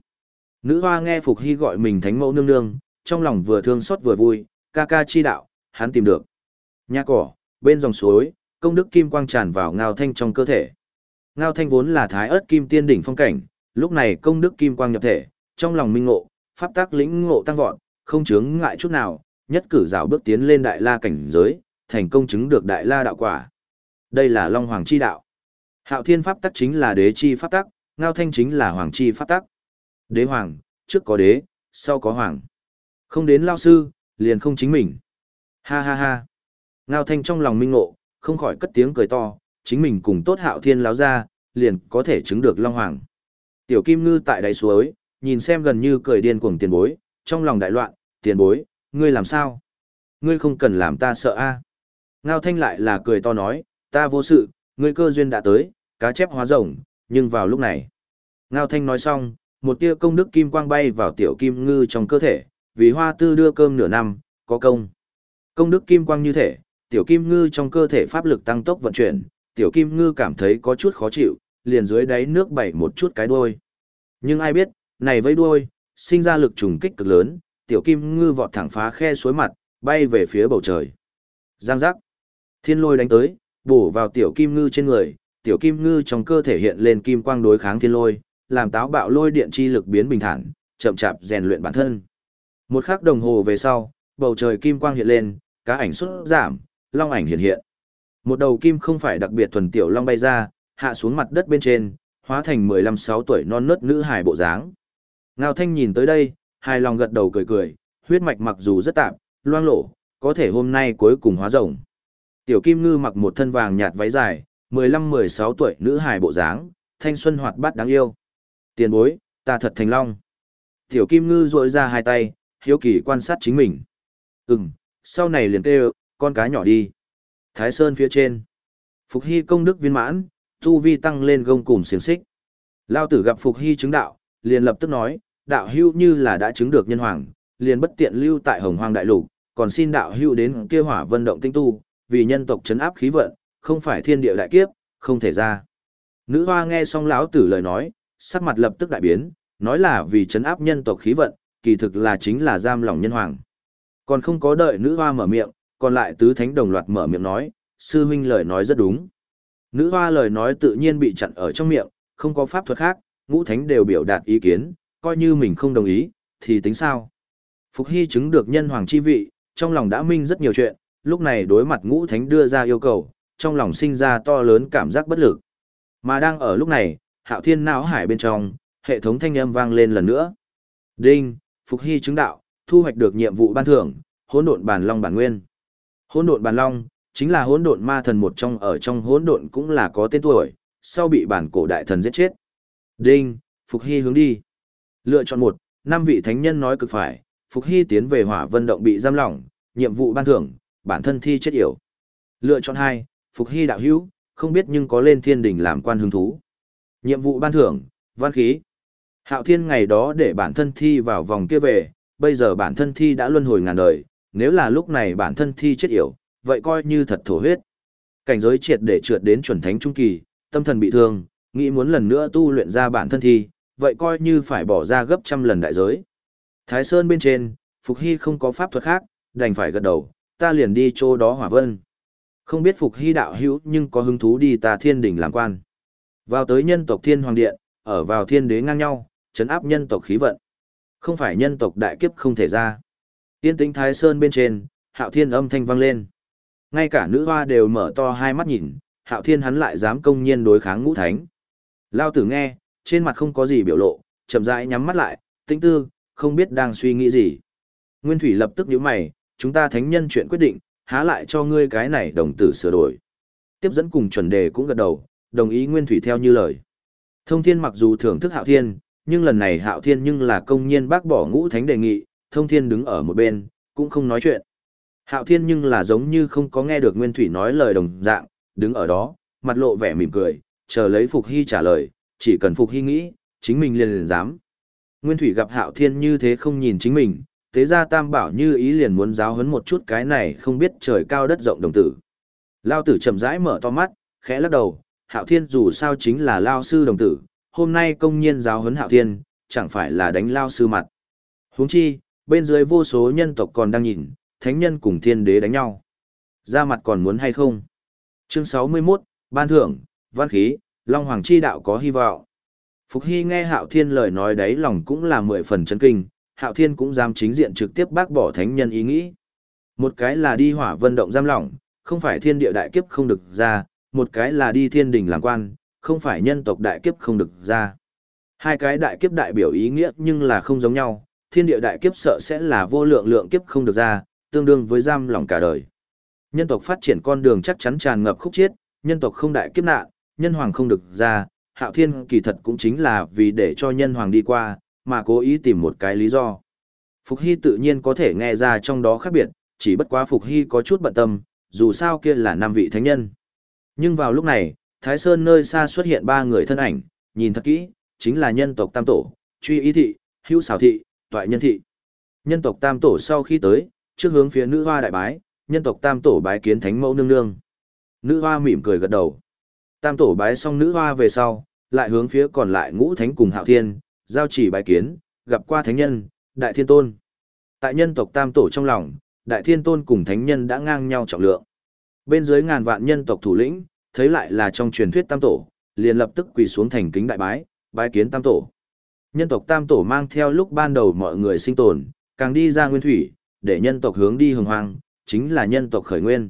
Nữ hoa nghe Phục Hy gọi mình thánh mẫu nương nương, trong lòng vừa thương xót vừa vui, ca ca chi đạo, hắn tìm được. Nhà cỏ, bên dòng suối, công đức kim quang tràn vào ngao thanh trong cơ thể. Ngao thanh vốn là thái ớt kim tiên đỉnh phong cảnh, lúc này công đức kim quang nhập thể, trong lòng minh ngộ, pháp tác lĩnh ngộ tăng vọt, không chướng ngại chút nào, nhất cử dạo bước tiến lên đại la cảnh giới, thành công chứng được đại la đạo quả. Đây là Long Hoàng chi đạo. Hạo Thiên pháp tắc chính là đế chi pháp tắc, Ngao Thanh chính là hoàng chi pháp tắc. Đế hoàng, trước có đế, sau có hoàng. Không đến lao sư, liền không chính mình. Ha ha ha. Ngao Thanh trong lòng minh ngộ, không khỏi cất tiếng cười to, chính mình cùng tốt Hạo Thiên láo ra, liền có thể chứng được Long Hoàng. Tiểu Kim Ngư tại đáy suối, nhìn xem gần như cười điên cuồng tiền bối, trong lòng đại loạn, tiền bối, ngươi làm sao? Ngươi không cần làm ta sợ a. Ngao Thanh lại là cười to nói, ta vô sự, ngươi cơ duyên đã tới, cá chép hóa rồng, nhưng vào lúc này. Ngao Thanh nói xong, một tia công đức kim quang bay vào tiểu kim ngư trong cơ thể, vì hoa tư đưa cơm nửa năm, có công. Công đức kim quang như thể, tiểu kim ngư trong cơ thể pháp lực tăng tốc vận chuyển, tiểu kim ngư cảm thấy có chút khó chịu, liền dưới đáy nước bảy một chút cái đuôi. Nhưng ai biết, này với đuôi, sinh ra lực trùng kích cực lớn, tiểu kim ngư vọt thẳng phá khe suối mặt, bay về phía bầu trời. Giang giác. Thiên lôi đánh tới, bổ vào tiểu kim ngư trên người, tiểu kim ngư trong cơ thể hiện lên kim quang đối kháng thiên lôi, làm táo bạo lôi điện chi lực biến bình thản, chậm chạp rèn luyện bản thân. Một khắc đồng hồ về sau, bầu trời kim quang hiện lên, cá ảnh xuất giảm, long ảnh hiện hiện. Một đầu kim không phải đặc biệt thuần tiểu long bay ra, hạ xuống mặt đất bên trên, hóa thành 15-6 tuổi non nớt nữ hài bộ dáng. Ngao Thanh nhìn tới đây, hài lòng gật đầu cười cười, huyết mạch mặc dù rất tạm, loang lổ, có thể hôm nay cuối cùng hóa rồng. Tiểu Kim Ngư mặc một thân vàng nhạt váy dài, 15-16 tuổi nữ hài bộ dáng, thanh xuân hoạt bát đáng yêu. Tiền bối, ta thật thành long. Tiểu Kim Ngư rội ra hai tay, hiếu kỳ quan sát chính mình. Ừm, sau này liền kêu, con cá nhỏ đi. Thái Sơn phía trên. Phục Hy công đức viên mãn, tu vi tăng lên gông cùng xiềng xích. Lao tử gặp Phục Hy chứng đạo, liền lập tức nói, đạo hưu như là đã chứng được nhân hoàng, liền bất tiện lưu tại hồng hoang đại lục, còn xin đạo hưu đến kia hỏa vận động tinh tu, vì nhân tộc chấn áp khí vận, không phải thiên địa đại kiếp, không thể ra. Nữ hoa nghe xong lão tử lời nói, sắc mặt lập tức đại biến, nói là vì chấn áp nhân tộc khí vận, kỳ thực là chính là giam lòng nhân hoàng. Còn không có đợi nữ hoa mở miệng, còn lại tứ thánh đồng loạt mở miệng nói, sư huynh lời nói rất đúng. Nữ hoa lời nói tự nhiên bị chặn ở trong miệng, không có pháp thuật khác, ngũ thánh đều biểu đạt ý kiến, coi như mình không đồng ý, thì tính sao. Phục Hy chứng được nhân hoàng chi vị, trong lòng đã minh rất nhiều chuyện, lúc này đối mặt ngũ thánh đưa ra yêu cầu, trong lòng sinh ra to lớn cảm giác bất lực. Mà đang ở lúc này, hạo thiên não hải bên trong, hệ thống thanh âm vang lên lần nữa. Đinh, Phục Hy chứng đạo, thu hoạch được nhiệm vụ ban thưởng, hỗn độn bản long bản nguyên. Hỗn độn Bàn long chính là hỗn độn ma thần một trong ở trong hỗn độn cũng là có tên tuổi, sau bị bản cổ đại thần giết chết. Đinh, Phục Hy hướng đi. Lựa chọn một, năm vị thánh nhân nói cực phải, Phục Hy tiến về hỏa vân động bị giam lỏng, nhiệm vụ ban thưởng, bản thân thi chết yểu. Lựa chọn hai, Phục Hy đạo hữu, không biết nhưng có lên thiên đình làm quan hứng thú. Nhiệm vụ ban thưởng, văn khí. Hạo thiên ngày đó để bản thân thi vào vòng kia về, bây giờ bản thân thi đã luân hồi ngàn đời, nếu là lúc này bản thân thi chết yểu, vậy coi như thật thổ huyết. Cảnh giới triệt để trượt đến chuẩn thánh trung kỳ, tâm thần bị thương, nghĩ muốn lần nữa tu luyện ra bản thân thi, vậy coi như phải bỏ ra gấp trăm lần đại giới. Thái Sơn bên trên, Phục Hy không có pháp thuật khác, đành phải gật đầu, ta liền đi chỗ đó hỏa vân. Không biết Phục Hy đạo hữu nhưng có hứng thú đi ta thiên đỉnh làm quan. Vào tới nhân tộc thiên hoàng điện, ở vào thiên đế ngang nhau, chấn áp nhân tộc khí vận. Không phải nhân tộc đại kiếp không thể ra. Tiên tĩnh Thái Sơn bên trên, hạo thiên âm thanh vang lên. Ngay cả nữ hoa đều mở to hai mắt nhìn, hạo thiên hắn lại dám công nhiên đối kháng ngũ thánh. Lao tử nghe, trên mặt không có gì biểu lộ, chậm rãi nhắm mắt lại, tĩnh tư, không biết đang suy nghĩ gì. Nguyên Thủy lập tức nhíu mày, chúng ta thánh nhân chuyện quyết định, há lại cho ngươi cái này đồng tử sửa đổi. Tiếp dẫn cùng chuẩn đề cũng gật đầu, đồng ý Nguyên Thủy theo như lời. Thông Thiên mặc dù thưởng thức Hạo Thiên, nhưng lần này Hạo Thiên nhưng là công nhiên bác bỏ ngũ thánh đề nghị, Thông Thiên đứng ở một bên, cũng không nói chuyện. Hạo Thiên nhưng là giống như không có nghe được Nguyên Thủy nói lời đồng dạng, đứng ở đó, mặt lộ vẻ mỉm cười, chờ lấy Phục Hy trả lời, chỉ cần Phục Hy nghĩ, chính mình liền liền dám. Nguyên Thủy gặp Hạo Thiên như thế không nhìn chính mình, thế ra Tam Bảo như ý liền muốn giáo huấn một chút cái này không biết trời cao đất rộng đồng tử. Lao tử chậm rãi mở to mắt, khẽ lắc đầu, Hạo Thiên dù sao chính là Lao sư đồng tử, hôm nay công nhiên giáo huấn Hạo Thiên, chẳng phải là đánh Lao sư mặt. huống chi, bên dưới vô số nhân tộc còn đang nhìn, thánh nhân cùng thiên đế đánh nhau. Ra mặt còn muốn hay không? Chương 61, Ban thưởng, Văn khí, Long Hoàng chi đạo có hy vọng. Phục Hy nghe Hạo Thiên lời nói đấy lòng cũng là mười phần chấn kinh, Hạo Thiên cũng dám chính diện trực tiếp bác bỏ thánh nhân ý nghĩ. Một cái là đi hỏa vân động giam lỏng, không phải thiên địa đại kiếp không được ra, một cái là đi thiên đình làm quan, không phải nhân tộc đại kiếp không được ra. Hai cái đại kiếp đại biểu ý nghĩa nhưng là không giống nhau, thiên địa đại kiếp sợ sẽ là vô lượng lượng kiếp không được ra, tương đương với giam lòng cả đời. Nhân tộc phát triển con đường chắc chắn tràn ngập khúc chiết, nhân tộc không đại kiếp nạn, nhân hoàng không được ra, hạo thiên kỳ thật cũng chính là vì để cho nhân hoàng đi qua, mà cố ý tìm một cái lý do. Phục Hy tự nhiên có thể nghe ra trong đó khác biệt, chỉ bất quá Phục Hy có chút bận tâm, dù sao kia là năm vị thánh nhân. Nhưng vào lúc này, Thái Sơn nơi xa xuất hiện ba người thân ảnh, nhìn thật kỹ, chính là nhân tộc Tam Tổ, Truy Ý Thị, Hữu Xảo Thị, Toại Nhân Thị. Nhân tộc Tam Tổ sau khi tới, trước hướng phía nữ hoa đại bái, nhân tộc tam tổ bái kiến thánh mẫu nương nương. Nữ hoa mỉm cười gật đầu. Tam tổ bái xong nữ hoa về sau, lại hướng phía còn lại ngũ thánh cùng hạo thiên, giao chỉ bái kiến, gặp qua thánh nhân, đại thiên tôn. Tại nhân tộc tam tổ trong lòng, đại thiên tôn cùng thánh nhân đã ngang nhau trọng lượng. Bên dưới ngàn vạn nhân tộc thủ lĩnh, thấy lại là trong truyền thuyết tam tổ, liền lập tức quỳ xuống thành kính đại bái, bái kiến tam tổ. Nhân tộc tam tổ mang theo lúc ban đầu mọi người sinh tồn, càng đi ra nguyên thủy, để nhân tộc hướng đi hồng hoang, chính là nhân tộc khởi nguyên.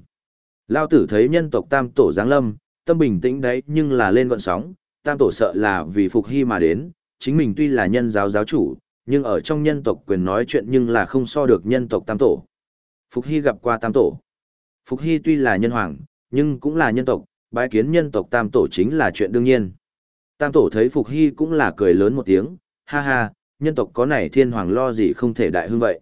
Lao tử thấy nhân tộc tam tổ giáng lâm, tâm bình tĩnh đấy nhưng là lên gọn sóng, tam tổ sợ là vì phục hy mà đến, chính mình tuy là nhân giáo giáo chủ, nhưng ở trong nhân tộc quyền nói chuyện nhưng là không so được nhân tộc tam tổ. Phục hy gặp qua tam tổ. Phục hy tuy là nhân hoàng, nhưng cũng là nhân tộc, bái kiến nhân tộc tam tổ chính là chuyện đương nhiên. Tam tổ thấy Phục hy cũng là cười lớn một tiếng, ha ha, nhân tộc có này thiên hoàng lo gì không thể đại hưng vậy.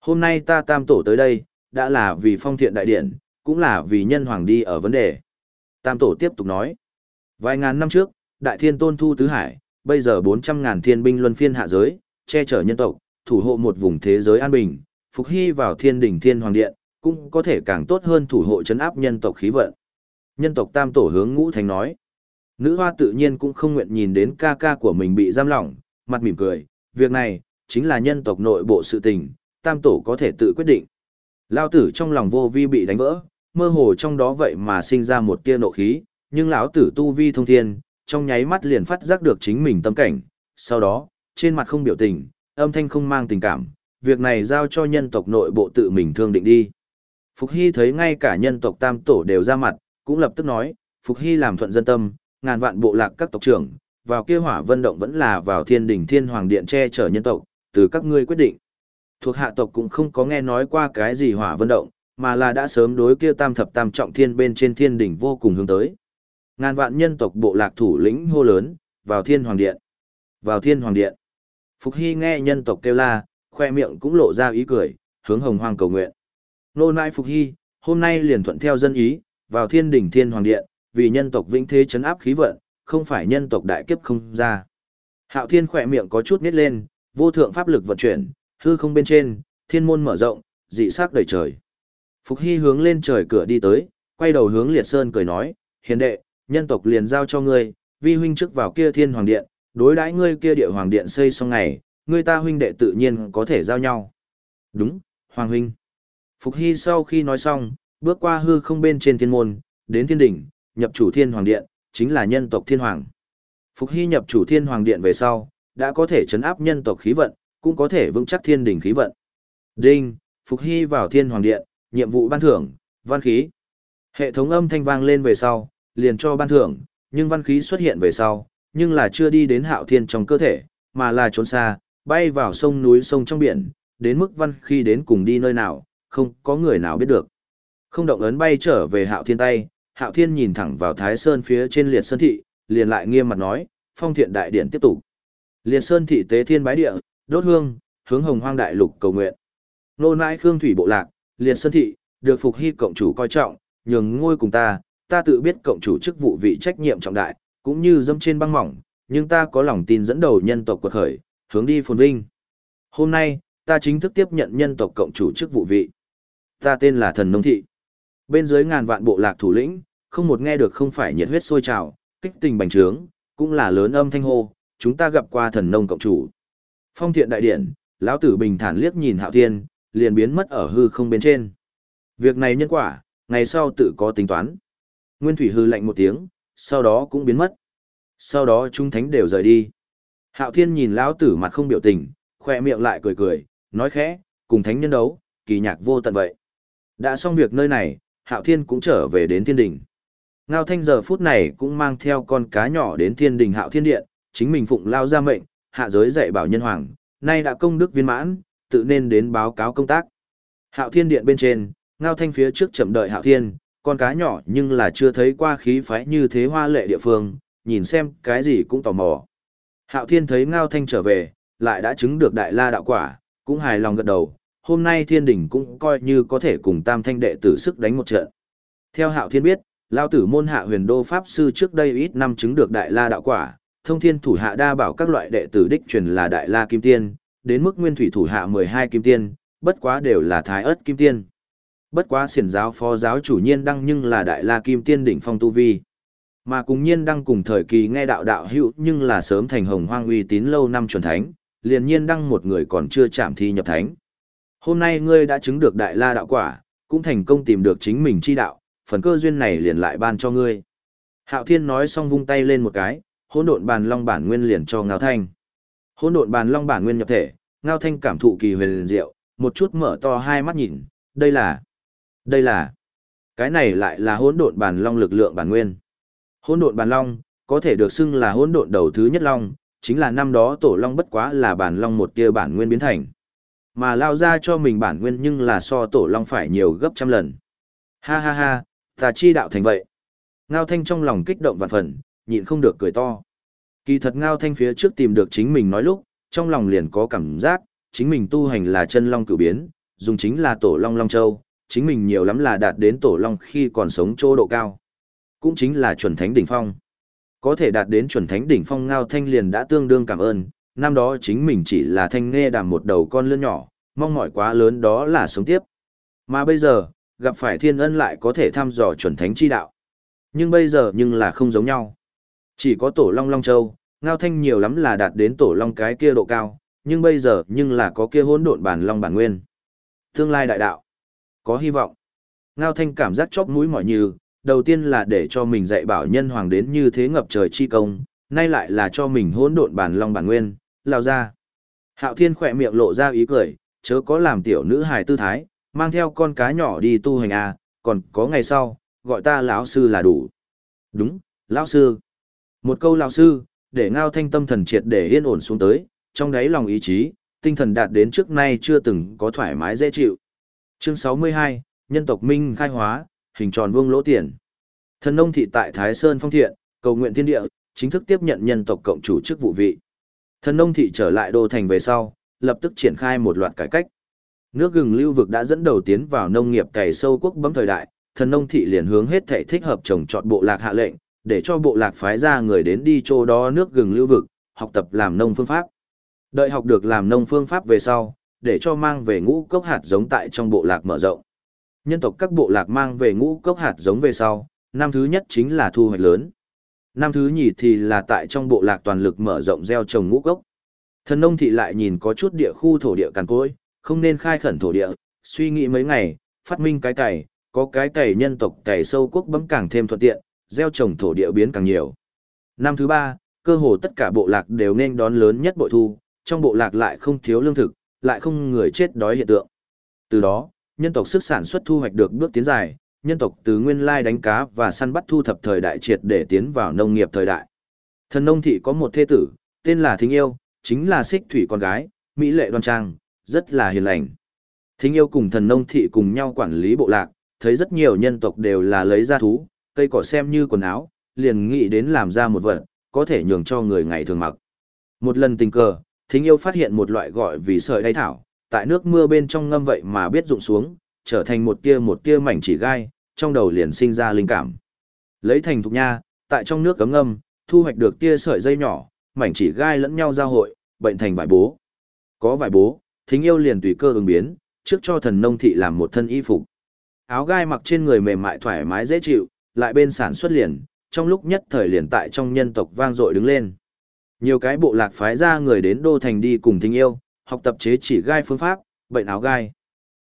Hôm nay ta tam tổ tới đây, đã là vì phong thiện đại điển, cũng là vì nhân hoàng đi ở vấn đề. Tam tổ tiếp tục nói, vài ngàn năm trước, đại thiên tôn thu tứ hải, bây giờ 400 ngàn thiên binh luân phiên hạ giới, che chở nhân tộc, thủ hộ một vùng thế giới an bình, phục hy vào thiên đỉnh thiên hoàng điện, cũng có thể càng tốt hơn thủ hộ chấn áp nhân tộc khí vận. Nhân tộc tam tổ hướng ngũ thành nói, nữ hoa tự nhiên cũng không nguyện nhìn đến ca ca của mình bị giam lỏng, mặt mỉm cười, việc này, chính là nhân tộc nội bộ sự tình, tam tổ có thể tự quyết định. Lao tử trong lòng vô vi bị đánh vỡ, mơ hồ trong đó vậy mà sinh ra một tia nộ khí, nhưng lão tử tu vi thông thiên, trong nháy mắt liền phát giác được chính mình tâm cảnh, sau đó, trên mặt không biểu tình, âm thanh không mang tình cảm, việc này giao cho nhân tộc nội bộ tự mình thương định đi. Phục Hy thấy ngay cả nhân tộc tam tổ đều ra mặt, cũng lập tức nói, Phục Hy làm thuận dân tâm, ngàn vạn bộ lạc các tộc trưởng, vào kia hỏa vân động vẫn là vào thiên đỉnh thiên hoàng điện che chở nhân tộc, từ các ngươi quyết định. Thuộc hạ tộc cũng không có nghe nói qua cái gì hỏa vân động, mà là đã sớm đối kia tam thập tam trọng thiên bên trên thiên đỉnh vô cùng hướng tới. Ngàn vạn nhân tộc bộ lạc thủ lĩnh hô lớn, vào thiên hoàng điện. Vào thiên hoàng điện. Phục Hy nghe nhân tộc kêu la, khoe miệng cũng lộ ra ý cười, hướng hồng hoàng cầu nguyện. Nô nãi Phục Hy, hôm nay liền thuận theo dân ý, vào thiên đỉnh thiên hoàng điện, vì nhân tộc vĩnh thế chấn áp khí vận, không phải nhân tộc đại kiếp không ra. Hạo thiên khỏe miệng có chút nít lên, vô thượng pháp lực vận chuyển, hư không bên trên, thiên môn mở rộng, dị sắc đầy trời. Phục Hy hướng lên trời cửa đi tới, quay đầu hướng Liệt Sơn cười nói, hiền đệ, nhân tộc liền giao cho ngươi, vi huynh trước vào kia thiên hoàng điện, đối đãi ngươi kia địa hoàng điện xây xong ngày, ngươi ta huynh đệ tự nhiên có thể giao nhau. Đúng, hoàng huynh. Phục Hy sau khi nói xong, bước qua hư không bên trên thiên môn, đến thiên đỉnh, nhập chủ thiên hoàng điện, chính là nhân tộc thiên hoàng. Phục Hy nhập chủ thiên hoàng điện về sau, đã có thể chấn áp nhân tộc khí vận, cũng có thể vững chắc thiên đỉnh khí vận. Đinh, Phục Hy vào thiên hoàng điện, nhiệm vụ ban thưởng, văn khí. Hệ thống âm thanh vang lên về sau, liền cho ban thưởng, nhưng văn khí xuất hiện về sau, nhưng là chưa đi đến hạo thiên trong cơ thể, mà là trốn xa, bay vào sông núi sông trong biển, đến mức văn khí đến cùng đi nơi nào, không có người nào biết được. Không động ấn bay trở về hạo thiên tay, hạo thiên nhìn thẳng vào thái sơn phía trên liệt sơn thị, liền lại nghiêm mặt nói, phong thiện đại điện tiếp tục. Liệt sơn thị tế thiên bái địa, đốt hương, hướng hồng hoang đại lục cầu nguyện. Nô nãi khương thủy bộ lạc, liệt sơn thị, được phục hy cộng chủ coi trọng, nhường ngôi cùng ta, ta tự biết cộng chủ chức vụ vị trách nhiệm trọng đại, cũng như dâm trên băng mỏng, nhưng ta có lòng tin dẫn đầu nhân tộc quật khởi, hướng đi phồn vinh. Hôm nay, ta chính thức tiếp nhận nhân tộc cộng chủ chức vụ vị. Ta tên là thần nông thị. Bên dưới ngàn vạn bộ lạc thủ lĩnh, không một nghe được không phải nhiệt huyết sôi trào, kích tình bành trướng, cũng là lớn âm thanh hô, chúng ta gặp qua thần nông cộng chủ. Phong thiện đại điện, lão tử bình thản liếc nhìn hạo thiên, liền biến mất ở hư không bên trên. Việc này nhân quả, ngày sau tự có tính toán. Nguyên thủy hư lạnh một tiếng, sau đó cũng biến mất. Sau đó chúng thánh đều rời đi. Hạo thiên nhìn lão tử mặt không biểu tình, khoe miệng lại cười cười, nói khẽ, cùng thánh nhân đấu, kỳ nhạc vô tận vậy. Đã xong việc nơi này, Hạo thiên cũng trở về đến thiên đình. Ngao thanh giờ phút này cũng mang theo con cá nhỏ đến thiên đình Hạo thiên điện, chính mình phụng lao ra mệnh, hạ giới dạy bảo nhân hoàng, nay đã công đức viên mãn, tự nên đến báo cáo công tác. Hạo thiên điện bên trên, ngao thanh phía trước chậm đợi hạo thiên, con cá nhỏ nhưng là chưa thấy qua khí phái như thế hoa lệ địa phương, nhìn xem cái gì cũng tò mò. Hạo thiên thấy ngao thanh trở về, lại đã chứng được đại la đạo quả, cũng hài lòng gật đầu, hôm nay thiên Đình cũng coi như có thể cùng tam thanh đệ tử sức đánh một trận. Theo hạo thiên biết, lao tử môn hạ huyền đô pháp sư trước đây ít năm chứng được đại la đạo quả, thông thiên thủ hạ đa bảo các loại đệ tử đích truyền là đại la kim tiên, đến mức nguyên thủy thủ hạ 12 kim tiên, bất quá đều là thái ớt kim tiên. Bất quá xiển giáo phó giáo chủ nhiên đăng nhưng là đại la kim tiên đỉnh phong tu vi. Mà cùng nhiên đăng cùng thời kỳ nghe đạo đạo hữu nhưng là sớm thành hồng hoang uy tín lâu năm chuẩn thánh, liền nhiên đăng một người còn chưa chạm thi nhập thánh. Hôm nay ngươi đã chứng được đại la đạo quả, cũng thành công tìm được chính mình chi đạo, phần cơ duyên này liền lại ban cho ngươi. Hạo Thiên nói xong vung tay lên một cái, hỗn độn bàn long bản nguyên liền cho Ngao Thanh. Hỗn độn bàn long bản nguyên nhập thể, Ngao Thanh cảm thụ kỳ huyền diệu, một chút mở to hai mắt nhìn, đây là, đây là, cái này lại là hỗn độn bàn long lực lượng bản nguyên. Hỗn độn bàn long, có thể được xưng là hỗn độn đầu thứ nhất long, chính là năm đó tổ long bất quá là bản long một tia bản nguyên biến thành. Mà lao ra cho mình bản nguyên nhưng là so tổ long phải nhiều gấp trăm lần. Ha ha ha, ta chi đạo thành vậy. Ngao Thanh trong lòng kích động vạn phần, nhịn không được cười to. Kỳ thật Ngao Thanh phía trước tìm được chính mình nói lúc, trong lòng liền có cảm giác, chính mình tu hành là chân long cửu biến, dùng chính là tổ long long châu, chính mình nhiều lắm là đạt đến tổ long khi còn sống chỗ độ cao. Cũng chính là chuẩn thánh đỉnh phong. Có thể đạt đến chuẩn thánh đỉnh phong Ngao Thanh liền đã tương đương cảm ơn, năm đó chính mình chỉ là thanh nghe đàm một đầu con lươn nhỏ, mong mỏi quá lớn đó là sống tiếp. Mà bây giờ, gặp phải thiên ân lại có thể thăm dò chuẩn thánh chi đạo. Nhưng bây giờ nhưng là không giống nhau. Chỉ có tổ long long châu, ngao thanh nhiều lắm là đạt đến tổ long cái kia độ cao, nhưng bây giờ nhưng là có kia hỗn độn bản long bản nguyên. Tương lai đại đạo, có hy vọng. Ngao thanh cảm giác chóp mũi mỏi như, đầu tiên là để cho mình dạy bảo nhân hoàng đến như thế ngập trời chi công, nay lại là cho mình hỗn độn bản long bản nguyên, lao ra. Hạo thiên khỏe miệng lộ ra ý cười, chớ có làm tiểu nữ hài tư thái, mang theo con cá nhỏ đi tu hành à, còn có ngày sau, gọi ta lão sư là đủ. Đúng, lão sư. Một câu lão sư, để ngao thanh tâm thần triệt để yên ổn xuống tới, trong đáy lòng ý chí, tinh thần đạt đến trước nay chưa từng có thoải mái dễ chịu. Chương 62, nhân tộc minh khai hóa, hình tròn vương lỗ tiền. Thần nông thị tại Thái Sơn phong thiện, cầu nguyện thiên địa, chính thức tiếp nhận nhân tộc cộng chủ chức vụ vị. Thần nông thị trở lại đô thành về sau, lập tức triển khai một loạt cải cách. Nước gừng lưu vực đã dẫn đầu tiến vào nông nghiệp cày sâu quốc bấm thời đại, thần nông thị liền hướng hết thể thích hợp trồng trọt bộ lạc hạ lệnh, để cho bộ lạc phái ra người đến đi chỗ đó nước gừng lưu vực, học tập làm nông phương pháp. Đợi học được làm nông phương pháp về sau, để cho mang về ngũ cốc hạt giống tại trong bộ lạc mở rộng. Nhân tộc các bộ lạc mang về ngũ cốc hạt giống về sau, năm thứ nhất chính là thu hoạch lớn. Năm thứ nhì thì là tại trong bộ lạc toàn lực mở rộng gieo trồng ngũ cốc. Thần nông thị lại nhìn có chút địa khu thổ địa cằn cỗi, không nên khai khẩn thổ địa, suy nghĩ mấy ngày, phát minh cái cày, có cái cày nhân tộc cày sâu quốc bấm càng thêm thuận tiện, gieo trồng thổ địa biến càng nhiều. Năm thứ ba, cơ hồ tất cả bộ lạc đều nên đón lớn nhất bội thu, trong bộ lạc lại không thiếu lương thực, lại không người chết đói hiện tượng. Từ đó, nhân tộc sức sản xuất thu hoạch được bước tiến dài, nhân tộc từ nguyên lai đánh cá và săn bắt thu thập thời đại triệt để tiến vào nông nghiệp thời đại. Thần nông thị có một thê tử, tên là Thính Yêu, chính là xích thủy con gái, mỹ lệ đoan trang, rất là hiền lành. Thính Yêu cùng thần nông thị cùng nhau quản lý bộ lạc, thấy rất nhiều nhân tộc đều là lấy ra thú, cây cỏ xem như quần áo, liền nghĩ đến làm ra một vật, có thể nhường cho người ngày thường mặc. Một lần tình cờ, Thính Yêu phát hiện một loại gọi vì sợi đáy thảo, tại nước mưa bên trong ngâm vậy mà biết rụng xuống, trở thành một tia một tia mảnh chỉ gai, trong đầu liền sinh ra linh cảm. Lấy thành thục nha, tại trong nước cấm ngâm, thu hoạch được tia sợi dây nhỏ, mảnh chỉ gai lẫn nhau giao hội, bệnh thành vải bố. Có vải bố, thính yêu liền tùy cơ ứng biến, trước cho thần nông thị làm một thân y phục. Áo gai mặc trên người mềm mại thoải mái dễ chịu, lại bên sản xuất liền, trong lúc nhất thời liền tại trong nhân tộc vang dội đứng lên. Nhiều cái bộ lạc phái ra người đến đô thành đi cùng thính yêu, học tập chế chỉ gai phương pháp, bệnh áo gai.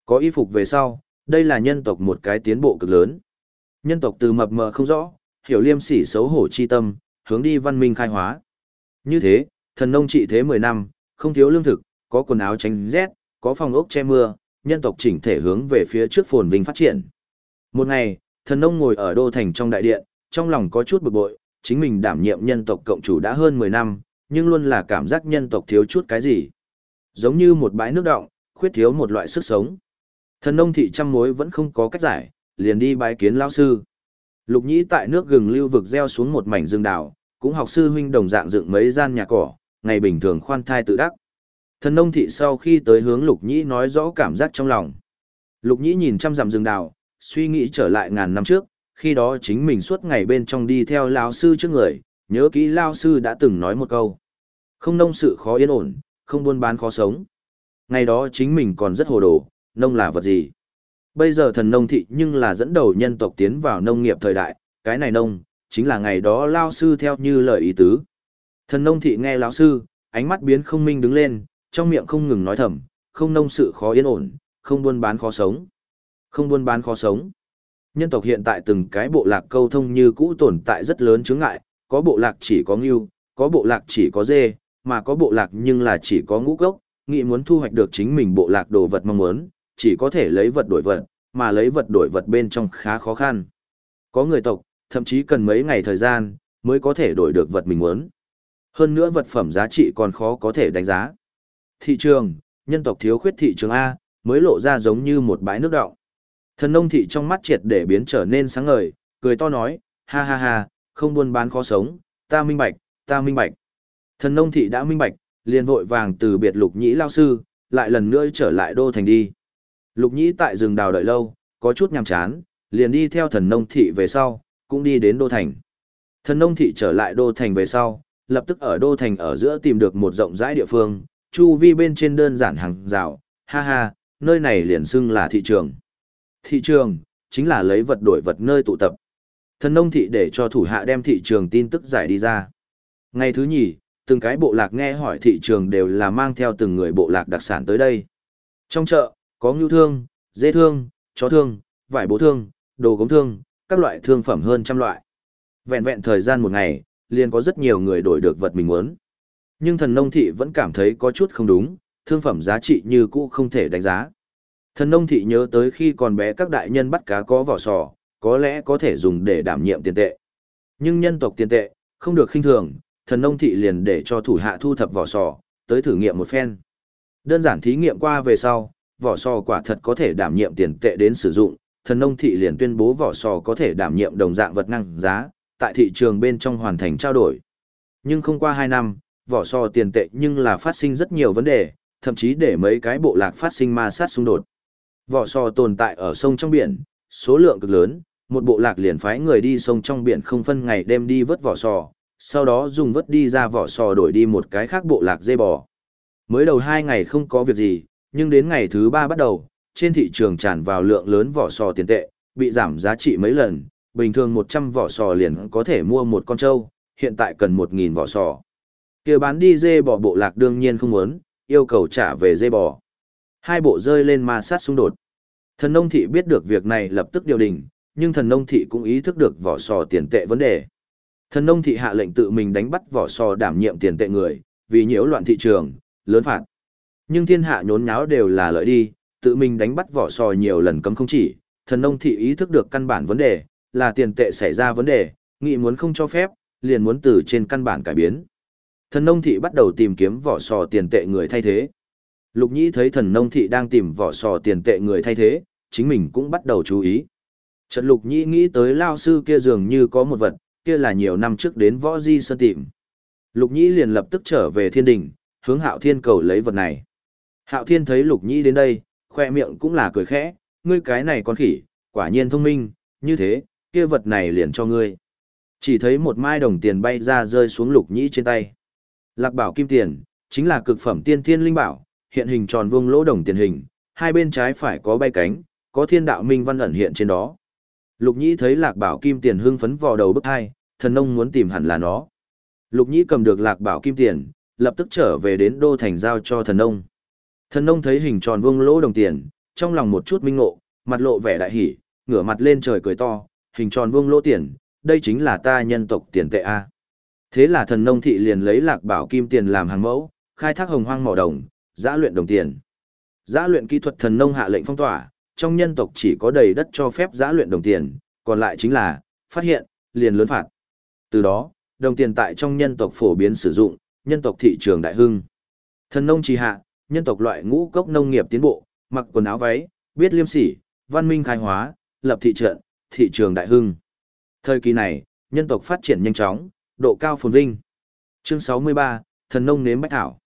Có y phục về sau, đây là nhân tộc một cái tiến bộ cực lớn. Nhân tộc từ mập mờ không rõ, hiểu liêm sỉ xấu hổ chi tâm, hướng đi văn minh khai hóa. Như thế, thần nông trị thế 10 năm, không thiếu lương thực, có quần áo tránh rét, có phòng ốc che mưa, nhân tộc chỉnh thể hướng về phía trước phồn vinh phát triển. Một ngày, thần nông ngồi ở đô thành trong đại điện, trong lòng có chút bực bội, chính mình đảm nhiệm nhân tộc cộng chủ đã hơn 10 năm, nhưng luôn là cảm giác nhân tộc thiếu chút cái gì. Giống như một bãi nước động, khuyết thiếu một loại sức sống. Thần nông thị trăm mối vẫn không có cách giải, liền đi bái kiến lão sư. Lục nhĩ tại nước gừng lưu vực gieo xuống một mảnh rừng đảo, cũng học sư huynh đồng dạng dựng mấy gian nhà cỏ, ngày bình thường khoan thai tự đắc. Thần nông thị sau khi tới hướng lục nhĩ nói rõ cảm giác trong lòng. Lục nhĩ nhìn trăm dặm rừng Đào, suy nghĩ trở lại ngàn năm trước, khi đó chính mình suốt ngày bên trong đi theo lão sư trước người, nhớ kỹ lão sư đã từng nói một câu. Không nông sự khó yên ổn, không buôn bán khó sống. Ngày đó chính mình còn rất hồ đồ, nông là vật gì. Bây giờ thần nông thị nhưng là dẫn đầu nhân tộc tiến vào nông nghiệp thời đại, cái này nông, chính là ngày đó lao sư theo như lời ý tứ. Thần nông thị nghe lão sư, ánh mắt biến không minh đứng lên, trong miệng không ngừng nói thầm, không nông sự khó yên ổn, không buôn bán khó sống. Không buôn bán khó sống. Nhân tộc hiện tại từng cái bộ lạc câu thông như cũ tồn tại rất lớn chướng ngại, có bộ lạc chỉ có ngưu, có bộ lạc chỉ có dê, mà có bộ lạc nhưng là chỉ có ngũ cốc, nghĩ muốn thu hoạch được chính mình bộ lạc đồ vật mong muốn, chỉ có thể lấy vật đổi vật, mà lấy vật đổi vật bên trong khá khó khăn. Có người tộc, thậm chí cần mấy ngày thời gian, mới có thể đổi được vật mình muốn. Hơn nữa vật phẩm giá trị còn khó có thể đánh giá. Thị trường, nhân tộc thiếu khuyết thị trường A, mới lộ ra giống như một bãi nước đọng. Thần nông thị trong mắt triệt để biến trở nên sáng ngời, cười to nói, ha ha ha, không buôn bán khó sống, ta minh bạch, ta minh bạch. Thần nông thị đã minh bạch, liền vội vàng từ biệt lục nhĩ lao sư, lại lần nữa trở lại đô thành đi. Lục nhĩ tại rừng đào đợi lâu, có chút nhàm chán, liền đi theo thần nông thị về sau, cũng đi đến đô thành. Thần nông thị trở lại đô thành về sau, lập tức ở đô thành ở giữa tìm được một rộng rãi địa phương, chu vi bên trên đơn giản hàng rào, ha ha, nơi này liền xưng là thị trường. Thị trường, chính là lấy vật đổi vật nơi tụ tập. Thần nông thị để cho thủ hạ đem thị trường tin tức giải đi ra. Ngày thứ nhì, từng cái bộ lạc nghe hỏi thị trường đều là mang theo từng người bộ lạc đặc sản tới đây. Trong chợ, có ngưu thương, dê thương, chó thương, vải bố thương, đồ gốm thương, các loại thương phẩm hơn trăm loại. Vẹn vẹn thời gian một ngày, liền có rất nhiều người đổi được vật mình muốn. Nhưng thần nông thị vẫn cảm thấy có chút không đúng, thương phẩm giá trị như cũ không thể đánh giá. Thần nông thị nhớ tới khi còn bé các đại nhân bắt cá có vỏ sò, có lẽ có thể dùng để đảm nhiệm tiền tệ. Nhưng nhân tộc tiền tệ, không được khinh thường, thần nông thị liền để cho thủ hạ thu thập vỏ sò, tới thử nghiệm một phen. Đơn giản thí nghiệm qua về sau, vỏ sò quả thật có thể đảm nhiệm tiền tệ đến sử dụng, thần nông thị liền tuyên bố vỏ sò có thể đảm nhiệm đồng dạng vật năng giá, tại thị trường bên trong hoàn thành trao đổi. Nhưng không qua 2 năm, vỏ sò tiền tệ nhưng là phát sinh rất nhiều vấn đề, thậm chí để mấy cái bộ lạc phát sinh ma sát xung đột. Vỏ sò tồn tại ở sông trong biển, số lượng cực lớn, một bộ lạc liền phái người đi sông trong biển không phân ngày đêm đi vớt vỏ sò, sau đó dùng vớt đi ra vỏ sò đổi đi một cái khác bộ lạc dê bò. Mới đầu hai ngày không có việc gì, nhưng đến ngày thứ ba bắt đầu, trên thị trường tràn vào lượng lớn vỏ sò tiền tệ, bị giảm giá trị mấy lần, bình thường 100 vỏ sò liền có thể mua một con trâu, hiện tại cần 1.000 vỏ sò kia bán đi dê bò bộ lạc đương nhiên không muốn, yêu cầu trả về dê bò. Hai bộ rơi lên ma sát xung đột. Thần nông thị biết được việc này lập tức điều đình, nhưng thần nông thị cũng ý thức được vỏ sò tiền tệ vấn đề. Thần nông thị hạ lệnh tự mình đánh bắt vỏ sò đảm nhiệm tiền tệ người, vì nhiễu loạn thị trường, lớn phạt. Nhưng thiên hạ nhốn nháo đều là lợi đi, tự mình đánh bắt vỏ sò nhiều lần cấm không chỉ, thần nông thị ý thức được căn bản vấn đề, là tiền tệ xảy ra vấn đề, nghị muốn không cho phép, liền muốn từ trên căn bản cải biến. Thần nông thị bắt đầu tìm kiếm vỏ sò tiền tệ người thay thế. Lục nhĩ thấy thần nông thị đang tìm vỏ sò tiền tệ người thay thế, chính mình cũng bắt đầu chú ý. Trận lục nhĩ nghĩ tới lao sư kia dường như có một vật, kia là nhiều năm trước đến võ di sơn tìm. Lục nhĩ liền lập tức trở về thiên đình, hướng hạo thiên cầu lấy vật này. Hạo thiên thấy lục nhĩ đến đây, khoe miệng cũng là cười khẽ, ngươi cái này con khỉ, quả nhiên thông minh, như thế, kia vật này liền cho ngươi. Chỉ thấy một mai đồng tiền bay ra rơi xuống lục nhĩ trên tay. Lạc bảo kim tiền, chính là cực phẩm tiên thiên linh bảo, hiện hình tròn vuông lỗ đồng tiền hình, hai bên trái phải có bay cánh, có thiên đạo minh văn ẩn hiện trên đó. Lục nhĩ thấy lạc bảo kim tiền hưng phấn vò đầu bức hai, thần nông muốn tìm hẳn là nó. Lục nhĩ cầm được lạc bảo kim tiền, lập tức trở về đến đô thành giao cho thần nông. Thần nông thấy hình tròn vuông lỗ đồng tiền, trong lòng một chút minh ngộ, mặt lộ vẻ đại hỉ, ngửa mặt lên trời cười to, hình tròn vuông lỗ tiền, đây chính là ta nhân tộc tiền tệ a. Thế là thần nông thị liền lấy lạc bảo kim tiền làm hàng mẫu, khai thác hồng hoang mỏ đồng, giã luyện đồng tiền. Giã luyện kỹ thuật thần nông hạ lệnh phong tỏa, trong nhân tộc chỉ có đầy đất cho phép giã luyện đồng tiền, còn lại chính là, phát hiện, liền lớn phạt. Từ đó, đồng tiền tại trong nhân tộc phổ biến sử dụng, nhân tộc thị trường đại hưng. Thần nông trì hạ, nhân tộc loại ngũ cốc nông nghiệp tiến bộ, mặc quần áo váy, biết liêm sỉ, văn minh khai hóa, lập thị trận, thị trường đại hưng. Thời kỳ này, nhân tộc phát triển nhanh chóng, độ cao phồn vinh. Chương 63, thần nông nếm bách thảo.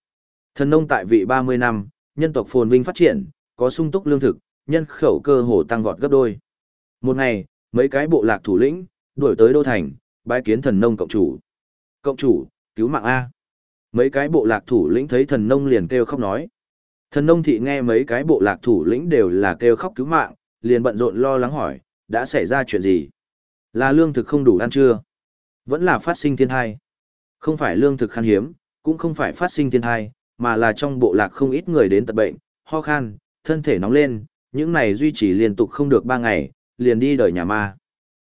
Thần nông tại vị 30 năm, nhân tộc phồn vinh phát triển, có sung túc lương thực, nhân khẩu cơ hồ tăng vọt gấp đôi. Một ngày, mấy cái bộ lạc thủ lĩnh đuổi tới đô thành, bái kiến thần nông cộng chủ. Cộng chủ, cứu mạng a. Mấy cái bộ lạc thủ lĩnh thấy thần nông liền kêu khóc nói. Thần nông thị nghe mấy cái bộ lạc thủ lĩnh đều là kêu khóc cứu mạng, liền bận rộn lo lắng hỏi, đã xảy ra chuyện gì? Là lương thực không đủ ăn chưa? Vẫn là phát sinh thiên thai. Không phải lương thực khan hiếm, cũng không phải phát sinh thiên thai, mà là trong bộ lạc không ít người đến tật bệnh, ho khan, thân thể nóng lên, những này duy trì liên tục không được ba ngày, liền đi đời nhà ma.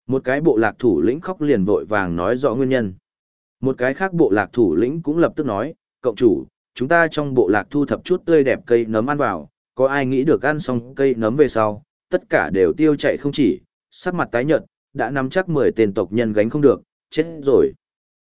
Một cái bộ lạc thủ lĩnh khóc liền vội vàng nói rõ nguyên nhân. Một cái khác bộ lạc thủ lĩnh cũng lập tức nói, cộng chủ, chúng ta trong bộ lạc thu thập chút tươi đẹp cây nấm ăn vào, có ai nghĩ được ăn xong cây nấm về sau, tất cả đều tiêu chạy không chỉ, sắc mặt tái nhợt, đã nắm chắc 10 tên tộc nhân gánh không được, chết rồi.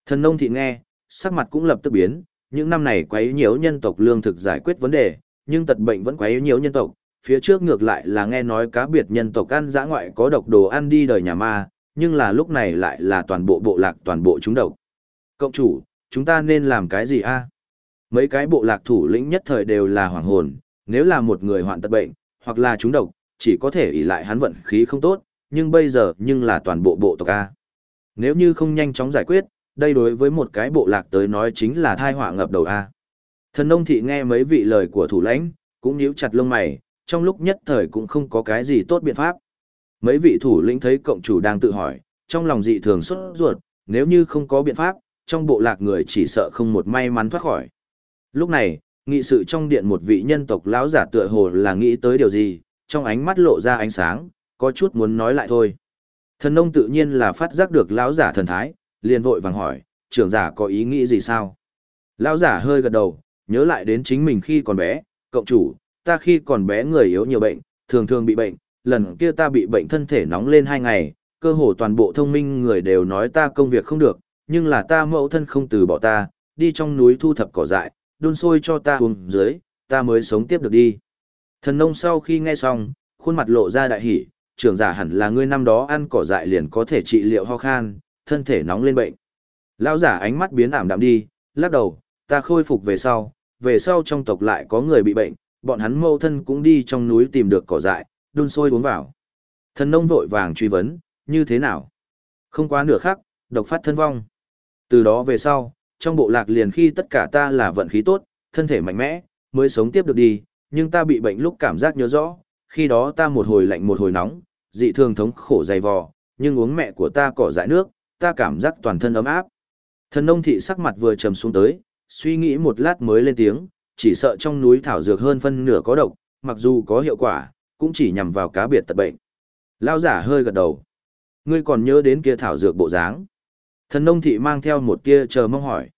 Thần nông thị nghe, sắc mặt cũng lập tức biến, những năm này quấy nhiễu nhân tộc lương thực giải quyết vấn đề, nhưng tật bệnh vẫn quấy nhiễu nhân tộc, phía trước ngược lại là nghe nói cá biệt nhân tộc ăn dã ngoại có độc đồ ăn đi đời nhà ma, nhưng là lúc này lại là toàn bộ bộ lạc toàn bộ chúng độc. Cộng chủ, chúng ta nên làm cái gì a? Mấy cái bộ lạc thủ lĩnh nhất thời đều là hoàng hồn, nếu là một người hoạn tật bệnh, hoặc là chúng độc, chỉ có thể ỷ lại hắn vận khí không tốt, nhưng bây giờ nhưng là toàn bộ bộ tộc A. Nếu như không nhanh chóng giải quyết, đây đối với một cái bộ lạc tới nói chính là thai họa ngập đầu A. Thần nông thị nghe mấy vị lời của thủ lãnh, cũng nhíu chặt lông mày, trong lúc nhất thời cũng không có cái gì tốt biện pháp. Mấy vị thủ lĩnh thấy cộng chủ đang tự hỏi, trong lòng dị thường xuất ruột, nếu như không có biện pháp, trong bộ lạc người chỉ sợ không một may mắn thoát khỏi. Lúc này, nghị sự trong điện một vị nhân tộc lão giả tựa hồ là nghĩ tới điều gì, trong ánh mắt lộ ra ánh sáng, có chút muốn nói lại thôi. Thần nông tự nhiên là phát giác được lão giả thần thái, liền vội vàng hỏi, trưởng giả có ý nghĩ gì sao? Lão giả hơi gật đầu, nhớ lại đến chính mình khi còn bé, cộng chủ, ta khi còn bé người yếu nhiều bệnh, thường thường bị bệnh, lần kia ta bị bệnh thân thể nóng lên hai ngày, cơ hồ toàn bộ thông minh người đều nói ta công việc không được, nhưng là ta mẫu thân không từ bỏ ta, đi trong núi thu thập cỏ dại, đun sôi cho ta uống dưới, ta mới sống tiếp được đi. Thần nông sau khi nghe xong, khuôn mặt lộ ra đại hỉ, trưởng giả hẳn là ngươi năm đó ăn cỏ dại liền có thể trị liệu ho khan, thân thể nóng lên bệnh. Lão giả ánh mắt biến ảm đạm đi, lắc đầu, ta khôi phục về sau, về sau trong tộc lại có người bị bệnh, bọn hắn mâu thân cũng đi trong núi tìm được cỏ dại, đun sôi uống vào. Thần nông vội vàng truy vấn, như thế nào? Không quá nửa khắc, độc phát thân vong. Từ đó về sau, trong bộ lạc liền khi tất cả ta là vận khí tốt, thân thể mạnh mẽ, mới sống tiếp được đi, nhưng ta bị bệnh lúc cảm giác nhớ rõ, khi đó ta một hồi lạnh một hồi nóng, dị thường thống khổ dày vò, nhưng uống mẹ của ta cỏ dại nước, ta cảm giác toàn thân ấm áp. Thần nông thị sắc mặt vừa trầm xuống tới, suy nghĩ một lát mới lên tiếng, chỉ sợ trong núi thảo dược hơn phân nửa có độc, mặc dù có hiệu quả, cũng chỉ nhằm vào cá biệt tật bệnh. Lao giả hơi gật đầu. Ngươi còn nhớ đến kia thảo dược bộ dáng. Thần nông thị mang theo một tia chờ mong hỏi.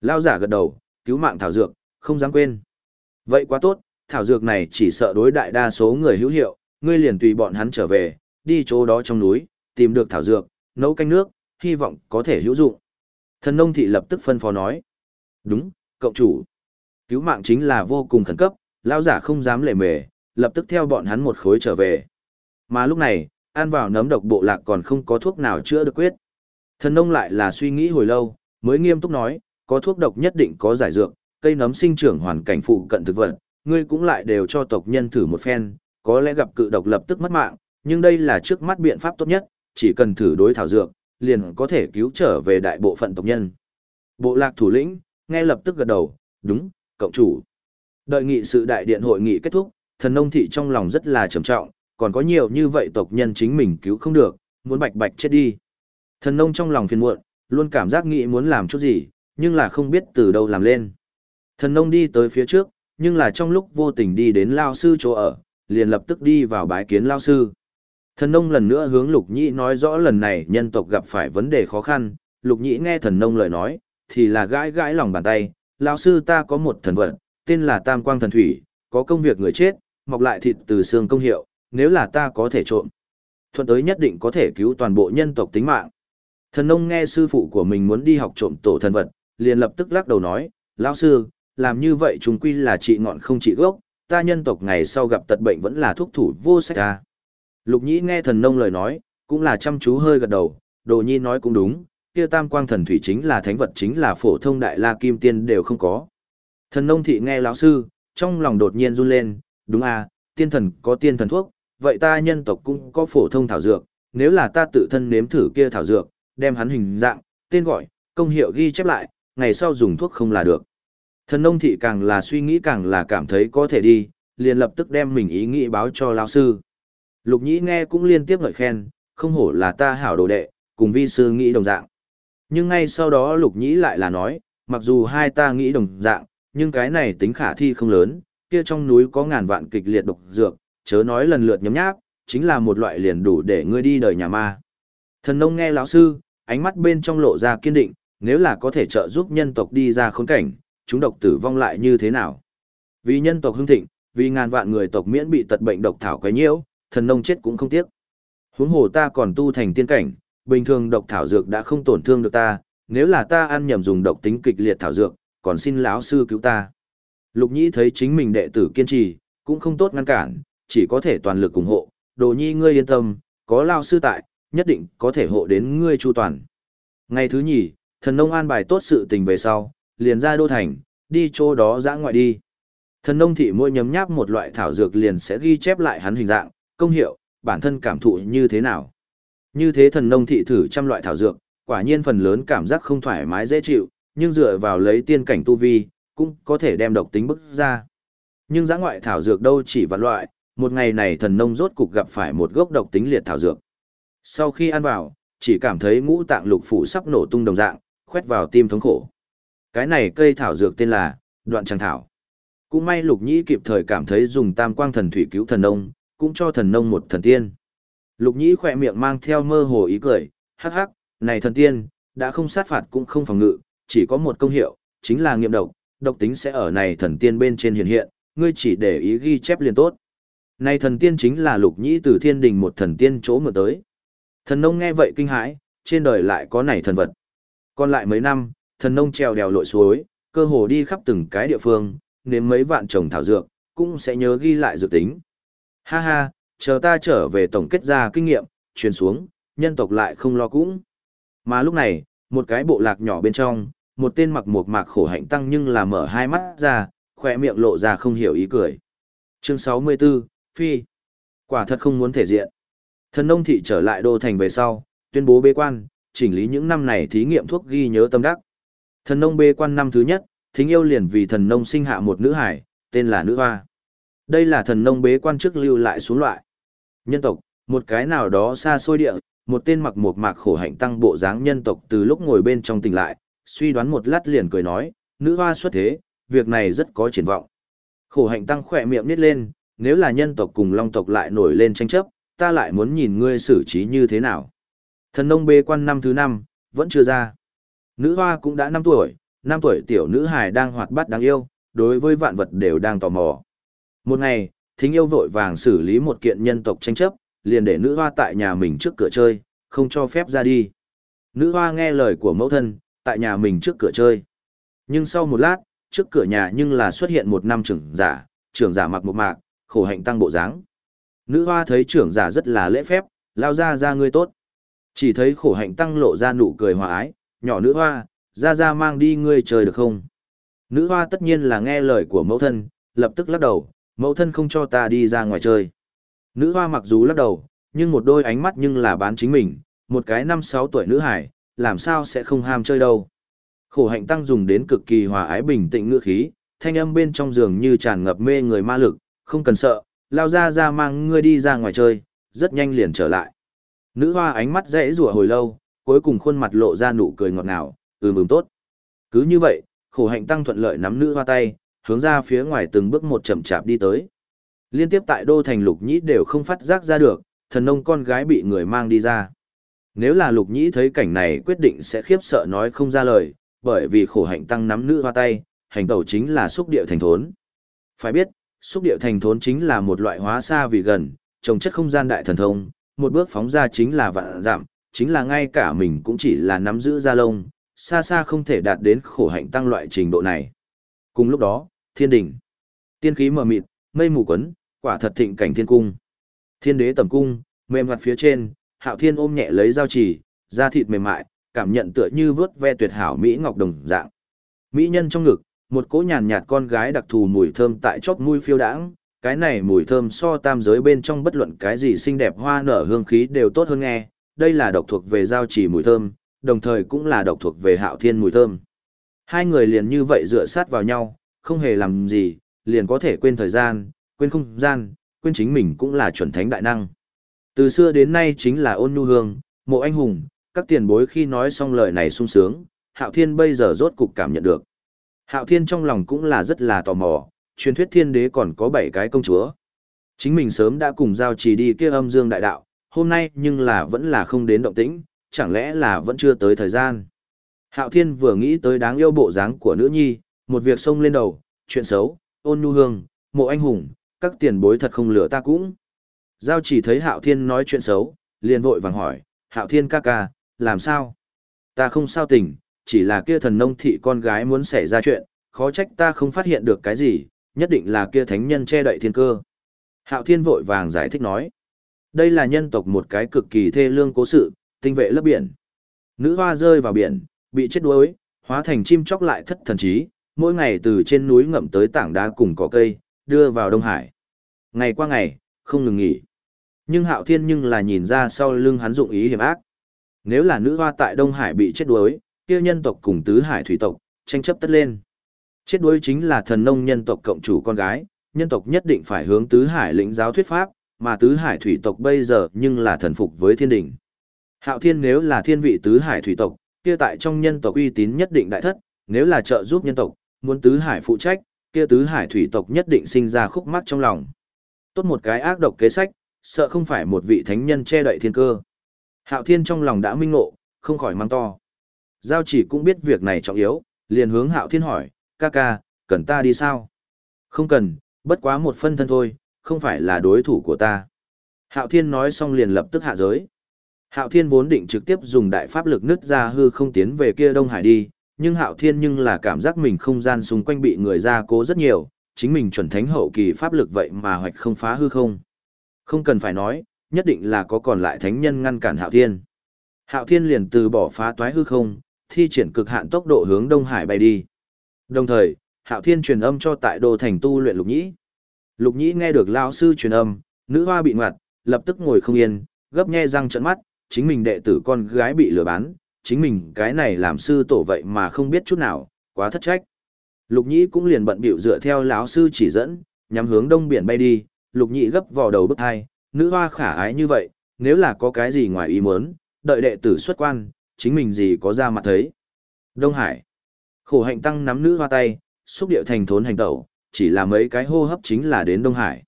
Lao giả gật đầu, cứu mạng thảo dược, không dám quên. Vậy quá tốt, thảo dược này chỉ sợ đối đại đa số người hữu hiệu, ngươi liền tùy bọn hắn trở về, đi chỗ đó trong núi, tìm được thảo dược, nấu canh nước, hy vọng có thể hữu dụng. Thần nông thị lập tức phân phó nói. Đúng, cậu chủ. Cứu mạng chính là vô cùng khẩn cấp, lao giả không dám lề mề, lập tức theo bọn hắn một khối trở về. Mà lúc này, ăn vào nấm độc bộ lạc còn không có thuốc nào chữa được quyết. Thần nông lại là suy nghĩ hồi lâu, mới nghiêm túc nói, có thuốc độc nhất định có giải dược, cây nấm sinh trưởng hoàn cảnh phụ cận thực vật, ngươi cũng lại đều cho tộc nhân thử một phen, có lẽ gặp cự độc lập tức mất mạng, nhưng đây là trước mắt biện pháp tốt nhất, chỉ cần thử đối thảo dược, liền có thể cứu trở về đại bộ phận tộc nhân. Bộ lạc thủ lĩnh, nghe lập tức gật đầu, đúng, cộng chủ. Đợi nghị sự đại điện hội nghị kết thúc, thần nông thị trong lòng rất là trầm trọng, còn có nhiều như vậy tộc nhân chính mình cứu không được, muốn bạch bạch chết đi. Thần nông trong lòng phiền muộn, luôn cảm giác nghĩ muốn làm chút gì, nhưng là không biết từ đâu làm lên. Thần nông đi tới phía trước, nhưng là trong lúc vô tình đi đến lao sư chỗ ở, liền lập tức đi vào bái kiến lao sư. Thần nông lần nữa hướng lục nhĩ nói rõ lần này nhân tộc gặp phải vấn đề khó khăn, lục nhĩ nghe thần nông lời nói, thì là gãi gãi lòng bàn tay, lao sư ta có một thần vật, tên là Tam Quang Thần Thủy, có công việc người chết, mọc lại thịt từ xương công hiệu, nếu là ta có thể trộm. Thuận tới nhất định có thể cứu toàn bộ nhân tộc tính mạng. Thần nông nghe sư phụ của mình muốn đi học trộm tổ thần vật, liền lập tức lắc đầu nói, lão sư, làm như vậy chúng quy là trị ngọn không trị gốc, ta nhân tộc ngày sau gặp tật bệnh vẫn là thuốc thủ vô sách ta. Lục nhĩ nghe thần nông lời nói, cũng là chăm chú hơi gật đầu, đồ nhi nói cũng đúng, kia tam quang thần thủy chính là thánh vật chính là phổ thông đại la kim tiên đều không có. Thần nông thị nghe lão sư, trong lòng đột nhiên run lên, đúng à, tiên thần có tiên thần thuốc, vậy ta nhân tộc cũng có phổ thông thảo dược, nếu là ta tự thân nếm thử kia thảo dược, đem hắn hình dạng, tên gọi, công hiệu ghi chép lại, ngày sau dùng thuốc không là được. Thần nông thị càng là suy nghĩ càng là cảm thấy có thể đi, liền lập tức đem mình ý nghĩ báo cho lão sư. Lục nhĩ nghe cũng liên tiếp ngợi khen, không hổ là ta hảo đồ đệ, cùng vi sư nghĩ đồng dạng. Nhưng ngay sau đó lục nhĩ lại là nói, mặc dù hai ta nghĩ đồng dạng, nhưng cái này tính khả thi không lớn, kia trong núi có ngàn vạn kịch liệt độc dược, chớ nói lần lượt nhấm nháp, chính là một loại liền đủ để ngươi đi đời nhà ma. Thần nông nghe lão sư, ánh mắt bên trong lộ ra kiên định, nếu là có thể trợ giúp nhân tộc đi ra khốn cảnh, chúng độc tử vong lại như thế nào? Vì nhân tộc hưng thịnh, vì ngàn vạn người tộc miễn bị tật bệnh độc thảo quấy nhiễu, thần nông chết cũng không tiếc. Huống hồ ta còn tu thành tiên cảnh, bình thường độc thảo dược đã không tổn thương được ta, nếu là ta ăn nhầm dùng độc tính kịch liệt thảo dược, còn xin lão sư cứu ta. Lục Nhĩ thấy chính mình đệ tử kiên trì, cũng không tốt ngăn cản, chỉ có thể toàn lực ủng hộ, đồ nhi ngươi yên tâm, có lao sư tại, nhất định có thể hộ đến ngươi chu toàn. Ngày thứ nhì, thần nông an bài tốt sự tình về sau, liền ra đô thành, đi chỗ đó dã ngoại đi. Thần nông thị mỗi nhấm nháp một loại thảo dược liền sẽ ghi chép lại hắn hình dạng, công hiệu, bản thân cảm thụ như thế nào. Như thế thần nông thị thử trăm loại thảo dược, quả nhiên phần lớn cảm giác không thoải mái dễ chịu, nhưng dựa vào lấy tiên cảnh tu vi, cũng có thể đem độc tính bức ra. Nhưng giã ngoại thảo dược đâu chỉ vạn loại, một ngày này thần nông rốt cục gặp phải một gốc độc tính liệt thảo dược. Sau khi ăn vào, chỉ cảm thấy ngũ tạng lục phủ sắp nổ tung đồng dạng, khoét vào tim thống khổ. Cái này cây thảo dược tên là đoạn tràng thảo. Cũng may lục nhĩ kịp thời cảm thấy dùng tam quang thần thủy cứu thần nông, cũng cho thần nông một thần tiên. Lục nhĩ khỏe miệng mang theo mơ hồ ý cười, hắc hắc, này thần tiên, đã không sát phạt cũng không phòng ngự, chỉ có một công hiệu, chính là nghiệm độc, độc tính sẽ ở này thần tiên bên trên hiện hiện, ngươi chỉ để ý ghi chép liền tốt. Này thần tiên chính là lục nhĩ từ thiên đình một thần tiên chỗ mượn tới. Thần nông nghe vậy kinh hãi, trên đời lại có này thần vật. Còn lại mấy năm, thần nông trèo đèo lội suối, cơ hồ đi khắp từng cái địa phương, nếm mấy vạn trồng thảo dược, cũng sẽ nhớ ghi lại dự tính. Ha ha, chờ ta trở về tổng kết ra kinh nghiệm, truyền xuống, nhân tộc lại không lo cũng. Mà lúc này, một cái bộ lạc nhỏ bên trong, một tên mặc một mạc khổ hạnh tăng nhưng là mở hai mắt ra, khỏe miệng lộ ra không hiểu ý cười. Chương 64, Phi. Quả thật không muốn thể diện. Thần nông thị trở lại đô thành về sau, tuyên bố bế quan, chỉnh lý những năm này thí nghiệm thuốc ghi nhớ tâm đắc. Thần nông bế quan năm thứ nhất, thính yêu liền vì thần nông sinh hạ một nữ hải, tên là nữ hoa. Đây là thần nông bế quan trước lưu lại xuống loại. Nhân tộc, một cái nào đó xa xôi địa, một tên mặc một mạc khổ hạnh tăng bộ dáng nhân tộc từ lúc ngồi bên trong tỉnh lại, suy đoán một lát liền cười nói, nữ hoa xuất thế, việc này rất có triển vọng. Khổ hạnh tăng khỏe miệng nít lên, nếu là nhân tộc cùng long tộc lại nổi lên tranh chấp, ta lại muốn nhìn ngươi xử trí như thế nào. Thần nông bê quan năm thứ năm, vẫn chưa ra. Nữ hoa cũng đã năm tuổi, năm tuổi tiểu nữ hài đang hoạt bát đáng yêu, đối với vạn vật đều đang tò mò. Một ngày, thính yêu vội vàng xử lý một kiện nhân tộc tranh chấp, liền để nữ hoa tại nhà mình trước cửa chơi, không cho phép ra đi. Nữ hoa nghe lời của mẫu thân, tại nhà mình trước cửa chơi. Nhưng sau một lát, trước cửa nhà nhưng là xuất hiện một năm trưởng giả, trưởng giả mặc một mạc, khổ hạnh tăng bộ dáng. Nữ hoa thấy trưởng giả rất là lễ phép, lao ra ra ngươi tốt. Chỉ thấy khổ hạnh tăng lộ ra nụ cười hòa ái, nhỏ nữ hoa, ra ra mang đi ngươi chơi được không? Nữ hoa tất nhiên là nghe lời của mẫu thân, lập tức lắc đầu, mẫu thân không cho ta đi ra ngoài chơi. Nữ hoa mặc dù lắc đầu, nhưng một đôi ánh mắt nhưng là bán chính mình, một cái năm sáu tuổi nữ hải, làm sao sẽ không ham chơi đâu. Khổ hạnh tăng dùng đến cực kỳ hòa ái bình tĩnh ngữ khí, thanh âm bên trong giường như tràn ngập mê người ma lực, không cần sợ, lao ra ra mang ngươi đi ra ngoài chơi, rất nhanh liền trở lại. Nữ hoa ánh mắt rẽ rủa hồi lâu, cuối cùng khuôn mặt lộ ra nụ cười ngọt ngào, ừm ừm tốt. Cứ như vậy, khổ hạnh tăng thuận lợi nắm nữ hoa tay, hướng ra phía ngoài từng bước một chậm chạp đi tới. Liên tiếp tại đô thành lục nhĩ đều không phát giác ra được, thần nông con gái bị người mang đi ra. Nếu là lục nhĩ thấy cảnh này quyết định sẽ khiếp sợ nói không ra lời, bởi vì khổ hạnh tăng nắm nữ hoa tay, hành tẩu chính là xúc điệu thành thốn. Phải biết, xúc điệu thành thốn chính là một loại hóa xa vì gần, trồng chất không gian đại thần thông, một bước phóng ra chính là vạn giảm, chính là ngay cả mình cũng chỉ là nắm giữ gia lông, xa xa không thể đạt đến khổ hạnh tăng loại trình độ này. Cùng lúc đó, thiên đỉnh, tiên khí mờ mịt, mây mù quấn, quả thật thịnh cảnh thiên cung. Thiên đế tầm cung, mềm mặt phía trên, hạo thiên ôm nhẹ lấy dao chỉ, da thịt mềm mại, cảm nhận tựa như vớt ve tuyệt hảo mỹ ngọc đồng dạng. Mỹ nhân trong ngực, một cỗ nhàn nhạt con gái đặc thù mùi thơm tại chóp mũi phiêu đãng, cái này mùi thơm so tam giới bên trong bất luận cái gì xinh đẹp hoa nở hương khí đều tốt hơn nghe, đây là độc thuộc về giao chỉ mùi thơm, đồng thời cũng là độc thuộc về hạo thiên mùi thơm. Hai người liền như vậy dựa sát vào nhau, không hề làm gì, liền có thể quên thời gian, quên không gian, quên chính mình cũng là chuẩn thánh đại năng. Từ xưa đến nay chính là ôn nhu hương, mộ anh hùng, các tiền bối khi nói xong lời này sung sướng, Hạo Thiên bây giờ rốt cục cảm nhận được. Hạo Thiên trong lòng cũng là rất là tò mò, truyền thuyết thiên đế còn có 7 cái công chúa. Chính mình sớm đã cùng giao trì đi kia âm dương đại đạo, hôm nay nhưng là vẫn là không đến động tĩnh, chẳng lẽ là vẫn chưa tới thời gian. Hạo Thiên vừa nghĩ tới đáng yêu bộ dáng của nữ nhi, một việc xông lên đầu, chuyện xấu, ôn nhu hương, mộ anh hùng, các tiền bối thật không lừa ta cũng. Giao chỉ thấy Hạo Thiên nói chuyện xấu, liền vội vàng hỏi, Hạo Thiên ca ca, làm sao? Ta không sao tỉnh, chỉ là kia thần nông thị con gái muốn xảy ra chuyện, khó trách ta không phát hiện được cái gì, nhất định là kia thánh nhân che đậy thiên cơ. Hạo Thiên vội vàng giải thích nói, đây là nhân tộc một cái cực kỳ thê lương cố sự, tinh vệ lấp biển. Nữ hoa rơi vào biển, bị chết đuối, hóa thành chim chóc lại thất thần trí, mỗi ngày từ trên núi ngậm tới tảng đá cùng cỏ cây, đưa vào Đông Hải. Ngày qua ngày, không ngừng nghỉ. Nhưng Hạo Thiên nhưng là nhìn ra sau lưng hắn dụng ý hiểm ác. Nếu là nữ hoa tại Đông Hải bị chết đuối, kia nhân tộc cùng tứ hải thủy tộc, tranh chấp tất lên. Chết đuối chính là thần nông nhân tộc cộng chủ con gái, nhân tộc nhất định phải hướng tứ hải lĩnh giáo thuyết pháp, mà tứ hải thủy tộc bây giờ nhưng là thần phục với thiên đình. Hạo Thiên nếu là thiên vị tứ hải thủy tộc, kia tại trong nhân tộc uy tín nhất định đại thất, nếu là trợ giúp nhân tộc, muốn tứ hải phụ trách, kia tứ hải thủy tộc nhất định sinh ra khúc mắc trong lòng. Tốt một cái ác độc kế sách, sợ không phải một vị thánh nhân che đậy thiên cơ. Hạo Thiên trong lòng đã minh ngộ, không khỏi mang to. Giao chỉ cũng biết việc này trọng yếu, liền hướng Hạo Thiên hỏi, ca ca, cần ta đi sao? Không cần, bất quá một phân thân thôi, không phải là đối thủ của ta. Hạo Thiên nói xong liền lập tức hạ giới. Hạo Thiên vốn định trực tiếp dùng đại pháp lực nứt ra hư không tiến về kia Đông Hải đi, nhưng Hạo Thiên nhưng là cảm giác mình không gian xung quanh bị người ra cố rất nhiều, chính mình chuẩn thánh hậu kỳ pháp lực vậy mà hoạch không phá hư không. Không cần phải nói, nhất định là có còn lại thánh nhân ngăn cản Hạo Thiên. Hạo Thiên liền từ bỏ phá toái hư không, thi triển cực hạn tốc độ hướng Đông Hải bay đi. Đồng thời, Hạo Thiên truyền âm cho tại đô thành tu luyện Lục Nhĩ. Lục Nhĩ nghe được lão sư truyền âm, nữ hoa bị ngoặt, lập tức ngồi không yên, gấp nhe răng trợn mắt, chính mình đệ tử con gái bị lừa bán, chính mình cái này làm sư tổ vậy mà không biết chút nào, quá thất trách. Lục Nhĩ cũng liền bận bịu dựa theo lão sư chỉ dẫn, nhắm hướng đông biển bay đi, Lục Nhĩ gấp vào đầu bức hai, nữ hoa khả ái như vậy, nếu là có cái gì ngoài ý muốn, đợi đệ tử xuất quan, chính mình gì có ra mặt thấy. Đông Hải. Khổ hạnh tăng nắm nữ hoa tay, xúc điệu thành thốn hành tẩu, chỉ là mấy cái hô hấp chính là đến Đông Hải.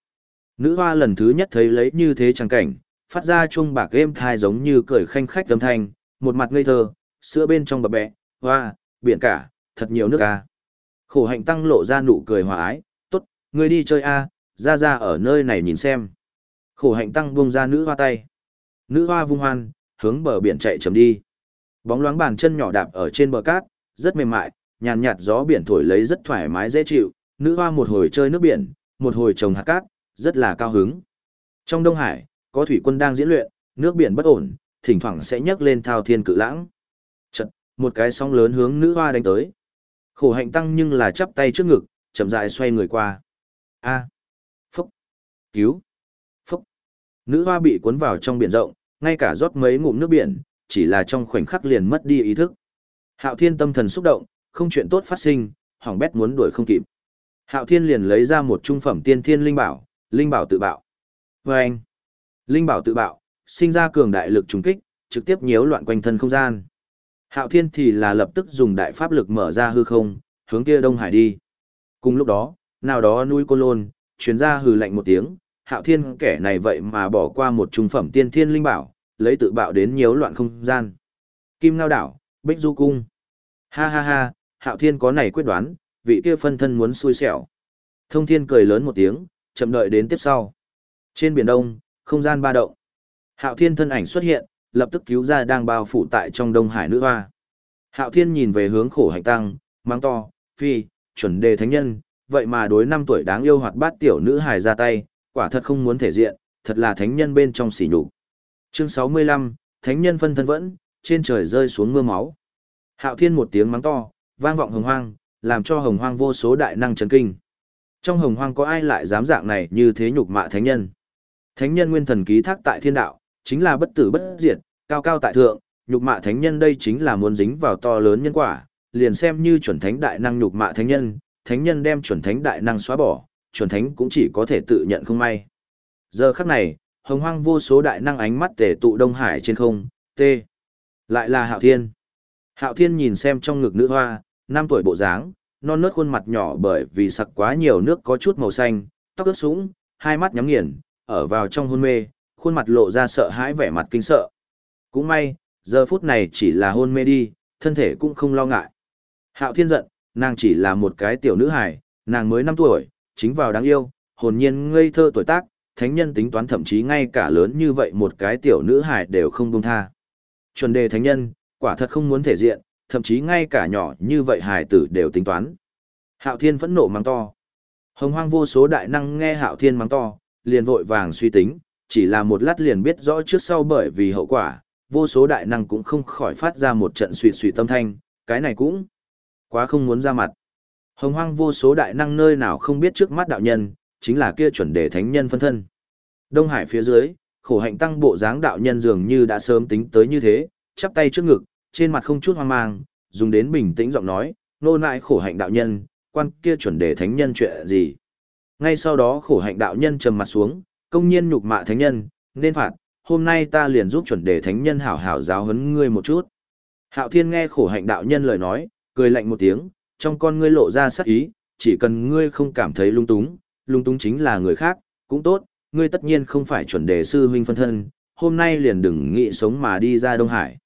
Nữ hoa lần thứ nhất thấy lấy như thế trang cảnh, phát ra chuông bạc êm thai giống như cười khanh khách âm thanh, một mặt ngây thơ, sữa bên trong bập bẹ, hoa, biển cả, thật nhiều nước a. Khổ hạnh tăng lộ ra nụ cười hòa ái, tốt, ngươi đi chơi a, ra ra ở nơi này nhìn xem. Khổ hạnh tăng buông ra nữ hoa tay. Nữ hoa vung hoan, hướng bờ biển chạy chấm đi. Bóng loáng bàn chân nhỏ đạp ở trên bờ cát, rất mềm mại, nhàn nhạt gió biển thổi lấy rất thoải mái dễ chịu, nữ hoa một hồi chơi nước biển, một hồi trồng hạt cát, rất là cao hứng. Trong Đông Hải, có thủy quân đang diễn luyện, nước biển bất ổn, thỉnh thoảng sẽ nhấc lên thao thiên cự lãng. Chật, một cái sóng lớn hướng nữ hoa đánh tới. Khổ hạnh tăng nhưng là chắp tay trước ngực, chậm rãi xoay người qua. A. Phúc. Cứu. Phúc. Nữ hoa bị cuốn vào trong biển rộng, ngay cả rót mấy ngụm nước biển, chỉ là trong khoảnh khắc liền mất đi ý thức. Hạo Thiên tâm thần xúc động, không chuyện tốt phát sinh, hỏng bét muốn đuổi không kịp. Hạo Thiên liền lấy ra một trung phẩm tiên thiên linh bảo, linh bảo tự bạo. Và anh, linh bảo tự bạo, sinh ra cường đại lực trùng kích, trực tiếp nhiễu loạn quanh thân không gian. Hạo Thiên thì là lập tức dùng đại pháp lực mở ra hư không, hướng kia Đông Hải đi. Cùng lúc đó, nào đó núi côn lôn, truyền ra hừ lạnh một tiếng, Hạo Thiên kẻ này vậy mà bỏ qua một trung phẩm tiên thiên linh bảo, lấy tự bạo đến nhiễu loạn không gian. Kim Ngao Đảo, Bích Du Cung. Ha ha ha, Hạo Thiên có này quyết đoán, vị kia phân thân muốn xui xẻo. Thông Thiên cười lớn một tiếng, chậm đợi đến tiếp sau. Trên biển Đông, không gian ba động. Hạo Thiên thân ảnh xuất hiện, lập tức cứu ra đang bao phủ tại trong Đông Hải nữ hoa. Hạo Thiên nhìn về hướng khổ hành tăng, mang to, phi, chuẩn đề thánh nhân, vậy mà đối năm tuổi đáng yêu hoạt bát tiểu nữ hài ra tay, quả thật không muốn thể diện, thật là thánh nhân bên trong sỉ nhục. Chương 65, thánh nhân phân thân vẫn, trên trời rơi xuống mưa máu. Hạo Thiên một tiếng mắng to, vang vọng hồng hoang, làm cho hồng hoang vô số đại năng chấn kinh. Trong hồng hoang có ai lại dám dạng này như thế nhục mạ thánh nhân? Thánh nhân nguyên thần ký thác tại thiên đạo, chính là bất tử bất diệt, cao cao tại thượng, nhục mạ thánh nhân đây chính là muốn dính vào to lớn nhân quả, liền xem như chuẩn thánh đại năng nhục mạ thánh nhân, thánh nhân đem chuẩn thánh đại năng xóa bỏ, chuẩn thánh cũng chỉ có thể tự nhận không may. Giờ khắc này, hồng hoang vô số đại năng ánh mắt tề tụ Đông Hải trên không, tê. Lại là Hạo Thiên. Hạo Thiên nhìn xem trong ngực nữ hoa, năm tuổi bộ dáng, non nớt khuôn mặt nhỏ bởi vì sặc quá nhiều nước có chút màu xanh, tóc ướt sũng, hai mắt nhắm nghiền, ở vào trong hôn mê, khuôn mặt lộ ra sợ hãi vẻ mặt kinh sợ. Cũng may, giờ phút này chỉ là hôn mê đi, thân thể cũng không lo ngại. Hạo Thiên giận, nàng chỉ là một cái tiểu nữ hài, nàng mới 5 tuổi, chính vào đáng yêu, hồn nhiên ngây thơ tuổi tác, thánh nhân tính toán thậm chí ngay cả lớn như vậy một cái tiểu nữ hài đều không buông tha. Chuẩn đề thánh nhân, quả thật không muốn thể diện, thậm chí ngay cả nhỏ như vậy hài tử đều tính toán. Hạo Thiên phẫn nộ mắng to. Hồng hoang vô số đại năng nghe Hạo Thiên mắng to, liền vội vàng suy tính, chỉ là một lát liền biết rõ trước sau bởi vì hậu quả, vô số đại năng cũng không khỏi phát ra một trận suy suy tâm thanh, cái này cũng quá không muốn ra mặt. Hồng hoang vô số đại năng nơi nào không biết trước mắt đạo nhân, chính là kia chuẩn đề thánh nhân phân thân. Đông Hải phía dưới, khổ hạnh tăng bộ dáng đạo nhân dường như đã sớm tính tới như thế, chắp tay trước ngực, trên mặt không chút hoang mang, dùng đến bình tĩnh giọng nói, nô nại khổ hạnh đạo nhân, quan kia chuẩn đề thánh nhân chuyện gì. Ngay sau đó khổ hạnh đạo nhân trầm mặt xuống, công nhiên nhục mạ thánh nhân, nên phạt, hôm nay ta liền giúp chuẩn đề thánh nhân hảo hảo giáo huấn ngươi một chút. Hạo thiên nghe khổ hạnh đạo nhân lời nói, cười lạnh một tiếng, trong con ngươi lộ ra sắc ý, chỉ cần ngươi không cảm thấy lung túng, lung túng chính là người khác, cũng tốt, ngươi tất nhiên không phải chuẩn đề sư huynh phân thân, hôm nay liền đừng nghĩ sống mà đi ra Đông Hải.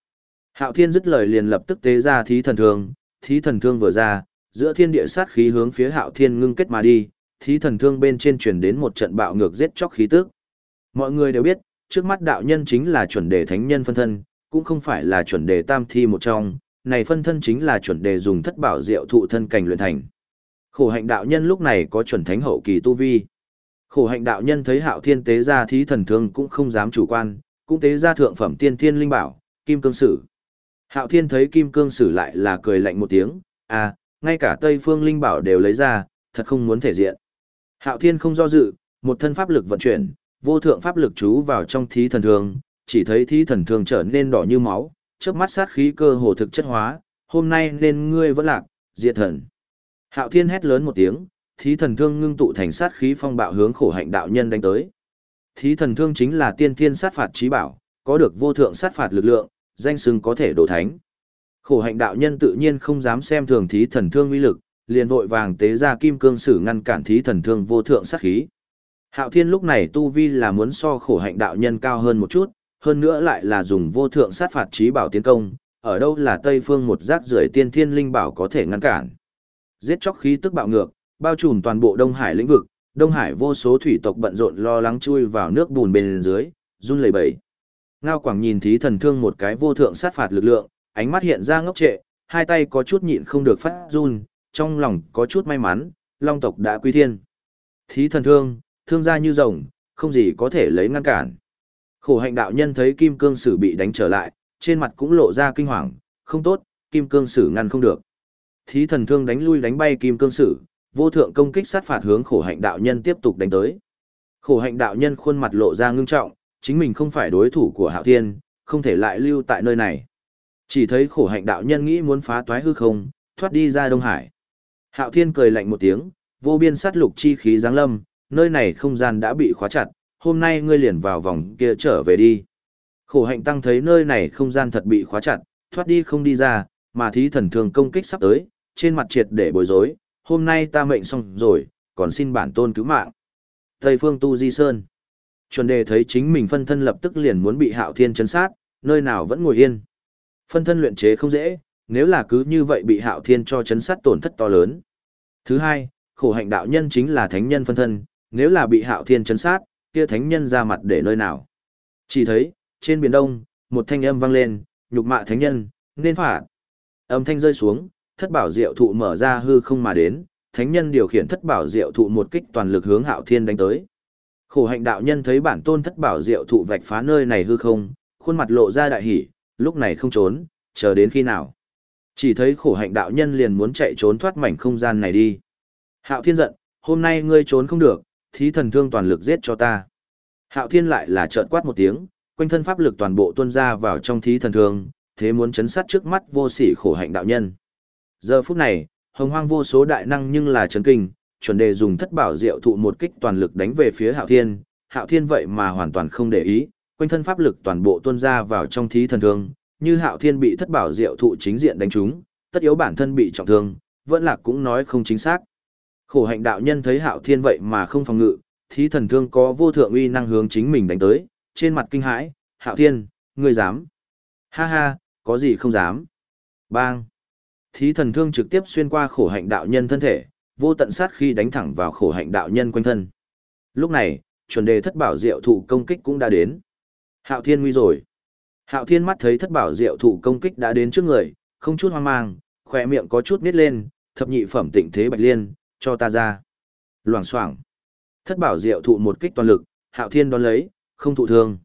Hạo Thiên dứt lời liền lập tức tế ra thí thần thương, thí thần thương vừa ra, giữa thiên địa sát khí hướng phía Hạo Thiên ngưng kết mà đi, thí thần thương bên trên truyền đến một trận bạo ngược giết chóc khí tức. Mọi người đều biết, trước mắt đạo nhân chính là chuẩn đề thánh nhân phân thân, cũng không phải là chuẩn đề tam thi một trong, này phân thân chính là chuẩn đề dùng thất bảo diệu thụ thân cảnh luyện thành. Khổ hạnh đạo nhân lúc này có chuẩn thánh hậu kỳ tu vi. Khổ hạnh đạo nhân thấy hạo thiên tế ra thí thần thương cũng không dám chủ quan, cũng tế ra thượng phẩm tiên thiên linh bảo, kim cương sử. Hạo thiên thấy kim cương sử lại là cười lạnh một tiếng, à, ngay cả tây phương linh bảo đều lấy ra, thật không muốn thể diện. Hạo thiên không do dự, một thân pháp lực vận chuyển, vô thượng pháp lực chú vào trong thí thần thương, chỉ thấy thí thần thương trở nên đỏ như máu, trước mắt sát khí cơ hồ thực chất hóa, hôm nay nên ngươi vẫn lạc, diệt thần. Hạo thiên hét lớn một tiếng, thí thần thương ngưng tụ thành sát khí phong bạo hướng khổ hạnh đạo nhân đánh tới. Thí thần thương chính là tiên thiên sát phạt trí bảo, có được vô thượng sát phạt lực lượng, danh xưng có thể đổ thánh. Khổ hạnh đạo nhân tự nhiên không dám xem thường thí thần thương uy lực, liền vội vàng tế ra kim cương sử ngăn cản thí thần thương vô thượng sát khí. Hạo Thiên lúc này tu vi là muốn so khổ hạnh đạo nhân cao hơn một chút, hơn nữa lại là dùng vô thượng sát phạt trí bảo tiến công, ở đâu là Tây phương một rác rưởi tiên thiên linh bảo có thể ngăn cản. Giết chóc khí tức bạo ngược, bao trùm toàn bộ Đông Hải lĩnh vực, Đông Hải vô số thủy tộc bận rộn lo lắng chui vào nước bùn bên dưới, run lẩy bẩy. Ngao Quảng nhìn thí thần thương một cái vô thượng sát phạt lực lượng, ánh mắt hiện ra ngốc trệ, hai tay có chút nhịn không được phát run, trong lòng có chút may mắn, long tộc đã quy thiên. Thí thần thương, thương gia như rồng, không gì có thể lấy ngăn cản. Khổ hạnh đạo nhân thấy kim cương sử bị đánh trở lại, trên mặt cũng lộ ra kinh hoàng, không tốt, kim cương sử ngăn không được. Thí thần thương đánh lui đánh bay kim cương sử, vô thượng công kích sát phạt hướng khổ hạnh đạo nhân tiếp tục đánh tới. Khổ hạnh đạo nhân khuôn mặt lộ ra ngưng trọng, chính mình không phải đối thủ của hạo thiên, không thể lại lưu tại nơi này. Chỉ thấy khổ hạnh đạo nhân nghĩ muốn phá toái hư không, thoát đi ra Đông Hải. Hạo thiên cười lạnh một tiếng, vô biên sát lục chi khí giáng lâm, nơi này không gian đã bị khóa chặt, hôm nay ngươi liền vào vòng kia trở về đi. Khổ hạnh tăng thấy nơi này không gian thật bị khóa chặt, thoát đi không đi ra, mà thí thần thường công kích sắp tới, trên mặt triệt để bối rối, hôm nay ta mệnh xong rồi, còn xin bản tôn cứu mạng. Tây phương tu di sơn. Chuẩn đề thấy chính mình phân thân lập tức liền muốn bị hạo thiên chấn sát, nơi nào vẫn ngồi yên. Phân thân luyện chế không dễ, nếu là cứ như vậy bị hạo thiên cho chấn sát tổn thất to lớn. Thứ hai, khổ hạnh đạo nhân chính là thánh nhân phân thân, nếu là bị hạo thiên chấn sát, kia thánh nhân ra mặt để nơi nào. Chỉ thấy, trên biển đông, một thanh âm vang lên, nhục mạ thánh nhân, nên phạt. Âm thanh rơi xuống, thất bảo diệu thụ mở ra hư không mà đến, thánh nhân điều khiển thất bảo diệu thụ một kích toàn lực hướng hạo thiên đánh tới. Khổ hạnh đạo nhân thấy bản tôn thất bảo diệu thụ vạch phá nơi này hư không, khuôn mặt lộ ra đại hỉ, lúc này không trốn, chờ đến khi nào. Chỉ thấy khổ hạnh đạo nhân liền muốn chạy trốn thoát mảnh không gian này đi. Hạo thiên giận, hôm nay ngươi trốn không được, thí thần thương toàn lực giết cho ta. Hạo thiên lại là trợn quát một tiếng, quanh thân pháp lực toàn bộ tuôn ra vào trong thí thần thương, thế muốn chấn sát trước mắt vô sỉ khổ hạnh đạo nhân. Giờ phút này, Hồng hoang vô số đại năng nhưng là chấn kinh, chuẩn đề dùng thất bảo diệu thụ một kích toàn lực đánh về phía hạo thiên, hạo thiên vậy mà hoàn toàn không để ý, quanh thân pháp lực toàn bộ tuôn ra vào trong thí thần thương, như hạo thiên bị thất bảo diệu thụ chính diện đánh trúng, tất yếu bản thân bị trọng thương, vẫn là cũng nói không chính xác. Khổ hạnh đạo nhân thấy hạo thiên vậy mà không phòng ngự, thí thần thương có vô thượng uy năng hướng chính mình đánh tới, trên mặt kinh hãi, hạo thiên, ngươi dám. Ha ha, có gì không dám. Bang. Thí thần thương trực tiếp xuyên qua khổ hạnh đạo nhân thân thể, vô tận sát khi đánh thẳng vào khổ hạnh đạo nhân quanh thân. Lúc này, chuẩn đề thất bảo diệu thụ công kích cũng đã đến. Hạo thiên nguy rồi. Hạo thiên mắt thấy thất bảo diệu thụ công kích đã đến trước người, không chút hoang mang, khỏe miệng có chút nít lên, thập nhị phẩm tịnh thế bạch liên, cho ta ra. Loảng xoảng. Thất bảo diệu thụ một kích toàn lực, hạo thiên đón lấy, không thụ thương.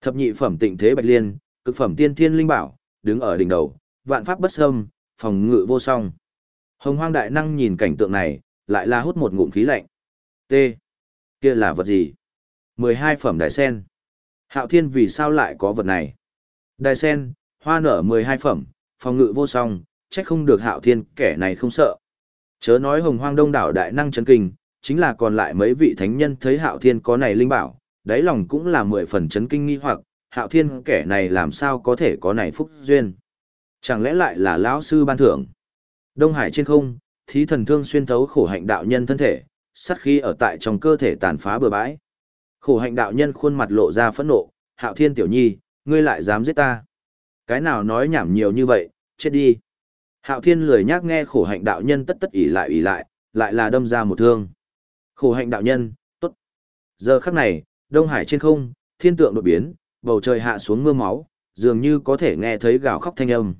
Thập nhị phẩm tịnh thế bạch liên, cực phẩm tiên thiên linh bảo, đứng ở đỉnh đầu, vạn pháp bất xâm, phòng ngự vô song. Hồng hoang đại năng nhìn cảnh tượng này, lại là hút một ngụm khí lạnh. T. Kia là vật gì? 12 phẩm đại sen. Hạo thiên vì sao lại có vật này? Đại sen, hoa nở 12 phẩm, phòng ngự vô song, trách không được hạo thiên kẻ này không sợ. Chớ nói hồng hoang đông đảo đại năng chấn kinh, chính là còn lại mấy vị thánh nhân thấy hạo thiên có này linh bảo, đáy lòng cũng là mười phần chấn kinh nghi hoặc, hạo thiên kẻ này làm sao có thể có này phúc duyên. Chẳng lẽ lại là lão sư ban thưởng? Đông Hải trên không, thí thần thương xuyên thấu khổ hạnh đạo nhân thân thể, sát khí ở tại trong cơ thể tàn phá bừa bãi. Khổ hạnh đạo nhân khuôn mặt lộ ra phẫn nộ, hạo thiên tiểu nhi, ngươi lại dám giết ta. Cái nào nói nhảm nhiều như vậy, chết đi. Hạo thiên lười nhác nghe khổ hạnh đạo nhân tất tất ỉ lại ỉ lại, lại là đâm ra một thương. Khổ hạnh đạo nhân, tốt. Giờ khắc này, Đông Hải trên không, thiên tượng đột biến, bầu trời hạ xuống mưa máu, dường như có thể nghe thấy gào khóc thanh âm.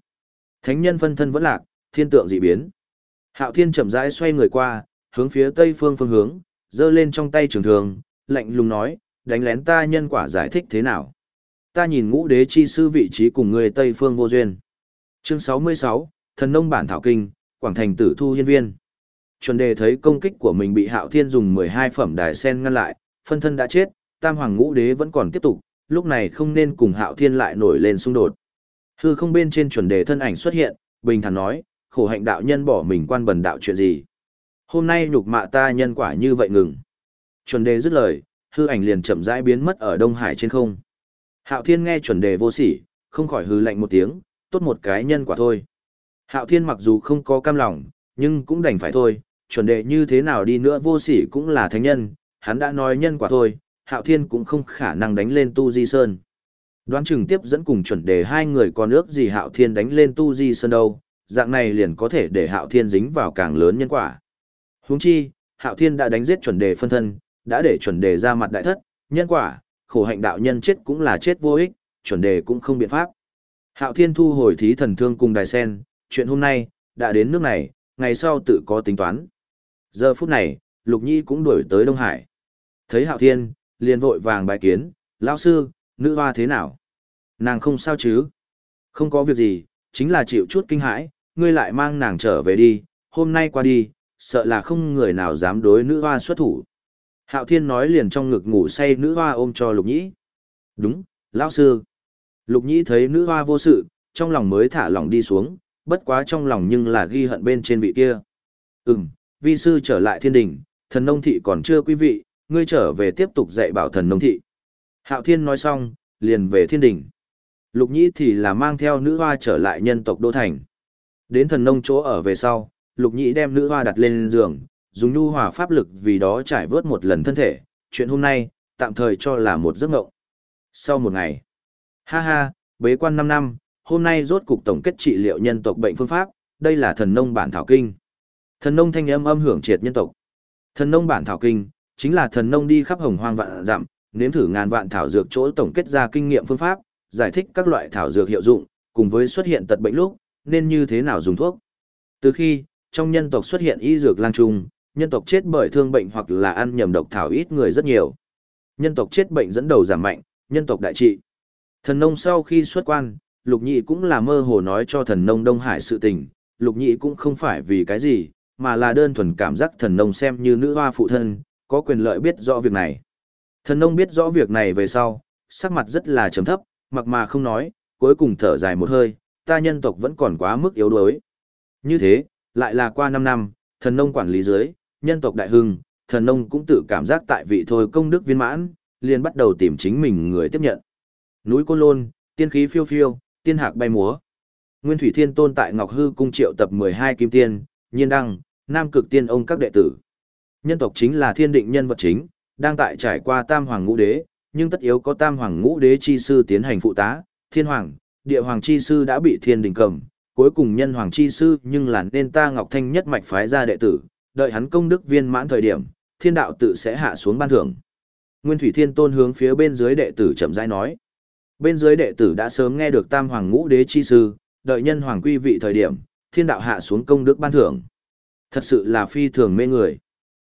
Thánh nhân phân thân vẫn lạc, thiên tượng dị biến. Hạo Thiên chậm rãi xoay người qua, hướng phía tây phương phương hướng, giơ lên trong tay trường thường, lạnh lùng nói, đánh lén ta nhân quả giải thích thế nào? Ta nhìn ngũ đế chi sư vị trí cùng người tây phương vô duyên. Chương 66, Thần nông bản thảo kinh, Quảng Thành tử thu hiên viên. Chuẩn đề thấy công kích của mình bị Hạo Thiên dùng 12 phẩm đài sen ngăn lại, phân thân đã chết, Tam Hoàng Ngũ Đế vẫn còn tiếp tục, lúc này không nên cùng Hạo Thiên lại nổi lên xung đột. Hư không bên trên chuẩn đề thân ảnh xuất hiện, bình thản nói, khổ hạnh đạo nhân bỏ mình quan bần đạo chuyện gì. Hôm nay nhục mạ ta nhân quả như vậy ngừng. Chuẩn đề dứt lời, hư ảnh liền chậm rãi biến mất ở Đông Hải trên không. Hạo Thiên nghe chuẩn đề vô sỉ, không khỏi hư lạnh một tiếng, tốt một cái nhân quả thôi. Hạo Thiên mặc dù không có cam lòng, nhưng cũng đành phải thôi, chuẩn đề như thế nào đi nữa vô sỉ cũng là thánh nhân, hắn đã nói nhân quả thôi, Hạo Thiên cũng không khả năng đánh lên Tu Di Sơn. Đoán chừng tiếp dẫn cùng chuẩn đề hai người còn ước gì Hạo Thiên đánh lên Tu Di Sơn đâu, dạng này liền có thể để Hạo Thiên dính vào càng lớn nhân quả. Huống chi, Hạo Thiên đã đánh giết chuẩn đề phân thân, đã để chuẩn đề ra mặt đại thất, nhân quả, khổ hạnh đạo nhân chết cũng là chết vô ích, chuẩn đề cũng không biện pháp. Hạo Thiên thu hồi thí thần thương cùng đài sen, chuyện hôm nay, đã đến nước này, ngày sau tự có tính toán. Giờ phút này, Lục Nhi cũng đuổi tới Đông Hải. Thấy Hạo Thiên, liền vội vàng bài kiến, lão sư, nữ hoa thế nào? Nàng không sao chứ? Không có việc gì, chính là chịu chút kinh hãi, ngươi lại mang nàng trở về đi, hôm nay qua đi, sợ là không người nào dám đối nữ hoa xuất thủ. Hạo Thiên nói liền trong ngực ngủ say nữ hoa ôm cho Lục Nhĩ. Đúng, lão sư. Lục Nhĩ thấy nữ hoa vô sự, trong lòng mới thả lòng đi xuống, bất quá trong lòng nhưng là ghi hận bên trên vị kia. Ừm, vi sư trở lại thiên đình, thần nông thị còn chưa quý vị, ngươi trở về tiếp tục dạy bảo thần nông thị. Hạo Thiên nói xong, liền về thiên đình. Lục Nhĩ thì là mang theo nữ hoa trở lại nhân tộc Đô Thành. Đến thần nông chỗ ở về sau, Lục Nhĩ đem nữ hoa đặt lên giường, dùng nhu hòa pháp lực vì đó trải vớt một lần thân thể. Chuyện hôm nay, tạm thời cho là một giấc ngộng. Sau một ngày, ha ha, bế quan 5 năm, hôm nay rốt cục tổng kết trị liệu nhân tộc bệnh phương pháp, đây là thần nông bản thảo kinh. Thần nông thanh âm âm hưởng triệt nhân tộc. Thần nông bản thảo kinh, chính là thần nông đi khắp hồng hoang vạn dặm, nếm thử ngàn vạn thảo dược chỗ tổng kết ra kinh nghiệm phương pháp, giải thích các loại thảo dược hiệu dụng, cùng với xuất hiện tật bệnh lúc, nên như thế nào dùng thuốc. Từ khi, trong nhân tộc xuất hiện y dược lang trung, nhân tộc chết bởi thương bệnh hoặc là ăn nhầm độc thảo ít người rất nhiều. Nhân tộc chết bệnh dẫn đầu giảm mạnh, nhân tộc đại trị. Thần nông sau khi xuất quan, Lục Nhị cũng là mơ hồ nói cho thần nông Đông Hải sự tình, Lục Nhị cũng không phải vì cái gì, mà là đơn thuần cảm giác thần nông xem như nữ hoa phụ thân, có quyền lợi biết rõ việc này. Thần nông biết rõ việc này về sau, sắc mặt rất là trầm thấp, mặc mà không nói, cuối cùng thở dài một hơi, ta nhân tộc vẫn còn quá mức yếu đuối. Như thế, lại là qua 5 năm, thần nông quản lý dưới, nhân tộc đại hưng, thần nông cũng tự cảm giác tại vị thôi công đức viên mãn, liền bắt đầu tìm chính mình người tiếp nhận. Núi Côn Lôn, tiên khí phiêu phiêu, tiên hạc bay múa. Nguyên Thủy Thiên Tôn tại Ngọc Hư cung triệu tập 12 kim tiên, nhiên đăng, nam cực tiên ông các đệ tử. Nhân tộc chính là thiên định nhân vật chính, đang tại trải qua tam hoàng ngũ đế, nhưng tất yếu có tam hoàng ngũ đế chi sư tiến hành phụ tá, thiên hoàng, địa hoàng chi sư đã bị thiên đình cầm, cuối cùng nhân hoàng chi sư nhưng là nên ta Ngọc Thanh nhất mạch phái ra đệ tử, đợi hắn công đức viên mãn thời điểm, thiên đạo tự sẽ hạ xuống ban thưởng. Nguyên Thủy Thiên Tôn hướng phía bên dưới đệ tử chậm rãi nói. Bên dưới đệ tử đã sớm nghe được tam hoàng ngũ đế chi sư, đợi nhân hoàng quy vị thời điểm, thiên đạo hạ xuống công đức ban thưởng. Thật sự là phi thường mê người.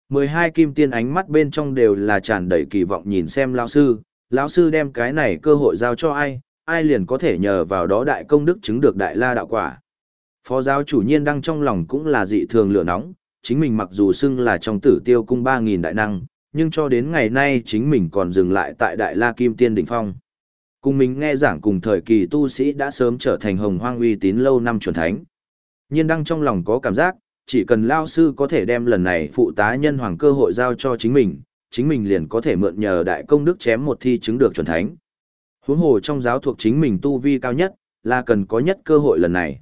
12 kim tiên ánh mắt bên trong đều là tràn đầy kỳ vọng nhìn xem lão sư, lão sư đem cái này cơ hội giao cho ai, ai liền có thể nhờ vào đó đại công đức chứng được đại la đạo quả. Phó giáo chủ nhiên đang trong lòng cũng là dị thường lửa nóng, chính mình mặc dù xưng là trong tử tiêu cung ba nghìn đại năng, nhưng cho đến ngày nay chính mình còn dừng lại tại đại la kim tiên đỉnh phong. Cùng mình nghe giảng cùng thời kỳ tu sĩ đã sớm trở thành hồng hoang uy tín lâu năm chuẩn thánh. Nhiên đăng trong lòng có cảm giác, chỉ cần lao sư có thể đem lần này phụ tá nhân hoàng cơ hội giao cho chính mình, chính mình liền có thể mượn nhờ đại công đức chém một thi chứng được chuẩn thánh. Huống hồ trong giáo thuộc chính mình tu vi cao nhất, là cần có nhất cơ hội lần này.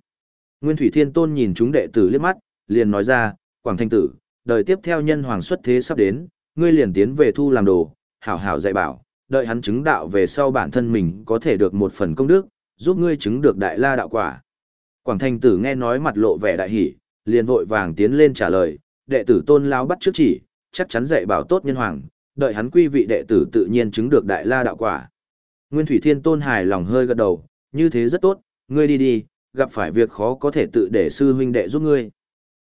Nguyên Thủy Thiên Tôn nhìn chúng đệ tử liếc mắt, liền nói ra, Quảng Thanh Tử, đời tiếp theo nhân hoàng xuất thế sắp đến, ngươi liền tiến về thu làm đồ, hảo hảo dạy bảo, đợi hắn chứng đạo về sau bản thân mình có thể được một phần công đức, giúp ngươi chứng được đại la đạo quả. Quảng Thanh Tử nghe nói mặt lộ vẻ đại hỉ, liền vội vàng tiến lên trả lời, đệ tử tôn lao bắt trước chỉ, chắc chắn dạy bảo tốt nhân hoàng, đợi hắn quy vị đệ tử tự nhiên chứng được đại la đạo quả. Nguyên Thủy Thiên Tôn hài lòng hơi gật đầu, như thế rất tốt, ngươi đi đi, gặp phải việc khó có thể tự để sư huynh đệ giúp ngươi.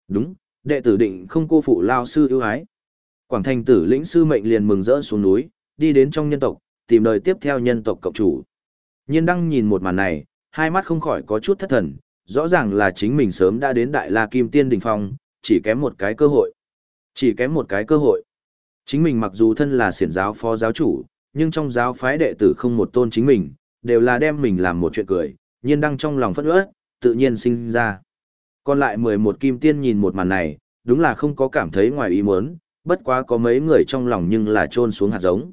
Đúng, đệ tử định không cô phụ lao sư ưu ái. Quảng thành tử lĩnh sư mệnh liền mừng rỡ xuống núi, đi đến trong nhân tộc, tìm đời tiếp theo nhân tộc cộng chủ. Nhiên đăng nhìn một màn này, hai mắt không khỏi có chút thất thần, rõ ràng là chính mình sớm đã đến Đại La Kim Tiên Đình Phong, chỉ kém một cái cơ hội. Chỉ kém một cái cơ hội. Chính mình mặc dù thân là siển giáo phó giáo chủ, nhưng trong giáo phái đệ tử không một tôn chính mình, đều là đem mình làm một chuyện cười, nhiên đăng trong lòng phất ớt, tự nhiên sinh ra. Còn lại 11 kim tiên nhìn một màn này, đúng là không có cảm thấy ngoài ý muốn, bất quá có mấy người trong lòng nhưng là trôn xuống hạt giống.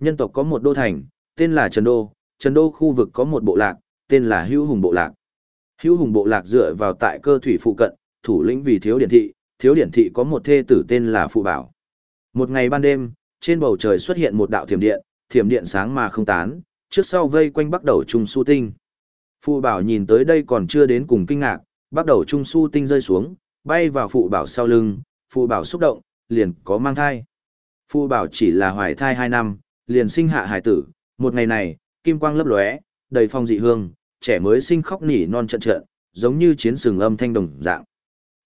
Nhân tộc có một đô thành, tên là Trần Đô, Trần Đô khu vực có một bộ lạc, tên là Hữu Hùng Bộ Lạc. Hữu Hùng Bộ Lạc dựa vào tại cơ thủy phụ cận, thủ lĩnh vì thiếu điển thị, thiếu điển thị có một thê tử tên là Phụ Bảo. Một ngày ban đêm, trên bầu trời xuất hiện một đạo thiểm điện, thiểm điện sáng mà không tán, trước sau vây quanh bắt đầu trung su tinh. Phụ Bảo nhìn tới đây còn chưa đến cùng kinh ngạc, bắt đầu trung su tinh rơi xuống, bay vào Phụ Bảo sau lưng, Phụ Bảo xúc động, liền có mang thai. Phụ Bảo chỉ là hoài thai 2 năm, liền sinh hạ hải tử, một ngày này, kim quang lấp lóe, đầy phong dị hương, trẻ mới sinh khóc nỉ non trận trận, giống như chiến sừng âm thanh đồng dạng.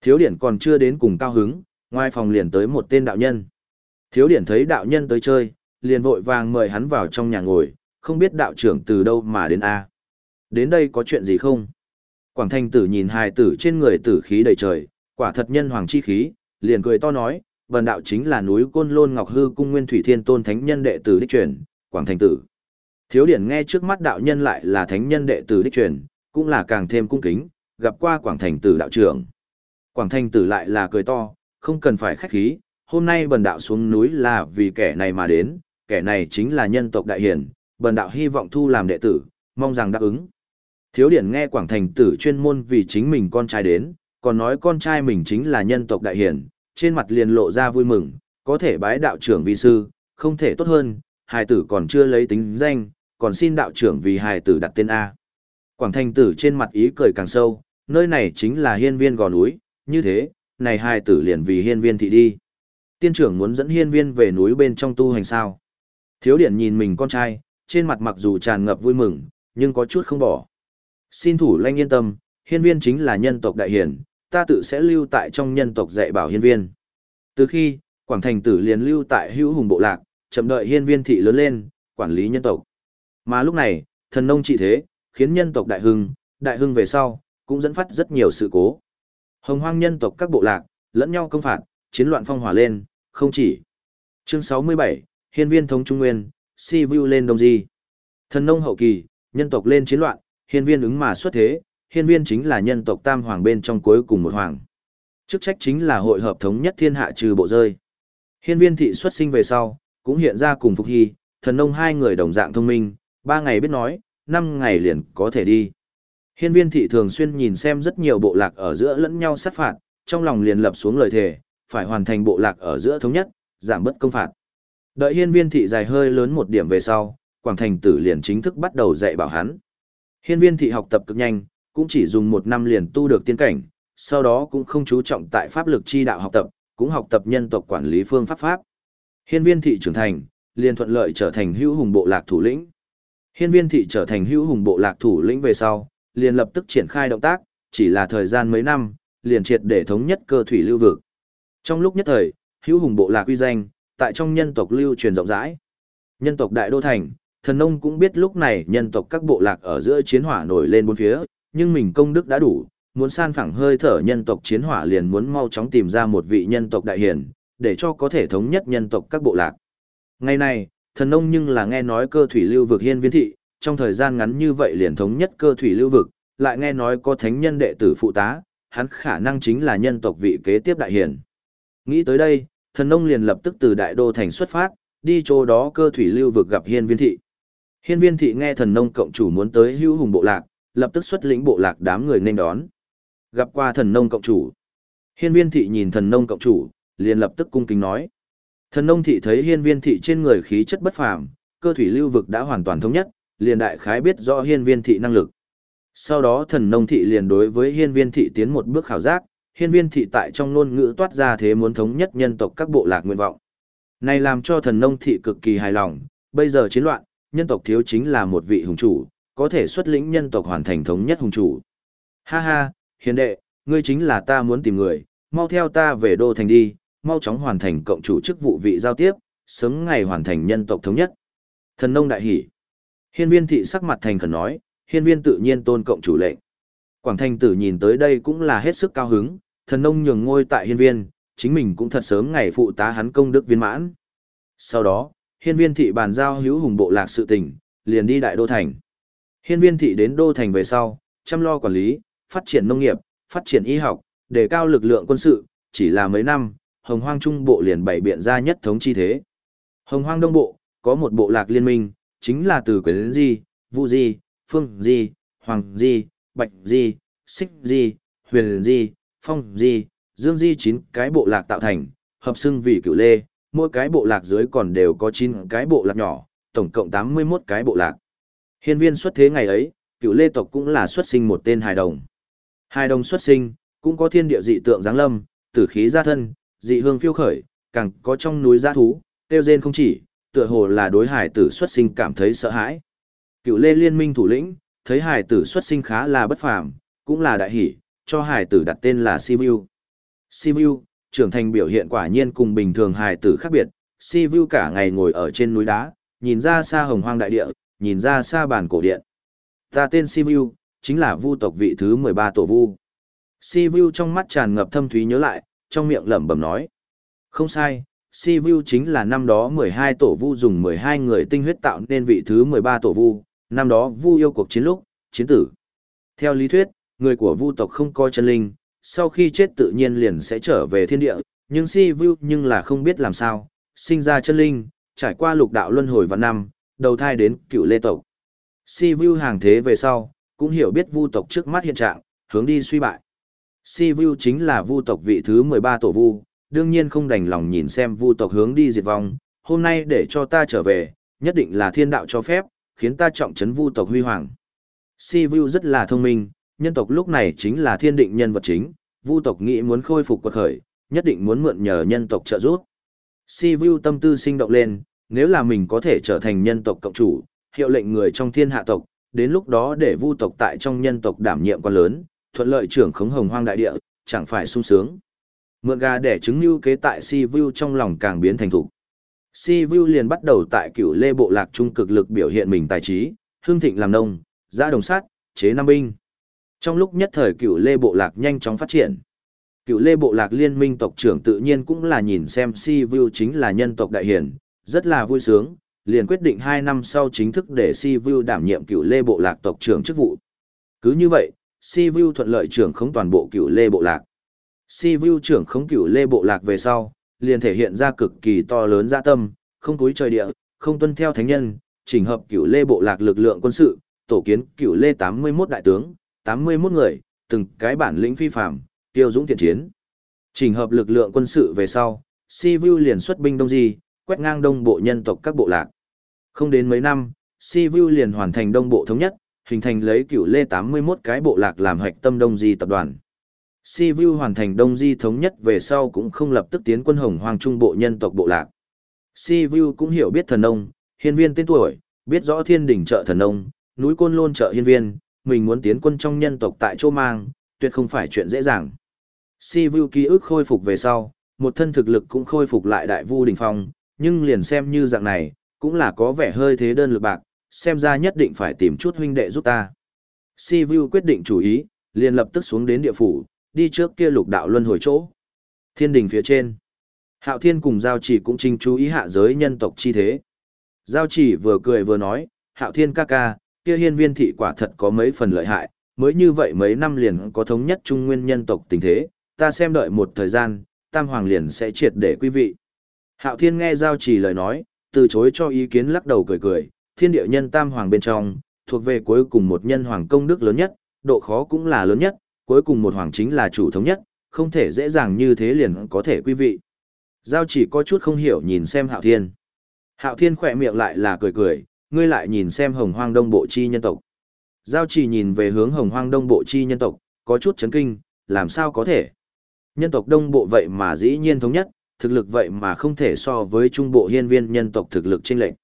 Thiếu điển còn chưa đến cùng cao hứng, ngoài phòng liền tới một tên đạo nhân. Thiếu điển thấy đạo nhân tới chơi, liền vội vàng mời hắn vào trong nhà ngồi, không biết đạo trưởng từ đâu mà đến A. Đến đây có chuyện gì không? Quảng thanh tử nhìn hài tử trên người tử khí đầy trời, quả thật nhân hoàng chi khí, liền cười to nói, vần đạo chính là núi Côn Lôn Ngọc Hư Cung Nguyên Thủy Thiên Tôn Thánh Nhân đệ tử đích truyền, Quảng thanh tử. Thiếu điển nghe trước mắt đạo nhân lại là thánh nhân đệ tử đích truyền, cũng là càng thêm cung kính, gặp qua Quảng Thành tử đạo trưởng. Quảng Thành tử lại là cười to, không cần phải khách khí, hôm nay bần đạo xuống núi là vì kẻ này mà đến, kẻ này chính là nhân tộc đại hiển, bần đạo hy vọng thu làm đệ tử, mong rằng đáp ứng. Thiếu điển nghe Quảng Thành tử chuyên môn vì chính mình con trai đến, còn nói con trai mình chính là nhân tộc đại hiển, trên mặt liền lộ ra vui mừng, có thể bái đạo trưởng vi sư, không thể tốt hơn, hài tử còn chưa lấy tính danh, còn xin đạo trưởng vì hài tử đặt tên A. Quảng thành tử trên mặt ý cười càng sâu, nơi này chính là hiên viên gò núi, như thế, này hài tử liền vì hiên viên thị đi. Tiên trưởng muốn dẫn hiên viên về núi bên trong tu hành sao. Thiếu điện nhìn mình con trai, trên mặt mặc dù tràn ngập vui mừng, nhưng có chút không bỏ. Xin thủ lanh yên tâm, hiên viên chính là nhân tộc đại hiển, ta tự sẽ lưu tại trong nhân tộc dạy bảo hiên viên. Từ khi, Quảng Thành Tử liền lưu tại hữu hùng bộ lạc, chậm đợi hiên viên thị lớn lên, quản lý nhân tộc. Mà lúc này, thần nông trị thế, khiến nhân tộc đại hưng, đại hưng về sau, cũng dẫn phát rất nhiều sự cố. Hồng hoang nhân tộc các bộ lạc, lẫn nhau công phạt, chiến loạn phong hỏa lên, không chỉ. Chương 67, Hiên viên thống trung nguyên, si vu lên đông di. Thần nông hậu kỳ, nhân tộc lên chiến loạn, hiên viên ứng mà xuất thế, hiên viên chính là nhân tộc tam hoàng bên trong cuối cùng một hoàng. Chức trách chính là hội hợp thống nhất thiên hạ trừ bộ rơi. Hiên viên thị xuất sinh về sau, cũng hiện ra cùng Phục Hy, thần nông hai người đồng dạng thông minh, ba ngày biết nói, năm ngày liền có thể đi. Hiên viên thị thường xuyên nhìn xem rất nhiều bộ lạc ở giữa lẫn nhau sát phạt, trong lòng liền lập xuống lời thề, phải hoàn thành bộ lạc ở giữa thống nhất, giảm bớt công phạt. Đợi hiên viên thị dài hơi lớn một điểm về sau, Quảng Thành tử liền chính thức bắt đầu dạy bảo hắn. Hiên viên thị học tập cực nhanh, cũng chỉ dùng một năm liền tu được tiên cảnh, sau đó cũng không chú trọng tại pháp lực chi đạo học tập, cũng học tập nhân tộc quản lý phương pháp pháp. Hiên viên thị trưởng thành, liền thuận lợi trở thành hữu hùng bộ lạc thủ lĩnh. Hiên viên thị trở thành hữu hùng bộ lạc thủ lĩnh về sau, liền lập tức triển khai động tác, chỉ là thời gian mấy năm, liền triệt để thống nhất cơ thủy lưu vực. Trong lúc nhất thời, hữu hùng bộ lạc uy danh, tại trong nhân tộc lưu truyền rộng rãi. Nhân tộc đại đô thành, thần nông cũng biết lúc này nhân tộc các bộ lạc ở giữa chiến hỏa nổi lên bốn phía, nhưng mình công đức đã đủ, muốn san phẳng hơi thở nhân tộc chiến hỏa liền muốn mau chóng tìm ra một vị nhân tộc đại hiển, để cho có thể thống nhất nhân tộc các bộ lạc. Ngày nay thần nông nhưng là nghe nói cơ thủy lưu vực hiên viên thị, trong thời gian ngắn như vậy liền thống nhất cơ thủy lưu vực, lại nghe nói có thánh nhân đệ tử phụ tá, hắn khả năng chính là nhân tộc vị kế tiếp đại hiển. Nghĩ tới đây, thần nông liền lập tức từ đại đô thành xuất phát, đi chỗ đó cơ thủy lưu vực gặp hiên viên thị. Hiên viên thị nghe thần nông cộng chủ muốn tới hữu hùng bộ lạc, lập tức xuất lĩnh bộ lạc đám người nên đón. Gặp qua thần nông cộng chủ. Hiên viên thị nhìn thần nông cộng chủ, liền lập tức cung kính nói. Thần nông thị thấy hiên viên thị trên người khí chất bất phàm, cơ thủy lưu vực đã hoàn toàn thống nhất, liền đại khái biết rõ hiên viên thị năng lực. Sau đó thần nông thị liền đối với hiên viên thị tiến một bước khảo giác, hiên viên thị tại trong ngôn ngữ toát ra thế muốn thống nhất nhân tộc các bộ lạc nguyện vọng. Này làm cho thần nông thị cực kỳ hài lòng, bây giờ chiến loạn, nhân tộc thiếu chính là một vị hùng chủ, có thể xuất lĩnh nhân tộc hoàn thành thống nhất hùng chủ. Ha ha, hiền đệ, ngươi chính là ta muốn tìm người, mau theo ta về đô thành đi, mau chóng hoàn thành cộng chủ chức vụ vị giao tiếp, sớm ngày hoàn thành nhân tộc thống nhất. Thần nông đại hỉ. Hiên viên thị sắc mặt thành khẩn nói, hiên viên tự nhiên tôn cộng chủ lệnh. Quảng thành tử nhìn tới đây cũng là hết sức cao hứng, thần nông nhường ngôi tại hiên viên, chính mình cũng thật sớm ngày phụ tá hắn công đức viên mãn. Sau đó, hiên viên thị bàn giao hữu hùng bộ lạc sự tình, liền đi đại đô thành. Hiên viên thị đến đô thành về sau, chăm lo quản lý, phát triển nông nghiệp, phát triển y học, đề cao lực lượng quân sự, chỉ là mấy năm, hồng hoang trung bộ liền bảy biện ra nhất thống chi thế. Hồng hoang đông bộ, có một bộ lạc liên minh, chính là từ quyến di, vũ di, phương di, hoàng di, bạch di, xích di, huyền di, phong di, dương di chín cái bộ lạc tạo thành, hợp xưng vì cựu lê, mỗi cái bộ lạc dưới còn đều có chín cái bộ lạc nhỏ, tổng cộng 81 cái bộ lạc. Hiên viên xuất thế ngày ấy, cựu lê tộc cũng là xuất sinh một tên hài đồng. Hài đồng xuất sinh, cũng có thiên địa dị tượng giáng lâm, tử khí ra thân, dị hương phiêu khởi, càng có trong núi giã thú, tiêu rên không chỉ, tựa hồ là đối hải tử xuất sinh cảm thấy sợ hãi. Cựu lê liên minh thủ lĩnh, thấy hải tử xuất sinh khá là bất phàm, cũng là đại hỷ, cho hải tử đặt tên là Sivu. Sivu, trưởng thành biểu hiện quả nhiên cùng bình thường hải tử khác biệt, Sivu cả ngày ngồi ở trên núi đá, nhìn ra xa hồng hoang đại địa, nhìn ra xa bản cổ điện. Ta tên Sivu, chính là vu tộc vị thứ 13 tổ vu. Sivu trong mắt tràn ngập thâm thúy nhớ lại, trong miệng lẩm bẩm nói. Không sai, Sivu chính là năm đó 12 tổ vu dùng 12 người tinh huyết tạo nên vị thứ 13 tổ vu, năm đó vu yêu cuộc chiến lúc, chiến tử. Theo lý thuyết, người của vu tộc không coi chân linh, sau khi chết tự nhiên liền sẽ trở về thiên địa, nhưng Sivu nhưng là không biết làm sao, sinh ra chân linh, trải qua lục đạo luân hồi vạn năm, đầu thai đến cựu lê tộc. Sivu hàng thế về sau, cũng hiểu biết vu tộc trước mắt hiện trạng, hướng đi suy bại. Sivu chính là vu tộc vị thứ 13 tổ vu, đương nhiên không đành lòng nhìn xem vu tộc hướng đi diệt vong, hôm nay để cho ta trở về, nhất định là thiên đạo cho phép, khiến ta trọng trấn vu tộc huy hoàng. Sivu rất là thông minh, nhân tộc lúc này chính là thiên định nhân vật chính, vu tộc nghĩ muốn khôi phục quật khởi, nhất định muốn mượn nhờ nhân tộc trợ giúp. Sivu tâm tư sinh động lên, nếu là mình có thể trở thành nhân tộc cộng chủ, hiệu lệnh người trong thiên hạ tộc, đến lúc đó để vu tộc tại trong nhân tộc đảm nhiệm quan lớn, thuận lợi trưởng khống hồng hoang đại địa, chẳng phải sung sướng. Mượn gà để trứng lưu kế tại Si Vu trong lòng càng biến thành thủ. Si Vu liền bắt đầu tại cửu lê bộ lạc trung cực lực biểu hiện mình tài trí, hương thịnh làm nông, ra đồng sát, chế nam binh. Trong lúc nhất thời cửu lê bộ lạc nhanh chóng phát triển. Cửu lê bộ lạc liên minh tộc trưởng tự nhiên cũng là nhìn xem Si Vu chính là nhân tộc đại hiển, rất là vui sướng, liền quyết định 2 năm sau chính thức để Si Vu đảm nhiệm cửu lê bộ lạc tộc trưởng chức vụ. Cứ như vậy, Si Vu thuận lợi trưởng khống toàn bộ cựu lê bộ lạc. Si Vu trưởng khống cựu lê bộ lạc về sau, liền thể hiện ra cực kỳ to lớn gia tâm, không túi trời địa, không tuân theo thánh nhân, chỉnh hợp cựu lê bộ lạc lực lượng quân sự, tổ kiến cựu lê 81 đại tướng, 81 người, từng cái bản lĩnh phi phạm, tiêu dũng thiện chiến. Chỉnh hợp lực lượng quân sự về sau, Si Vu liền xuất binh đông di, quét ngang đông bộ nhân tộc các bộ lạc. Không đến mấy năm, Si Vu liền hoàn thành đông bộ thống nhất, hình thành lấy cửu lê 81 cái bộ lạc làm hạch tâm đông di tập đoàn. Si Vu hoàn thành đông di thống nhất về sau cũng không lập tức tiến quân hồng hoàng trung bộ nhân tộc bộ lạc. Si Vu cũng hiểu biết thần nông, hiên viên tên tuổi, biết rõ thiên đỉnh trợ thần nông, núi côn lôn trợ hiên viên, mình muốn tiến quân trong nhân tộc tại chỗ mang, tuyệt không phải chuyện dễ dàng. Si Vu ký ức khôi phục về sau, một thân thực lực cũng khôi phục lại đại vu đỉnh phong, nhưng liền xem như dạng này, cũng là có vẻ hơi thế đơn lực bạc, xem ra nhất định phải tìm chút huynh đệ giúp ta. Si Vu quyết định chủ ý, liền lập tức xuống đến địa phủ, đi trước kia lục đạo luân hồi chỗ. Thiên đình phía trên. Hạo Thiên cùng Giao Chỉ cũng trình chú ý hạ giới nhân tộc chi thế. Giao Chỉ vừa cười vừa nói, Hạo Thiên ca ca, kia hiên viên thị quả thật có mấy phần lợi hại, mới như vậy mấy năm liền có thống nhất trung nguyên nhân tộc tình thế, ta xem đợi một thời gian, Tam Hoàng liền sẽ triệt để quý vị. Hạo Thiên nghe Giao Chỉ lời nói, từ chối cho ý kiến lắc đầu cười cười, thiên địa nhân Tam Hoàng bên trong, thuộc về cuối cùng một nhân hoàng công đức lớn nhất, độ khó cũng là lớn nhất, cuối cùng một hoàng chính là chủ thống nhất, không thể dễ dàng như thế liền có thể quý vị. Giao chỉ có chút không hiểu nhìn xem Hạo Thiên. Hạo Thiên khỏe miệng lại là cười cười, ngươi lại nhìn xem hồng hoang đông bộ chi nhân tộc. Giao chỉ nhìn về hướng hồng hoang đông bộ chi nhân tộc, có chút chấn kinh, làm sao có thể. Nhân tộc đông bộ vậy mà dĩ nhiên thống nhất, thực lực vậy mà không thể so với trung bộ hiên viên nhân tộc thực lực chênh lệch.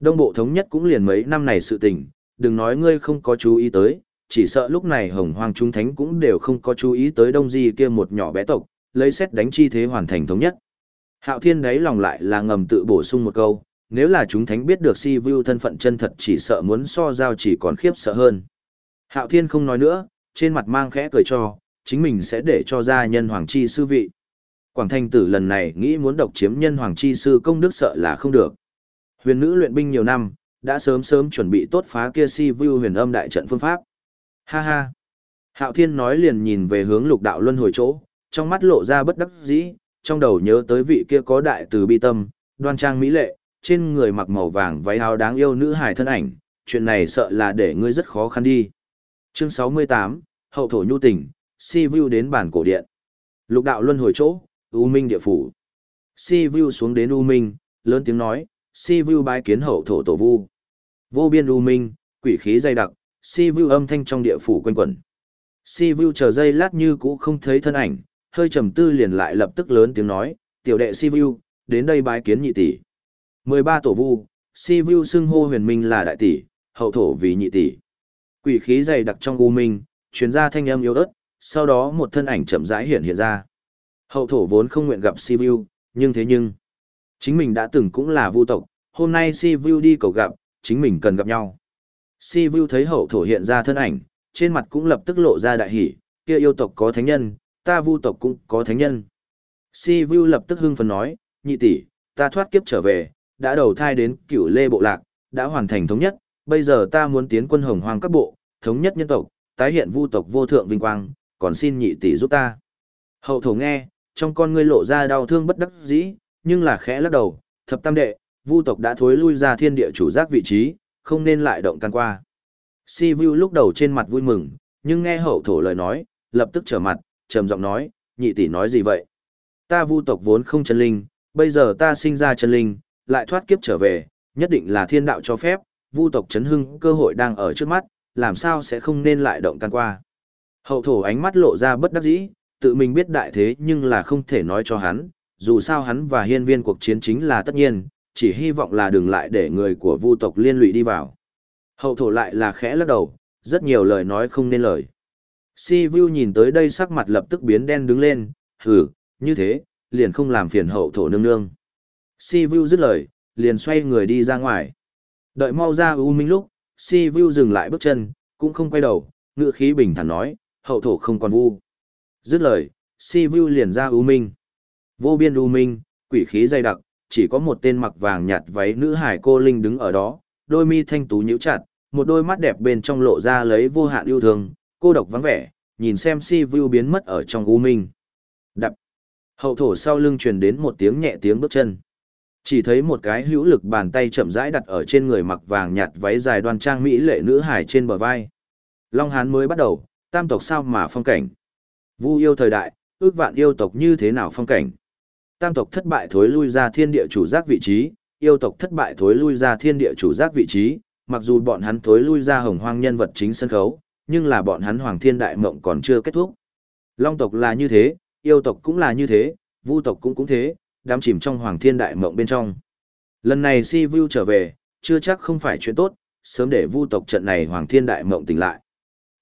Đông bộ thống nhất cũng liền mấy năm này sự tình, đừng nói ngươi không có chú ý tới, chỉ sợ lúc này hồng hoang trung thánh cũng đều không có chú ý tới đông di kia một nhỏ bé tộc, lấy xét đánh chi thế hoàn thành thống nhất. Hạo thiên đấy lòng lại là ngầm tự bổ sung một câu, nếu là chúng thánh biết được si vu thân phận chân thật chỉ sợ muốn so giao chỉ còn khiếp sợ hơn. Hạo thiên không nói nữa, trên mặt mang khẽ cười cho, chính mình sẽ để cho gia nhân hoàng chi sư vị. Quảng thanh tử lần này nghĩ muốn độc chiếm nhân hoàng chi sư công đức sợ là không được. Huyền nữ luyện binh nhiều năm, đã sớm sớm chuẩn bị tốt phá kia si vu huyền âm đại trận phương pháp. Ha ha. Hạo Thiên nói liền nhìn về hướng lục đạo luân hồi chỗ, trong mắt lộ ra bất đắc dĩ, trong đầu nhớ tới vị kia có đại từ bi tâm, đoan trang mỹ lệ, trên người mặc màu vàng váy áo đáng yêu nữ hài thân ảnh, chuyện này sợ là để ngươi rất khó khăn đi. Chương 68, Hậu thổ nhu tình, si view đến bản cổ điện. Lục đạo luân hồi chỗ, U Minh địa phủ. Si view xuống đến U Minh, lớn tiếng nói, si Vu bái kiến hậu thổ tổ vu. Vô biên U Minh, quỷ khí dày đặc, si vu âm thanh trong địa phủ quanh quẩn. Si vu chờ giây lát như cũ không thấy thân ảnh hơi trầm tư liền lại lập tức lớn tiếng nói tiểu đệ si vu đến đây bái kiến nhị tỷ. Mười ba tổ vu si vu xưng hô huyền minh là đại tỷ hậu thổ vì nhị tỷ. Quỷ khí dày đặc trong u minh chuyến ra thanh âm yếu ớt sau đó một thân ảnh chậm rãi hiện hiện ra. Hậu thổ vốn không nguyện gặp si vu nhưng thế nhưng chính mình đã từng cũng là vu tộc hôm nay si vu đi cầu gặp chính mình cần gặp nhau Si Vu thấy hậu thổ hiện ra thân ảnh, trên mặt cũng lập tức lộ ra đại hỉ, kia yêu tộc có thánh nhân, ta vu tộc cũng có thánh nhân. Si Vu lập tức hưng phấn nói, nhị tỷ, ta thoát kiếp trở về, đã đầu thai đến cửu lê bộ lạc, đã hoàn thành thống nhất, bây giờ ta muốn tiến quân hồng hoang các bộ, thống nhất nhân tộc, tái hiện vu tộc vô thượng vinh quang, còn xin nhị tỷ giúp ta. Hậu thổ nghe, trong con ngươi lộ ra đau thương bất đắc dĩ, nhưng là khẽ lắc đầu, thập tam đệ, vu tộc đã thối lui ra thiên địa chủ giác vị trí, không nên lại động can qua. Si Vu lúc đầu trên mặt vui mừng, nhưng nghe hậu thổ lời nói, lập tức trở mặt, trầm giọng nói, nhị tỷ nói gì vậy? Ta vu tộc vốn không chân linh, bây giờ ta sinh ra chân linh, lại thoát kiếp trở về, nhất định là thiên đạo cho phép, vu tộc chấn hưng cơ hội đang ở trước mắt, làm sao sẽ không nên lại động can qua. Hậu thổ ánh mắt lộ ra bất đắc dĩ, tự mình biết đại thế nhưng là không thể nói cho hắn, dù sao hắn và hiên viên cuộc chiến chính là tất nhiên, chỉ hy vọng là đừng lại để người của vu tộc liên lụy đi vào. Hậu thổ lại là khẽ lắc đầu, rất nhiều lời nói không nên lời. Si Vu nhìn tới đây sắc mặt lập tức biến đen đứng lên, hừ, như thế, liền không làm phiền hậu thổ nương nương. Si Vu dứt lời, liền xoay người đi ra ngoài. Đợi mau ra U Minh lúc, Si Vu dừng lại bước chân, cũng không quay đầu, ngựa khí bình thản nói, hậu thổ không còn vu. Dứt lời, Si Vu liền ra U Minh. Vô biên U Minh, quỷ khí dày đặc, chỉ có một tên mặc vàng nhạt váy nữ hải cô linh đứng ở đó, đôi mi thanh tú nhíu chặt, một đôi mắt đẹp bên trong lộ ra lấy vô hạn yêu thương, cô độc vắng vẻ, nhìn xem si vu biến mất ở trong u minh. Đập. Hậu thổ sau lưng truyền đến một tiếng nhẹ tiếng bước chân. Chỉ thấy một cái hữu lực bàn tay chậm rãi đặt ở trên người mặc vàng nhạt váy dài đoan trang mỹ lệ nữ hải trên bờ vai. Long Hán mới bắt đầu, tam tộc sao mà phong cảnh. Vu yêu thời đại, ước vạn yêu tộc như thế nào phong cảnh. Tam tộc thất bại thối lui ra thiên địa chủ giác vị trí, yêu tộc thất bại thối lui ra thiên địa chủ giác vị trí, mặc dù bọn hắn thối lui ra hồng hoang nhân vật chính sân khấu, nhưng là bọn hắn hoàng thiên đại mộng còn chưa kết thúc. Long tộc là như thế, yêu tộc cũng là như thế, vu tộc cũng cũng thế, đám chìm trong hoàng thiên đại mộng bên trong. Lần này si vu trở về, chưa chắc không phải chuyện tốt, sớm để vu tộc trận này hoàng thiên đại mộng tỉnh lại.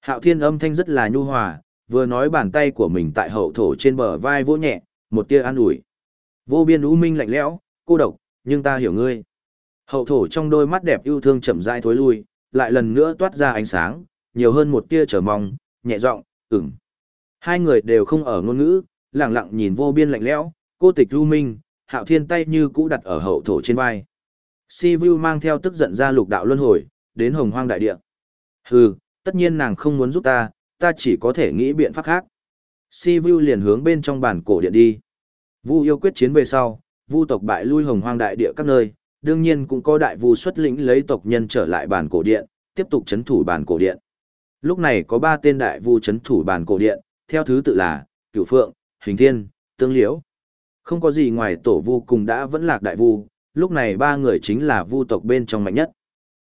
Hạo thiên âm thanh rất là nhu hòa, vừa nói bàn tay của mình tại hậu thổ trên bờ vai vỗ nhẹ, một tia an ủi. Vô biên u minh lạnh lẽo, cô độc, nhưng ta hiểu ngươi. Hậu thổ trong đôi mắt đẹp yêu thương chậm rãi thối lui, lại lần nữa toát ra ánh sáng, nhiều hơn một tia chờ mong, nhẹ giọng, ửng. Hai người đều không ở ngôn ngữ, lặng lặng nhìn vô biên lạnh lẽo, cô tịch u minh, hạo thiên tay như cũ đặt ở hậu thổ trên vai. Si Vu mang theo tức giận ra lục đạo luân hồi, đến hồng hoang đại địa. Hừ, tất nhiên nàng không muốn giúp ta, ta chỉ có thể nghĩ biện pháp khác. Si Vu liền hướng bên trong bản cổ điện đi. Vu yêu quyết chiến về sau, Vu tộc bại lui hồng hoang đại địa các nơi, đương nhiên cũng có đại vu xuất lĩnh lấy tộc nhân trở lại bản cổ điện, tiếp tục chấn thủ bản cổ điện. Lúc này có ba tên đại vu chấn thủ bản cổ điện, theo thứ tự là Cửu Phượng, Hình Thiên, Tương Liễu. Không có gì ngoài tổ vu cùng đã vẫn lạc đại vu, lúc này ba người chính là vu tộc bên trong mạnh nhất.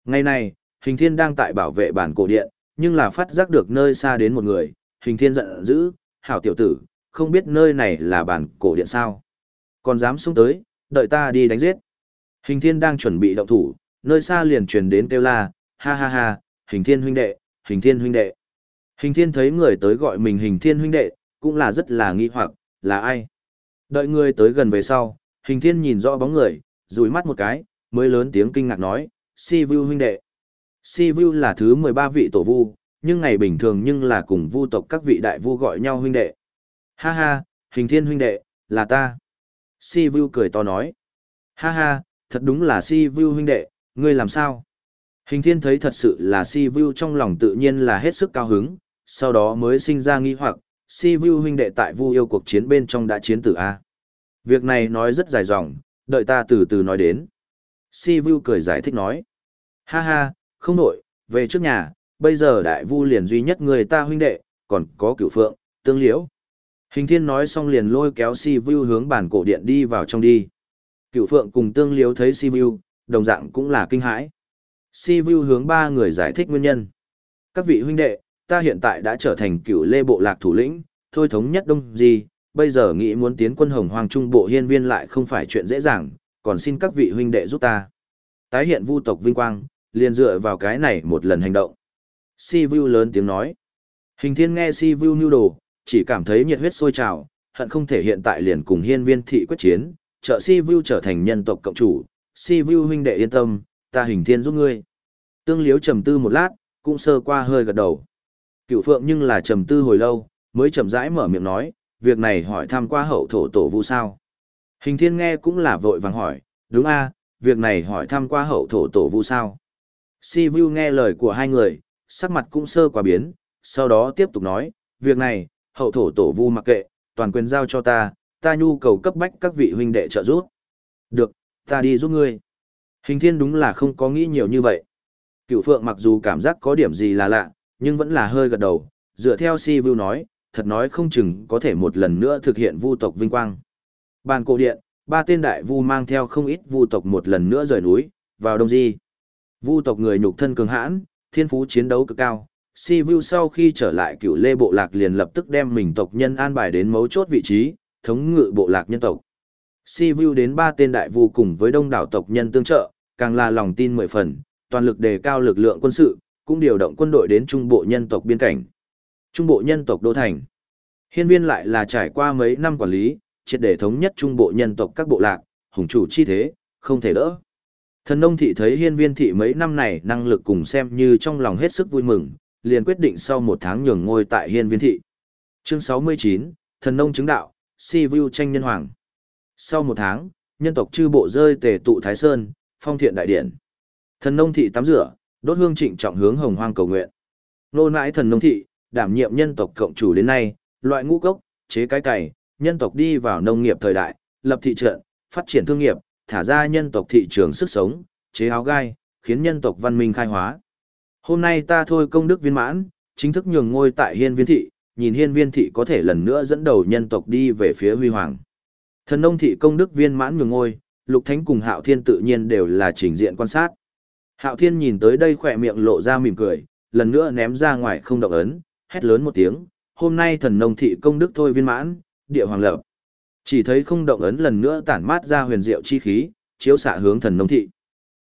Ngày này, Hình Thiên đang tại bảo vệ bản cổ điện, nhưng là phát giác được nơi xa đến một người, Hình Thiên giận dữ, hảo tiểu tử, không biết nơi này là bản cổ điện sao. Còn dám xuống tới, đợi ta đi đánh giết. Hình Thiên đang chuẩn bị động thủ, nơi xa liền truyền đến kêu la, ha ha ha, Hình Thiên huynh đệ, Hình Thiên huynh đệ. Hình Thiên thấy người tới gọi mình Hình Thiên huynh đệ, cũng là rất là nghi hoặc, là ai? Đợi người tới gần về sau, Hình Thiên nhìn rõ bóng người, rủi mắt một cái, mới lớn tiếng kinh ngạc nói, Si Vu huynh đệ. Si Vu là thứ 13 vị tổ vu, nhưng ngày bình thường nhưng là cùng vu tộc các vị đại vu gọi nhau huynh đệ. Ha ha, Hình Thiên huynh đệ, là ta. Si Vu cười to nói. Ha ha, thật đúng là Si Vu huynh đệ, ngươi làm sao? Hình thiên thấy thật sự là Si Vu trong lòng tự nhiên là hết sức cao hứng, sau đó mới sinh ra nghi hoặc, Si Vu huynh đệ tại Vu yêu cuộc chiến bên trong đã chiến tử A. Việc này nói rất dài dòng, đợi ta từ từ nói đến. Si Vu cười giải thích nói. Ha ha, không nổi, về trước nhà, bây giờ đại vu liền duy nhất người ta huynh đệ, còn có cửu phượng, tương liễu. Hình thiên nói xong liền lôi kéo Si Vu hướng bản cổ điện đi vào trong đi. Cựu phượng cùng tương Liếu thấy Si Vu, đồng dạng cũng là kinh hãi. Si Vu hướng ba người giải thích nguyên nhân. Các vị huynh đệ, ta hiện tại đã trở thành cựu lê bộ lạc thủ lĩnh, thôi thống nhất đông gì, bây giờ nghĩ muốn tiến quân hồng hoàng trung bộ hiên viên lại không phải chuyện dễ dàng, còn xin các vị huynh đệ giúp ta. Tái hiện vu tộc vinh quang, liền dựa vào cái này một lần hành động. Si Vu lớn tiếng nói. Hình thiên nghe Si Vu nưu đồ, chỉ cảm thấy nhiệt huyết sôi trào, hận không thể hiện tại liền cùng hiên viên thị quyết chiến, trợ Si Vu trở thành nhân tộc cộng chủ. Si Vu huynh đệ yên tâm, ta hình thiên giúp ngươi. Tương liếu trầm tư một lát, cũng sơ qua hơi gật đầu. Cựu phượng nhưng là trầm tư hồi lâu, mới chậm rãi mở miệng nói, việc này hỏi thăm qua hậu thổ tổ vu sao. Hình thiên nghe cũng là vội vàng hỏi, đúng a, việc này hỏi thăm qua hậu thổ tổ vu sao. Si Vu nghe lời của hai người, sắc mặt cũng sơ qua biến, sau đó tiếp tục nói, việc này, hậu thổ tổ vu mặc kệ, toàn quyền giao cho ta, ta nhu cầu cấp bách các vị huynh đệ trợ giúp. Được, ta đi giúp ngươi. Hình thiên đúng là không có nghĩ nhiều như vậy. Cựu phượng mặc dù cảm giác có điểm gì là lạ, nhưng vẫn là hơi gật đầu, dựa theo si vu nói, thật nói không chừng có thể một lần nữa thực hiện vu tộc vinh quang. Bàn cổ điện, ba tên đại vu mang theo không ít vu tộc một lần nữa rời núi, vào đông di. Vu tộc người nhục thân cường hãn, thiên phú chiến đấu cực cao. Si Vu sau khi trở lại cựu lê bộ lạc liền lập tức đem mình tộc nhân an bài đến mấu chốt vị trí, thống ngự bộ lạc nhân tộc. Si Vu đến ba tên đại vu cùng với đông đảo tộc nhân tương trợ, càng là lòng tin mười phần, toàn lực đề cao lực lượng quân sự, cũng điều động quân đội đến trung bộ nhân tộc biên cảnh. Trung bộ nhân tộc đô thành. Hiên viên lại là trải qua mấy năm quản lý, triệt để thống nhất trung bộ nhân tộc các bộ lạc, hùng chủ chi thế, không thể đỡ. Thần nông thị thấy hiên viên thị mấy năm này năng lực cùng xem như trong lòng hết sức vui mừng, liền quyết định sau một tháng nhường ngôi tại hiên viên thị. Chương 69, thần nông chứng đạo, si vu tranh nhân hoàng. Sau một tháng, nhân tộc chư bộ rơi tề tụ Thái Sơn, phong thiện đại điển. Thần nông thị tắm rửa, đốt hương trịnh trọng hướng hồng hoang cầu nguyện. Nô nãi thần nông thị, đảm nhiệm nhân tộc cộng chủ đến nay, loại ngũ cốc, chế cái cày, nhân tộc đi vào nông nghiệp thời đại, lập thị trận, phát triển thương nghiệp, thả ra nhân tộc thị trường sức sống, chế áo gai, khiến nhân tộc văn minh khai hóa. Hôm nay ta thôi công đức viên mãn, chính thức nhường ngôi tại hiên viên thị, nhìn hiên viên thị có thể lần nữa dẫn đầu nhân tộc đi về phía huy hoàng. Thần nông thị công đức viên mãn nhường ngôi, lục thánh cùng hạo thiên tự nhiên đều là trình diện quan sát. Hạo thiên nhìn tới đây khỏe miệng lộ ra mỉm cười, lần nữa ném ra ngoài không động ấn, hét lớn một tiếng, hôm nay thần nông thị công đức thôi viên mãn, địa hoàng lập. Chỉ thấy không động ấn lần nữa tản mát ra huyền diệu chi khí, chiếu xạ hướng thần nông thị.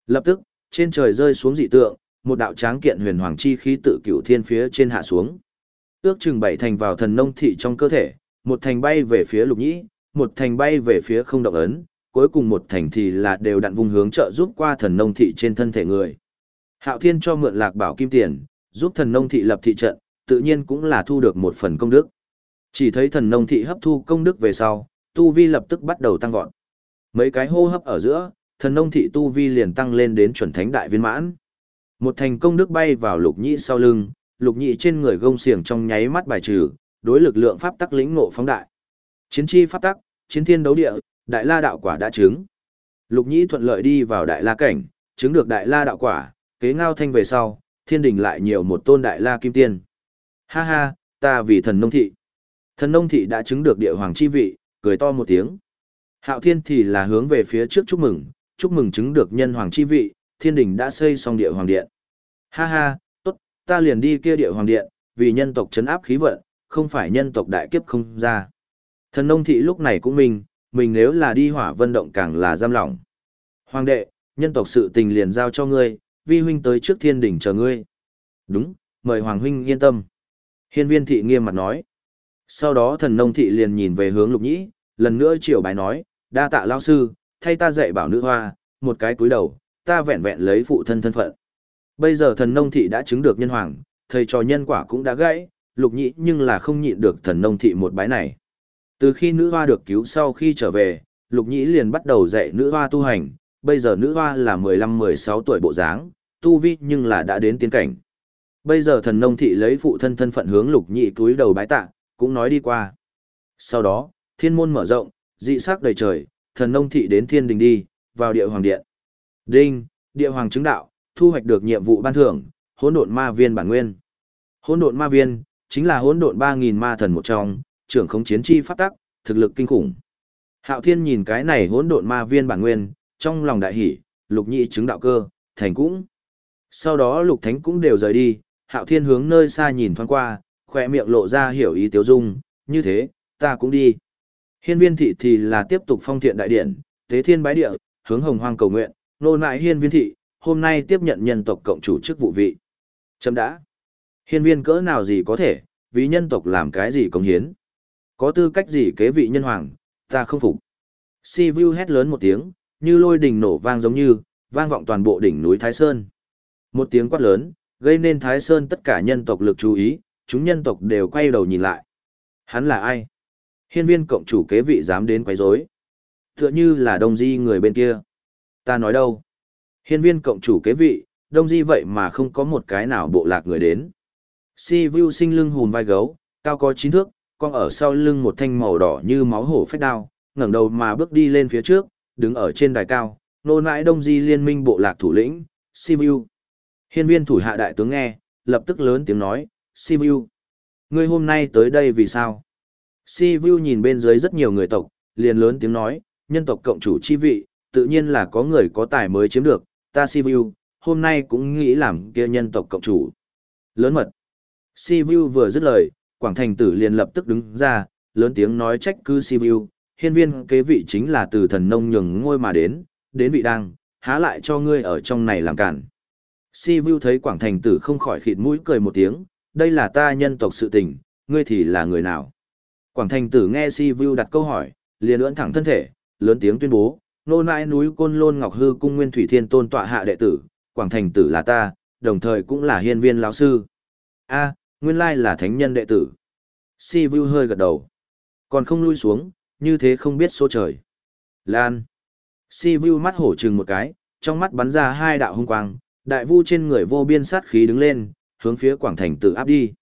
Lập tức, trên trời rơi xuống dị tượng, một đạo tráng kiện huyền hoàng chi khí tự cửu thiên phía trên hạ xuống. Ước chừng bảy thành vào thần nông thị trong cơ thể, một thành bay về phía lục nhĩ, một thành bay về phía không động ấn, cuối cùng một thành thì là đều đặn vùng hướng trợ giúp qua thần nông thị trên thân thể người. Hạo Thiên cho mượn lạc bảo kim tiền, giúp thần nông thị lập thị trận, tự nhiên cũng là thu được một phần công đức. Chỉ thấy thần nông thị hấp thu công đức về sau, tu vi lập tức bắt đầu tăng vọt. Mấy cái hô hấp ở giữa, thần nông thị tu vi liền tăng lên đến chuẩn thánh đại viên mãn. Một thành công đức bay vào lục nhĩ sau lưng, lục nhĩ trên người gông xiềng trong nháy mắt bài trừ, đối lực lượng pháp tắc lĩnh ngộ phóng đại. Chiến chi pháp tắc, chiến thiên đấu địa, đại la đạo quả đã chứng. Lục nhĩ thuận lợi đi vào đại la cảnh, chứng được đại la đạo quả, kế ngao thanh về sau, thiên đình lại nhiều một tôn đại la kim tiên. Ha ha, ta vì thần nông thị. Thần nông thị đã chứng được địa hoàng chi vị, cười to một tiếng. Hạo thiên thì là hướng về phía trước chúc mừng, chúc mừng chứng được nhân hoàng chi vị, thiên đình đã xây xong địa hoàng điện. Ha ha, tốt, ta liền đi kia địa hoàng điện, vì nhân tộc chấn áp khí vận, không phải nhân tộc đại kiếp không ra. Thần nông thị lúc này cũng mình, mình nếu là đi hỏa vân động càng là giam lỏng. Hoàng đệ, nhân tộc sự tình liền giao cho ngươi, vi huynh tới trước thiên đỉnh chờ ngươi. Đúng, mời Hoàng huynh yên tâm. Hiên viên thị nghiêm mặt nói. Sau đó thần nông thị liền nhìn về hướng lục nhĩ, lần nữa triều bài nói, đa tạ lao sư, thay ta dạy bảo nữ hoa, một cái cúi đầu, ta vẹn vẹn lấy phụ thân thân phận. Bây giờ thần nông thị đã chứng được nhân hoàng, thầy trò nhân quả cũng đã gãy, lục nhĩ nhưng là không nhịn được thần nông thị một bái này. Từ khi nữ hoa được cứu sau khi trở về, lục nhĩ liền bắt đầu dạy nữ hoa tu hành, bây giờ nữ hoa là 15-16 tuổi bộ dáng, tu vi nhưng là đã đến tiến cảnh. Bây giờ thần nông thị lấy phụ thân thân phận hướng lục nhị túi đầu bái tạ, cũng nói đi qua. Sau đó, thiên môn mở rộng, dị sắc đầy trời, thần nông thị đến thiên đình đi, vào địa hoàng điện. Đinh, địa hoàng chứng đạo, thu hoạch được nhiệm vụ ban thưởng, hỗn độn ma viên bản nguyên. Hỗn độn ma viên chính là hỗn độn 3000 ma thần một trong, trưởng khống chiến chi pháp tắc, thực lực kinh khủng. Hạo Thiên nhìn cái này hỗn độn ma viên bản nguyên, trong lòng đại hỉ, Lục Nhị chứng đạo cơ, thành cũng. Sau đó Lục Thánh cũng đều rời đi, Hạo Thiên hướng nơi xa nhìn thoáng qua, khỏe miệng lộ ra hiểu ý tiêu dung, như thế, ta cũng đi. Hiên viên thị thì là tiếp tục phong thiện đại điện, tế thiên bái địa, hướng hồng hoang cầu nguyện, nô nại hiên viên thị, hôm nay tiếp nhận nhân tộc cộng chủ chức vụ vị. Chấm đã. Hiên viên cỡ nào gì có thể, vì nhân tộc làm cái gì công hiến. Có tư cách gì kế vị nhân hoàng, ta không phục. Si Vu hét lớn một tiếng, như lôi đình nổ vang giống như, vang vọng toàn bộ đỉnh núi Thái Sơn. Một tiếng quát lớn, gây nên Thái Sơn tất cả nhân tộc lực chú ý, chúng nhân tộc đều quay đầu nhìn lại. Hắn là ai? Hiên viên cộng chủ kế vị dám đến quấy rối. Tựa như là đông di người bên kia. Ta nói đâu? Hiên viên cộng chủ kế vị, đông di vậy mà không có một cái nào bộ lạc người đến. Si Vu sinh lưng hùn vai gấu, cao có chín thước, con ở sau lưng một thanh màu đỏ như máu hổ phách đao, ngẩng đầu mà bước đi lên phía trước, đứng ở trên đài cao, nô nãi đông di liên minh bộ lạc thủ lĩnh, Si Vu. Hiên viên thủ hạ đại tướng nghe, lập tức lớn tiếng nói, Si Vu. Ngươi hôm nay tới đây vì sao? Si Vu nhìn bên dưới rất nhiều người tộc, liền lớn tiếng nói, nhân tộc cộng chủ chi vị, tự nhiên là có người có tài mới chiếm được, ta Si Vu, hôm nay cũng nghĩ làm kia nhân tộc cộng chủ. Lớn mật. Si Vu vừa dứt lời, Quảng Thành Tử liền lập tức đứng ra, lớn tiếng nói trách cứ Si Vu, hiên viên kế vị chính là từ thần nông nhường ngôi mà đến, đến vị đang, há lại cho ngươi ở trong này làm cản. Si Vu thấy Quảng Thành Tử không khỏi khịt mũi cười một tiếng, đây là ta nhân tộc sự tình, ngươi thì là người nào? Quảng Thành Tử nghe Si Vu đặt câu hỏi, liền ưỡn thẳng thân thể, lớn tiếng tuyên bố, nô nãi núi Côn Lôn Ngọc Hư Cung Nguyên Thủy Thiên Tôn tọa hạ đệ tử, Quảng Thành Tử là ta, đồng thời cũng là hiên viên lão sư. A, nguyên lai là thánh nhân đệ tử. Si Vu hơi gật đầu. Còn không lui xuống, như thế không biết số trời. Lan. Si Vu mắt hổ trừng một cái, trong mắt bắn ra hai đạo hung quang, đại vu trên người vô biên sát khí đứng lên, hướng phía Quảng Thành Tử áp đi.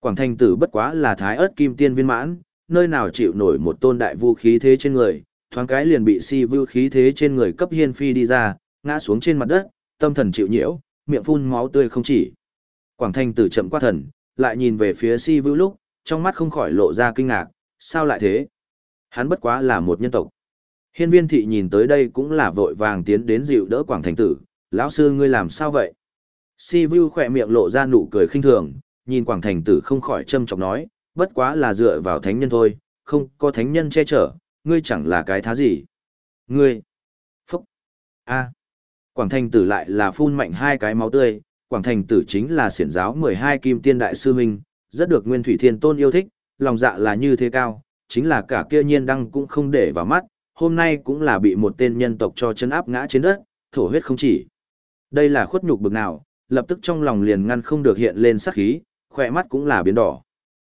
Quảng Thành Tử bất quá là thái ớt kim tiên viên mãn, nơi nào chịu nổi một tôn đại vu khí thế trên người, thoáng cái liền bị si Vưu khí thế trên người cấp hiên phi đi ra, ngã xuống trên mặt đất, tâm thần chịu nhiễu, miệng phun máu tươi không chỉ. Quảng Thanh tử chậm qua thần, lại nhìn về phía si Vưu lúc, trong mắt không khỏi lộ ra kinh ngạc, sao lại thế? Hắn bất quá là một nhân tộc. Hiên viên thị nhìn tới đây cũng là vội vàng tiến đến dịu đỡ Quảng Thành tử, lão sư ngươi làm sao vậy? Si Vu khỏe miệng lộ ra nụ cười khinh thường, nhìn Quảng Thành tử không khỏi châm trọng nói, bất quá là dựa vào thánh nhân thôi, không có thánh nhân che chở, ngươi chẳng là cái thá gì. Ngươi! Phúc! a Quảng Thành tử lại là phun mạnh hai cái máu tươi, Quảng Thành tử chính là siển giáo 12 kim tiên đại sư huynh, rất được Nguyên Thủy Thiên Tôn yêu thích, lòng dạ là như thế cao, chính là cả kia nhiên đăng cũng không để vào mắt, hôm nay cũng là bị một tên nhân tộc cho chân áp ngã trên đất, thổ huyết không chỉ. Đây là khuất nhục bực nào, lập tức trong lòng liền ngăn không được hiện lên sắc khí, khỏe mắt cũng là biến đỏ.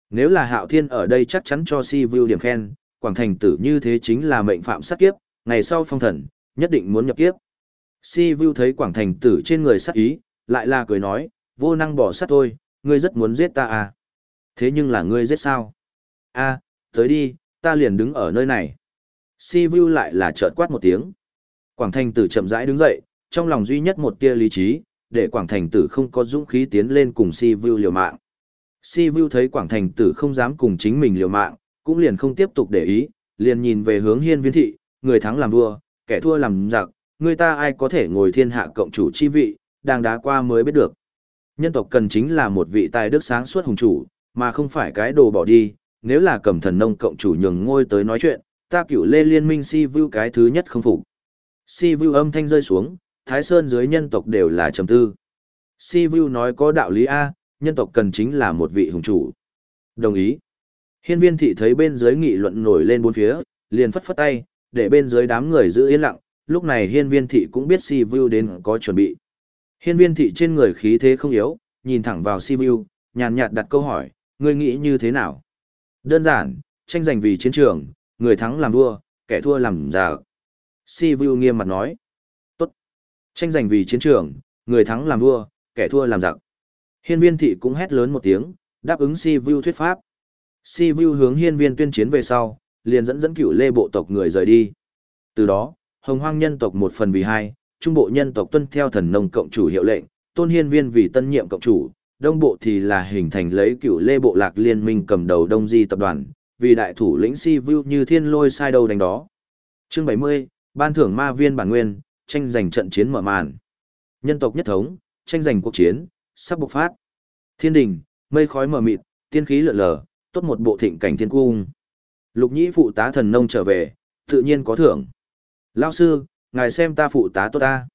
Nếu là hạo thiên ở đây chắc chắn cho si view điểm khen, quảng thành tử như thế chính là mệnh phạm sát kiếp, ngày sau phong thần, nhất định muốn nhập kiếp. Si Vu thấy quảng thành tử trên người sát ý, lại là cười nói, vô năng bỏ sát thôi, ngươi rất muốn giết ta à. Thế nhưng là ngươi giết sao? a tới đi, ta liền đứng ở nơi này. Si Vu lại là chợt quát một tiếng. Quảng Thành Tử chậm rãi đứng dậy, trong lòng duy nhất một tia lý trí, để Quảng Thành Tử không có dũng khí tiến lên cùng Si Vu liều mạng. Si Vu thấy Quảng Thành Tử không dám cùng chính mình liều mạng, cũng liền không tiếp tục để ý, liền nhìn về hướng Hiên Viên thị, người thắng làm vua, kẻ thua làm giặc, người ta ai có thể ngồi thiên hạ cộng chủ chi vị, đang đá qua mới biết được. Nhân tộc cần chính là một vị tài đức sáng suốt hùng chủ, mà không phải cái đồ bỏ đi, nếu là cầm thần nông cộng chủ nhường ngôi tới nói chuyện, ta cửu lê liên minh si vu cái thứ nhất không phục. Si vu âm thanh rơi xuống thái sơn dưới nhân tộc đều là trầm tư. Si vu nói có đạo lý a nhân tộc cần chính là một vị hùng chủ. Đồng ý hiên viên thị thấy bên dưới nghị luận nổi lên bốn phía liền phất phất tay để bên dưới đám người giữ yên lặng lúc này hiên viên thị cũng biết si vu đến có chuẩn bị hiên viên thị trên người khí thế không yếu nhìn thẳng vào si vu nhàn nhạt đặt câu hỏi ngươi nghĩ như thế nào đơn giản tranh giành vì chiến trường người thắng làm vua, kẻ thua làm giả. Si Vu nghiêm mặt nói. Tốt. Tranh giành vì chiến trường, người thắng làm vua, kẻ thua làm giặc. Hiên viên thị cũng hét lớn một tiếng, đáp ứng Si Vu thuyết pháp. Si Vu hướng hiên viên tuyên chiến về sau, liền dẫn dẫn cựu lê bộ tộc người rời đi. Từ đó, hồng hoang nhân tộc một phần vì hai, trung bộ nhân tộc tuân theo thần nông cộng chủ hiệu lệnh, tôn hiên viên vì tân nhiệm cộng chủ, đông bộ thì là hình thành lấy cựu lê bộ lạc liên minh cầm đầu đông di tập đoàn, vì đại thủ lĩnh si vu như thiên lôi sai đầu đánh đó. Chương 70, ban thưởng ma viên bản nguyên, tranh giành trận chiến mở màn. Nhân tộc nhất thống, tranh giành cuộc chiến, sắp bộc phát. Thiên đình, mây khói mờ mịt, tiên khí lượn lờ, tốt một bộ thịnh cảnh thiên cung. Lục nhĩ phụ tá thần nông trở về, tự nhiên có thưởng. Lao sư, ngài xem ta phụ tá tốt ta.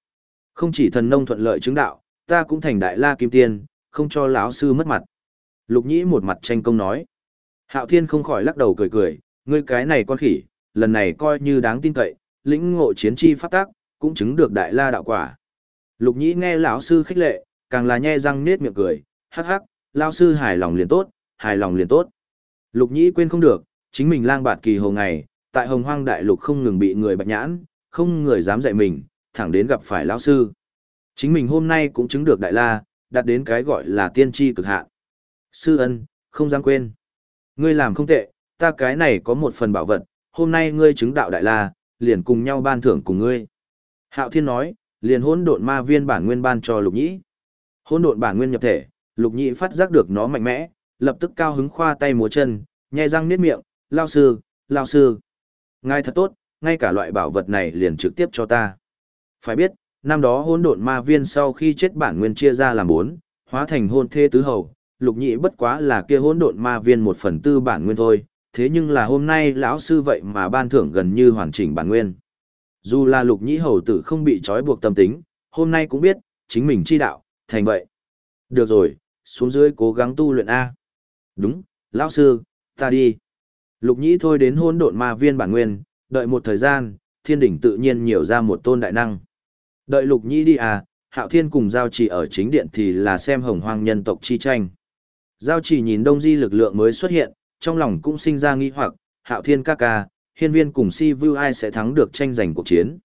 Không chỉ thần nông thuận lợi chứng đạo, ta cũng thành đại la kim tiên, không cho lão sư mất mặt. Lục nhĩ một mặt tranh công nói. Hạo Thiên không khỏi lắc đầu cười cười, ngươi cái này con khỉ, lần này coi như đáng tin cậy, lĩnh ngộ chiến chi pháp tác, cũng chứng được đại la đạo quả. Lục Nhĩ nghe lão sư khích lệ, càng là nhe răng nết miệng cười, hắc hắc, lão sư hài lòng liền tốt, hài lòng liền tốt. Lục Nhĩ quên không được, chính mình lang bạt kỳ hồ ngày, tại Hồng Hoang đại lục không ngừng bị người bạch nhãn, không người dám dạy mình, thẳng đến gặp phải lão sư. Chính mình hôm nay cũng chứng được đại la, đạt đến cái gọi là tiên tri cực hạn. Sư ân, không dám quên. Ngươi làm không tệ, ta cái này có một phần bảo vật, hôm nay ngươi chứng đạo đại la, liền cùng nhau ban thưởng cùng ngươi. Hạo Thiên nói, liền hỗn độn ma viên bản nguyên ban cho Lục Nhĩ. Hỗn độn bản nguyên nhập thể, Lục Nhĩ phát giác được nó mạnh mẽ, lập tức cao hứng khoa tay múa chân, nhai răng niết miệng, lao sư, lao sư. Ngài thật tốt, ngay cả loại bảo vật này liền trực tiếp cho ta. Phải biết, năm đó hỗn độn ma viên sau khi chết bản nguyên chia ra làm bốn, hóa thành hôn thê tứ hầu, lục nhị bất quá là kia hỗn độn ma viên một phần tư bản nguyên thôi, thế nhưng là hôm nay lão sư vậy mà ban thưởng gần như hoàn chỉnh bản nguyên. Dù là lục nhị hầu tử không bị trói buộc tâm tính, hôm nay cũng biết, chính mình chi đạo, thành vậy. Được rồi, xuống dưới cố gắng tu luyện A. Đúng, lão sư, ta đi. Lục nhĩ thôi đến hôn độn ma viên bản nguyên, đợi một thời gian, thiên đỉnh tự nhiên nhiều ra một tôn đại năng. Đợi lục nhĩ đi à, hạo thiên cùng giao chỉ ở chính điện thì là xem hồng hoang nhân tộc chi tranh. Giao chỉ nhìn đông di lực lượng mới xuất hiện, trong lòng cũng sinh ra nghi hoặc, hạo thiên ca ca, hiên viên cùng si vu ai sẽ thắng được tranh giành cuộc chiến.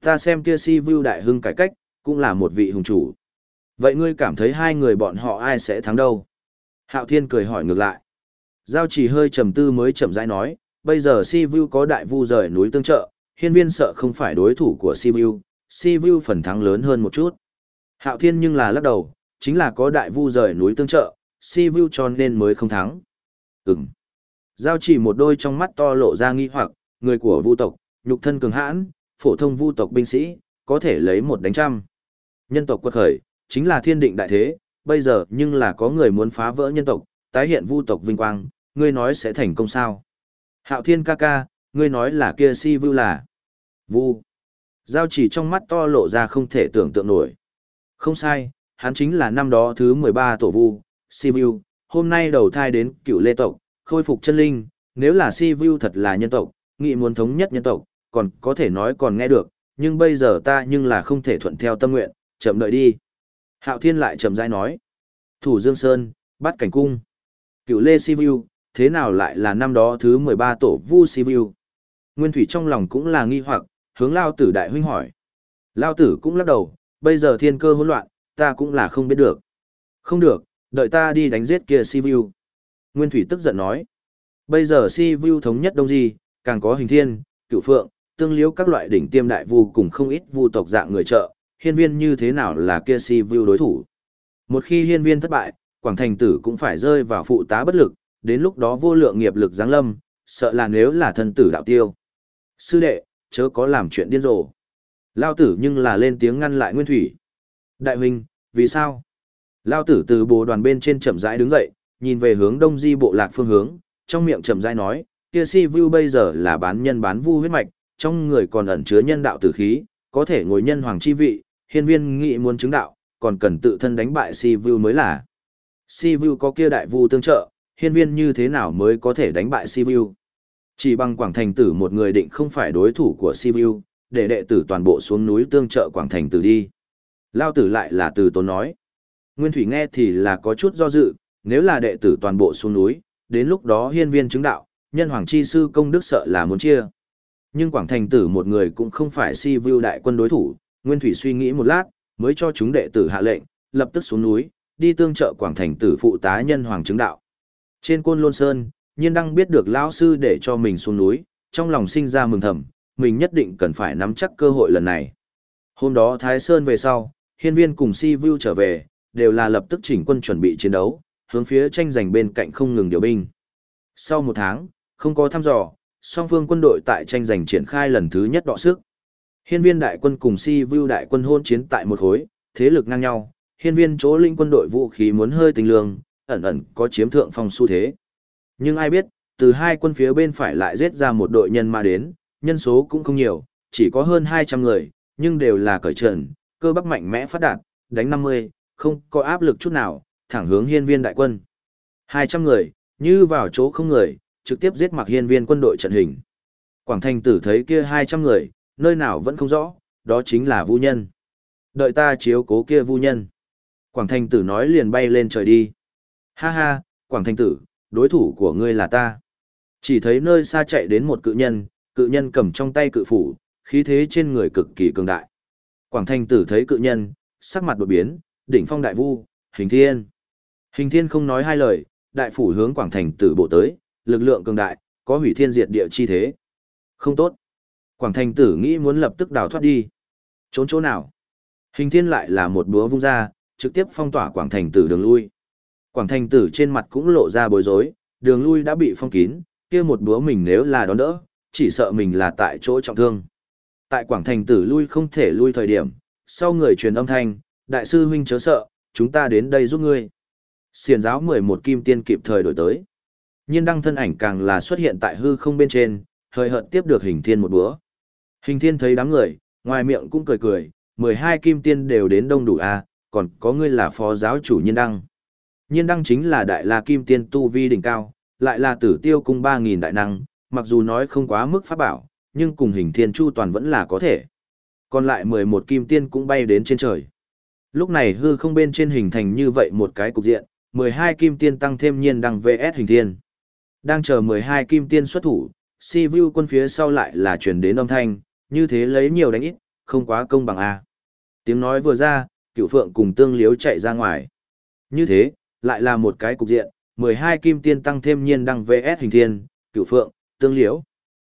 Ta xem kia si vu đại hưng cải cách, cũng là một vị hùng chủ. Vậy ngươi cảm thấy hai người bọn họ ai sẽ thắng đâu? Hạo thiên cười hỏi ngược lại. Giao chỉ hơi trầm tư mới chậm rãi nói, bây giờ Si Vu có đại vu rời núi tương trợ, hiên viên sợ không phải đối thủ của Si Vu, Si Vu phần thắng lớn hơn một chút. Hạo Thiên nhưng là lắc đầu, chính là có đại vu rời núi tương trợ, Si Vu cho nên mới không thắng. Ừm. Giao chỉ một đôi trong mắt to lộ ra nghi hoặc, người của vu tộc, nhục thân cường hãn, phổ thông vu tộc binh sĩ, có thể lấy một đánh trăm. Nhân tộc quật khởi, chính là thiên định đại thế, bây giờ nhưng là có người muốn phá vỡ nhân tộc, tái hiện vu tộc vinh quang, ngươi nói sẽ thành công sao? Hạo thiên ca ca, ngươi nói là kia si vu là vu. Giao chỉ trong mắt to lộ ra không thể tưởng tượng nổi. Không sai, hắn chính là năm đó thứ 13 tổ vu, si vu, hôm nay đầu thai đến cựu lê tộc, khôi phục chân linh, nếu là si vu thật là nhân tộc, nghị muốn thống nhất nhân tộc, còn có thể nói còn nghe được, nhưng bây giờ ta nhưng là không thể thuận theo tâm nguyện, chậm đợi đi. Hạo Thiên lại chậm rãi nói. Thủ Dương Sơn, bắt cảnh cung. Cựu Lê Sivu, thế nào lại là năm đó thứ 13 tổ Vu Sivu? Nguyên Thủy trong lòng cũng là nghi hoặc, hướng Lao Tử Đại Huynh hỏi. Lao Tử cũng lắc đầu, bây giờ thiên cơ hỗn loạn, ta cũng là không biết được. Không được, đợi ta đi đánh giết kia Sivu. Nguyên Thủy tức giận nói. Bây giờ Sivu thống nhất đông di, càng có hình thiên, cựu phượng, tương liếu các loại đỉnh tiêm đại vu cùng không ít vu tộc dạng người trợ, hiên viên như thế nào là kia si vu đối thủ. Một khi hiên viên thất bại, Quảng Thành Tử cũng phải rơi vào phụ tá bất lực, đến lúc đó vô lượng nghiệp lực giáng lâm, sợ là nếu là thân tử đạo tiêu. Sư đệ, chớ có làm chuyện điên rồ. Lao tử nhưng là lên tiếng ngăn lại Nguyên Thủy. Đại huynh, vì sao? Lao tử từ bồ đoàn bên trên chậm rãi đứng dậy, nhìn về hướng đông di bộ lạc phương hướng, trong miệng chậm rãi nói, kia si vu bây giờ là bán nhân bán vu huyết mạch, trong người còn ẩn chứa nhân đạo tử khí, có thể ngồi nhân hoàng chi vị, hiên viên nghị muốn chứng đạo, còn cần tự thân đánh bại si vu mới là. Si vu có kia đại vu tương trợ, hiên viên như thế nào mới có thể đánh bại si vu? Chỉ bằng Quảng Thành Tử một người định không phải đối thủ của si vu, để đệ tử toàn bộ xuống núi tương trợ Quảng Thành Tử đi. Lao tử lại là từ tốn nói. Nguyên Thủy nghe thì là có chút do dự, nếu là đệ tử toàn bộ xuống núi, đến lúc đó hiên viên chứng đạo, nhân hoàng chi sư công đức sợ là muốn chia. Nhưng Quảng Thành Tử một người cũng không phải si Vu đại quân đối thủ, Nguyên Thủy suy nghĩ một lát, mới cho chúng đệ tử hạ lệnh, lập tức xuống núi, đi tương trợ Quảng Thành Tử phụ tá nhân hoàng chứng đạo. Trên côn lôn sơn, nhiên đăng biết được lão sư để cho mình xuống núi, trong lòng sinh ra mừng thầm, mình nhất định cần phải nắm chắc cơ hội lần này. Hôm đó Thái Sơn về sau, hiên viên cùng si view trở về, đều là lập tức chỉnh quân chuẩn bị chiến đấu, hướng phía tranh giành bên cạnh không ngừng điều binh. Sau một tháng, không có thăm dò, song phương quân đội tại tranh giành triển khai lần thứ nhất đọ sức. Hiên viên đại quân cùng si vưu đại quân hôn chiến tại một khối, thế lực ngang nhau, hiên viên chỗ linh quân đội vũ khí muốn hơi tình lương, ẩn ẩn có chiếm thượng phong xu thế. Nhưng ai biết, từ hai quân phía bên phải lại giết ra một đội nhân ma đến, nhân số cũng không nhiều, chỉ có hơn 200 người, nhưng đều là cởi trần, cơ bắp mạnh mẽ phát đạt, đánh 50, không có áp lực chút nào, thẳng hướng hiên viên đại quân. 200 người, như vào chỗ không người, trực tiếp giết mặc hiên viên quân đội trận hình. Quảng Thành tử thấy kia 200 người, nơi nào vẫn không rõ, đó chính là vu nhân. Đợi ta chiếu cố kia vu nhân. Quảng Thành tử nói liền bay lên trời đi. Ha ha, Quảng Thành tử, đối thủ của ngươi là ta. Chỉ thấy nơi xa chạy đến một cự nhân, cự nhân cầm trong tay cự phủ, khí thế trên người cực kỳ cường đại. Quảng Thành tử thấy cự nhân, sắc mặt đột biến, đỉnh phong đại vu, hình thiên. Hình thiên không nói hai lời, đại phủ hướng Quảng Thành tử bộ tới, lực lượng cường đại, có hủy thiên diệt địa chi thế. Không tốt. Quảng thành tử nghĩ muốn lập tức đào thoát đi. Trốn chỗ nào? Hình thiên lại là một búa vung ra, trực tiếp phong tỏa quảng thành tử đường lui. Quảng thành tử trên mặt cũng lộ ra bối rối, đường lui đã bị phong kín, kia một búa mình nếu là đón đỡ, chỉ sợ mình là tại chỗ trọng thương. Tại quảng thành tử lui không thể lui thời điểm, sau người truyền âm thanh, đại sư huynh chớ sợ, chúng ta đến đây giúp ngươi. Xiền giáo 11 kim tiên kịp thời đổi tới. Nhiên đăng thân ảnh càng là xuất hiện tại hư không bên trên, hơi hợt tiếp được hình thiên một búa. Hình thiên thấy đám người, ngoài miệng cũng cười cười, 12 kim tiên đều đến đông đủ a, à, còn có ngươi là phó giáo chủ nhiên đăng. Nhiên đăng chính là đại la kim tiên tu vi đỉnh cao, lại là tử tiêu cung 3.000 đại năng, mặc dù nói không quá mức pháp bảo, nhưng cùng hình thiên chu toàn vẫn là có thể. Còn lại 11 kim tiên cũng bay đến trên trời. Lúc này hư không bên trên hình thành như vậy một cái cục diện, 12 kim tiên tăng thêm nhiên đăng VS hình thiên. Đang chờ 12 kim tiên xuất thủ, si vu quân phía sau lại là truyền đến âm thanh, như thế lấy nhiều đánh ít, không quá công bằng a. Tiếng nói vừa ra, cửu phượng cùng tương liếu chạy ra ngoài. Như thế, lại là một cái cục diện, 12 kim tiên tăng thêm nhiên đăng VS hình thiên, cửu phượng, tương liếu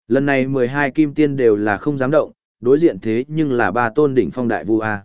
Lần này 12 kim tiên đều là không dám động, đối diện thế nhưng là ba tôn đỉnh phong đại vu A.